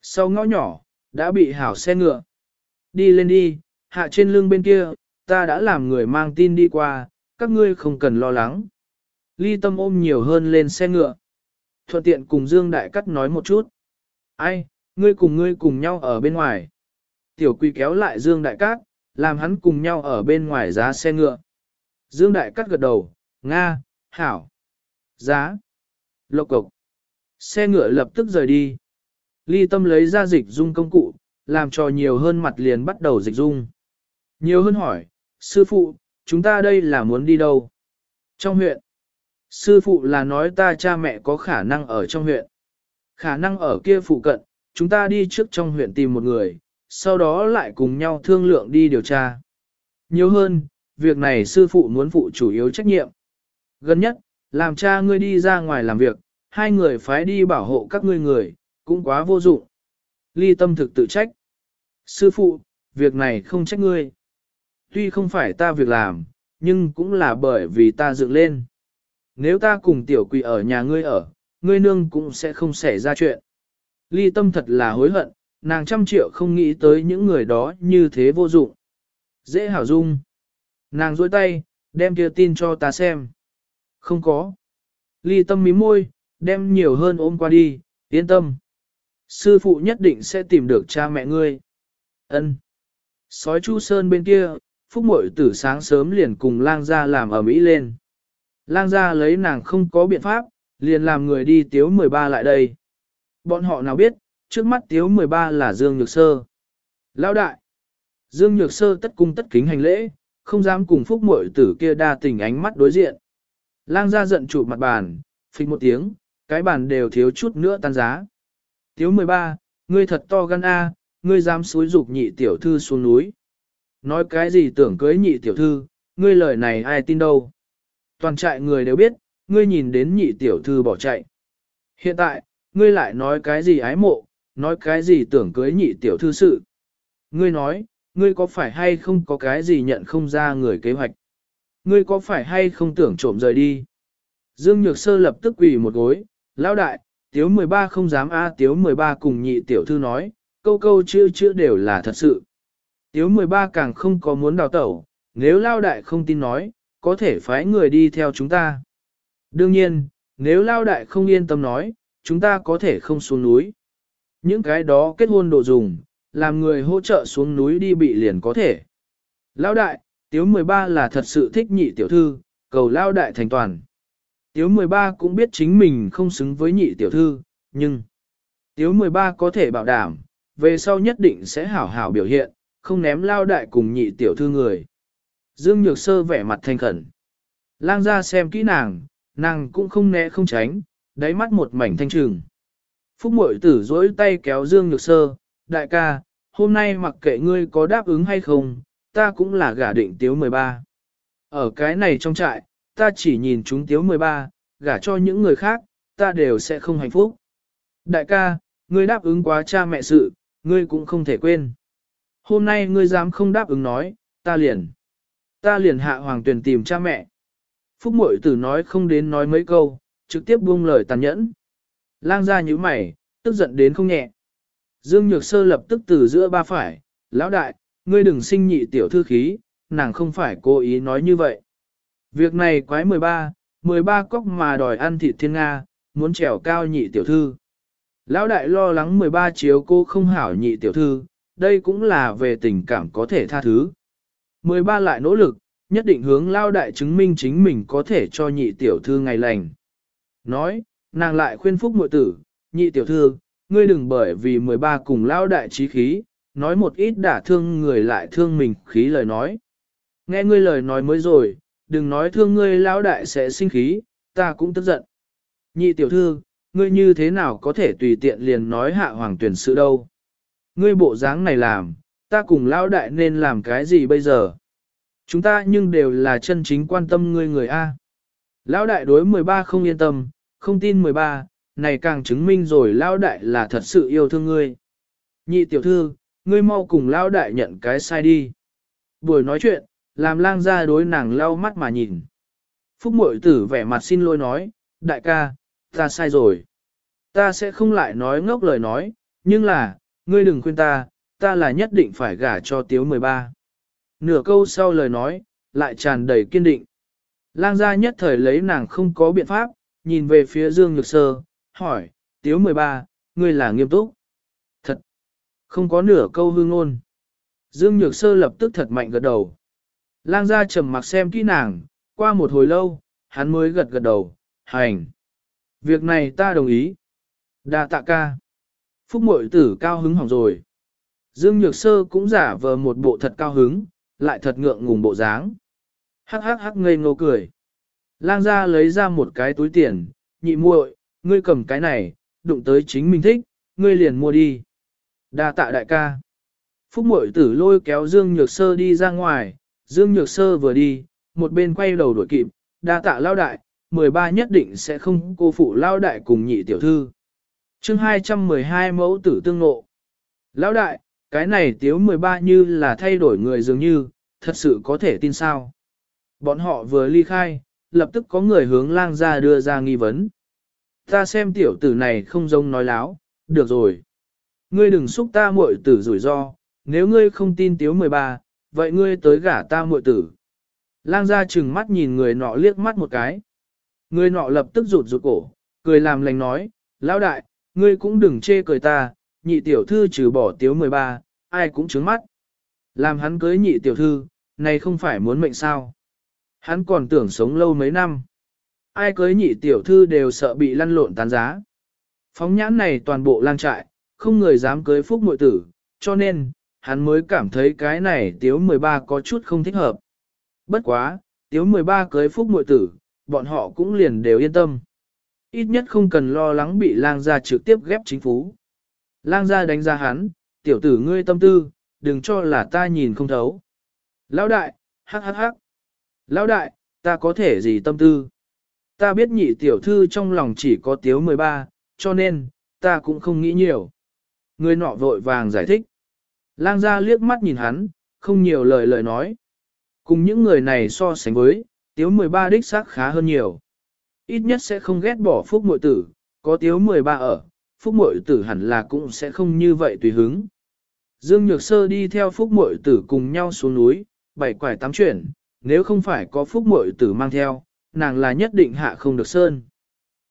S1: Sau ngõ nhỏ, đã bị hảo xe ngựa. Đi lên đi, hạ trên lưng bên kia, ta đã làm người mang tin đi qua, các ngươi không cần lo lắng. Ly tâm ôm nhiều hơn lên xe ngựa. Thuận tiện cùng Dương Đại Cắt nói một chút. Ai, ngươi cùng ngươi cùng nhau ở bên ngoài. Tiểu quỳ kéo lại Dương Đại Cát, làm hắn cùng nhau ở bên ngoài giá xe ngựa. Dương Đại cắt gật đầu, Nga, Hảo, Giá, Lộc Cộc. Xe ngựa lập tức rời đi. Ly tâm lấy ra dịch dung công cụ, làm cho nhiều hơn mặt liền bắt đầu dịch dung. Nhiều hơn hỏi, sư phụ, chúng ta đây là muốn đi đâu? Trong huyện. Sư phụ là nói ta cha mẹ có khả năng ở trong huyện. Khả năng ở kia phụ cận, chúng ta đi trước trong huyện tìm một người, sau đó lại cùng nhau thương lượng đi điều tra. Nhiều hơn, việc này sư phụ muốn phụ chủ yếu trách nhiệm. Gần nhất, làm cha ngươi đi ra ngoài làm việc, hai người phái đi bảo hộ các ngươi người, cũng quá vô dụng. Ly tâm thực tự trách. Sư phụ, việc này không trách ngươi. Tuy không phải ta việc làm, nhưng cũng là bởi vì ta dựng lên. Nếu ta cùng tiểu quỷ ở nhà ngươi ở, ngươi nương cũng sẽ không xảy ra chuyện. Ly tâm thật là hối hận, nàng trăm triệu không nghĩ tới những người đó như thế vô dụng. Dễ hảo dung. Nàng dối tay, đem kia tin cho ta xem. Không có. Ly tâm mím môi, đem nhiều hơn ôm qua đi, yên tâm. Sư phụ nhất định sẽ tìm được cha mẹ ngươi. Ân. Sói Chu Sơn bên kia, phúc mội tử sáng sớm liền cùng lang gia làm ở Mỹ lên. Lang gia lấy nàng không có biện pháp, liền làm người đi tiếu 13 lại đây. Bọn họ nào biết, trước mắt tiếu 13 là Dương Nhược Sơ. Lão đại! Dương Nhược Sơ tất cung tất kính hành lễ, không dám cùng phúc muội tử kia đa tình ánh mắt đối diện. Lang gia giận chụp mặt bàn, phịch một tiếng, cái bàn đều thiếu chút nữa tan giá. Tiếu 13, ngươi thật to gan a, ngươi dám xúi dục nhị tiểu thư xuống núi. Nói cái gì tưởng cưới nhị tiểu thư, ngươi lời này ai tin đâu. Toàn trại người đều biết, ngươi nhìn đến nhị tiểu thư bỏ chạy. Hiện tại, ngươi lại nói cái gì ái mộ, nói cái gì tưởng cưới nhị tiểu thư sự. Ngươi nói, ngươi có phải hay không có cái gì nhận không ra người kế hoạch? Ngươi có phải hay không tưởng trộm rời đi? Dương Nhược Sơ lập tức quỳ một gối, lão đại, tiếu 13 không dám a tiếu 13 cùng nhị tiểu thư nói, câu câu chữ chữ đều là thật sự. Tiếu 13 càng không có muốn đào tẩu, nếu lao đại không tin nói, có thể phái người đi theo chúng ta. Đương nhiên, nếu lao đại không yên tâm nói, chúng ta có thể không xuống núi. Những cái đó kết hôn đồ dùng, làm người hỗ trợ xuống núi đi bị liền có thể. Lão đại, tiếu 13 là thật sự thích nhị tiểu thư, cầu lão đại thành toàn. Tiếu 13 cũng biết chính mình không xứng với nhị tiểu thư, nhưng Tiếu 13 có thể bảo đảm, về sau nhất định sẽ hảo hảo biểu hiện, không ném lao đại cùng nhị tiểu thư người. Dương Nhược Sơ vẻ mặt thanh khẩn. Lang ra xem kỹ nàng, nàng cũng không né không tránh, đáy mắt một mảnh thanh trừng. Phúc mội tử dối tay kéo Dương Nhược Sơ, đại ca, hôm nay mặc kệ ngươi có đáp ứng hay không, ta cũng là gả định tiếu 13. Ở cái này trong trại, ta chỉ nhìn chúng tiếu 13, gả cho những người khác, ta đều sẽ không hạnh phúc. Đại ca, ngươi đáp ứng quá cha mẹ sự, ngươi cũng không thể quên. Hôm nay ngươi dám không đáp ứng nói, ta liền. Ta liền hạ hoàng tuyển tìm cha mẹ. Phúc mội tử nói không đến nói mấy câu, trực tiếp buông lời tàn nhẫn. Lang ra như mày, tức giận đến không nhẹ. Dương Nhược Sơ lập tức từ giữa ba phải, lão đại, ngươi đừng sinh nhị tiểu thư khí, nàng không phải cố ý nói như vậy. Việc này quái 13, 13 cóc mà đòi ăn thịt thiên Nga, muốn trèo cao nhị tiểu thư. Lão đại lo lắng 13 chiếu cô không hảo nhị tiểu thư, đây cũng là về tình cảm có thể tha thứ. 13 lại nỗ lực, nhất định hướng lao đại chứng minh chính mình có thể cho nhị tiểu thư ngày lành. Nói, nàng lại khuyên phúc muội tử, nhị tiểu thư, ngươi đừng bởi vì 13 cùng lao đại trí khí, nói một ít đả thương người lại thương mình khí lời nói. Nghe ngươi lời nói mới rồi, đừng nói thương ngươi lao đại sẽ sinh khí, ta cũng tức giận. Nhị tiểu thư, ngươi như thế nào có thể tùy tiện liền nói hạ hoàng tuyển sự đâu. Ngươi bộ dáng này làm, ta cùng lao đại nên làm cái gì bây giờ? Chúng ta nhưng đều là chân chính quan tâm ngươi người A. Lão đại đối 13 không yên tâm, không tin 13, này càng chứng minh rồi lão đại là thật sự yêu thương ngươi. Nhị tiểu thư, ngươi mau cùng lão đại nhận cái sai đi. Buổi nói chuyện, làm lang ra đối nàng lau mắt mà nhìn. Phúc mội tử vẻ mặt xin lỗi nói, đại ca, ta sai rồi. Ta sẽ không lại nói ngốc lời nói, nhưng là, ngươi đừng khuyên ta, ta là nhất định phải gả cho tiếu 13. Nửa câu sau lời nói, lại tràn đầy kiên định. Lang gia nhất thời lấy nàng không có biện pháp, nhìn về phía Dương Nhược Sơ, hỏi, tiếu 13, ngươi là nghiêm túc. Thật, không có nửa câu hương ngôn. Dương Nhược Sơ lập tức thật mạnh gật đầu. Lang gia trầm mặc xem kỹ nàng, qua một hồi lâu, hắn mới gật gật đầu, hành. Việc này ta đồng ý. Đa tạ ca. Phúc mội tử cao hứng hỏng rồi. Dương Nhược Sơ cũng giả vờ một bộ thật cao hứng, lại thật ngượng ngùng bộ dáng. Hắc hắc hắc ngây ngô cười. Lang gia lấy ra một cái túi tiền, nhị muội, ngươi cầm cái này, đụng tới chính mình thích, ngươi liền mua đi. Đa tạ đại ca. Phúc muội tử lôi kéo Dương Nhược Sơ đi ra ngoài, Dương Nhược Sơ vừa đi, một bên quay đầu đuổi kịp, đa tạ lao đại, 13 nhất định sẽ không cô phụ lao đại cùng nhị tiểu thư. chương 212 mẫu tử tương ngộ. Lão đại, cái này tiếu 13 như là thay đổi người dường như, thật sự có thể tin sao. Bọn họ vừa ly khai, lập tức có người hướng lang ra đưa ra nghi vấn. Ta xem tiểu tử này không giống nói láo, được rồi. Ngươi đừng xúc ta muội tử rủi ro, nếu ngươi không tin tiếu 13, vậy ngươi tới gả ta muội tử. Lang ra chừng mắt nhìn người nọ liếc mắt một cái. Người nọ lập tức rụt rụt cổ, cười làm lành nói, lão đại, ngươi cũng đừng chê cười ta, nhị tiểu thư trừ bỏ tiếu 13, ai cũng trướng mắt. Làm hắn cưới nhị tiểu thư, này không phải muốn mệnh sao. Hắn còn tưởng sống lâu mấy năm. Ai cưới nhị tiểu thư đều sợ bị lăn lộn tán giá. Phóng nhãn này toàn bộ lang trại, không người dám cưới phúc mội tử, cho nên, hắn mới cảm thấy cái này tiếu 13 có chút không thích hợp. Bất quá, tiếu 13 cưới phúc mội tử, bọn họ cũng liền đều yên tâm. Ít nhất không cần lo lắng bị lang gia trực tiếp ghép chính phú. Lang gia đánh giá hắn, tiểu tử ngươi tâm tư, đừng cho là ta nhìn không thấu. Lão đại, hắc hắc hắc. Lão đại, ta có thể gì tâm tư? Ta biết nhị tiểu thư trong lòng chỉ có tiếu 13, cho nên, ta cũng không nghĩ nhiều. Người nọ vội vàng giải thích. Lang gia liếc mắt nhìn hắn, không nhiều lời lời nói. Cùng những người này so sánh với, tiếu 13 đích xác khá hơn nhiều. Ít nhất sẽ không ghét bỏ phúc mội tử, có tiếu 13 ở, phúc mội tử hẳn là cũng sẽ không như vậy tùy hứng. Dương Nhược Sơ đi theo phúc mội tử cùng nhau xuống núi, bảy quải tám chuyển, nếu không phải có phúc mội tử mang theo, nàng là nhất định hạ không được sơn.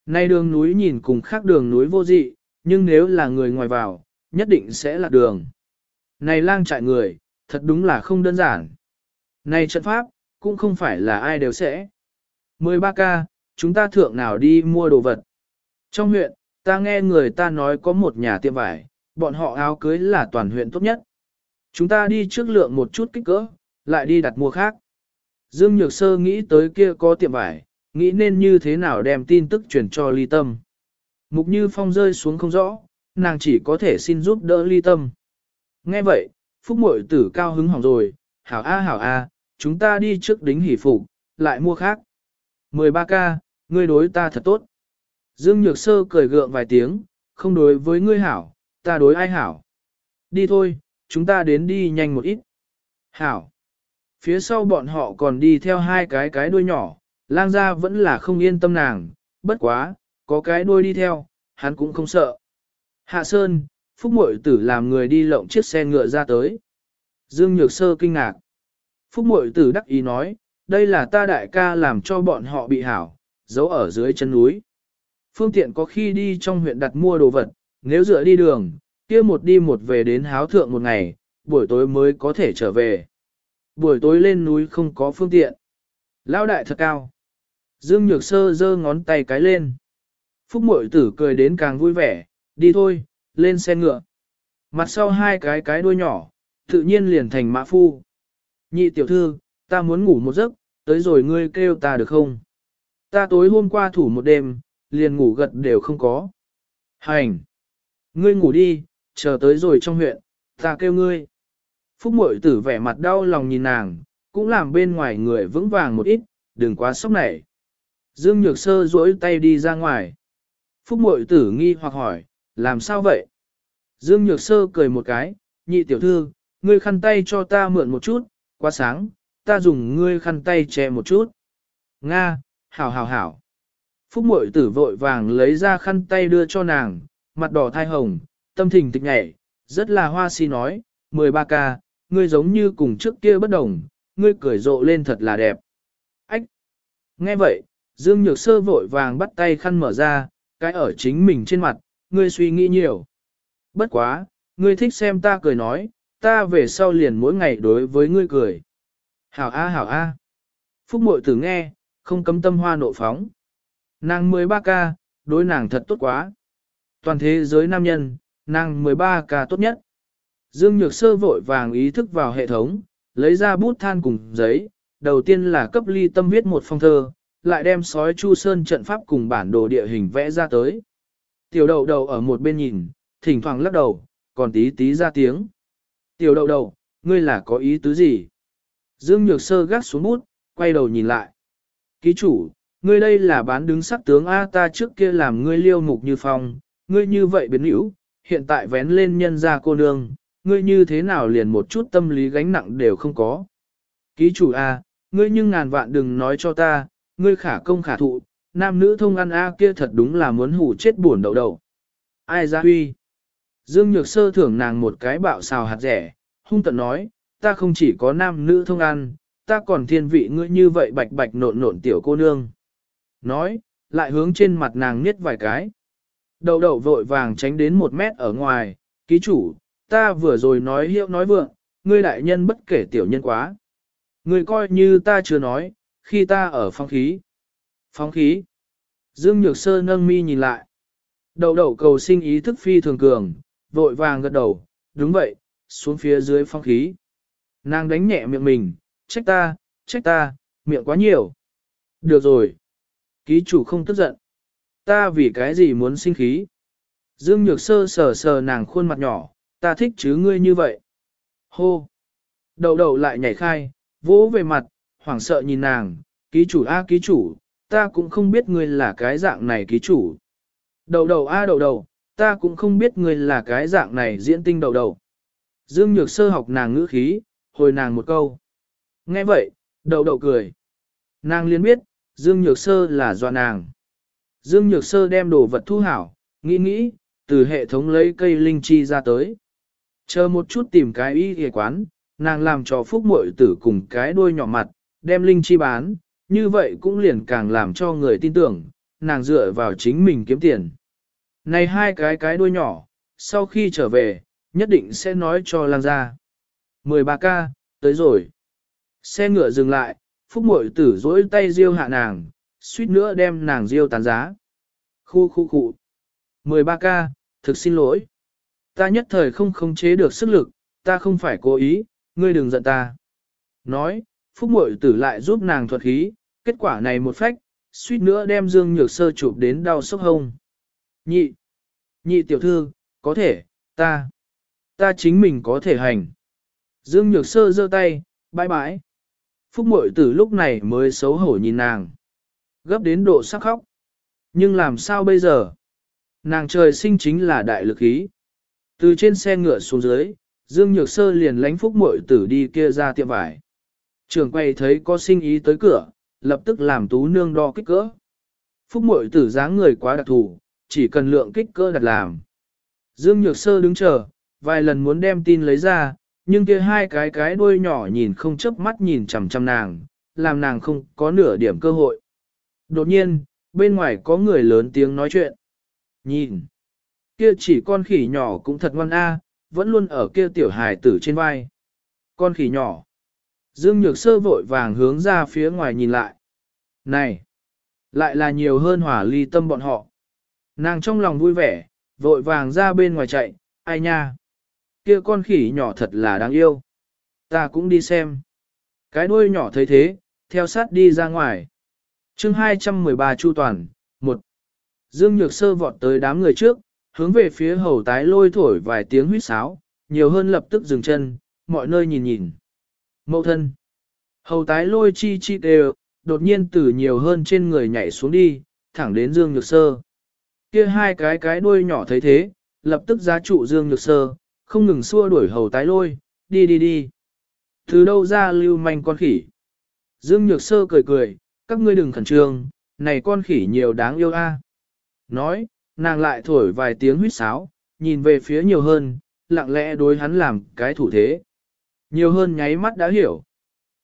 S1: Nay đường núi nhìn cùng khác đường núi vô dị, nhưng nếu là người ngoài vào, nhất định sẽ là đường. Này lang trại người, thật đúng là không đơn giản. Này trận pháp, cũng không phải là ai đều sẽ. 13 ca, chúng ta thượng nào đi mua đồ vật. Trong huyện, ta nghe người ta nói có một nhà tiệm vải, bọn họ áo cưới là toàn huyện tốt nhất. Chúng ta đi trước lượng một chút kích cỡ, lại đi đặt mua khác. Dương Nhược Sơ nghĩ tới kia có tiệm vải, nghĩ nên như thế nào đem tin tức truyền cho ly tâm. Mục như phong rơi xuống không rõ, nàng chỉ có thể xin giúp đỡ ly tâm. Nghe vậy, phúc mội tử cao hứng hỏng rồi, hảo a hảo a, chúng ta đi trước đính hỷ phục, lại mua khác. 13 ca, ngươi đối ta thật tốt. Dương Nhược Sơ cười gượng vài tiếng, không đối với ngươi hảo, ta đối ai hảo. Đi thôi, chúng ta đến đi nhanh một ít. Hảo. Phía sau bọn họ còn đi theo hai cái cái đuôi nhỏ, lang gia vẫn là không yên tâm nàng, bất quá, có cái đuôi đi theo, hắn cũng không sợ. Hạ Sơn, Phúc Mội Tử làm người đi lộng chiếc xe ngựa ra tới. Dương Nhược Sơ kinh ngạc. Phúc Mội Tử đắc ý nói, đây là ta đại ca làm cho bọn họ bị hảo, giấu ở dưới chân núi. Phương tiện có khi đi trong huyện đặt mua đồ vật, nếu dựa đi đường, kia một đi một về đến háo thượng một ngày, buổi tối mới có thể trở về. Buổi tối lên núi không có phương tiện. Lao đại thật cao. Dương Nhược Sơ giơ ngón tay cái lên. Phúc Mội Tử cười đến càng vui vẻ, đi thôi, lên xe ngựa. Mặt sau hai cái cái đuôi nhỏ, tự nhiên liền thành mã phu. Nhị tiểu thư, ta muốn ngủ một giấc, tới rồi ngươi kêu ta được không? Ta tối hôm qua thủ một đêm, liền ngủ gật đều không có. Hành! Ngươi ngủ đi, chờ tới rồi trong huyện, ta kêu ngươi. Phúc mội tử vẻ mặt đau lòng nhìn nàng, cũng làm bên ngoài người vững vàng một ít, đừng quá sốc nảy. Dương Nhược Sơ duỗi tay đi ra ngoài. Phúc mội tử nghi hoặc hỏi, làm sao vậy? Dương Nhược Sơ cười một cái, nhị tiểu thư, ngươi khăn tay cho ta mượn một chút, quá sáng, ta dùng ngươi khăn tay che một chút. Nga, hảo hảo hảo. Phúc mội tử vội vàng lấy ra khăn tay đưa cho nàng, mặt đỏ thai hồng, tâm thình tịch nhảy, rất là hoa si nói, 13 ca, ngươi giống như cùng trước kia bất đồng, ngươi cười rộ lên thật là đẹp. Ách! Nghe vậy, Dương Nhược Sơ vội vàng bắt tay khăn mở ra, cái ở chính mình trên mặt, ngươi suy nghĩ nhiều. Bất quá, ngươi thích xem ta cười nói, ta về sau liền mỗi ngày đối với ngươi cười. Hảo a hảo a. Phúc mội tử nghe, không cấm tâm hoa nộ phóng. Nàng 13 ca, đối nàng thật tốt quá. Toàn thế giới nam nhân, nàng 13 ca tốt nhất. Dương Nhược Sơ vội vàng ý thức vào hệ thống, lấy ra bút than cùng giấy, đầu tiên là cấp ly tâm viết một phong thơ, lại đem sói chu sơn trận pháp cùng bản đồ địa hình vẽ ra tới. Tiểu đậu đầu ở một bên nhìn, thỉnh thoảng lắc đầu, còn tí tí ra tiếng. Tiểu đậu đầu, ngươi là có ý tứ gì? Dương Nhược Sơ gác xuống bút, quay đầu nhìn lại. Ký chủ, ngươi đây là bán đứng sắc tướng A ta trước kia làm ngươi liêu mục như phong, ngươi như vậy biến hữu, hiện tại vén lên nhân ra cô nương, ngươi như thế nào liền một chút tâm lý gánh nặng đều không có. Ký chủ A, ngươi nhưng ngàn vạn đừng nói cho ta, ngươi khả công khả thụ, nam nữ thông ăn A kia thật đúng là muốn hủ chết buồn đậu đầu. Ai ra huy? Dương Nhược Sơ thưởng nàng một cái bạo xào hạt rẻ, hung tận nói, ta không chỉ có nam nữ thông ăn, ta còn thiên vị ngươi như vậy bạch bạch nộn nộn tiểu cô nương. Nói, lại hướng trên mặt nàng niết vài cái. Đậu đậu vội vàng tránh đến một mét ở ngoài, ký chủ, ta vừa rồi nói hiệu nói vượng, ngươi đại nhân bất kể tiểu nhân quá. ngươi coi như ta chưa nói, khi ta ở phong khí. Phong khí. Dương Nhược Sơ nâng mi nhìn lại. Đầu đầu cầu sinh ý thức phi thường cường, vội vàng gật đầu, đúng vậy, xuống phía dưới phong khí. Nàng đánh nhẹ miệng mình, trách ta, trách ta, miệng quá nhiều. Được rồi. Ký chủ không tức giận. Ta vì cái gì muốn sinh khí? Dương Nhược Sơ sờ sờ nàng khuôn mặt nhỏ, ta thích chứ ngươi như vậy. Hô! Đầu đầu lại nhảy khai, vỗ về mặt, hoảng sợ nhìn nàng, ký chủ a ký chủ, ta cũng không biết ngươi là cái dạng này ký chủ. Đầu đầu a đầu đầu, ta cũng không biết ngươi là cái dạng này diễn tinh đầu đầu. Dương Nhược Sơ học nàng ngữ khí, hồi nàng một câu. Nghe vậy, đầu đầu cười. Nàng liền biết, Dương Nhược Sơ là do nàng. Dương Nhược Sơ đem đồ vật thu hảo, nghĩ nghĩ, từ hệ thống lấy cây linh chi ra tới. Chờ một chút tìm cái y y quán, nàng làm cho phúc muội tử cùng cái đuôi nhỏ mặt, đem linh chi bán, như vậy cũng liền càng làm cho người tin tưởng, nàng dựa vào chính mình kiếm tiền. Này hai cái cái đuôi nhỏ, sau khi trở về, nhất định sẽ nói cho lang ra. 13K, tới rồi. Xe ngựa dừng lại, phúc muội tử dỗi tay riêu hạ nàng, suýt nữa đem nàng riêu tán giá. Khu khu khu. 13K, thực xin lỗi. Ta nhất thời không khống chế được sức lực, ta không phải cố ý, ngươi đừng giận ta. Nói, phúc Mội tử lại giúp nàng thuật khí, kết quả này một phách, suýt nữa đem dương nhược sơ chụp đến đau sốc hông. Nhị, nhị tiểu thư, có thể, ta, ta chính mình có thể hành. Dương nhược sơ giơ tay, bãi bãi. Phúc Mội tử lúc này mới xấu hổ nhìn nàng. Gấp đến độ sắc khóc. Nhưng làm sao bây giờ? Nàng trời sinh chính là đại lực ý. Từ trên xe ngựa xuống dưới, Dương Nhược Sơ liền lánh phúc muội tử đi kia ra tiệm vải. Trường quay thấy có sinh ý tới cửa, lập tức làm tú nương đo kích cỡ. Phúc muội tử dáng người quá đặc thù, chỉ cần lượng kích cỡ đặt làm. Dương Nhược Sơ đứng chờ, vài lần muốn đem tin lấy ra, nhưng kia hai cái cái đuôi nhỏ nhìn không chớp mắt nhìn chằm chằm nàng, làm nàng không có nửa điểm cơ hội. Đột nhiên, bên ngoài có người lớn tiếng nói chuyện. Nhìn, kia chỉ con khỉ nhỏ cũng thật ngoan a, vẫn luôn ở kia tiểu hài tử trên vai. Con khỉ nhỏ. Dương Nhược Sơ vội vàng hướng ra phía ngoài nhìn lại. Này, lại là nhiều hơn hỏa ly tâm bọn họ. Nàng trong lòng vui vẻ, vội vàng ra bên ngoài chạy, ai nha. Kia con khỉ nhỏ thật là đáng yêu. Ta cũng đi xem. Cái đuôi nhỏ thấy thế, theo sát đi ra ngoài. chương 213 Chu Toàn, 1. Dương Nhược Sơ vọt tới đám người trước, hướng về phía hầu tái lôi thổi vài tiếng huýt sáo, nhiều hơn lập tức dừng chân, mọi nơi nhìn nhìn. Mậu thân. Hầu tái lôi chi chi đều, đột nhiên từ nhiều hơn trên người nhảy xuống đi, thẳng đến Dương Nhược Sơ. Kia hai cái cái đuôi nhỏ thấy thế, lập tức giá trụ Dương Nhược Sơ, không ngừng xua đuổi hầu tái lôi, đi đi đi. Từ đâu ra lưu manh con khỉ? Dương Nhược Sơ cười cười, các ngươi đừng khẩn trương, này con khỉ nhiều đáng yêu a. Nói, nàng lại thổi vài tiếng huýt sáo, nhìn về phía nhiều hơn, lặng lẽ đối hắn làm cái thủ thế. Nhiều hơn nháy mắt đã hiểu.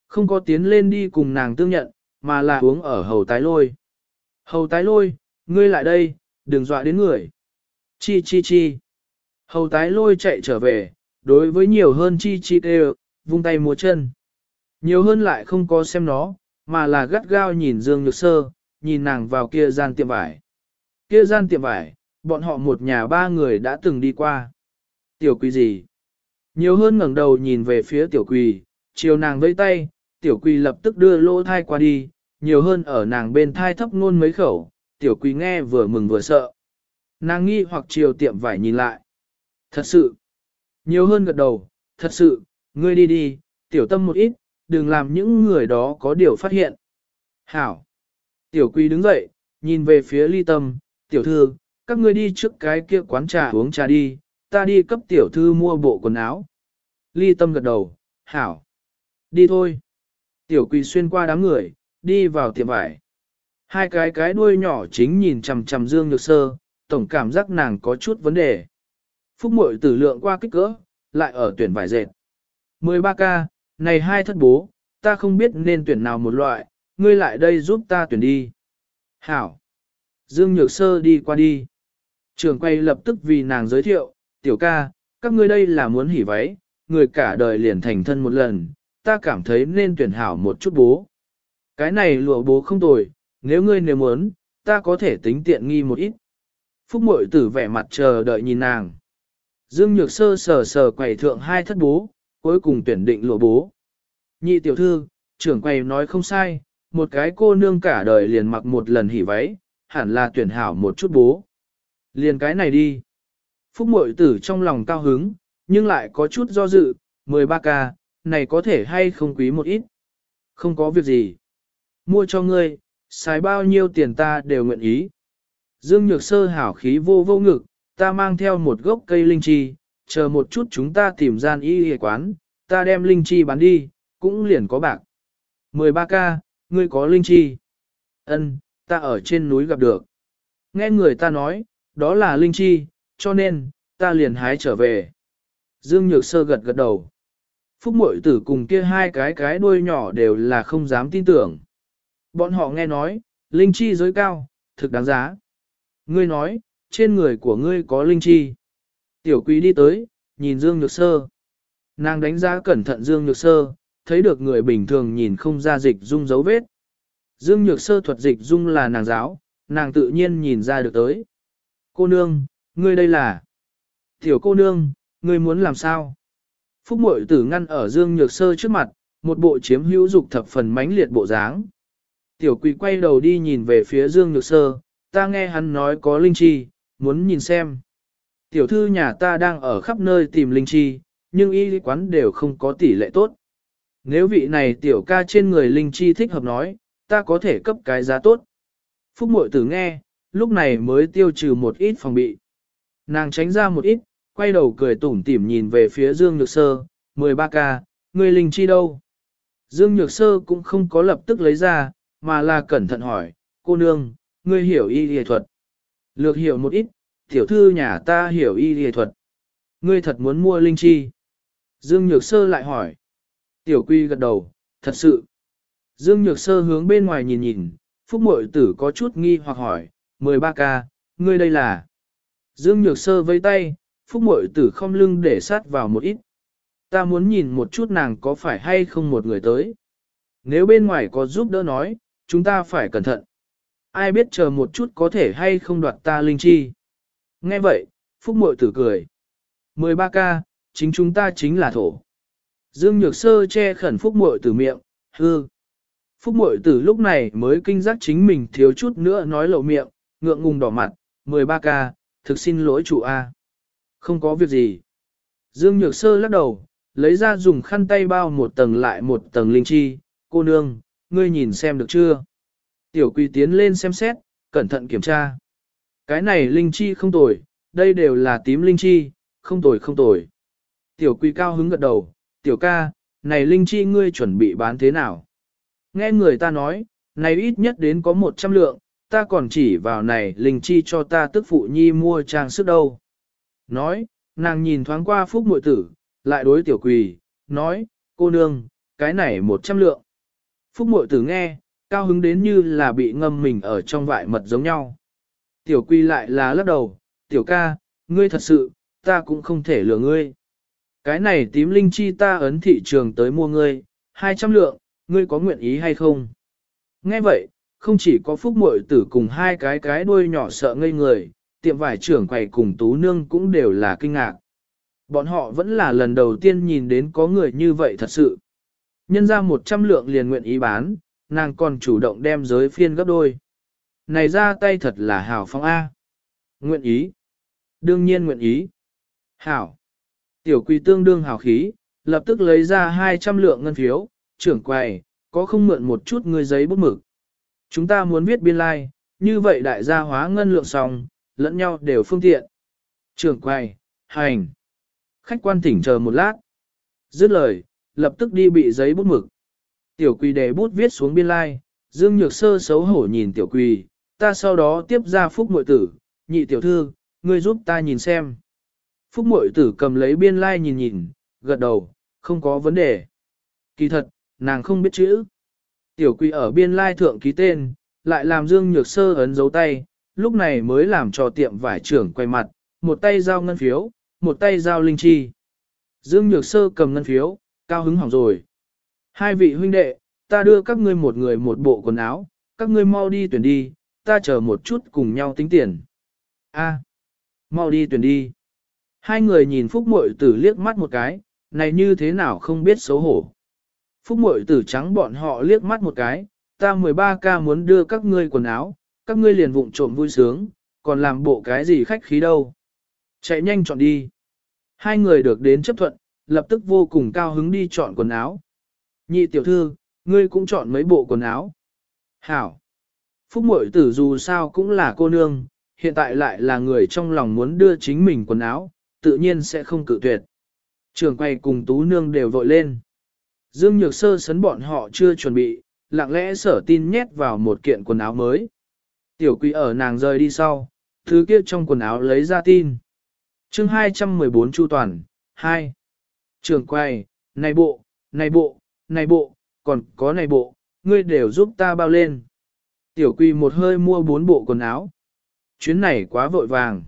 S1: Không có tiến lên đi cùng nàng tương nhận, mà là uống ở hầu tái lôi. Hầu tái lôi, ngươi lại đây, đừng dọa đến người. Chi chi chi. Hầu tái lôi chạy trở về, đối với nhiều hơn chi chi kêu, vung tay múa chân. Nhiều hơn lại không có xem nó, mà là gắt gao nhìn Dương Nhược Sơ, nhìn nàng vào kia gian tiệm vải. Kia gian tiệm vải, bọn họ một nhà ba người đã từng đi qua. Tiểu quỳ gì? Nhiều hơn ngẩng đầu nhìn về phía tiểu quỳ, chiều nàng vẫy tay, tiểu quỳ lập tức đưa lô thai qua đi, nhiều hơn ở nàng bên thai thấp ngôn mấy khẩu, tiểu quỳ nghe vừa mừng vừa sợ. Nàng nghi hoặc chiều tiệm vải nhìn lại. Thật sự. Nhiều hơn gật đầu, thật sự, ngươi đi đi, tiểu tâm một ít, đừng làm những người đó có điều phát hiện. Hảo. Tiểu quỳ đứng dậy, nhìn về phía ly tâm, tiểu thư, các ngươi đi trước cái kia quán trà uống trà đi, ta đi cấp tiểu thư mua bộ quần áo. Ly tâm gật đầu, hảo. Đi thôi. Tiểu quỳ xuyên qua đám người, đi vào tiệm vải. Hai cái cái đuôi nhỏ chính nhìn chằm chằm Dương Nhược Sơ, tổng cảm giác nàng có chút vấn đề. Phúc Mội tử lượng qua kích cỡ, lại ở tuyển vải dệt. 13K, này hai thất bố, ta không biết nên tuyển nào một loại, ngươi lại đây giúp ta tuyển đi. Hảo. Dương Nhược Sơ đi qua đi. Trường quay lập tức vì nàng giới thiệu, tiểu ca, các ngươi đây là muốn hỉ váy, người cả đời liền thành thân một lần, ta cảm thấy nên tuyển hảo một chút bố. Cái này lụa bố không tồi, nếu ngươi nếu muốn, ta có thể tính tiện nghi một ít. Phúc mội tử vẻ mặt chờ đợi nhìn nàng. Dương Nhược Sơ sờ sờ quầy thượng hai thất bố, cuối cùng tuyển định lụa bố. Nhị tiểu thư, trưởng quầy nói không sai, một cái cô nương cả đời liền mặc một lần hỉ váy, hẳn là tuyển hảo một chút bố. Liền cái này đi. Phúc mội tử trong lòng cao hứng, nhưng lại có chút do dự, 13 ca, này có thể hay không quý một ít. Không có việc gì. Mua cho ngươi, xài bao nhiêu tiền ta đều nguyện ý. Dương Nhược Sơ hảo khí vô vô ngực, ta mang theo một gốc cây linh chi, chờ một chút chúng ta tìm gian y y quán, ta đem linh chi bán đi, cũng liền có bạc. 13 ca, ngươi có linh chi. Ân, ta ở trên núi gặp được. Nghe người ta nói, đó là linh chi, cho nên, ta liền hái trở về. Dương Nhược Sơ gật gật đầu. Phúc mội tử cùng kia hai cái cái đuôi nhỏ đều là không dám tin tưởng. Bọn họ nghe nói, linh chi giới cao, thực đáng giá. Ngươi nói, trên người của ngươi có linh chi. Tiểu quý đi tới, nhìn Dương Nhược Sơ. Nàng đánh giá cẩn thận Dương Nhược Sơ, thấy được người bình thường nhìn không ra dịch dung dấu vết. Dương Nhược Sơ thuật dịch dung là nàng giáo, nàng tự nhiên nhìn ra được tới. Cô nương, ngươi đây là... Tiểu cô nương, ngươi muốn làm sao? Phúc mội tử ngăn ở Dương Nhược Sơ trước mặt, một bộ chiếm hữu dục thập phần mãnh liệt bộ dáng. Tiểu quỷ quay đầu đi nhìn về phía Dương Nhược Sơ, ta nghe hắn nói có linh chi, muốn nhìn xem. Tiểu thư nhà ta đang ở khắp nơi tìm linh chi, nhưng y quán đều không có tỷ lệ tốt. Nếu vị này tiểu ca trên người linh chi thích hợp nói, ta có thể cấp cái giá tốt. Phúc mội tử nghe, lúc này mới tiêu trừ một ít phòng bị. Nàng tránh ra một ít, quay đầu cười tủm tỉm nhìn về phía Dương Nhược Sơ, 13 ca, người linh chi đâu? Dương Nhược Sơ cũng không có lập tức lấy ra, mà là cẩn thận hỏi, cô nương, ngươi hiểu y y thuật. Lược hiểu một ít, tiểu thư nhà ta hiểu y y thuật. Ngươi thật muốn mua linh chi. Dương Nhược Sơ lại hỏi. Tiểu quy gật đầu, thật sự. Dương Nhược Sơ hướng bên ngoài nhìn nhìn, Phúc Mội Tử có chút nghi hoặc hỏi, 13 ca, ngươi đây là. Dương Nhược Sơ vây tay, Phúc Mội Tử không lưng để sát vào một ít. Ta muốn nhìn một chút nàng có phải hay không một người tới. Nếu bên ngoài có giúp đỡ nói, chúng ta phải cẩn thận. Ai biết chờ một chút có thể hay không đoạt ta linh chi. Nghe vậy, Phúc Mội Tử cười. 13 ca, chính chúng ta chính là thổ. Dương Nhược Sơ che khẩn Phúc Mội Tử miệng, hư. Phúc Mội Tử lúc này mới kinh giác chính mình thiếu chút nữa nói lộ miệng, ngượng ngùng đỏ mặt, 13 ca, thực xin lỗi chủ A. Không có việc gì. Dương Nhược Sơ lắc đầu, lấy ra dùng khăn tay bao một tầng lại một tầng linh chi, cô nương, ngươi nhìn xem được chưa? Tiểu quỳ tiến lên xem xét, cẩn thận kiểm tra. Cái này linh chi không tồi, đây đều là tím linh chi, không tồi không tồi. Tiểu quỳ cao hứng gật đầu, tiểu ca, này linh chi ngươi chuẩn bị bán thế nào? Nghe người ta nói, này ít nhất đến có 100 lượng, ta còn chỉ vào này linh chi cho ta tức phụ nhi mua trang sức đâu. Nói, nàng nhìn thoáng qua phúc muội tử, lại đối tiểu quỳ, nói, cô nương, cái này 100 lượng. Phúc muội tử nghe, cao hứng đến như là bị ngâm mình ở trong vại mật giống nhau. Tiểu quỳ lại là lắc đầu, tiểu ca, ngươi thật sự, ta cũng không thể lừa ngươi. Cái này tím linh chi ta ấn thị trường tới mua ngươi, 200 lượng, ngươi có nguyện ý hay không? Nghe vậy, không chỉ có phúc muội tử cùng hai cái cái đuôi nhỏ sợ ngây người, tiệm vải trưởng quầy cùng tú nương cũng đều là kinh ngạc. Bọn họ vẫn là lần đầu tiên nhìn đến có người như vậy thật sự. Nhân ra 100 lượng liền nguyện ý bán, nàng còn chủ động đem giới phiên gấp đôi. Này ra tay thật là hảo phong A. Nguyện ý. Đương nhiên nguyện ý. Hảo. Tiểu quỳ tương đương hảo khí, lập tức lấy ra 200 lượng ngân phiếu, trưởng quầy, có không mượn một chút người giấy bút mực. Chúng ta muốn viết biên lai, like, như vậy đại gia hóa ngân lượng xong, lẫn nhau đều phương tiện. Trưởng quầy, hành. Khách quan thỉnh chờ một lát. Dứt lời, lập tức đi bị giấy bút mực. Tiểu quỳ đề bút viết xuống biên lai, like, Dương Nhược Sơ xấu hổ nhìn tiểu quỳ, ta sau đó tiếp ra phúc mội tử, nhị tiểu thư, ngươi giúp ta nhìn xem. Phúc mội tử cầm lấy biên lai like nhìn nhìn, gật đầu, không có vấn đề. Kỳ thật, nàng không biết chữ. Tiểu quỷ ở biên lai thượng ký tên, lại làm Dương Nhược Sơ ấn dấu tay, lúc này mới làm cho tiệm vải trưởng quay mặt, một tay giao ngân phiếu, một tay giao linh chi. Dương Nhược Sơ cầm ngân phiếu, cao hứng hỏng rồi. Hai vị huynh đệ, ta đưa các ngươi một người một bộ quần áo, các ngươi mau đi tuyển đi, ta chờ một chút cùng nhau tính tiền. A, mau đi tuyển đi. Hai người nhìn Phúc muội Tử liếc mắt một cái, này như thế nào không biết xấu hổ. Phúc Mội Tử trắng bọn họ liếc mắt một cái, ta 13 ca muốn đưa các ngươi quần áo, các ngươi liền vụng trộm vui sướng, còn làm bộ cái gì khách khí đâu. Chạy nhanh chọn đi. Hai người được đến chấp thuận, lập tức vô cùng cao hứng đi chọn quần áo. Nhị tiểu thư, ngươi cũng chọn mấy bộ quần áo. Hảo. Phúc mội tử dù sao cũng là cô nương, hiện tại lại là người trong lòng muốn đưa chính mình quần áo, tự nhiên sẽ không cự tuyệt. Trường quay cùng tú nương đều vội lên. Dương Nhược Sơ sấn bọn họ chưa chuẩn bị, lặng lẽ sở tin nhét vào một kiện quần áo mới. Tiểu quý ở nàng rời đi sau, thứ kia trong quần áo lấy ra tin. chương 214 Chu Toàn, 2. Trường quay, này bộ, này bộ, này bộ, còn có này bộ, ngươi đều giúp ta bao lên. Tiểu quỳ một hơi mua bốn bộ quần áo. Chuyến này quá vội vàng.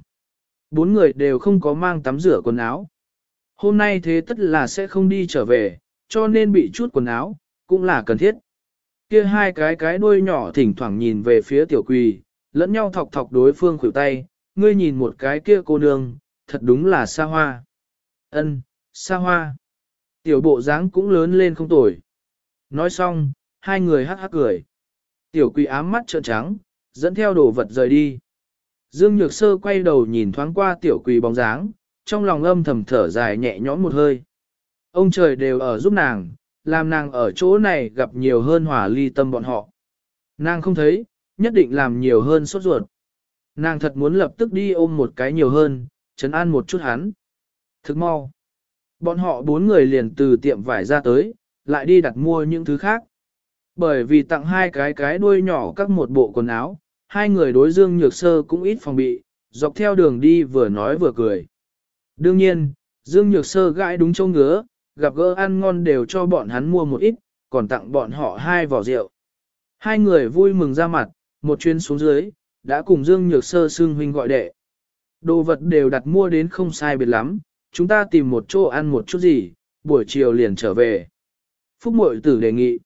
S1: Bốn người đều không có mang tắm rửa quần áo. Hôm nay thế tất là sẽ không đi trở về, cho nên bị chút quần áo, cũng là cần thiết. Kia hai cái cái đuôi nhỏ thỉnh thoảng nhìn về phía tiểu quỳ, lẫn nhau thọc thọc đối phương khuỷu tay, ngươi nhìn một cái kia cô nương, thật đúng là xa hoa. Ân, xa hoa. Tiểu bộ dáng cũng lớn lên không tồi. Nói xong, hai người hắc hắc cười. Tiểu quỳ ám mắt trợn trắng, dẫn theo đồ vật rời đi. Dương Nhược Sơ quay đầu nhìn thoáng qua tiểu quỳ bóng dáng, trong lòng âm thầm thở dài nhẹ nhõm một hơi. Ông trời đều ở giúp nàng, làm nàng ở chỗ này gặp nhiều hơn hỏa ly tâm bọn họ. Nàng không thấy, nhất định làm nhiều hơn sốt ruột. Nàng thật muốn lập tức đi ôm một cái nhiều hơn, chấn an một chút hắn. Thức mau. Bọn họ bốn người liền từ tiệm vải ra tới, lại đi đặt mua những thứ khác. Bởi vì tặng hai cái cái đuôi nhỏ các một bộ quần áo, hai người đối dương nhược sơ cũng ít phòng bị, dọc theo đường đi vừa nói vừa cười. Đương nhiên, dương nhược sơ gãi đúng châu ngứa, gặp gỡ ăn ngon đều cho bọn hắn mua một ít, còn tặng bọn họ hai vỏ rượu. Hai người vui mừng ra mặt, một chuyến xuống dưới, đã cùng Dương Nhược Sơ xưng huynh gọi đệ. Đồ vật đều đặt mua đến không sai biệt lắm, chúng ta tìm một chỗ ăn một chút gì, buổi chiều liền trở về. Phúc Mội Tử đề nghị.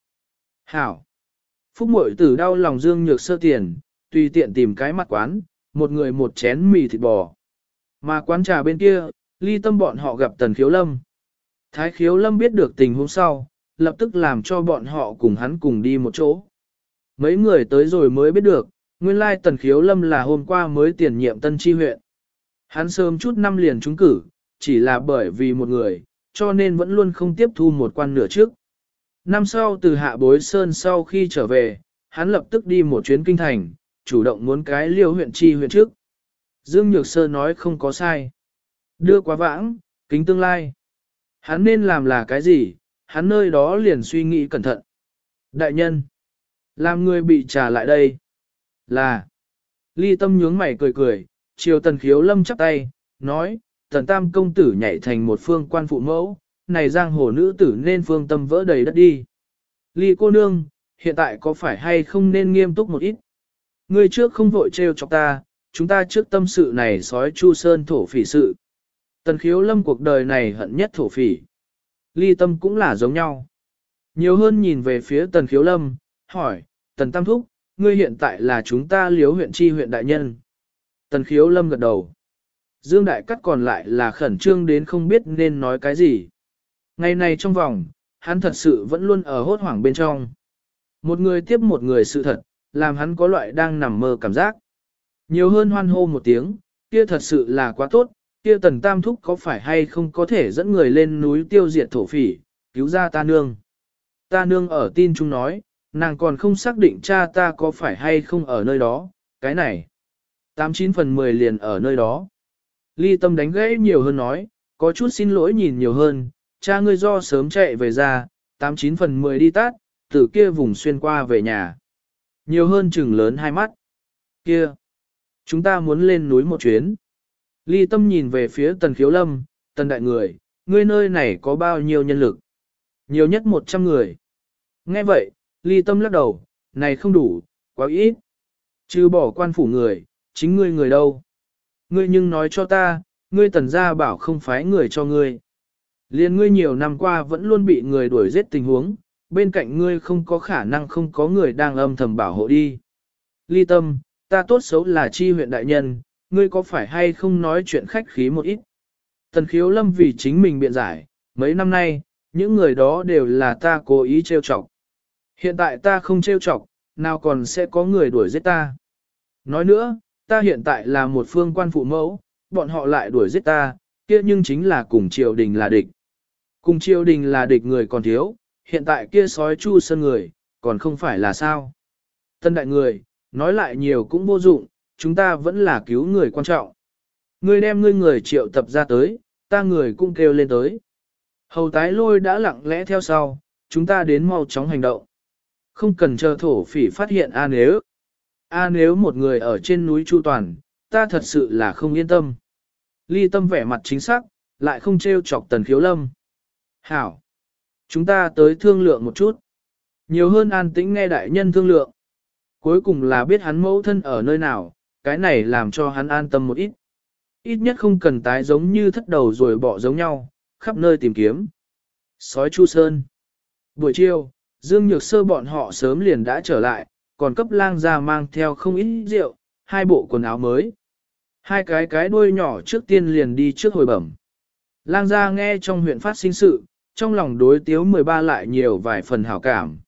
S1: Hảo. Phúc Mội Tử đau lòng Dương Nhược Sơ tiền, tùy tiện tìm cái mặt quán, một người một chén mì thịt bò. Mà quán trà bên kia, ly tâm bọn họ gặp Tần Khiếu Lâm. Thái Khiếu Lâm biết được tình huống sau, lập tức làm cho bọn họ cùng hắn cùng đi một chỗ. Mấy người tới rồi mới biết được, nguyên lai Tần Khiếu Lâm là hôm qua mới tiền nhiệm tân tri huyện. Hắn sớm chút năm liền trúng cử, chỉ là bởi vì một người, cho nên vẫn luôn không tiếp thu một quan nửa trước. Năm sau từ hạ bối sơn sau khi trở về, hắn lập tức đi một chuyến kinh thành, chủ động muốn cái liêu huyện chi huyện trước. Dương Nhược Sơ nói không có sai. Đưa quá vãng, kính tương lai. Hắn nên làm là cái gì, hắn nơi đó liền suy nghĩ cẩn thận. Đại nhân, làm người bị trả lại đây. Là, ly tâm nhướng mày cười cười, chiều tần khiếu lâm chắp tay, nói, tần tam công tử nhảy thành một phương quan phụ mẫu, này giang hồ nữ tử nên phương tâm vỡ đầy đất đi. Ly cô nương, hiện tại có phải hay không nên nghiêm túc một ít? Ngươi trước không vội trêu chọc ta, chúng ta trước tâm sự này sói chu sơn thổ phỉ sự. Tần khiếu lâm cuộc đời này hận nhất thổ phỉ. Ly tâm cũng là giống nhau. Nhiều hơn nhìn về phía tần khiếu lâm, hỏi, tần tam thúc, ngươi hiện tại là chúng ta liếu huyện tri huyện đại nhân. Tần khiếu lâm gật đầu. Dương đại cắt còn lại là khẩn trương đến không biết nên nói cái gì. Ngày này trong vòng, hắn thật sự vẫn luôn ở hốt hoảng bên trong. Một người tiếp một người sự thật, làm hắn có loại đang nằm mơ cảm giác. Nhiều hơn hoan hô một tiếng, kia thật sự là quá tốt, kia tần tam thúc có phải hay không có thể dẫn người lên núi tiêu diệt thổ phỉ, cứu ra ta nương. Ta nương ở tin chung nói, nàng còn không xác định cha ta có phải hay không ở nơi đó, cái này. 89 phần 10 liền ở nơi đó. Ly tâm đánh gãy nhiều hơn nói, có chút xin lỗi nhìn nhiều hơn, cha ngươi do sớm chạy về ra, 89 phần 10 đi tát, từ kia vùng xuyên qua về nhà. Nhiều hơn chừng lớn hai mắt. Kia! Chúng ta muốn lên núi một chuyến. Ly tâm nhìn về phía tần khiếu lâm, tần đại người, ngươi nơi này có bao nhiêu nhân lực? Nhiều nhất 100 người. Nghe vậy, ly tâm lắc đầu, này không đủ, quá ít. Chứ bỏ quan phủ người, chính ngươi người đâu? Ngươi nhưng nói cho ta, ngươi tần gia bảo không phái người cho ngươi. Liên ngươi nhiều năm qua vẫn luôn bị người đuổi giết tình huống, bên cạnh ngươi không có khả năng không có người đang âm thầm bảo hộ đi. Ly tâm, ta tốt xấu là chi huyện đại nhân, ngươi có phải hay không nói chuyện khách khí một ít. Tần khiếu lâm vì chính mình biện giải, mấy năm nay, những người đó đều là ta cố ý trêu chọc. Hiện tại ta không trêu chọc, nào còn sẽ có người đuổi giết ta. Nói nữa, ta hiện tại là một phương quan phụ mẫu, bọn họ lại đuổi giết ta, kia nhưng chính là cùng triều đình là địch. Cùng triều đình là địch người còn thiếu, hiện tại kia sói chu sân người, còn không phải là sao. Tân đại người, nói lại nhiều cũng vô dụng, chúng ta vẫn là cứu người quan trọng. Ngươi đem ngươi người triệu tập ra tới, ta người cũng kêu lên tới. Hầu tái lôi đã lặng lẽ theo sau, chúng ta đến mau chóng hành động. Không cần chờ thổ phỉ phát hiện A nếu. A nếu một người ở trên núi Chu Toàn, ta thật sự là không yên tâm. Ly tâm vẻ mặt chính xác, lại không trêu chọc tần khiếu lâm. Hảo! Chúng ta tới thương lượng một chút. Nhiều hơn an tĩnh nghe đại nhân thương lượng. Cuối cùng là biết hắn mẫu thân ở nơi nào, cái này làm cho hắn an tâm một ít. Ít nhất không cần tái giống như thất đầu rồi bỏ giống nhau, khắp nơi tìm kiếm. Sói Chu Sơn Buổi chiều, Dương Nhược Sơ bọn họ sớm liền đã trở lại, còn cấp lang ra mang theo không ít rượu, hai bộ quần áo mới. Hai cái cái đuôi nhỏ trước tiên liền đi trước hồi bẩm. Lang gia nghe trong huyện phát sinh sự, trong lòng đối tiếu 13 lại nhiều vài phần hảo cảm.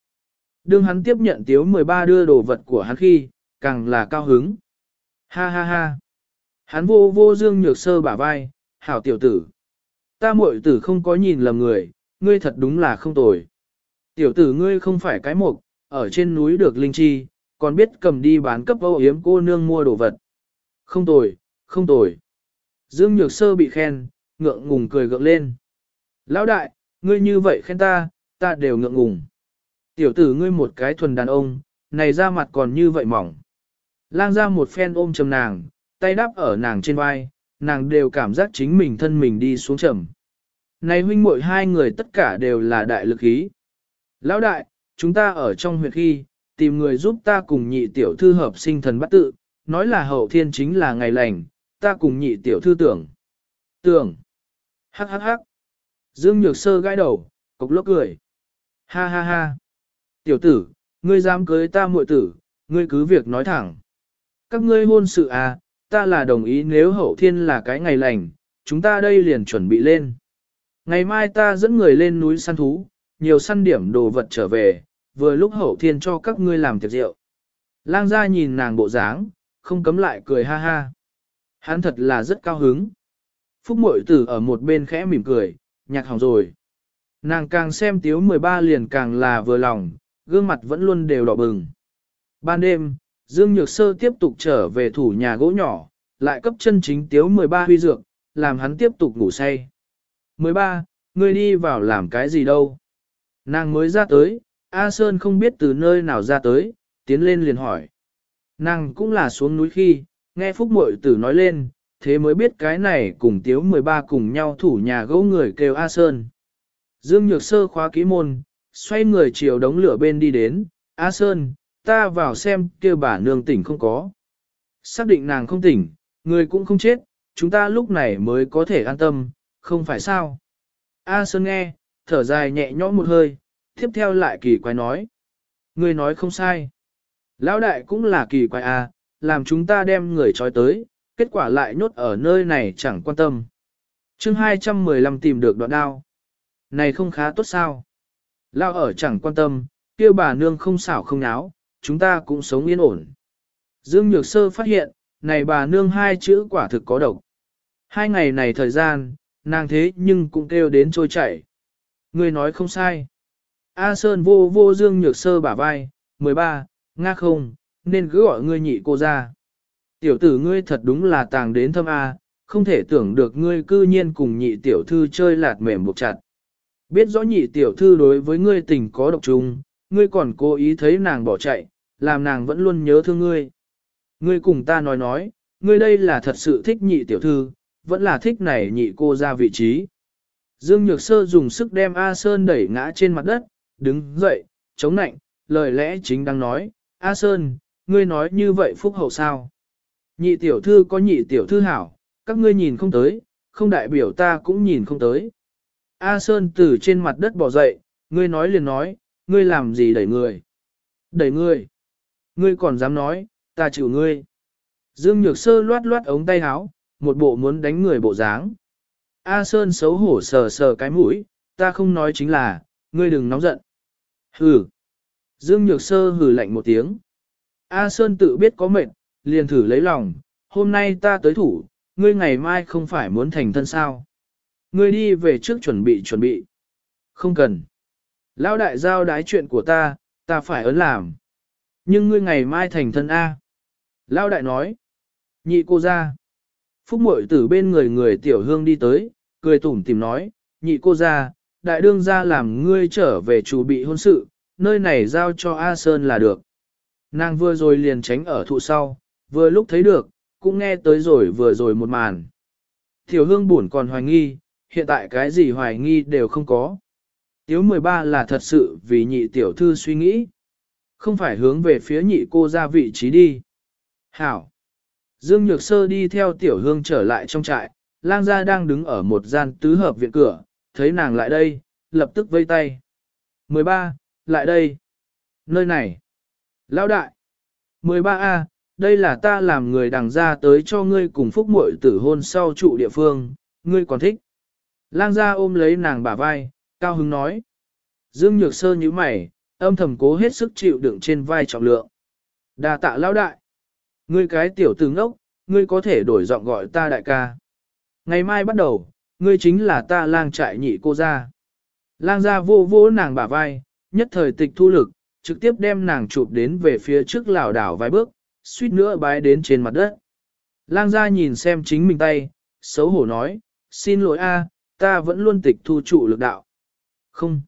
S1: Đương hắn tiếp nhận tiếu 13 đưa đồ vật của hắn khi, càng là cao hứng. Ha ha ha. Hắn vô vô dương nhược sơ bả vai, hảo tiểu tử. Ta muội tử không có nhìn lầm người, ngươi thật đúng là không tồi. Tiểu tử ngươi không phải cái mục, ở trên núi được linh chi, còn biết cầm đi bán cấp âu yếm cô nương mua đồ vật. Không tồi, không tồi. Dương Nhược Sơ bị khen, ngượng ngùng cười gượng lên. Lão đại, ngươi như vậy khen ta, ta đều ngượng ngùng. Tiểu tử ngươi một cái thuần đàn ông, này ra mặt còn như vậy mỏng. Lang ra một phen ôm chầm nàng, tay đắp ở nàng trên vai, nàng đều cảm giác chính mình thân mình đi xuống trầm. Này huynh muội hai người tất cả đều là đại lực ý. Lão đại, chúng ta ở trong huyện khi, tìm người giúp ta cùng nhị tiểu thư hợp sinh thần bắt tự, nói là hậu thiên chính là ngày lành, ta cùng nhị tiểu thư tưởng. Tưởng. Hắc hắc hắc. Dương Nhược Sơ gãi đầu, cục lốc cười. Ha ha ha. Tiểu tử, ngươi dám cưới ta muội tử, ngươi cứ việc nói thẳng. Các ngươi hôn sự à, ta là đồng ý nếu hậu thiên là cái ngày lành, chúng ta đây liền chuẩn bị lên. Ngày mai ta dẫn người lên núi săn thú, nhiều săn điểm đồ vật trở về, vừa lúc hậu thiên cho các ngươi làm tiệc rượu. Lang gia nhìn nàng bộ dáng, không cấm lại cười ha ha. Hắn thật là rất cao hứng. Phúc mội tử ở một bên khẽ mỉm cười, nhạc hỏng rồi. Nàng càng xem tiếu 13 liền càng là vừa lòng, gương mặt vẫn luôn đều đỏ bừng. Ban đêm, Dương Nhược Sơ tiếp tục trở về thủ nhà gỗ nhỏ, lại cấp chân chính tiếu 13 huy dược, làm hắn tiếp tục ngủ say. 13, ngươi đi vào làm cái gì đâu? Nàng mới ra tới, A Sơn không biết từ nơi nào ra tới, tiến lên liền hỏi. Nàng cũng là xuống núi khi, nghe Phúc Mội Tử nói lên, thế mới biết cái này cùng tiếu 13 cùng nhau thủ nhà gỗ người kêu A Sơn. Dương Nhược Sơ khóa kỹ môn, xoay người chiều đống lửa bên đi đến, A Sơn, ta vào xem kêu bà nương tỉnh không có. Xác định nàng không tỉnh, người cũng không chết, chúng ta lúc này mới có thể an tâm, không phải sao. A Sơn nghe, thở dài nhẹ nhõm một hơi, tiếp theo lại kỳ quái nói. Người nói không sai. Lão đại cũng là kỳ quái a, làm chúng ta đem người trói tới, kết quả lại nhốt ở nơi này chẳng quan tâm. chương 215 tìm được đoạn đao. Này không khá tốt sao? Lao ở chẳng quan tâm, kia bà nương không xảo không náo, chúng ta cũng sống yên ổn. Dương Nhược Sơ phát hiện, này bà nương hai chữ quả thực có độc. Hai ngày này thời gian, nàng thế nhưng cũng kêu đến trôi chảy. Người nói không sai. A Sơn vô vô Dương Nhược Sơ bả vai, 13, nga không, nên cứ gọi ngươi nhị cô ra. Tiểu tử ngươi thật đúng là tàng đến thâm A, không thể tưởng được ngươi cư nhiên cùng nhị tiểu thư chơi lạt mềm buộc chặt. Biết rõ nhị tiểu thư đối với ngươi tình có độc trùng, ngươi còn cố ý thấy nàng bỏ chạy, làm nàng vẫn luôn nhớ thương ngươi. Ngươi cùng ta nói nói, ngươi đây là thật sự thích nhị tiểu thư, vẫn là thích này nhị cô ra vị trí. Dương Nhược Sơ dùng sức đem A Sơn đẩy ngã trên mặt đất, đứng dậy, chống nạnh, lời lẽ chính đang nói, A Sơn, ngươi nói như vậy phúc hậu sao? Nhị tiểu thư có nhị tiểu thư hảo, các ngươi nhìn không tới, không đại biểu ta cũng nhìn không tới. A Sơn từ trên mặt đất bỏ dậy, ngươi nói liền nói, ngươi làm gì đẩy người? Đẩy ngươi? Ngươi còn dám nói, ta chịu ngươi. Dương Nhược Sơ loát loát ống tay áo, một bộ muốn đánh người bộ dáng. A Sơn xấu hổ sờ sờ cái mũi, ta không nói chính là, ngươi đừng nóng giận. Hừ. Dương Nhược Sơ hừ lạnh một tiếng. A Sơn tự biết có mệnh, liền thử lấy lòng, hôm nay ta tới thủ, ngươi ngày mai không phải muốn thành thân sao. Ngươi đi về trước chuẩn bị chuẩn bị. Không cần. Lão đại giao đái chuyện của ta, ta phải ấn làm. Nhưng ngươi ngày mai thành thân A. Lão đại nói. Nhị cô ra. Phúc mội từ bên người người tiểu hương đi tới, cười tủm tìm nói, nhị cô ra, đại đương ra làm ngươi trở về chủ bị hôn sự, nơi này giao cho A Sơn là được. Nàng vừa rồi liền tránh ở thụ sau, vừa lúc thấy được, cũng nghe tới rồi vừa rồi một màn. Tiểu hương buồn còn hoài nghi, hiện tại cái gì hoài nghi đều không có. Tiếu 13 là thật sự vì nhị tiểu thư suy nghĩ. Không phải hướng về phía nhị cô ra vị trí đi. Hảo. Dương Nhược Sơ đi theo tiểu hương trở lại trong trại, lang gia đang đứng ở một gian tứ hợp viện cửa, thấy nàng lại đây, lập tức vây tay. 13, lại đây. Nơi này. Lão đại. 13A, đây là ta làm người đằng ra tới cho ngươi cùng phúc muội tử hôn sau trụ địa phương, ngươi còn thích. Lang gia ôm lấy nàng bả vai, cao hứng nói. Dương Nhược Sơ như mày, âm thầm cố hết sức chịu đựng trên vai trọng lượng. Đà tạ lão đại. Ngươi cái tiểu tử ngốc, ngươi có thể đổi giọng gọi ta đại ca. Ngày mai bắt đầu, ngươi chính là ta lang trại nhị cô gia. Lang gia vô vô nàng bả vai, nhất thời tịch thu lực, trực tiếp đem nàng chụp đến về phía trước lảo đảo vài bước, suýt nữa bái đến trên mặt đất. Lang gia nhìn xem chính mình tay, xấu hổ nói, xin lỗi a, ta vẫn luôn tịch thu trụ lực đạo. Không,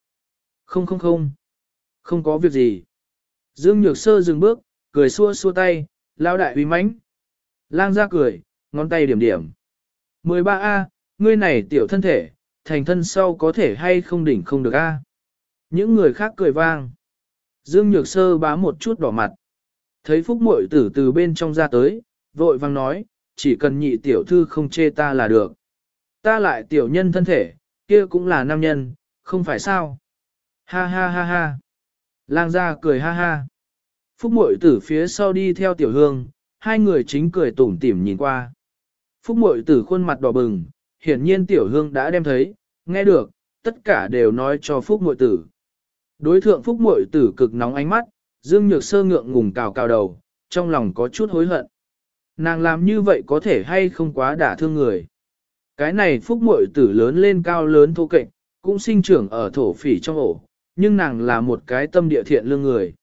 S1: không không không, không có việc gì. Dương Nhược Sơ dừng bước, cười xua xua tay, lao đại uy mãnh. Lang ra cười, ngón tay điểm điểm. 13A, ngươi này tiểu thân thể, thành thân sau có thể hay không đỉnh không được A. Những người khác cười vang. Dương Nhược Sơ bá một chút đỏ mặt. Thấy Phúc Muội tử từ bên trong ra tới, vội vang nói, chỉ cần nhị tiểu thư không chê ta là được. Ta lại tiểu nhân thân thể, kia cũng là nam nhân, không phải sao? Ha ha ha ha. Lang gia cười ha ha. Phúc Muội tử phía sau đi theo tiểu hương, hai người chính cười tủm tỉm nhìn qua. Phúc Muội tử khuôn mặt đỏ bừng, hiển nhiên tiểu hương đã đem thấy, nghe được, tất cả đều nói cho Phúc Muội tử. Đối thượng Phúc Muội tử cực nóng ánh mắt, Dương Nhược Sơ ngượng ngùng cào cào đầu, trong lòng có chút hối hận. Nàng làm như vậy có thể hay không quá đả thương người. Cái này Phúc Muội tử lớn lên cao lớn thô kệch, cũng sinh trưởng ở thổ phỉ trong ổ, nhưng nàng là một cái tâm địa thiện lương người.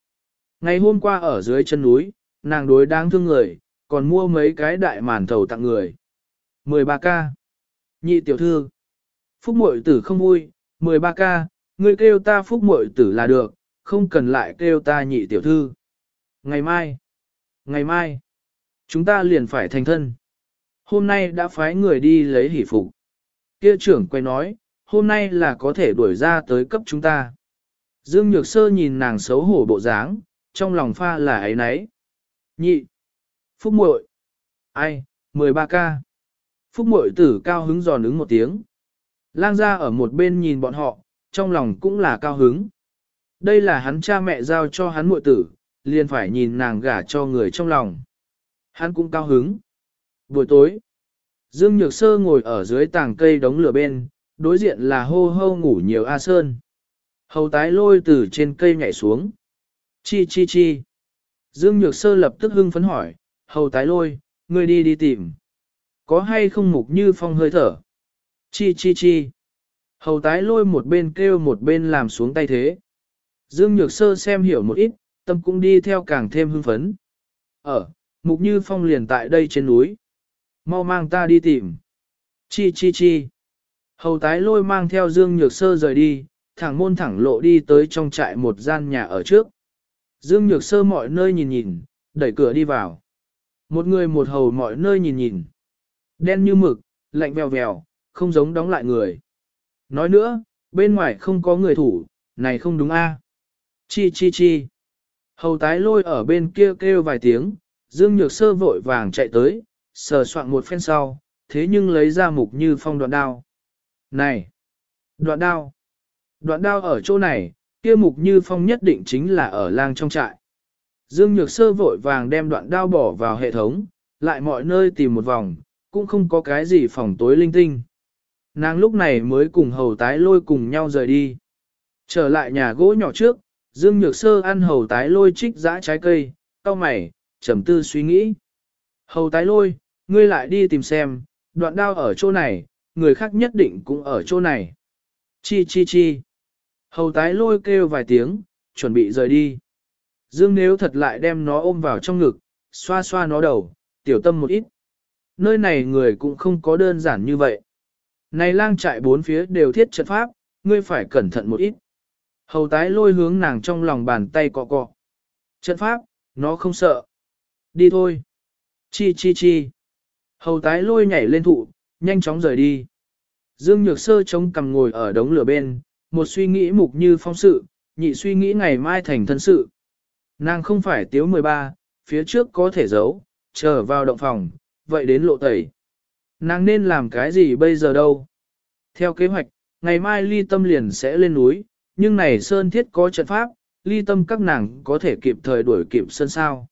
S1: Ngày hôm qua ở dưới chân núi, nàng đối đáng thương người, còn mua mấy cái đại màn thầu tặng người. 13 ca. Nhị tiểu thư. Phúc muội tử không vui, 13 ca, ngươi kêu ta phúc muội tử là được, không cần lại kêu ta nhị tiểu thư. Ngày mai. Ngày mai. Chúng ta liền phải thành thân. Hôm nay đã phái người đi lấy hỷ phục. Kia trưởng quay nói, hôm nay là có thể đuổi ra tới cấp chúng ta. Dương Nhược Sơ nhìn nàng xấu hổ bộ dáng, trong lòng pha là ấy nấy. Nhị. Phúc muội. Ai, 13 ca. Phúc muội tử cao hứng giòn ứng một tiếng. Lang ra ở một bên nhìn bọn họ, trong lòng cũng là cao hứng. Đây là hắn cha mẹ giao cho hắn muội tử, liền phải nhìn nàng gả cho người trong lòng. Hắn cũng cao hứng. Buổi tối, Dương Nhược Sơ ngồi ở dưới tàng cây đống lửa bên, đối diện là hô hô ngủ nhiều A Sơn. Hầu tái lôi từ trên cây nhảy xuống. Chi chi chi. Dương Nhược Sơ lập tức hưng phấn hỏi, hầu tái lôi, ngươi đi đi tìm. Có hay không mục như phong hơi thở? Chi chi chi. Hầu tái lôi một bên kêu một bên làm xuống tay thế. Dương Nhược Sơ xem hiểu một ít, tâm cũng đi theo càng thêm hưng phấn. Ở, mục như phong liền tại đây trên núi. Mau mang ta đi tìm. Chi chi chi. Hầu tái lôi mang theo Dương Nhược Sơ rời đi, thẳng môn thẳng lộ đi tới trong trại một gian nhà ở trước. Dương Nhược Sơ mọi nơi nhìn nhìn, đẩy cửa đi vào. Một người một hầu mọi nơi nhìn nhìn. Đen như mực, lạnh vèo vèo, không giống đóng lại người. Nói nữa, bên ngoài không có người thủ, này không đúng a. Chi chi chi. Hầu tái lôi ở bên kia kêu vài tiếng, Dương Nhược Sơ vội vàng chạy tới, sờ soạn một phen sau, thế nhưng lấy ra mục như phong đoạn đao. Này! Đoạn đao! Đoạn đao ở chỗ này, kia mục như phong nhất định chính là ở lang trong trại. Dương Nhược Sơ vội vàng đem đoạn đao bỏ vào hệ thống, lại mọi nơi tìm một vòng, cũng không có cái gì phòng tối linh tinh. Nàng lúc này mới cùng hầu tái lôi cùng nhau rời đi. Trở lại nhà gỗ nhỏ trước, Dương Nhược Sơ ăn hầu tái lôi trích dã trái cây, cau mày, trầm tư suy nghĩ. Hầu tái lôi, ngươi lại đi tìm xem, đoạn đao ở chỗ này, người khác nhất định cũng ở chỗ này. Chi chi chi. Hầu tái lôi kêu vài tiếng, chuẩn bị rời đi. Dương nếu thật lại đem nó ôm vào trong ngực, xoa xoa nó đầu, tiểu tâm một ít. Nơi này người cũng không có đơn giản như vậy. Này lang trại bốn phía đều thiết trận pháp, ngươi phải cẩn thận một ít. Hầu tái lôi hướng nàng trong lòng bàn tay cọ cọ. Trận pháp, nó không sợ. Đi thôi. Chi chi chi. Hầu tái lôi nhảy lên thụ, nhanh chóng rời đi. Dương Nhược Sơ chống cằm ngồi ở đống lửa bên, một suy nghĩ mục như phong sự, nhị suy nghĩ ngày mai thành thân sự. Nàng không phải tiếu 13, phía trước có thể giấu, chờ vào động phòng, vậy đến lộ tẩy. Nàng nên làm cái gì bây giờ đâu? Theo kế hoạch, ngày mai ly tâm liền sẽ lên núi, nhưng này Sơn Thiết có trận pháp, ly tâm các nàng có thể kịp thời đuổi kịp Sơn sao.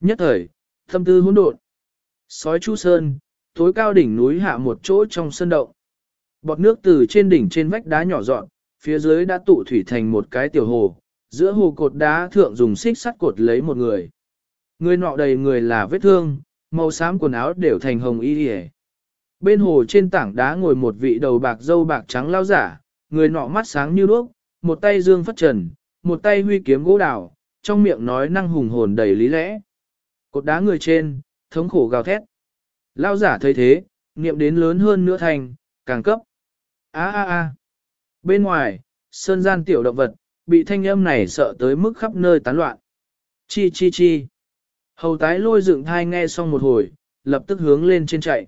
S1: Nhất thời, tâm tư hỗn độn. Sói Chu Sơn, tối cao đỉnh núi hạ một chỗ trong sân động. Bọt nước từ trên đỉnh trên vách đá nhỏ dọn, phía dưới đã tụ thủy thành một cái tiểu hồ, giữa hồ cột đá thượng dùng xích sắt cột lấy một người. Người nọ đầy người là vết thương, màu xám quần áo đều thành hồng y hề. Bên hồ trên tảng đá ngồi một vị đầu bạc dâu bạc trắng lao giả, người nọ mắt sáng như đuốc, một tay dương phất trần, một tay huy kiếm gỗ đào, trong miệng nói năng hùng hồn đầy lý lẽ. Cột đá người trên, thống khổ gào thét. Lao giả thấy thế, niệm đến lớn hơn nữa thành, càng cấp. a a a Bên ngoài, sơn gian tiểu động vật, bị thanh âm này sợ tới mức khắp nơi tán loạn. Chi chi chi. Hầu tái lôi dựng thai nghe xong một hồi, lập tức hướng lên trên chạy.